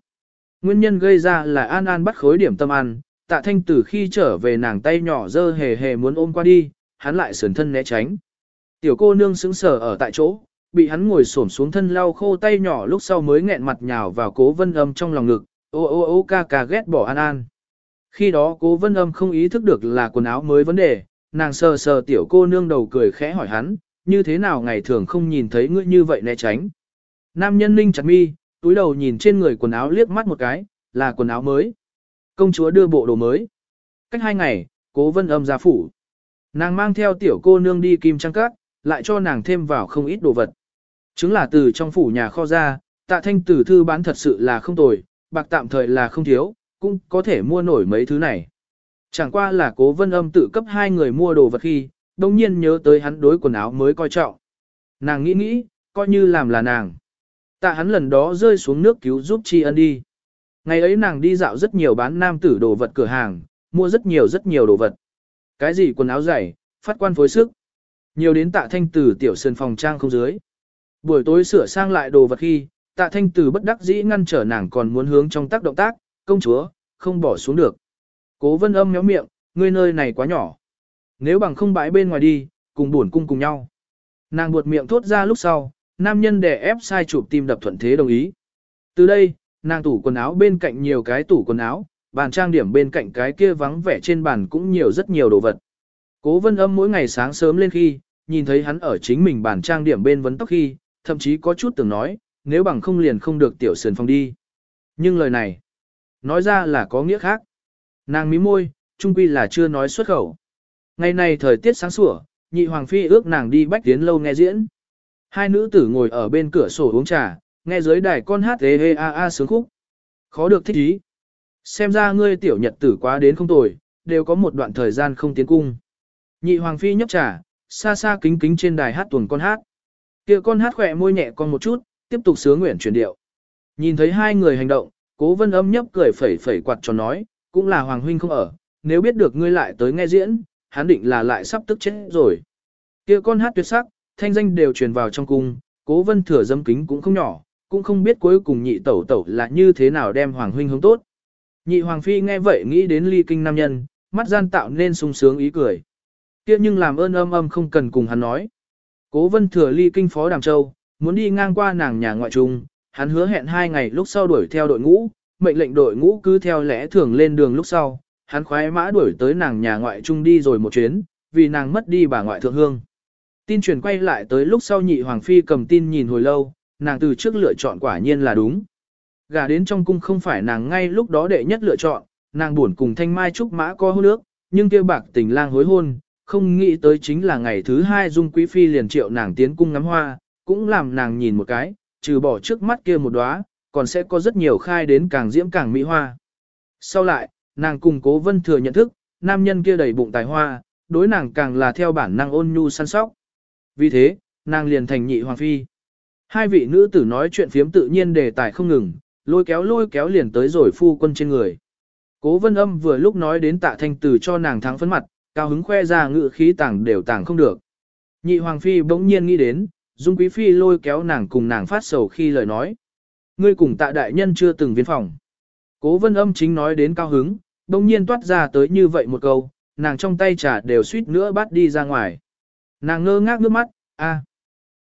Speaker 1: Nguyên nhân gây ra là An An bắt khối điểm tâm ăn, tạ thanh từ khi trở về nàng tay nhỏ dơ hề hề muốn ôm qua đi, hắn lại sườn thân né tránh. Tiểu cô nương sững sờ ở tại chỗ, bị hắn ngồi xổm xuống thân lau khô tay nhỏ lúc sau mới nghẹn mặt nhào vào cố vân âm trong lòng ngực, ô ô ô ca ca ghét bỏ An An. Khi đó cố vân âm không ý thức được là quần áo mới vấn đề, nàng sờ sờ tiểu cô nương đầu cười khẽ hỏi hắn, như thế nào ngày thường không nhìn thấy ngươi như vậy né tránh. Nam nhân ninh chặt mi, túi đầu nhìn trên người quần áo liếc mắt một cái, là quần áo mới. Công chúa đưa bộ đồ mới. Cách hai ngày, cố vân âm ra phủ. Nàng mang theo tiểu cô nương đi kim trang cát, lại cho nàng thêm vào không ít đồ vật. Chứng là từ trong phủ nhà kho ra, tạ thanh tử thư bán thật sự là không tồi, bạc tạm thời là không thiếu, cũng có thể mua nổi mấy thứ này. Chẳng qua là cố vân âm tự cấp hai người mua đồ vật khi, đồng nhiên nhớ tới hắn đối quần áo mới coi trọng. Nàng nghĩ nghĩ, coi như làm là nàng. Tạ hắn lần đó rơi xuống nước cứu giúp tri ân đi. Ngày ấy nàng đi dạo rất nhiều bán nam tử đồ vật cửa hàng, mua rất nhiều rất nhiều đồ vật. Cái gì quần áo dày, phát quan phối sức. Nhiều đến tạ thanh tử tiểu sơn phòng trang không dưới. Buổi tối sửa sang lại đồ vật khi, tạ thanh tử bất đắc dĩ ngăn trở nàng còn muốn hướng trong tác động tác, công chúa, không bỏ xuống được. Cố vân âm méo miệng, ngươi nơi này quá nhỏ. Nếu bằng không bãi bên ngoài đi, cùng buồn cung cùng nhau. Nàng buột miệng thốt ra lúc sau, nam nhân đè ép sai chụp tim đập thuận thế đồng ý. Từ đây, nàng tủ quần áo bên cạnh nhiều cái tủ quần áo, bàn trang điểm bên cạnh cái kia vắng vẻ trên bàn cũng nhiều rất nhiều đồ vật. Cố vân âm mỗi ngày sáng sớm lên khi, nhìn thấy hắn ở chính mình bàn trang điểm bên vấn tóc khi, thậm chí có chút tưởng nói, nếu bằng không liền không được tiểu sườn phòng đi. Nhưng lời này, nói ra là có nghĩa khác. Nàng mí môi, trung quy là chưa nói xuất khẩu. Ngày này thời tiết sáng sủa, nhị hoàng phi ước nàng đi bách tiến lâu nghe diễn. Hai nữ tử ngồi ở bên cửa sổ uống trà, nghe dưới đài con hát ê ê a a sướng khúc. Khó được thích ý. Xem ra ngươi tiểu nhật tử quá đến không tồi, đều có một đoạn thời gian không tiến cung. Nhị hoàng phi nhấp trà, xa xa kính kính trên đài hát tuần con hát. kia con hát khỏe môi nhẹ con một chút, tiếp tục sướng nguyện chuyển điệu. Nhìn thấy hai người hành động, cố vân âm nhấp cười phẩy phẩy quạt cho nói, cũng là hoàng huynh không ở, nếu biết được ngươi lại tới nghe diễn, hắn định là lại sắp tức chết rồi. kia con hát tuyệt sắc, thanh danh đều truyền vào trong cung, cố vân thừa dâm kính cũng không nhỏ, cũng không biết cuối cùng nhị tẩu tẩu là như thế nào đem hoàng huynh hướng tốt. Nhị hoàng phi nghe vậy nghĩ đến ly kinh nam nhân, mắt gian tạo nên sung sướng ý cười kia nhưng làm ơn âm âm không cần cùng hắn nói. Cố vân thừa ly kinh phó đàm châu, muốn đi ngang qua nàng nhà ngoại trung, hắn hứa hẹn hai ngày lúc sau đuổi theo đội ngũ, mệnh lệnh đội ngũ cứ theo lẽ thường lên đường lúc sau, hắn khoái mã đuổi tới nàng nhà ngoại trung đi rồi một chuyến, vì nàng mất đi bà ngoại thượng hương. Tin truyền quay lại tới lúc sau nhị hoàng phi cầm tin nhìn hồi lâu, nàng từ trước lựa chọn quả nhiên là đúng. Gả đến trong cung không phải nàng ngay lúc đó đệ nhất lựa chọn, nàng buồn cùng thanh mai trúc mã co hôn nước, nhưng kia bạc tình lang hối hôn, không nghĩ tới chính là ngày thứ hai dung quý phi liền triệu nàng tiến cung ngắm hoa, cũng làm nàng nhìn một cái, trừ bỏ trước mắt kia một đóa, còn sẽ có rất nhiều khai đến càng diễm càng mỹ hoa. Sau lại, nàng cùng cố vân thừa nhận thức, nam nhân kia đầy bụng tài hoa, đối nàng càng là theo bản năng ôn nhu săn sóc. Vì thế, nàng liền thành nhị hoàng phi. Hai vị nữ tử nói chuyện phiếm tự nhiên đề tài không ngừng, lôi kéo lôi kéo liền tới rồi phu quân trên người. Cố vân âm vừa lúc nói đến tạ thanh tử cho nàng thắng phấn mặt, cao hứng khoe ra ngự khí tàng đều tàng không được. Nhị hoàng phi bỗng nhiên nghĩ đến, dung quý phi lôi kéo nàng cùng nàng phát sầu khi lời nói. Ngươi cùng tạ đại nhân chưa từng viên phòng. Cố vân âm chính nói đến cao hứng, bỗng nhiên toát ra tới như vậy một câu, nàng trong tay trà đều suýt nữa bắt đi ra ngoài. Nàng ngơ ngác nước mắt, a.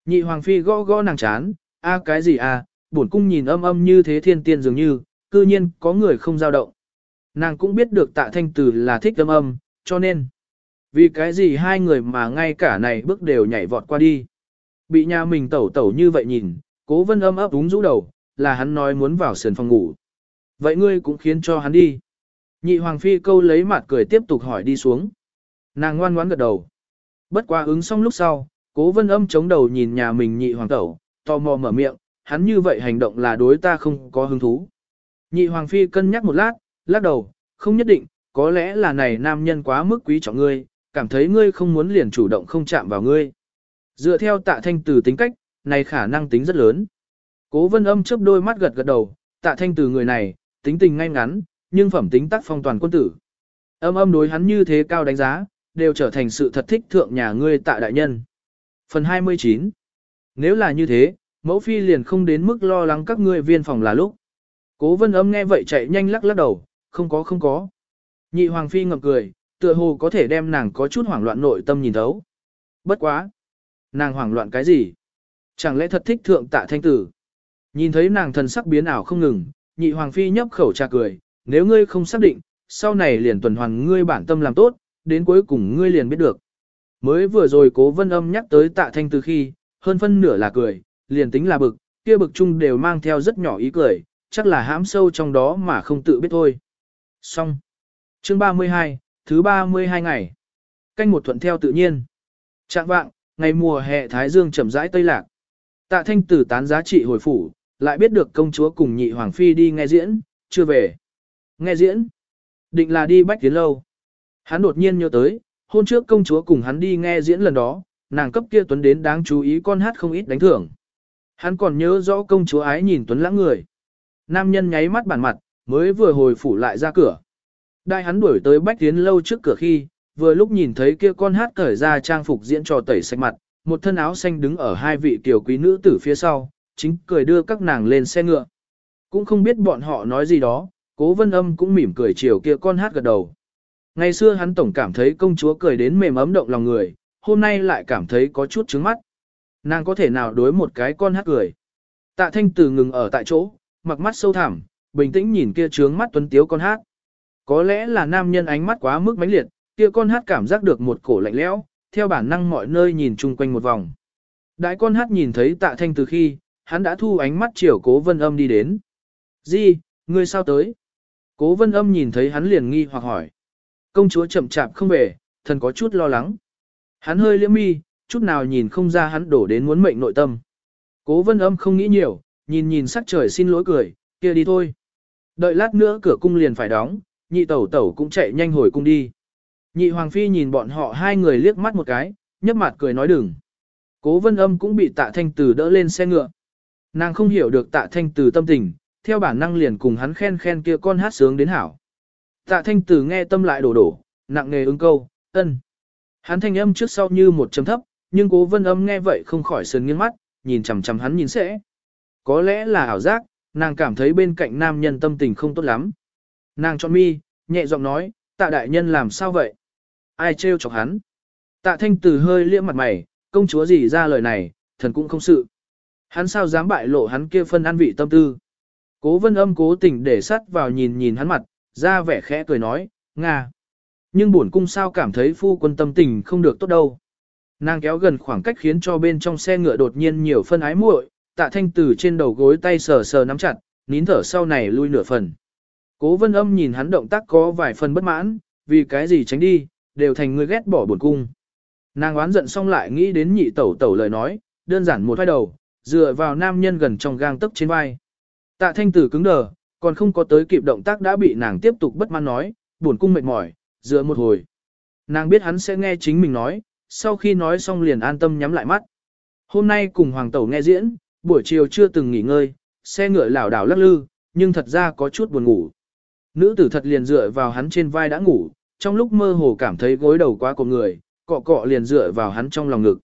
Speaker 1: Nhị hoàng phi gõ gõ nàng chán, a cái gì a, bổn cung nhìn âm âm như thế thiên tiên dường như, cư nhiên có người không giao động. Nàng cũng biết được tạ thanh tử là thích âm âm, cho nên, vì cái gì hai người mà ngay cả này bước đều nhảy vọt qua đi. Bị nhà mình tẩu tẩu như vậy nhìn, cố vân âm ấp úng rũ đầu, là hắn nói muốn vào sườn phòng ngủ. Vậy ngươi cũng khiến cho hắn đi. Nhị hoàng phi câu lấy mặt cười tiếp tục hỏi đi xuống. Nàng ngoan ngoãn gật đầu. Bất quá ứng xong lúc sau, cố vân âm chống đầu nhìn nhà mình nhị hoàng tẩu, tò mò mở miệng, hắn như vậy hành động là đối ta không có hứng thú. Nhị hoàng phi cân nhắc một lát, lắc đầu, không nhất định, có lẽ là này nam nhân quá mức quý trọng ngươi, cảm thấy ngươi không muốn liền chủ động không chạm vào ngươi. Dựa theo tạ thanh từ tính cách, này khả năng tính rất lớn. Cố vân âm chớp đôi mắt gật gật đầu, tạ thanh từ người này, tính tình ngay ngắn, nhưng phẩm tính tác phong toàn quân tử. Âm âm đối hắn như thế cao đánh giá, đều trở thành sự thật thích thượng nhà ngươi tạ đại nhân. Phần 29 Nếu là như thế, mẫu phi liền không đến mức lo lắng các ngươi viên phòng là lúc. Cố vân âm nghe vậy chạy nhanh lắc lắc đầu, không có không có. Nhị hoàng phi ngậm cười, tựa hồ có thể đem nàng có chút hoảng loạn nội tâm nhìn thấu. Bất quá. Nàng hoảng loạn cái gì? Chẳng lẽ thật thích thượng tạ thanh tử? Nhìn thấy nàng thần sắc biến ảo không ngừng, nhị hoàng phi nhấp khẩu trà cười, nếu ngươi không xác định, sau này liền tuần hoàn ngươi bản tâm làm tốt, đến cuối cùng ngươi liền biết được. Mới vừa rồi cố vân âm nhắc tới tạ thanh từ khi, hơn phân nửa là cười, liền tính là bực, kia bực chung đều mang theo rất nhỏ ý cười, chắc là hãm sâu trong đó mà không tự biết thôi. Xong. Chương 32, thứ 32 ngày. Canh một thuận theo tự nhiên. Trạng vạng, ngày mùa hè Thái Dương chậm rãi tây lạc. Tạ thanh tử tán giá trị hồi phủ, lại biết được công chúa cùng nhị hoàng phi đi nghe diễn, chưa về. Nghe diễn. Định là đi bách tiến lâu. Hắn đột nhiên nhớ tới, hôm trước công chúa cùng hắn đi nghe diễn lần đó, nàng cấp kia tuấn đến đáng chú ý con hát không ít đánh thưởng. Hắn còn nhớ rõ công chúa ái nhìn tuấn lãng người. Nam nhân nháy mắt bản mặt, mới vừa hồi phủ lại ra cửa. Đại hắn đuổi tới bách tiến lâu trước cửa khi, vừa lúc nhìn thấy kia con hát cởi ra trang phục diễn trò tẩy sạch mặt, một thân áo xanh đứng ở hai vị tiểu quý nữ tử phía sau, chính cười đưa các nàng lên xe ngựa. Cũng không biết bọn họ nói gì đó, cố vân âm cũng mỉm cười chiều kia con hát gật đầu. Ngày xưa hắn tổng cảm thấy công chúa cười đến mềm ấm động lòng người, hôm nay lại cảm thấy có chút trứng mắt. Nàng có thể nào đối một cái con hát cười. Tạ thanh từ ngừng ở tại chỗ, mặc mắt sâu thẳm, bình tĩnh nhìn kia trướng mắt tuấn tiếu con hát. Có lẽ là nam nhân ánh mắt quá mức mãnh liệt, kia con hát cảm giác được một cổ lạnh lẽo, theo bản năng mọi nơi nhìn chung quanh một vòng. Đại con hát nhìn thấy tạ thanh từ khi, hắn đã thu ánh mắt chiều cố vân âm đi đến. Di, ngươi sao tới? Cố vân âm nhìn thấy hắn liền nghi hoặc hỏi. Công chúa chậm chạp không về, thần có chút lo lắng. Hắn hơi liễm mi, chút nào nhìn không ra hắn đổ đến muốn mệnh nội tâm. Cố vân âm không nghĩ nhiều, nhìn nhìn sắc trời xin lỗi cười, kia đi thôi. Đợi lát nữa cửa cung liền phải đóng, nhị tẩu tẩu cũng chạy nhanh hồi cung đi. Nhị hoàng phi nhìn bọn họ hai người liếc mắt một cái, nhấp mặt cười nói đừng. Cố vân âm cũng bị tạ thanh Tử đỡ lên xe ngựa. Nàng không hiểu được tạ thanh Tử tâm tình, theo bản năng liền cùng hắn khen khen kia con hát sướng đến hảo. Tạ thanh Tử nghe tâm lại đổ đổ, nặng nề ứng câu, ân. Hắn thanh âm trước sau như một chấm thấp, nhưng cố vân âm nghe vậy không khỏi sườn nghiêng mắt, nhìn chằm chằm hắn nhìn sẽ. Có lẽ là ảo giác, nàng cảm thấy bên cạnh nam nhân tâm tình không tốt lắm. Nàng chọn mi, nhẹ giọng nói, tạ đại nhân làm sao vậy? Ai trêu chọc hắn? Tạ thanh từ hơi liễm mặt mày, công chúa gì ra lời này, thần cũng không sự. Hắn sao dám bại lộ hắn kia phân an vị tâm tư. Cố vân âm cố tình để sắt vào nhìn nhìn hắn mặt, ra vẻ khẽ cười nói, Nga. Nhưng buồn cung sao cảm thấy phu quân tâm tình không được tốt đâu. Nàng kéo gần khoảng cách khiến cho bên trong xe ngựa đột nhiên nhiều phân ái muội, tạ thanh từ trên đầu gối tay sờ sờ nắm chặt, nín thở sau này lui nửa phần. Cố vân âm nhìn hắn động tác có vài phần bất mãn, vì cái gì tránh đi, đều thành người ghét bỏ buồn cung. Nàng oán giận xong lại nghĩ đến nhị tẩu tẩu lời nói, đơn giản một vai đầu, dựa vào nam nhân gần trong gang tấc trên vai. Tạ thanh tử cứng đờ, còn không có tới kịp động tác đã bị nàng tiếp tục bất mãn nói, buồn cung mệt mỏi, dựa một hồi. Nàng biết hắn sẽ nghe chính mình nói, sau khi nói xong liền an tâm nhắm lại mắt. Hôm nay cùng hoàng tẩu nghe diễn, buổi chiều chưa từng nghỉ ngơi, xe ngựa lảo đảo lắc lư, nhưng thật ra có chút buồn ngủ. Nữ tử thật liền dựa vào hắn trên vai đã ngủ, trong lúc mơ hồ cảm thấy gối đầu quá của người, cọ cọ liền dựa vào hắn trong lòng ngực.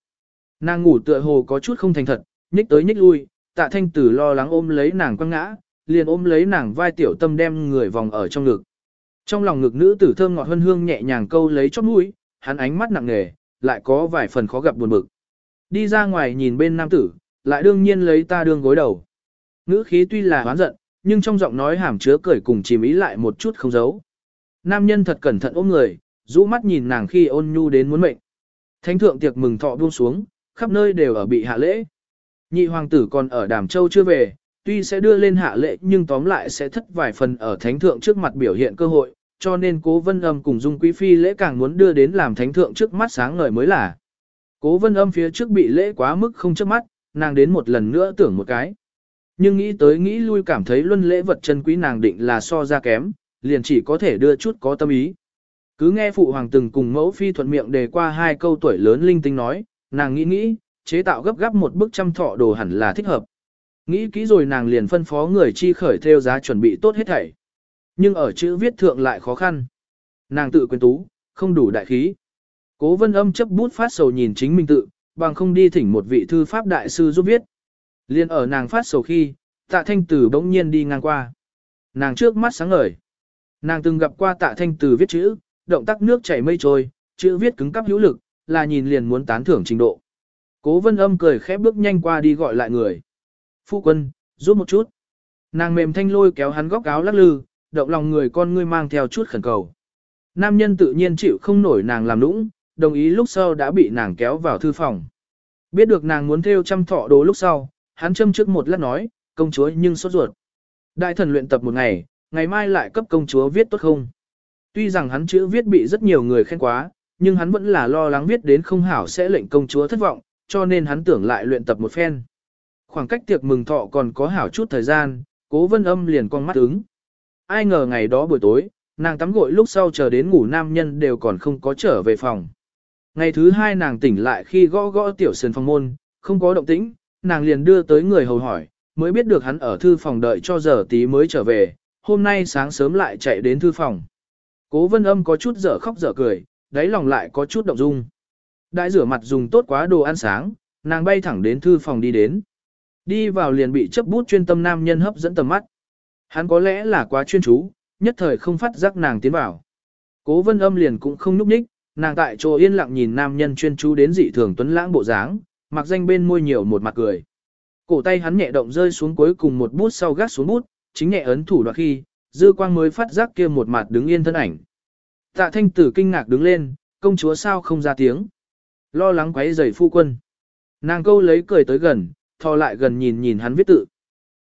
Speaker 1: Nàng ngủ tựa hồ có chút không thành thật, nhích tới nhích lui, tạ thanh tử lo lắng ôm lấy nàng quăng ngã, liền ôm lấy nàng vai tiểu tâm đem người vòng ở trong ngực. Trong lòng ngực nữ tử thơm ngọt hương hương nhẹ nhàng câu lấy chót mũi, hắn ánh mắt nặng nề, lại có vài phần khó gặp buồn bực. Đi ra ngoài nhìn bên nam tử, lại đương nhiên lấy ta đương gối đầu. nữ khí tuy là hoán giận, nhưng trong giọng nói hàm chứa cười cùng chìm ý lại một chút không giấu. Nam nhân thật cẩn thận ôm người, rũ mắt nhìn nàng khi ôn nhu đến muốn mệnh. Thánh thượng tiệc mừng thọ buông xuống, khắp nơi đều ở bị hạ lễ. Nhị hoàng tử còn ở Đàm Châu chưa về, tuy sẽ đưa lên hạ lễ nhưng tóm lại sẽ thất vài phần ở thánh thượng trước mặt biểu hiện cơ hội, cho nên cố vân âm cùng dung quý phi lễ càng muốn đưa đến làm thánh thượng trước mắt sáng ngời mới là. Cố vân âm phía trước bị lễ quá mức không trước mắt, nàng đến một lần nữa tưởng một cái. Nhưng nghĩ tới nghĩ lui cảm thấy luân lễ vật chân quý nàng định là so ra kém, liền chỉ có thể đưa chút có tâm ý. Cứ nghe phụ hoàng từng cùng mẫu phi thuận miệng đề qua hai câu tuổi lớn linh tinh nói, nàng nghĩ nghĩ, chế tạo gấp gáp một bức trăm thọ đồ hẳn là thích hợp. Nghĩ kỹ rồi nàng liền phân phó người chi khởi theo giá chuẩn bị tốt hết thảy. Nhưng ở chữ viết thượng lại khó khăn. Nàng tự quyến tú, không đủ đại khí. Cố vân âm chấp bút phát sầu nhìn chính mình tự, bằng không đi thỉnh một vị thư pháp đại sư giúp viết. Liên ở nàng phát sầu khi, tạ thanh tử bỗng nhiên đi ngang qua. Nàng trước mắt sáng ngời. Nàng từng gặp qua tạ thanh tử viết chữ, động tác nước chảy mây trôi, chữ viết cứng cắp hữu lực, là nhìn liền muốn tán thưởng trình độ. Cố vân âm cười khẽ bước nhanh qua đi gọi lại người. Phu quân, giúp một chút. Nàng mềm thanh lôi kéo hắn góc áo lắc lư, động lòng người con ngươi mang theo chút khẩn cầu. Nam nhân tự nhiên chịu không nổi nàng làm nũng, đồng ý lúc sau đã bị nàng kéo vào thư phòng. Biết được nàng muốn theo chăm thọ đồ lúc sau, hắn châm trước một lát nói, công chúa nhưng sốt ruột. Đại thần luyện tập một ngày, ngày mai lại cấp công chúa viết tốt không? Tuy rằng hắn chữ viết bị rất nhiều người khen quá, nhưng hắn vẫn là lo lắng viết đến không hảo sẽ lệnh công chúa thất vọng, cho nên hắn tưởng lại luyện tập một phen. Khoảng cách tiệc mừng thọ còn có hảo chút thời gian, cố vân âm liền con mắt ứng. Ai ngờ ngày đó buổi tối, nàng tắm gội lúc sau chờ đến ngủ nam nhân đều còn không có trở về phòng. Ngày thứ hai nàng tỉnh lại khi gõ gõ tiểu sườn phòng môn, không có động tĩnh, nàng liền đưa tới người hầu hỏi, mới biết được hắn ở thư phòng đợi cho giờ tí mới trở về, hôm nay sáng sớm lại chạy đến thư phòng. Cố vân âm có chút dở khóc dở cười, đáy lòng lại có chút động dung. Đại rửa mặt dùng tốt quá đồ ăn sáng, nàng bay thẳng đến thư phòng đi đến. Đi vào liền bị chấp bút chuyên tâm nam nhân hấp dẫn tầm mắt. Hắn có lẽ là quá chuyên chú, nhất thời không phát giác nàng tiến vào. Cố vân âm liền cũng không núp ních, nàng tại chỗ yên lặng nhìn nam nhân chuyên chú đến dị thường tuấn lãng bộ dáng, mặc danh bên môi nhiều một mặt cười. Cổ tay hắn nhẹ động rơi xuống cuối cùng một bút sau gác xuống bút, chính nhẹ ấn thủ đoạn khi, dư quang mới phát giác kia một mặt đứng yên thân ảnh. Tạ thanh tử kinh ngạc đứng lên, công chúa sao không ra tiếng. Lo lắng quấy rầy phu quân. Nàng câu lấy cười tới gần, thò lại gần nhìn nhìn hắn viết tự.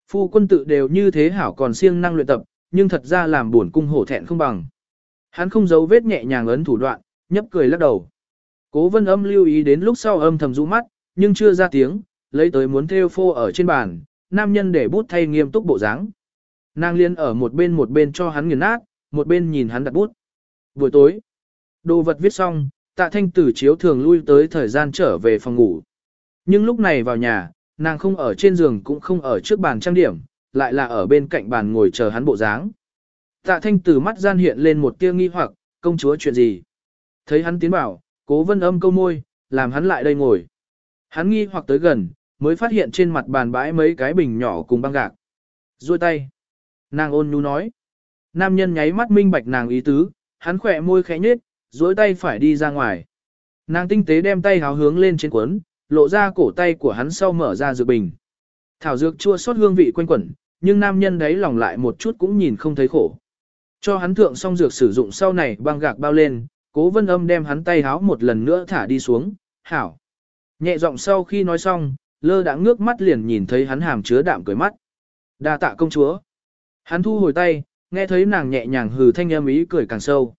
Speaker 1: Phu quân tự đều như thế hảo còn siêng năng luyện tập, nhưng thật ra làm buồn cung hổ thẹn không bằng. Hắn không giấu vết nhẹ nhàng ấn thủ đoạn, nhấp cười lắc đầu. Cố vân âm lưu ý đến lúc sau âm thầm rũ mắt, nhưng chưa ra tiếng, lấy tới muốn theo phô ở trên bàn, nam nhân để bút thay nghiêm túc bộ dáng. Nàng liên ở một bên một bên cho hắn nghiền nát, một bên nhìn hắn đặt bút. Buổi tối, đồ vật viết xong, tạ thanh tử chiếu thường lui tới thời gian trở về phòng ngủ. Nhưng lúc này vào nhà, nàng không ở trên giường cũng không ở trước bàn trang điểm, lại là ở bên cạnh bàn ngồi chờ hắn bộ dáng. Tạ thanh tử mắt gian hiện lên một tia nghi hoặc, công chúa chuyện gì? Thấy hắn tiến bảo, cố vân âm câu môi, làm hắn lại đây ngồi. Hắn nghi hoặc tới gần, mới phát hiện trên mặt bàn bãi mấy cái bình nhỏ cùng băng gạc. Rồi tay. Nàng ôn nhu nói. Nam nhân nháy mắt minh bạch nàng ý tứ, hắn khỏe môi khẽ nhếch, dối tay phải đi ra ngoài. Nàng tinh tế đem tay háo hướng lên trên cuốn, lộ ra cổ tay của hắn sau mở ra dược bình. Thảo dược chua xót hương vị quanh quẩn, nhưng nam nhân đấy lòng lại một chút cũng nhìn không thấy khổ. Cho hắn thượng xong dược sử dụng sau này băng gạc bao lên, cố vân âm đem hắn tay háo một lần nữa thả đi xuống, hảo. Nhẹ giọng sau khi nói xong, lơ đã ngước mắt liền nhìn thấy hắn hàm chứa đạm cười mắt. đa tạ công chúa. Hắn thu hồi tay, nghe thấy nàng nhẹ nhàng hừ thanh âm ý cười càng sâu.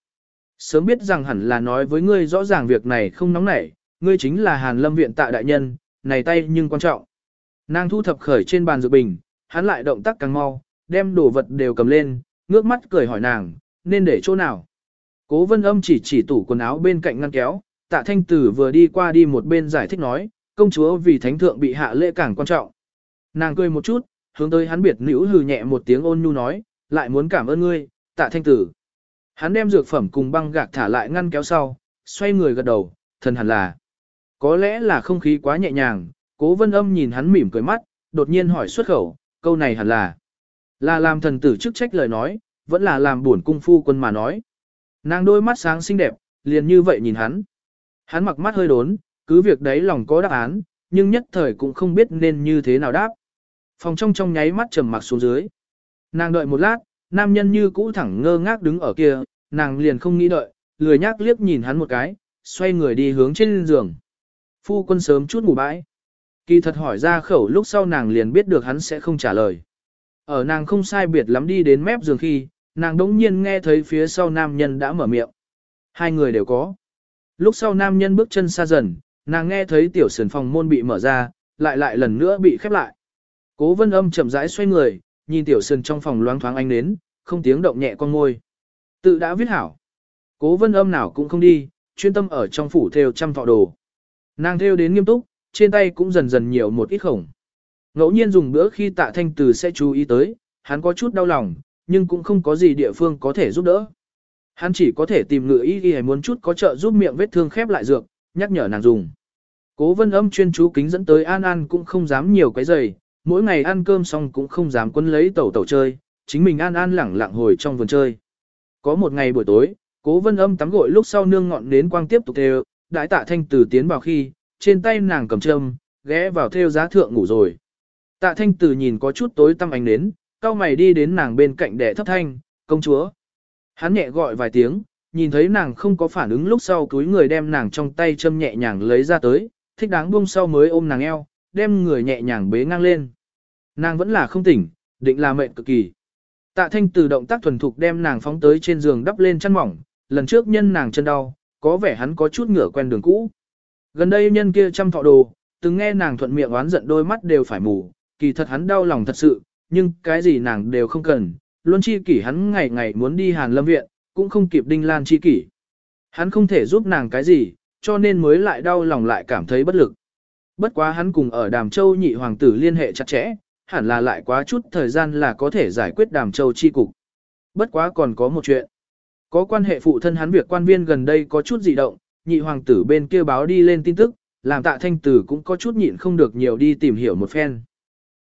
Speaker 1: Sớm biết rằng hẳn là nói với ngươi rõ ràng việc này không nóng nảy, ngươi chính là Hàn Lâm viện tạ đại nhân, này tay nhưng quan trọng. Nàng thu thập khởi trên bàn dược bình, hắn lại động tác càng mau, đem đồ vật đều cầm lên, ngước mắt cười hỏi nàng, nên để chỗ nào. Cố vân âm chỉ chỉ tủ quần áo bên cạnh ngăn kéo, tạ thanh tử vừa đi qua đi một bên giải thích nói, công chúa vì thánh thượng bị hạ lễ càng quan trọng. Nàng cười một chút, hướng tới hắn biệt nữ hừ nhẹ một tiếng ôn nhu nói, lại muốn cảm ơn ngươi, tạ thanh tử. Hắn đem dược phẩm cùng băng gạc thả lại ngăn kéo sau, xoay người gật đầu, thần hẳn là. Có lẽ là không khí quá nhẹ nhàng, cố vân âm nhìn hắn mỉm cười mắt, đột nhiên hỏi xuất khẩu, câu này hẳn là. Là làm thần tử chức trách lời nói, vẫn là làm buồn cung phu quân mà nói. Nàng đôi mắt sáng xinh đẹp, liền như vậy nhìn hắn. Hắn mặc mắt hơi đốn, cứ việc đấy lòng có đáp án, nhưng nhất thời cũng không biết nên như thế nào đáp. Phòng trong trong nháy mắt trầm mặc xuống dưới. Nàng đợi một lát, nam nhân như cũ thẳng ngơ ngác đứng ở kia, nàng liền không nghĩ đợi, lười nhác liếc nhìn hắn một cái, xoay người đi hướng trên giường. Phu quân sớm chút ngủ bãi. Kỳ thật hỏi ra khẩu lúc sau nàng liền biết được hắn sẽ không trả lời. Ở nàng không sai biệt lắm đi đến mép giường khi, nàng đống nhiên nghe thấy phía sau nam nhân đã mở miệng. Hai người đều có. Lúc sau nam nhân bước chân xa dần, nàng nghe thấy tiểu sườn phòng môn bị mở ra, lại lại lần nữa bị khép lại. Cố vân âm chậm rãi xoay người, nhìn tiểu sườn trong phòng loáng thoáng ánh nến, không tiếng động nhẹ con ngôi. Tự đã viết hảo. Cố vân âm nào cũng không đi, chuyên tâm ở trong phủ theo trăm thọ đồ. Nàng theo đến nghiêm túc, trên tay cũng dần dần nhiều một ít khổng. Ngẫu nhiên dùng bữa khi tạ thanh từ sẽ chú ý tới, hắn có chút đau lòng, nhưng cũng không có gì địa phương có thể giúp đỡ. Hắn chỉ có thể tìm ngựa y y muốn chút có trợ giúp miệng vết thương khép lại dược, nhắc nhở nàng dùng. Cố vân âm chuyên chú kính dẫn tới An An cũng không dám nhiều cái giày, mỗi ngày ăn cơm xong cũng không dám quân lấy tẩu tẩu chơi, chính mình An An lẳng lặng hồi trong vườn chơi. Có một ngày buổi tối, cố vân âm tắm gội lúc sau nương ngọn đến quang tiếp tục theo, đại tạ thanh tử tiến vào khi, trên tay nàng cầm châm, ghé vào theo giá thượng ngủ rồi. Tạ thanh tử nhìn có chút tối tăm ánh đến, cao mày đi đến nàng bên cạnh để thấp thanh, công chúa. Hắn nhẹ gọi vài tiếng, nhìn thấy nàng không có phản ứng lúc sau túi người đem nàng trong tay châm nhẹ nhàng lấy ra tới, thích đáng buông sau mới ôm nàng eo, đem người nhẹ nhàng bế ngang lên. Nàng vẫn là không tỉnh, định là mệnh cực kỳ. Tạ thanh từ động tác thuần thục đem nàng phóng tới trên giường đắp lên chăn mỏng, lần trước nhân nàng chân đau, có vẻ hắn có chút ngửa quen đường cũ. Gần đây nhân kia chăm thọ đồ, từng nghe nàng thuận miệng oán giận đôi mắt đều phải mù, kỳ thật hắn đau lòng thật sự, nhưng cái gì nàng đều không cần, luôn chi kỷ hắn ngày ngày muốn đi Hàn Lâm Viện, cũng không kịp Đinh Lan chi kỷ. Hắn không thể giúp nàng cái gì, cho nên mới lại đau lòng lại cảm thấy bất lực. Bất quá hắn cùng ở Đàm Châu nhị hoàng tử liên hệ chặt chẽ, hẳn là lại quá chút thời gian là có thể giải quyết Đàm Châu chi cục. Bất quá còn có một chuyện. Có quan hệ phụ thân hắn việc quan viên gần đây có chút dị động, nhị hoàng tử bên kia báo đi lên tin tức, làm tạ thanh tử cũng có chút nhịn không được nhiều đi tìm hiểu một phen.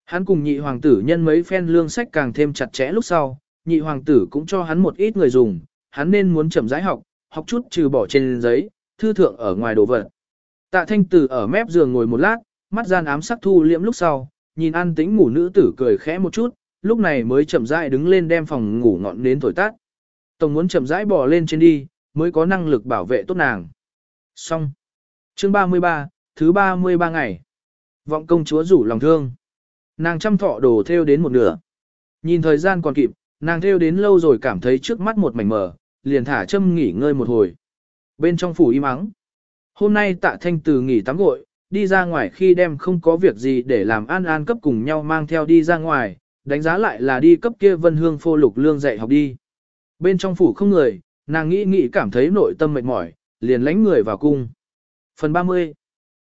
Speaker 1: Hắn cùng nhị hoàng tử nhân mấy phen lương sách càng thêm chặt chẽ lúc sau, nhị hoàng tử cũng cho hắn một ít người dùng, hắn nên muốn chậm rãi học, học chút trừ bỏ trên giấy, thư thượng ở ngoài đồ vật. Tạ thanh tử ở mép giường ngồi một lát, mắt gian ám sắc thu liễm lúc sau, nhìn an tĩnh ngủ nữ tử cười khẽ một chút, lúc này mới chậm rãi đứng lên đem phòng ngủ ngọn đến thổi tắt. Tổng muốn chậm rãi bò lên trên đi, mới có năng lực bảo vệ tốt nàng. Xong. Chương 33, thứ 33 ngày. Vọng công chúa rủ lòng thương. Nàng chăm thọ đồ theo đến một nửa. Nhìn thời gian còn kịp, nàng theo đến lâu rồi cảm thấy trước mắt một mảnh mờ, liền thả châm nghỉ ngơi một hồi. Bên trong phủ im ắng. Hôm nay tạ thanh từ nghỉ tắm gội, đi ra ngoài khi đem không có việc gì để làm an an cấp cùng nhau mang theo đi ra ngoài, đánh giá lại là đi cấp kia vân hương phô lục lương dạy học đi. Bên trong phủ không người, nàng nghĩ nghĩ cảm thấy nội tâm mệt mỏi, liền lánh người vào cung. Phần 30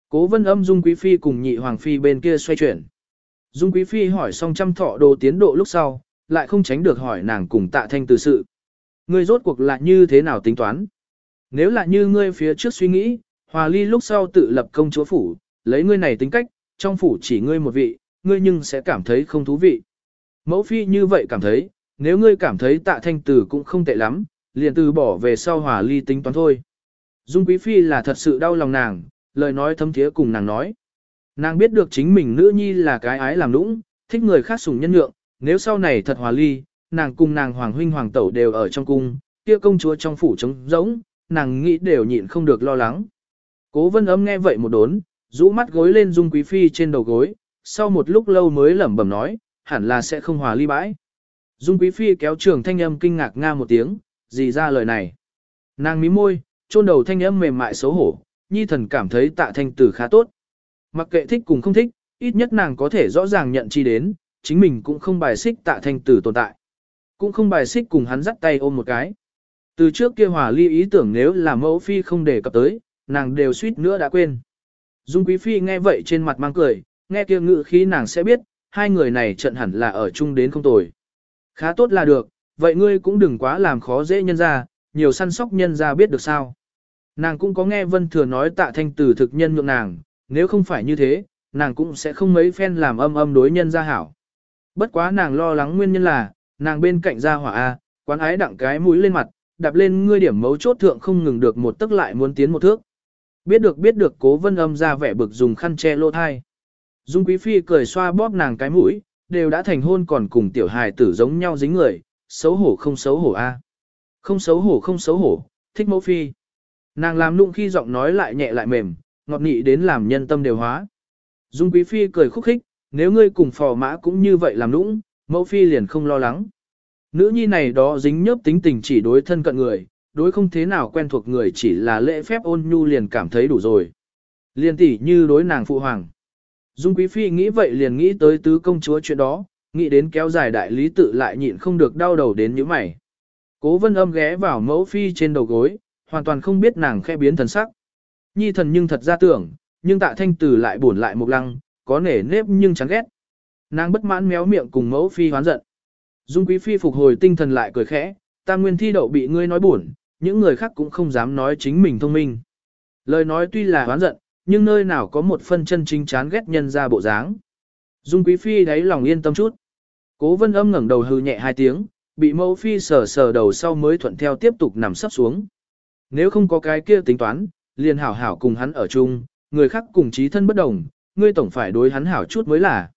Speaker 1: Cố vân âm Dung Quý Phi cùng nhị Hoàng Phi bên kia xoay chuyển. Dung Quý Phi hỏi xong trăm thọ đồ tiến độ lúc sau, lại không tránh được hỏi nàng cùng tạ thanh từ sự. Ngươi rốt cuộc là như thế nào tính toán? Nếu là như ngươi phía trước suy nghĩ, hòa ly lúc sau tự lập công chúa phủ, lấy ngươi này tính cách, trong phủ chỉ ngươi một vị, ngươi nhưng sẽ cảm thấy không thú vị. Mẫu phi như vậy cảm thấy, nếu ngươi cảm thấy tạ thanh tử cũng không tệ lắm, liền từ bỏ về sau hòa ly tính toán thôi. Dung quý phi là thật sự đau lòng nàng, lời nói thấm thiế cùng nàng nói. Nàng biết được chính mình nữ nhi là cái ái làm lũng, thích người khác sủng nhân nhượng, nếu sau này thật hòa ly, nàng cùng nàng hoàng huynh hoàng tẩu đều ở trong cung, kia công chúa trong phủ trống rỗng, nàng nghĩ đều nhịn không được lo lắng. Cố vân ấm nghe vậy một đốn, rũ mắt gối lên dung quý phi trên đầu gối, sau một lúc lâu mới lẩm bẩm nói, hẳn là sẽ không hòa ly bãi. Dung quý phi kéo trường thanh âm kinh ngạc nga một tiếng, gì ra lời này. Nàng mím môi, chôn đầu thanh âm mềm mại xấu hổ, nhi thần cảm thấy tạ thanh tử khá tốt. Mặc kệ thích cùng không thích, ít nhất nàng có thể rõ ràng nhận chi đến, chính mình cũng không bài xích tạ thanh tử tồn tại. Cũng không bài xích cùng hắn dắt tay ôm một cái. Từ trước kia hòa ly ý tưởng nếu là mẫu phi không đề cập tới, nàng đều suýt nữa đã quên. Dung quý phi nghe vậy trên mặt mang cười, nghe kia ngự khí nàng sẽ biết, hai người này trận hẳn là ở chung đến không tồi. Khá tốt là được, vậy ngươi cũng đừng quá làm khó dễ nhân ra, nhiều săn sóc nhân ra biết được sao. Nàng cũng có nghe Vân Thừa nói tạ thanh tử thực nhân nhượng nàng, nếu không phải như thế, nàng cũng sẽ không mấy phen làm âm âm đối nhân ra hảo. Bất quá nàng lo lắng nguyên nhân là, nàng bên cạnh ra hỏa A, quán ái đặng cái mũi lên mặt, đạp lên ngươi điểm mấu chốt thượng không ngừng được một tức lại muốn tiến một thước. Biết được biết được cố vân âm ra vẻ bực dùng khăn che lỗ thai. Dung Quý Phi cười xoa bóp nàng cái mũi, đều đã thành hôn còn cùng tiểu hài tử giống nhau dính người, xấu hổ không xấu hổ a Không xấu hổ không xấu hổ, thích mẫu phi. Nàng làm nụng khi giọng nói lại nhẹ lại mềm, ngọt nị đến làm nhân tâm đều hóa. Dung Quý Phi cười khúc khích, nếu ngươi cùng phò mã cũng như vậy làm nũng, mẫu phi liền không lo lắng. Nữ nhi này đó dính nhớp tính tình chỉ đối thân cận người, đối không thế nào quen thuộc người chỉ là lễ phép ôn nhu liền cảm thấy đủ rồi. Liên tỷ như đối nàng phụ hoàng. Dung Quý Phi nghĩ vậy liền nghĩ tới tứ công chúa chuyện đó, nghĩ đến kéo dài đại lý tự lại nhịn không được đau đầu đến những mày. Cố vân âm ghé vào mẫu phi trên đầu gối, hoàn toàn không biết nàng khẽ biến thần sắc. Nhi thần nhưng thật ra tưởng, nhưng tạ thanh tử lại buồn lại một lăng, có nể nếp nhưng chán ghét. Nàng bất mãn méo miệng cùng mẫu phi hoán giận. Dung quý phi phục hồi tinh thần lại cười khẽ, ta nguyên thi đậu bị ngươi nói buồn, những người khác cũng không dám nói chính mình thông minh. Lời nói tuy là hoán giận, nhưng nơi nào có một phân chân chính chán ghét nhân ra bộ dáng. Dung quý phi đáy lòng yên tâm chút. Cố vân âm ngẩng đầu hư nhẹ hai tiếng, bị mẫu phi sờ sờ đầu sau mới thuận theo tiếp tục nằm sắp xuống. Nếu không có cái kia tính toán, liền hảo hảo cùng hắn ở chung, người khác cùng trí thân bất đồng, ngươi tổng phải đối hắn hảo chút mới là.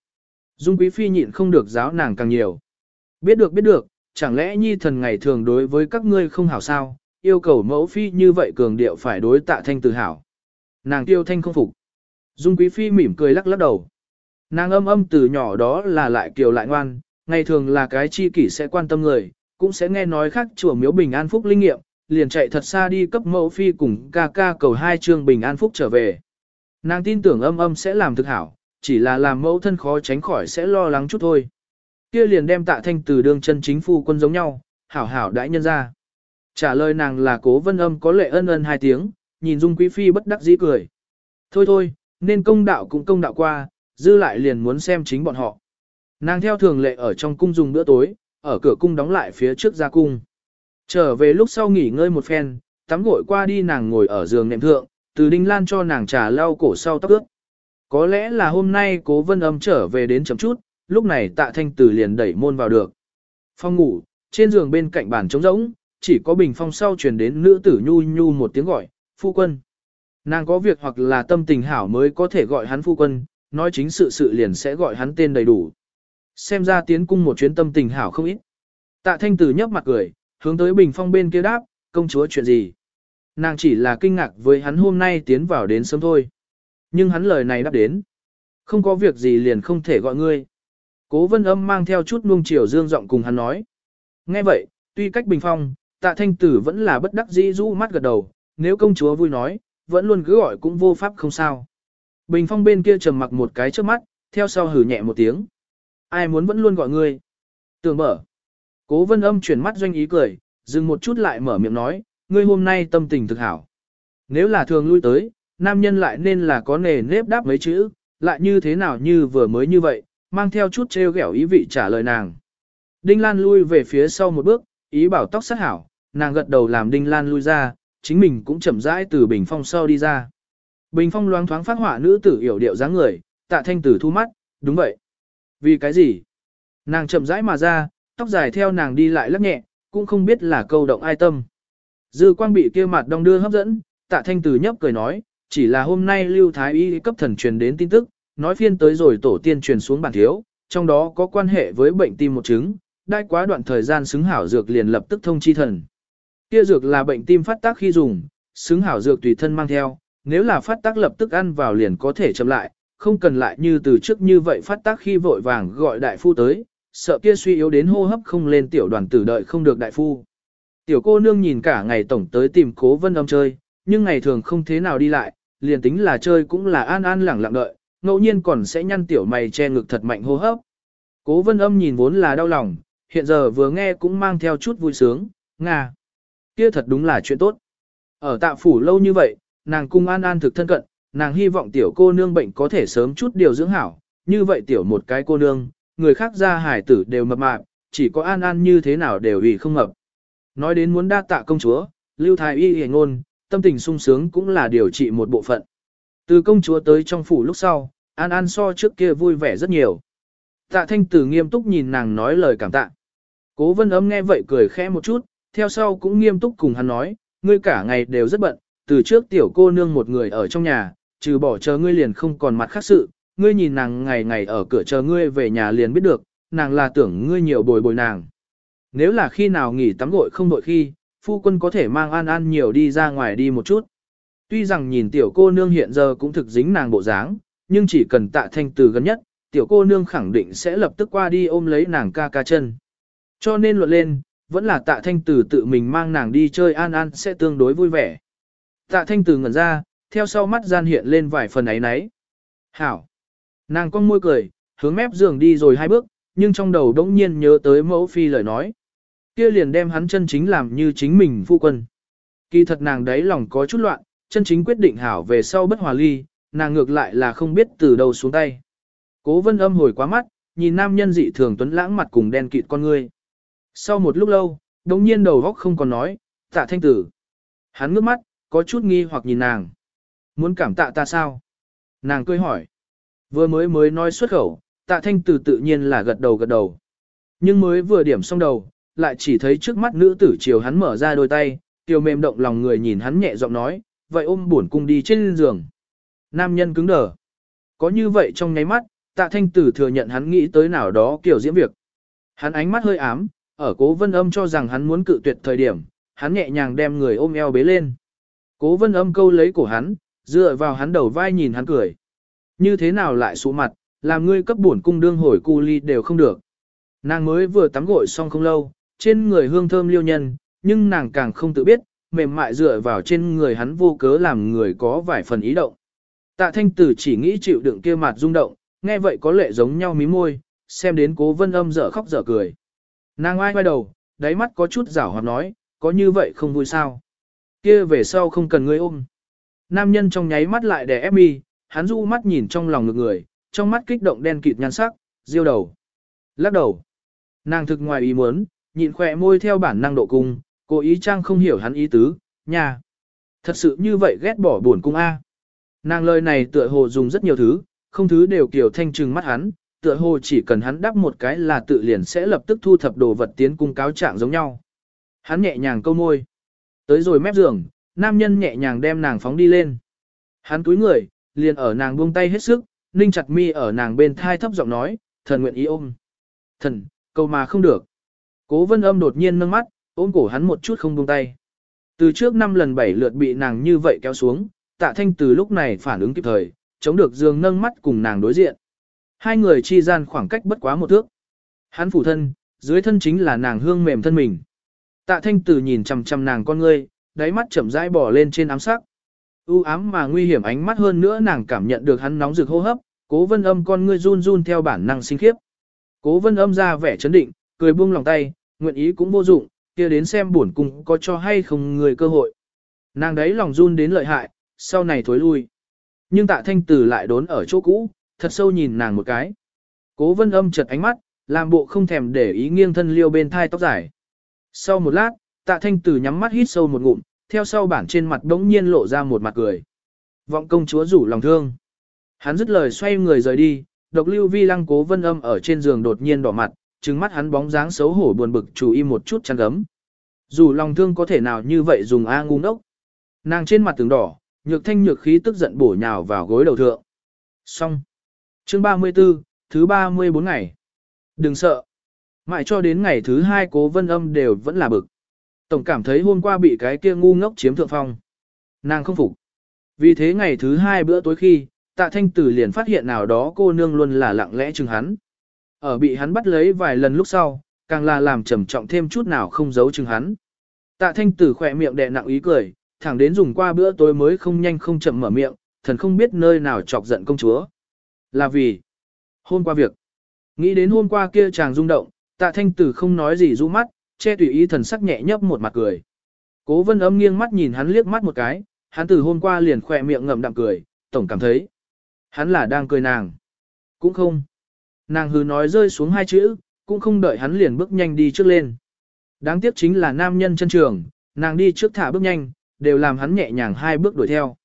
Speaker 1: Dung quý phi nhịn không được giáo nàng càng nhiều. Biết được biết được, chẳng lẽ nhi thần ngày thường đối với các ngươi không hảo sao, yêu cầu mẫu phi như vậy cường điệu phải đối tạ thanh từ hảo. Nàng tiêu thanh không phục. Dung quý phi mỉm cười lắc lắc đầu. Nàng âm âm từ nhỏ đó là lại kiều lại ngoan, ngày thường là cái chi kỷ sẽ quan tâm người, cũng sẽ nghe nói khác chùa miếu bình an phúc linh nghiệm, liền chạy thật xa đi cấp mẫu phi cùng ca ca cầu hai chương bình an phúc trở về. Nàng tin tưởng âm âm sẽ làm thực hảo, chỉ là làm mẫu thân khó tránh khỏi sẽ lo lắng chút thôi. Kia liền đem tạ thanh từ đường chân chính phu quân giống nhau, hảo hảo đãi nhân ra. Trả lời nàng là cố vân âm có lệ ân ân hai tiếng, nhìn dung quý phi bất đắc dĩ cười. Thôi thôi, nên công đạo cũng công đạo qua, dư lại liền muốn xem chính bọn họ. Nàng theo thường lệ ở trong cung dùng bữa tối, ở cửa cung đóng lại phía trước ra cung. Trở về lúc sau nghỉ ngơi một phen, tắm gội qua đi nàng ngồi ở giường nệm thượng, từ đinh lan cho nàng trà lau cổ sau tóc ướt. Có lẽ là hôm nay cố vân âm trở về đến chấm chút, lúc này tạ thanh tử liền đẩy môn vào được. Phong ngủ, trên giường bên cạnh bàn trống rỗng, chỉ có bình phong sau truyền đến nữ tử nhu nhu một tiếng gọi, phu quân. Nàng có việc hoặc là tâm tình hảo mới có thể gọi hắn phu quân, nói chính sự sự liền sẽ gọi hắn tên đầy đủ. Xem ra tiến cung một chuyến tâm tình hảo không ít. Tạ thanh tử nhấp mặt cười, hướng tới bình phong bên kia đáp, công chúa chuyện gì. Nàng chỉ là kinh ngạc với hắn hôm nay tiến vào đến sớm thôi. Nhưng hắn lời này đáp đến. Không có việc gì liền không thể gọi ngươi. Cố vân âm mang theo chút nuông chiều dương giọng cùng hắn nói. Nghe vậy, tuy cách bình phong, tạ thanh tử vẫn là bất đắc dĩ rũ mắt gật đầu, nếu công chúa vui nói, vẫn luôn cứ gọi cũng vô pháp không sao. Bình phong bên kia trầm mặc một cái trước mắt, theo sau hử nhẹ một tiếng. Ai muốn vẫn luôn gọi ngươi? Tưởng mở. Cố vân âm chuyển mắt doanh ý cười, dừng một chút lại mở miệng nói, ngươi hôm nay tâm tình thực hảo. Nếu là thường lui tới, nam nhân lại nên là có nề nếp đáp mấy chữ, lại như thế nào như vừa mới như vậy, mang theo chút trêu ghẹo ý vị trả lời nàng. Đinh Lan lui về phía sau một bước, ý bảo tóc sát hảo, nàng gật đầu làm Đinh Lan lui ra, chính mình cũng chậm rãi từ bình phong sau đi ra. Bình phong loáng thoáng phát họa nữ tử hiểu điệu dáng người, tạ thanh tử thu mắt, đúng vậy. Vì cái gì? Nàng chậm rãi mà ra, tóc dài theo nàng đi lại lắc nhẹ, cũng không biết là câu động ai tâm. Dư quang bị kia mặt đong đưa hấp dẫn, tạ thanh từ nhấp cười nói, chỉ là hôm nay Lưu Thái Y cấp thần truyền đến tin tức, nói phiên tới rồi tổ tiên truyền xuống bản thiếu, trong đó có quan hệ với bệnh tim một chứng, đai quá đoạn thời gian xứng hảo dược liền lập tức thông chi thần. Kia dược là bệnh tim phát tác khi dùng, xứng hảo dược tùy thân mang theo, nếu là phát tác lập tức ăn vào liền có thể chậm lại, không cần lại như từ trước như vậy phát tác khi vội vàng gọi đại phu tới, sợ kia suy yếu đến hô hấp không lên tiểu đoàn tử đợi không được đại phu. Tiểu cô nương nhìn cả ngày tổng tới tìm cố vân âm chơi, nhưng ngày thường không thế nào đi lại, liền tính là chơi cũng là an an lẳng lặng đợi, ngẫu nhiên còn sẽ nhăn tiểu mày che ngực thật mạnh hô hấp. Cố vân âm nhìn vốn là đau lòng, hiện giờ vừa nghe cũng mang theo chút vui sướng, nga. Kia thật đúng là chuyện tốt. Ở tạ phủ lâu như vậy, nàng cung an an thực thân cận, nàng hy vọng tiểu cô nương bệnh có thể sớm chút điều dưỡng hảo, như vậy tiểu một cái cô nương, người khác ra hải tử đều mập mạp, chỉ có an an như thế nào đều vì không mập. Nói đến muốn đa tạ công chúa, lưu thái y hề ngôn, tâm tình sung sướng cũng là điều trị một bộ phận. Từ công chúa tới trong phủ lúc sau, an an so trước kia vui vẻ rất nhiều. Tạ thanh tử nghiêm túc nhìn nàng nói lời cảm tạ. Cố vân ấm nghe vậy cười khẽ một chút, theo sau cũng nghiêm túc cùng hắn nói, ngươi cả ngày đều rất bận, từ trước tiểu cô nương một người ở trong nhà, trừ bỏ chờ ngươi liền không còn mặt khác sự, ngươi nhìn nàng ngày ngày ở cửa chờ ngươi về nhà liền biết được, nàng là tưởng ngươi nhiều bồi bồi nàng. Nếu là khi nào nghỉ tắm gội không đội khi, phu quân có thể mang an an nhiều đi ra ngoài đi một chút. Tuy rằng nhìn tiểu cô nương hiện giờ cũng thực dính nàng bộ dáng, nhưng chỉ cần tạ thanh từ gần nhất, tiểu cô nương khẳng định sẽ lập tức qua đi ôm lấy nàng ca ca chân. Cho nên luận lên, vẫn là tạ thanh từ tự mình mang nàng đi chơi an an sẽ tương đối vui vẻ. Tạ thanh từ ngẩn ra, theo sau mắt gian hiện lên vài phần ấy nấy. Hảo! Nàng con môi cười, hướng mép giường đi rồi hai bước, nhưng trong đầu đống nhiên nhớ tới mẫu phi lời nói. Kia liền đem hắn chân chính làm như chính mình phu quân. Kỳ thật nàng đấy lòng có chút loạn, chân chính quyết định hảo về sau bất hòa ly, nàng ngược lại là không biết từ đâu xuống tay. Cố vân âm hồi quá mắt, nhìn nam nhân dị thường tuấn lãng mặt cùng đen kịt con ngươi. Sau một lúc lâu, đống nhiên đầu góc không còn nói, tạ thanh tử. Hắn ngước mắt, có chút nghi hoặc nhìn nàng. Muốn cảm tạ ta sao? Nàng cười hỏi. Vừa mới mới nói xuất khẩu, tạ thanh tử tự nhiên là gật đầu gật đầu. Nhưng mới vừa điểm xong đầu, lại chỉ thấy trước mắt nữ tử chiều hắn mở ra đôi tay, tiểu mềm động lòng người nhìn hắn nhẹ giọng nói, vậy ôm buồn cung đi trên giường. Nam nhân cứng đờ. Có như vậy trong nháy mắt, tạ thanh tử thừa nhận hắn nghĩ tới nào đó kiểu diễn việc. Hắn ánh mắt hơi ám, ở cố vân âm cho rằng hắn muốn cự tuyệt thời điểm, hắn nhẹ nhàng đem người ôm eo bế lên. Cố vân âm câu lấy cổ hắn, dựa vào hắn đầu vai nhìn hắn cười. Như thế nào lại sụ mặt, làm ngươi cấp bổn cung đương hồi cu ly đều không được. Nàng mới vừa tắm gội xong không lâu, trên người hương thơm liêu nhân, nhưng nàng càng không tự biết, mềm mại dựa vào trên người hắn vô cớ làm người có vài phần ý động. Tạ thanh tử chỉ nghĩ chịu đựng kia mặt rung động, nghe vậy có lệ giống nhau mí môi, xem đến cố vân âm dở khóc dở cười. Nàng ai quay đầu, đáy mắt có chút rảo hoạt nói, có như vậy không vui sao. Kia về sau không cần ngươi ôm. Nam nhân trong nháy mắt lại đè ép mi, hắn du mắt nhìn trong lòng ngực người, trong mắt kích động đen kịt nhan sắc, diêu đầu. Lắc đầu. Nàng thực ngoài ý muốn, nhịn khỏe môi theo bản năng độ cung, cố ý trang không hiểu hắn ý tứ, nha. Thật sự như vậy ghét bỏ buồn cung A. Nàng lời này tựa hồ dùng rất nhiều thứ, không thứ đều kiểu thanh trừng mắt hắn, tựa hồ chỉ cần hắn đắp một cái là tự liền sẽ lập tức thu thập đồ vật tiến cung cáo trạng giống nhau. Hắn nhẹ nhàng câu môi. Tới rồi mép giường, nam nhân nhẹ nhàng đem nàng phóng đi lên. Hắn túi người, liền ở nàng buông tay hết sức, ninh chặt mi ở nàng bên thai thấp giọng nói, thần nguyện ý ôm. Thần, câu mà không được. Cố vân âm đột nhiên nâng mắt, ôm cổ hắn một chút không buông tay. Từ trước năm lần bảy lượt bị nàng như vậy kéo xuống, tạ thanh từ lúc này phản ứng kịp thời, chống được dương nâng mắt cùng nàng đối diện. Hai người chi gian khoảng cách bất quá một thước. Hắn phủ thân, dưới thân chính là nàng hương mềm thân mình. Tạ thanh từ nhìn chằm chằm nàng con ngươi, đáy mắt chậm rãi bỏ lên trên ám sắc. U ám mà nguy hiểm ánh mắt hơn nữa nàng cảm nhận được hắn nóng rực hô hấp, cố vân âm con ngươi run run theo bản năng sinh khiếp. Cố vân âm ra vẻ chấn định, cười buông lòng tay, nguyện ý cũng vô dụng, kia đến xem buồn cung có cho hay không người cơ hội. Nàng đấy lòng run đến lợi hại, sau này thối lui. Nhưng tạ thanh tử lại đốn ở chỗ cũ, thật sâu nhìn nàng một cái. Cố vân âm chật ánh mắt, làm bộ không thèm để ý nghiêng thân liêu bên thai tóc dài. Sau một lát, tạ thanh tử nhắm mắt hít sâu một ngụm, theo sau bản trên mặt đống nhiên lộ ra một mặt cười. Vọng công chúa rủ lòng thương. Hắn dứt lời xoay người rời đi, độc lưu vi lăng cố vân âm ở trên giường đột nhiên đỏ mặt, trừng mắt hắn bóng dáng xấu hổ buồn bực chủ im một chút chăn gấm. Dù lòng thương có thể nào như vậy dùng A ngu ngốc. Nàng trên mặt tường đỏ, nhược thanh nhược khí tức giận bổ nhào vào gối đầu thượng. Xong. Chương 34, thứ 34 ngày. Đừng sợ. Mãi cho đến ngày thứ hai cố vân âm đều vẫn là bực. Tổng cảm thấy hôm qua bị cái kia ngu ngốc chiếm thượng phong. Nàng không phục. Vì thế ngày thứ hai bữa tối khi, tạ thanh tử liền phát hiện nào đó cô nương luôn là lặng lẽ chừng hắn. Ở bị hắn bắt lấy vài lần lúc sau, càng là làm trầm trọng thêm chút nào không giấu chừng hắn. Tạ thanh tử khỏe miệng đè nặng ý cười, thẳng đến dùng qua bữa tối mới không nhanh không chậm mở miệng, thần không biết nơi nào chọc giận công chúa. Là vì, hôm qua việc, nghĩ đến hôm qua kia chàng rung động, tạ thanh tử không nói gì rũ mắt, che tùy ý thần sắc nhẹ nhấp một mặt cười. Cố vân âm nghiêng mắt nhìn hắn liếc mắt một cái, hắn từ hôm qua liền khỏe miệng ngậm đạm cười, tổng cảm thấy, hắn là đang cười nàng. Cũng không. Nàng hứ nói rơi xuống hai chữ, cũng không đợi hắn liền bước nhanh đi trước lên. Đáng tiếc chính là nam nhân chân trường, nàng đi trước thả bước nhanh, đều làm hắn nhẹ nhàng hai bước đuổi theo.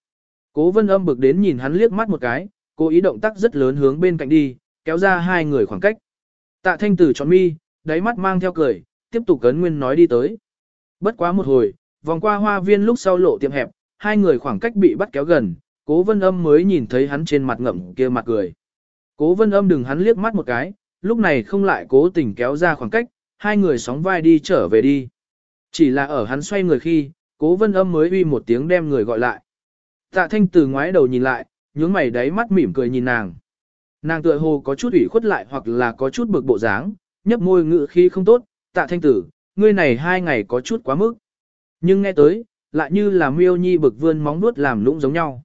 Speaker 1: Cố vân âm bực đến nhìn hắn liếc mắt một cái, cố ý động tác rất lớn hướng bên cạnh đi, kéo ra hai người khoảng cách. Tạ thanh tử tròn mi, đáy mắt mang theo cười, tiếp tục cấn nguyên nói đi tới. Bất quá một hồi, vòng qua hoa viên lúc sau lộ tiệm hẹp, hai người khoảng cách bị bắt kéo gần, cố vân âm mới nhìn thấy hắn trên mặt ngậm kia mặt cười. Cố vân âm đừng hắn liếc mắt một cái, lúc này không lại cố tình kéo ra khoảng cách, hai người sóng vai đi trở về đi. Chỉ là ở hắn xoay người khi, cố vân âm mới uy một tiếng đem người gọi lại. Tạ thanh từ ngoái đầu nhìn lại, nhướng mày đáy mắt mỉm cười nhìn nàng. Nàng tựa hồ có chút ủy khuất lại hoặc là có chút bực bộ dáng, nhấp môi ngự khi không tốt, tạ thanh tử, ngươi này hai ngày có chút quá mức. Nhưng nghe tới, lại như là miêu nhi bực vươn móng nuốt làm lũng giống nhau.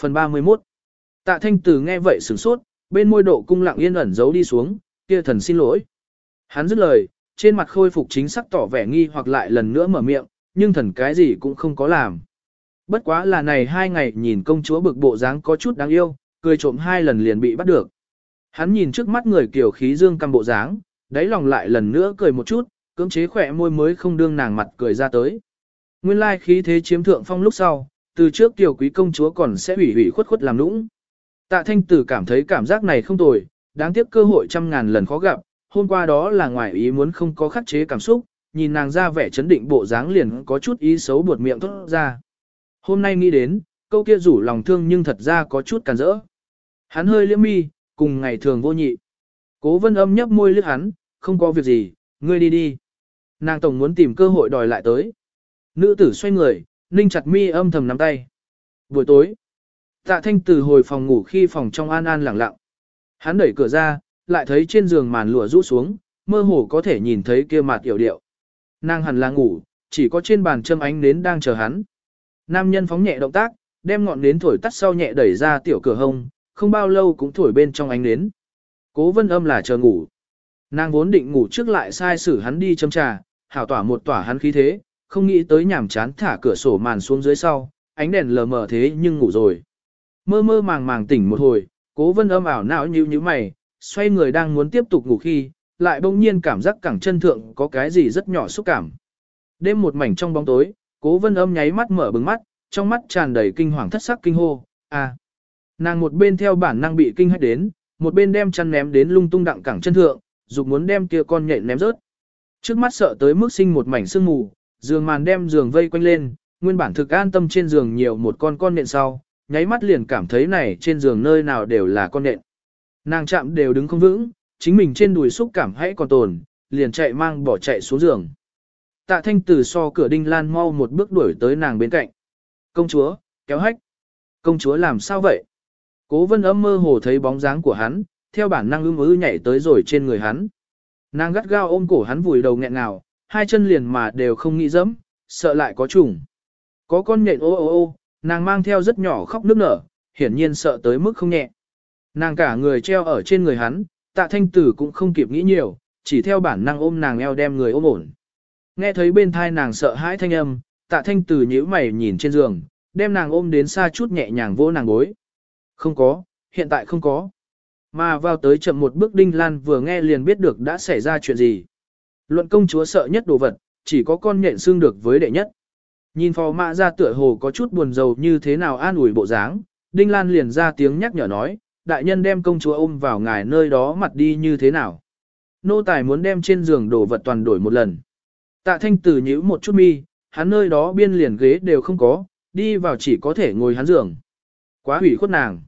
Speaker 1: Phần 31 Tạ thanh tử nghe vậy sửng sốt, bên môi độ cung lặng yên ẩn giấu đi xuống, kia thần xin lỗi. Hắn dứt lời, trên mặt khôi phục chính sắc tỏ vẻ nghi hoặc lại lần nữa mở miệng, nhưng thần cái gì cũng không có làm. Bất quá là này hai ngày nhìn công chúa bực bộ dáng có chút đáng yêu, cười trộm hai lần liền bị bắt được. Hắn nhìn trước mắt người kiểu khí dương cầm bộ dáng, đáy lòng lại lần nữa cười một chút, cưỡng chế khỏe môi mới không đương nàng mặt cười ra tới. Nguyên lai khí thế chiếm thượng phong lúc sau, từ trước tiểu quý công chúa còn sẽ hủy hủy khuất khuất làm nũng. Tạ thanh tử cảm thấy cảm giác này không tồi, đáng tiếc cơ hội trăm ngàn lần khó gặp, hôm qua đó là ngoài ý muốn không có khắc chế cảm xúc, nhìn nàng ra vẻ chấn định bộ dáng liền có chút ý xấu buột miệng thốt ra. Hôm nay nghĩ đến, câu kia rủ lòng thương nhưng thật ra có chút cản rỡ. Hắn hơi liễm mi, cùng ngày thường vô nhị. Cố vân âm nhấp môi lướt hắn, không có việc gì, ngươi đi đi. Nàng tổng muốn tìm cơ hội đòi lại tới. Nữ tử xoay người, ninh chặt mi âm thầm nắm tay. Buổi tối, tạ thanh từ hồi phòng ngủ khi phòng trong an an lặng lặng. Hắn đẩy cửa ra, lại thấy trên giường màn lụa rũ xuống, mơ hồ có thể nhìn thấy kia mặt yểu điệu. Nàng hẳn là ngủ, chỉ có trên bàn châm ánh nến đang chờ hắn. Nam nhân phóng nhẹ động tác, đem ngọn nến thổi tắt sau nhẹ đẩy ra tiểu cửa hông, không bao lâu cũng thổi bên trong ánh nến. Cố vân âm là chờ ngủ. Nàng vốn định ngủ trước lại sai xử hắn đi châm trà, hảo tỏa một tỏa hắn khí thế, không nghĩ tới nhảm chán thả cửa sổ màn xuống dưới sau, ánh đèn lờ mờ thế nhưng ngủ rồi. Mơ mơ màng màng tỉnh một hồi, cố vân âm ảo não như như mày, xoay người đang muốn tiếp tục ngủ khi, lại bỗng nhiên cảm giác cẳng chân thượng có cái gì rất nhỏ xúc cảm. Đêm một mảnh trong bóng tối, cố vân âm nháy mắt mở bừng mắt, trong mắt tràn đầy kinh hoàng thất sắc kinh hô, à. Nàng một bên theo bản năng bị kinh hãi đến, một bên đem chăn ném đến lung tung đặng cẳng chân thượng, dục muốn đem kia con nhện ném rớt. Trước mắt sợ tới mức sinh một mảnh sương mù, giường màn đem giường vây quanh lên, nguyên bản thực an tâm trên giường nhiều một con con nhện sau, nháy mắt liền cảm thấy này trên giường nơi nào đều là con nhện. Nàng chạm đều đứng không vững, chính mình trên đùi xúc cảm hãy còn tồn, liền chạy mang bỏ chạy xuống giường. Tạ thanh từ so cửa đinh lan mau một bước đuổi tới nàng bên cạnh. Công chúa, kéo hách. Công chúa làm sao vậy? Cố vân âm mơ hồ thấy bóng dáng của hắn, theo bản năng ưm ư nhảy tới rồi trên người hắn. Nàng gắt gao ôm cổ hắn vùi đầu nghẹn ngào, hai chân liền mà đều không nghĩ dẫm, sợ lại có trùng. Có con nhện ô ô ô, nàng mang theo rất nhỏ khóc nước nở, hiển nhiên sợ tới mức không nhẹ. Nàng cả người treo ở trên người hắn, tạ thanh tử cũng không kịp nghĩ nhiều, chỉ theo bản năng ôm nàng eo đem người ôm ổn. Nghe thấy bên thai nàng sợ hãi thanh âm, tạ thanh tử nhíu mày nhìn trên giường, đem nàng ôm đến xa chút nhẹ nhàng vỗ nàng gối. Không có, hiện tại không có. Mà vào tới chậm một bước Đinh Lan vừa nghe liền biết được đã xảy ra chuyện gì. Luận công chúa sợ nhất đồ vật, chỉ có con nhện xương được với đệ nhất. Nhìn phò mã ra tựa hồ có chút buồn rầu như thế nào an ủi bộ dáng, Đinh Lan liền ra tiếng nhắc nhở nói, đại nhân đem công chúa ôm vào ngài nơi đó mặt đi như thế nào. Nô tài muốn đem trên giường đồ vật toàn đổi một lần. Tạ thanh tử nhíu một chút mi, hắn nơi đó biên liền ghế đều không có, đi vào chỉ có thể ngồi hắn giường. Quá hủy khuất nàng.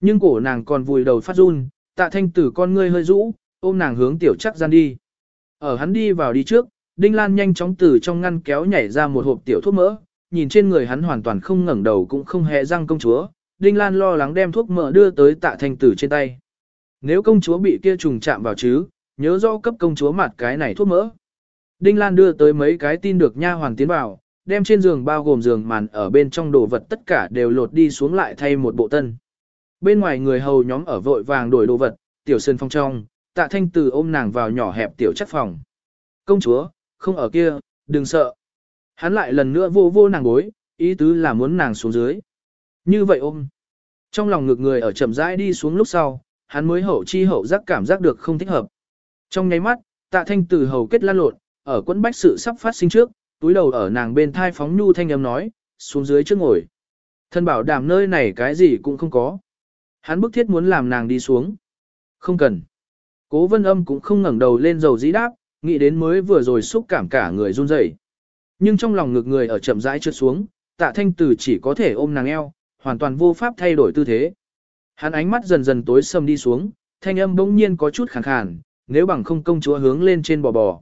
Speaker 1: Nhưng cổ nàng còn vùi đầu phát run, tạ thanh tử con ngươi hơi rũ, ôm nàng hướng tiểu chắc gian đi. Ở hắn đi vào đi trước, Đinh Lan nhanh chóng từ trong ngăn kéo nhảy ra một hộp tiểu thuốc mỡ, nhìn trên người hắn hoàn toàn không ngẩng đầu cũng không hề răng công chúa. Đinh Lan lo lắng đem thuốc mỡ đưa tới tạ thanh tử trên tay. Nếu công chúa bị kia trùng chạm vào chứ, nhớ rõ cấp công chúa mặt cái này thuốc mỡ. Đinh Lan đưa tới mấy cái tin được nha hoàn tiến vào, đem trên giường bao gồm giường màn ở bên trong đồ vật tất cả đều lột đi xuống lại thay một bộ tân. Bên ngoài người hầu nhóm ở vội vàng đổi đồ vật, tiểu sơn phong trong, tạ thanh từ ôm nàng vào nhỏ hẹp tiểu chất phòng. Công chúa, không ở kia, đừng sợ. Hắn lại lần nữa vô vô nàng bối, ý tứ là muốn nàng xuống dưới. Như vậy ôm. Trong lòng ngực người ở chậm rãi đi xuống lúc sau, hắn mới hậu chi hậu giác cảm giác được không thích hợp. Trong nháy mắt, tạ thanh từ hầu kết lan lột, ở quẫn bách sự sắp phát sinh trước, túi đầu ở nàng bên thai phóng nhu thanh âm nói, xuống dưới trước ngồi. Thân bảo đảm nơi này cái gì cũng không có. Hắn bức thiết muốn làm nàng đi xuống. Không cần. Cố vân âm cũng không ngẩng đầu lên dầu dĩ đáp, nghĩ đến mới vừa rồi xúc cảm cả người run rẩy. Nhưng trong lòng ngực người ở chậm rãi trượt xuống, tạ thanh tử chỉ có thể ôm nàng eo, hoàn toàn vô pháp thay đổi tư thế. Hắn ánh mắt dần dần tối sầm đi xuống, thanh âm bỗng nhiên có chút khàn khàn, nếu bằng không công chúa hướng lên trên bò bò.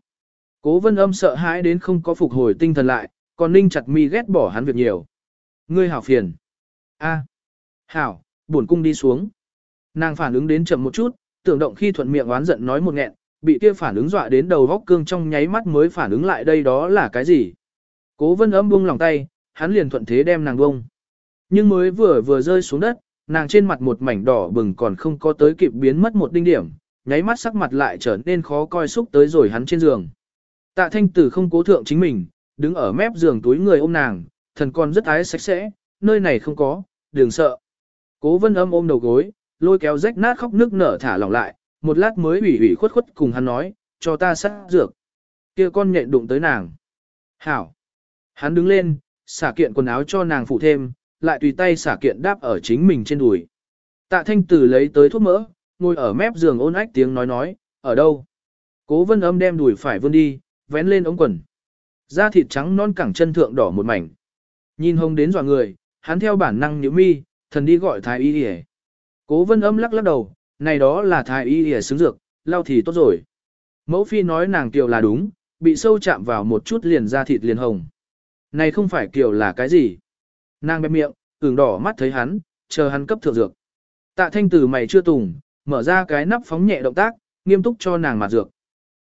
Speaker 1: Cố vân âm sợ hãi đến không có phục hồi tinh thần lại, còn ninh chặt mi ghét bỏ hắn việc nhiều. Ngươi hảo phiền. a Hảo, buồn cung đi xuống. Nàng phản ứng đến chậm một chút, tưởng động khi thuận miệng oán giận nói một nghẹn, bị kia phản ứng dọa đến đầu góc cương trong nháy mắt mới phản ứng lại đây đó là cái gì. Cố vân âm buông lòng tay, hắn liền thuận thế đem nàng bông. Nhưng mới vừa vừa rơi xuống đất, nàng trên mặt một mảnh đỏ bừng còn không có tới kịp biến mất một đinh điểm, nháy mắt sắc mặt lại trở nên khó coi xúc tới rồi hắn trên giường. Tạ thanh tử không cố thượng chính mình, đứng ở mép giường túi người ôm nàng, thần con rất ái sạch sẽ, nơi này không có, đừng sợ. Cố vân âm ôm đầu gối, lôi kéo rách nát khóc nước nở thả lỏng lại, một lát mới ủy ủy khuất khuất cùng hắn nói, cho ta sát dược. kia con nhện đụng tới nàng. Hảo. Hắn đứng lên, xả kiện quần áo cho nàng phụ thêm, lại tùy tay xả kiện đáp ở chính mình trên đùi. Tạ thanh tử lấy tới thuốc mỡ, ngồi ở mép giường ôn ách tiếng nói nói, ở đâu? Cố vân âm đem đùi phải vươn đi, vén lên ống quần. Da thịt trắng non cẳng chân thượng đỏ một mảnh. Nhìn hồng đến dọa người, hắn theo bản năng nhíu mi, thần đi gọi thái y y. Cố vân âm lắc lắc đầu, này đó là thái y y xứng dược, lau thì tốt rồi. Mẫu phi nói nàng kiều là đúng, bị sâu chạm vào một chút liền da thịt liền hồng. Này không phải kiều là cái gì. Nàng bẹp miệng, ửng đỏ mắt thấy hắn, chờ hắn cấp thượng dược. Tạ thanh tử mày chưa tùng, mở ra cái nắp phóng nhẹ động tác, nghiêm túc cho nàng mặt dược.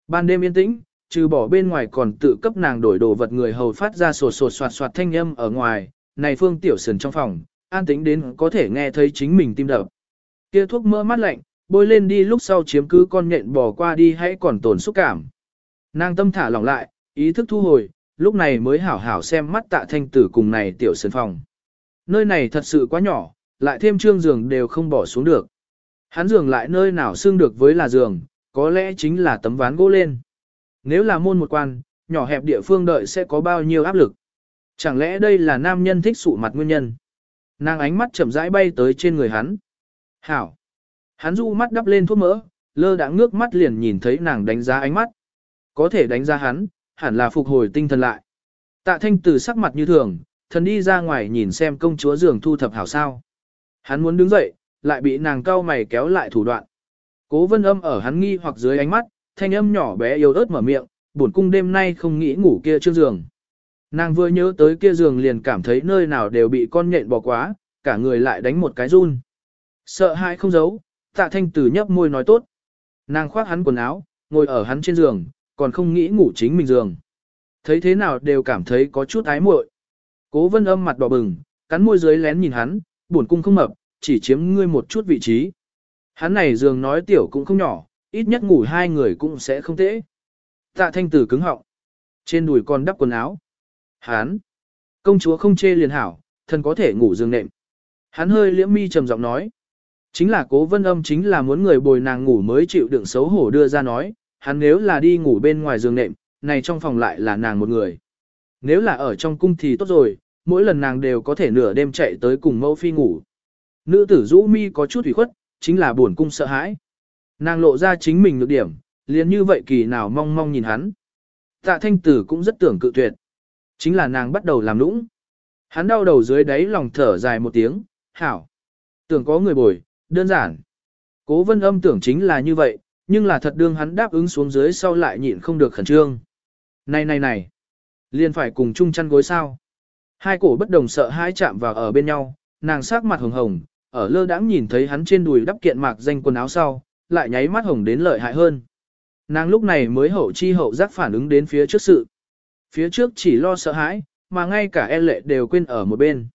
Speaker 1: Ban đêm yên tĩnh, trừ bỏ bên ngoài còn tự cấp nàng đổi đồ vật người hầu phát ra sột sột soạt soạt thanh âm ở ngoài, này phương tiểu sần trong phòng, an tĩnh đến có thể nghe thấy chính mình tim đập. Kia thuốc mỡ mát lạnh, bôi lên đi lúc sau chiếm cứ con nhện bò qua đi hãy còn tổn xúc cảm. Nàng tâm thả lỏng lại, ý thức thu hồi, lúc này mới hảo hảo xem mắt tạ thanh tử cùng này tiểu sân phòng. Nơi này thật sự quá nhỏ, lại thêm trương giường đều không bỏ xuống được. Hắn giường lại nơi nào xương được với là giường, có lẽ chính là tấm ván gỗ lên. Nếu là môn một quan, nhỏ hẹp địa phương đợi sẽ có bao nhiêu áp lực. Chẳng lẽ đây là nam nhân thích sụ mặt nguyên nhân? Nàng ánh mắt chậm rãi bay tới trên người hắn. Hảo. Hắn du mắt đắp lên thuốc mỡ, lơ đã ngước mắt liền nhìn thấy nàng đánh giá ánh mắt. Có thể đánh giá hắn, hẳn là phục hồi tinh thần lại. Tạ thanh từ sắc mặt như thường, thần đi ra ngoài nhìn xem công chúa giường thu thập hảo sao. Hắn muốn đứng dậy, lại bị nàng cau mày kéo lại thủ đoạn. Cố vân âm ở hắn nghi hoặc dưới ánh mắt, thanh âm nhỏ bé yếu ớt mở miệng, buồn cung đêm nay không nghĩ ngủ kia trước giường. Nàng vừa nhớ tới kia giường liền cảm thấy nơi nào đều bị con nhện bỏ quá, cả người lại đánh một cái run. Sợ hãi không giấu, tạ thanh tử nhấp môi nói tốt. Nàng khoác hắn quần áo, ngồi ở hắn trên giường, còn không nghĩ ngủ chính mình giường. Thấy thế nào đều cảm thấy có chút ái muội. Cố vân âm mặt đỏ bừng, cắn môi dưới lén nhìn hắn, buồn cung không mập, chỉ chiếm ngươi một chút vị trí. Hắn này giường nói tiểu cũng không nhỏ, ít nhất ngủ hai người cũng sẽ không tễ. Tạ thanh tử cứng họng. Trên đùi còn đắp quần áo. Hán. Công chúa không chê liền hảo, thần có thể ngủ giường nệm. Hắn hơi liễm mi trầm giọng nói. Chính là cố vân âm chính là muốn người bồi nàng ngủ mới chịu đựng xấu hổ đưa ra nói, hắn nếu là đi ngủ bên ngoài giường nệm, này trong phòng lại là nàng một người. Nếu là ở trong cung thì tốt rồi, mỗi lần nàng đều có thể nửa đêm chạy tới cùng mẫu phi ngủ. Nữ tử rũ mi có chút ủy khuất, chính là buồn cung sợ hãi. Nàng lộ ra chính mình nhược điểm, liền như vậy kỳ nào mong mong nhìn hắn. Tạ thanh tử cũng rất tưởng cự tuyệt. Chính là nàng bắt đầu làm lũng. Hắn đau đầu dưới đáy lòng thở dài một tiếng, hảo. Tưởng có người bồi, đơn giản. Cố vân âm tưởng chính là như vậy, nhưng là thật đương hắn đáp ứng xuống dưới sau lại nhịn không được khẩn trương. Này này này, liền phải cùng chung chăn gối sao. Hai cổ bất đồng sợ hai chạm vào ở bên nhau, nàng sắc mặt hồng hồng, ở lơ đãng nhìn thấy hắn trên đùi đắp kiện mạc danh quần áo sau, lại nháy mắt hồng đến lợi hại hơn. Nàng lúc này mới hậu chi hậu giác phản ứng đến phía trước sự. Phía trước chỉ lo sợ hãi, mà ngay cả e lệ đều quên ở một bên.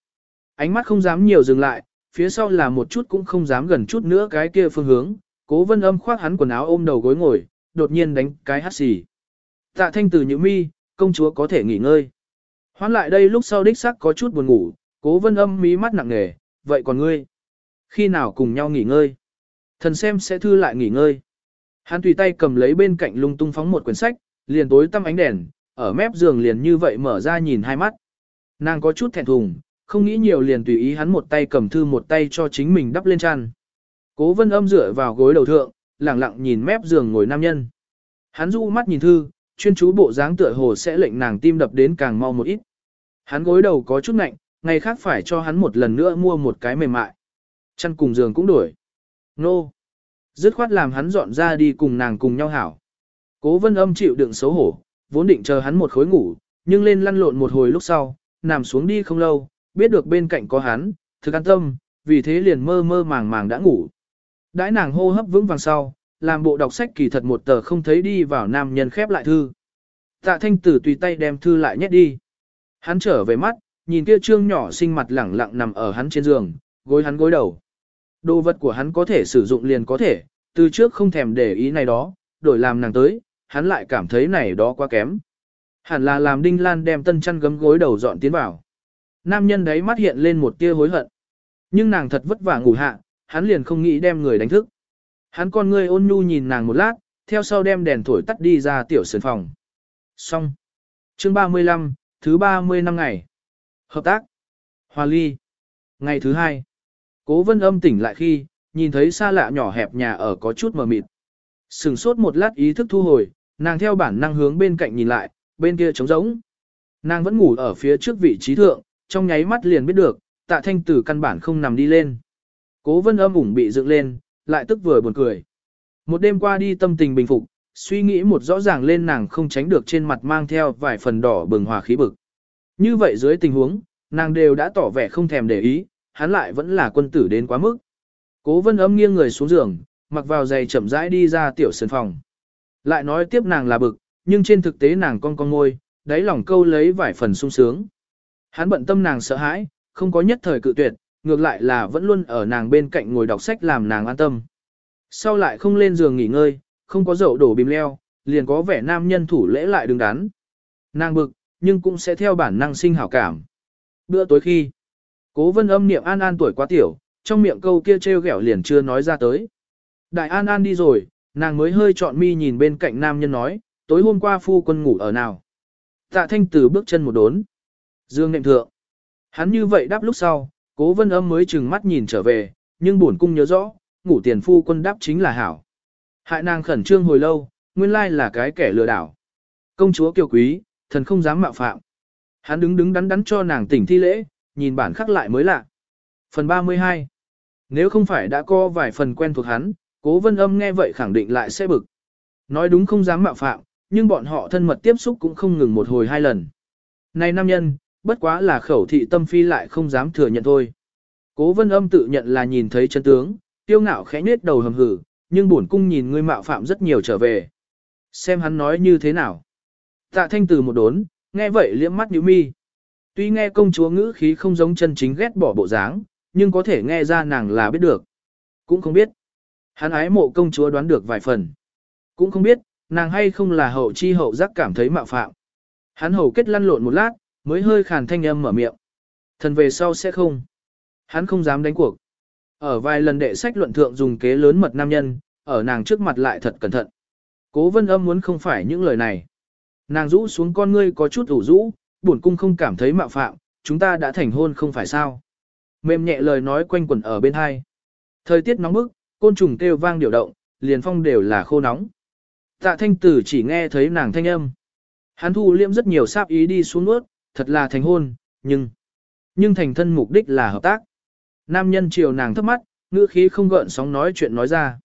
Speaker 1: Ánh mắt không dám nhiều dừng lại, phía sau là một chút cũng không dám gần chút nữa cái kia phương hướng, cố vân âm khoác hắn quần áo ôm đầu gối ngồi, đột nhiên đánh cái hát xì. Tạ thanh từ những mi, công chúa có thể nghỉ ngơi. Hoán lại đây lúc sau đích sắc có chút buồn ngủ, cố vân âm mí mắt nặng nề, vậy còn ngươi? Khi nào cùng nhau nghỉ ngơi? Thần xem sẽ thư lại nghỉ ngơi. Hắn tùy tay cầm lấy bên cạnh lung tung phóng một quyển sách, liền tối tăm ánh đèn, ở mép giường liền như vậy mở ra nhìn hai mắt. Nàng có chút thẹn thùng, không nghĩ nhiều liền tùy ý hắn một tay cầm thư một tay cho chính mình đắp lên chăn. Cố vân âm dựa vào gối đầu thượng, lặng lặng nhìn mép giường ngồi nam nhân. Hắn du mắt nhìn thư, chuyên chú bộ dáng tựa hồ sẽ lệnh nàng tim đập đến càng mau một ít. Hắn gối đầu có chút nạnh, ngày khác phải cho hắn một lần nữa mua một cái mềm mại. Chăn cùng giường cũng đổi. Nô. Dứt khoát làm hắn dọn ra đi cùng nàng cùng nhau hảo. Cố vân âm chịu đựng xấu hổ, vốn định chờ hắn một khối ngủ, nhưng lên lăn lộn một hồi lúc sau, nằm xuống đi không lâu, biết được bên cạnh có hắn, thực an tâm, vì thế liền mơ mơ màng màng đã ngủ. Đãi nàng hô hấp vững vàng sau, làm bộ đọc sách kỳ thật một tờ không thấy đi vào nam nhân khép lại thư. Tạ thanh tử tùy tay đem thư lại nhét đi. Hắn trở về mắt, nhìn kia trương nhỏ xinh mặt lẳng lặng nằm ở hắn trên giường, gối hắn gối đầu. Đồ vật của hắn có thể sử dụng liền có thể, từ trước không thèm để ý này đó, đổi làm nàng tới, hắn lại cảm thấy này đó quá kém. Hẳn là làm Đinh Lan đem tân chăn gấm gối đầu dọn tiến vào. Nam nhân đấy mắt hiện lên một tia hối hận. Nhưng nàng thật vất vả ngủ hạ, hắn liền không nghĩ đem người đánh thức. Hắn con ngươi ôn nhu nhìn nàng một lát, theo sau đem đèn thổi tắt đi ra tiểu sườn phòng. Xong. Chương 35, thứ 30 năm ngày. Hợp tác. Hòa ly. Ngày thứ hai. Cố vân âm tỉnh lại khi, nhìn thấy xa lạ nhỏ hẹp nhà ở có chút mờ mịt. Sừng sốt một lát ý thức thu hồi, nàng theo bản năng hướng bên cạnh nhìn lại, bên kia trống rỗng. Nàng vẫn ngủ ở phía trước vị trí thượng, trong nháy mắt liền biết được, tạ thanh tử căn bản không nằm đi lên. Cố vân âm ủng bị dựng lên, lại tức vừa buồn cười. Một đêm qua đi tâm tình bình phục, suy nghĩ một rõ ràng lên nàng không tránh được trên mặt mang theo vài phần đỏ bừng hòa khí bực. Như vậy dưới tình huống, nàng đều đã tỏ vẻ không thèm để ý, hắn lại vẫn là quân tử đến quá mức. Cố vân âm nghiêng người xuống giường, mặc vào giày chậm rãi đi ra tiểu sân phòng. Lại nói tiếp nàng là bực, nhưng trên thực tế nàng con con ngôi, đáy lòng câu lấy vài phần sung sướng. Hắn bận tâm nàng sợ hãi, không có nhất thời cự tuyệt, ngược lại là vẫn luôn ở nàng bên cạnh ngồi đọc sách làm nàng an tâm. Sau lại không lên giường nghỉ ngơi, không có dậu đổ bìm leo, liền có vẻ nam nhân thủ lễ lại đứng đắn. Nàng bực, nhưng cũng sẽ theo bản năng sinh hảo cảm. Bữa tối khi, cố vân âm niệm an an tuổi quá tiểu, trong miệng câu kia treo ghẹo liền chưa nói ra tới. Đại an an đi rồi, nàng mới hơi chọn mi nhìn bên cạnh nam nhân nói, tối hôm qua phu quân ngủ ở nào. Tạ thanh từ bước chân một đốn. Dương nệm thượng. Hắn như vậy đáp lúc sau, cố vân âm mới chừng mắt nhìn trở về, nhưng buồn cung nhớ rõ, ngủ tiền phu quân đáp chính là hảo. Hại nàng khẩn trương hồi lâu, nguyên lai là cái kẻ lừa đảo. Công chúa kiều quý, thần không dám mạo phạm. Hắn đứng đứng đắn đắn cho nàng tỉnh thi lễ, nhìn bản khắc lại mới lạ. Phần 32 Nếu không phải đã có vài phần quen thuộc hắn, cố vân âm nghe vậy khẳng định lại sẽ bực. Nói đúng không dám mạo phạm, nhưng bọn họ thân mật tiếp xúc cũng không ngừng một hồi hai lần. Này nam nhân, bất quá là khẩu thị tâm phi lại không dám thừa nhận thôi. Cố vân âm tự nhận là nhìn thấy chân tướng, tiêu ngạo khẽ nết đầu hầm hử, nhưng bổn cung nhìn ngươi mạo phạm rất nhiều trở về. Xem hắn nói như thế nào. Tạ thanh từ một đốn, nghe vậy liễm mắt nhíu mi. Tuy nghe công chúa ngữ khí không giống chân chính ghét bỏ bộ dáng, nhưng có thể nghe ra nàng là biết được. Cũng không biết. Hắn ái mộ công chúa đoán được vài phần. Cũng không biết, nàng hay không là hậu chi hậu giác cảm thấy mạo phạm. Hắn hầu kết lăn lộn một lát, mới hơi khàn thanh âm mở miệng. Thần về sau sẽ không. Hắn không dám đánh cuộc. Ở vài lần đệ sách luận thượng dùng kế lớn mật nam nhân, ở nàng trước mặt lại thật cẩn thận. Cố vân âm muốn không phải những lời này. Nàng rũ xuống con ngươi có chút ủ rũ, buồn cung không cảm thấy mạo phạm, chúng ta đã thành hôn không phải sao. Mềm nhẹ lời nói quanh quẩn ở bên hai. Thời tiết nóng bức, côn trùng kêu vang điều động, liền phong đều là khô nóng. Tạ thanh tử chỉ nghe thấy nàng thanh âm. Hắn thu liễm rất nhiều sáp ý đi xuống nuốt, thật là thành hôn, nhưng... Nhưng thành thân mục đích là hợp tác. Nam nhân chiều nàng thấp mắt, ngữ khí không gợn sóng nói chuyện nói ra.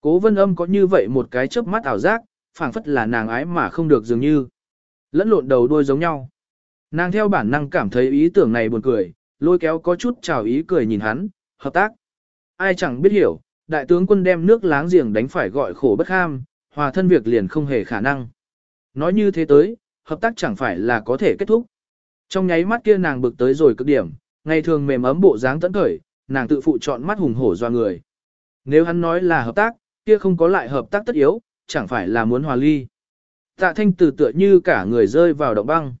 Speaker 1: Cố vân âm có như vậy một cái chớp mắt ảo giác, phảng phất là nàng ái mà không được dường như. Lẫn lộn đầu đuôi giống nhau. Nàng theo bản năng cảm thấy ý tưởng này buồn cười, lôi kéo có chút chào ý cười nhìn hắn, hợp tác. Ai chẳng biết hiểu, đại tướng quân đem nước láng giềng đánh phải gọi khổ bất ham, hòa thân việc liền không hề khả năng. Nói như thế tới, hợp tác chẳng phải là có thể kết thúc. Trong nháy mắt kia nàng bực tới rồi cực điểm, ngày thường mềm ấm bộ dáng tấn khởi, nàng tự phụ chọn mắt hùng hổ doa người. Nếu hắn nói là hợp tác, kia không có lại hợp tác tất yếu, chẳng phải là muốn hòa ly. Tạ thanh từ tựa như cả người rơi vào động băng.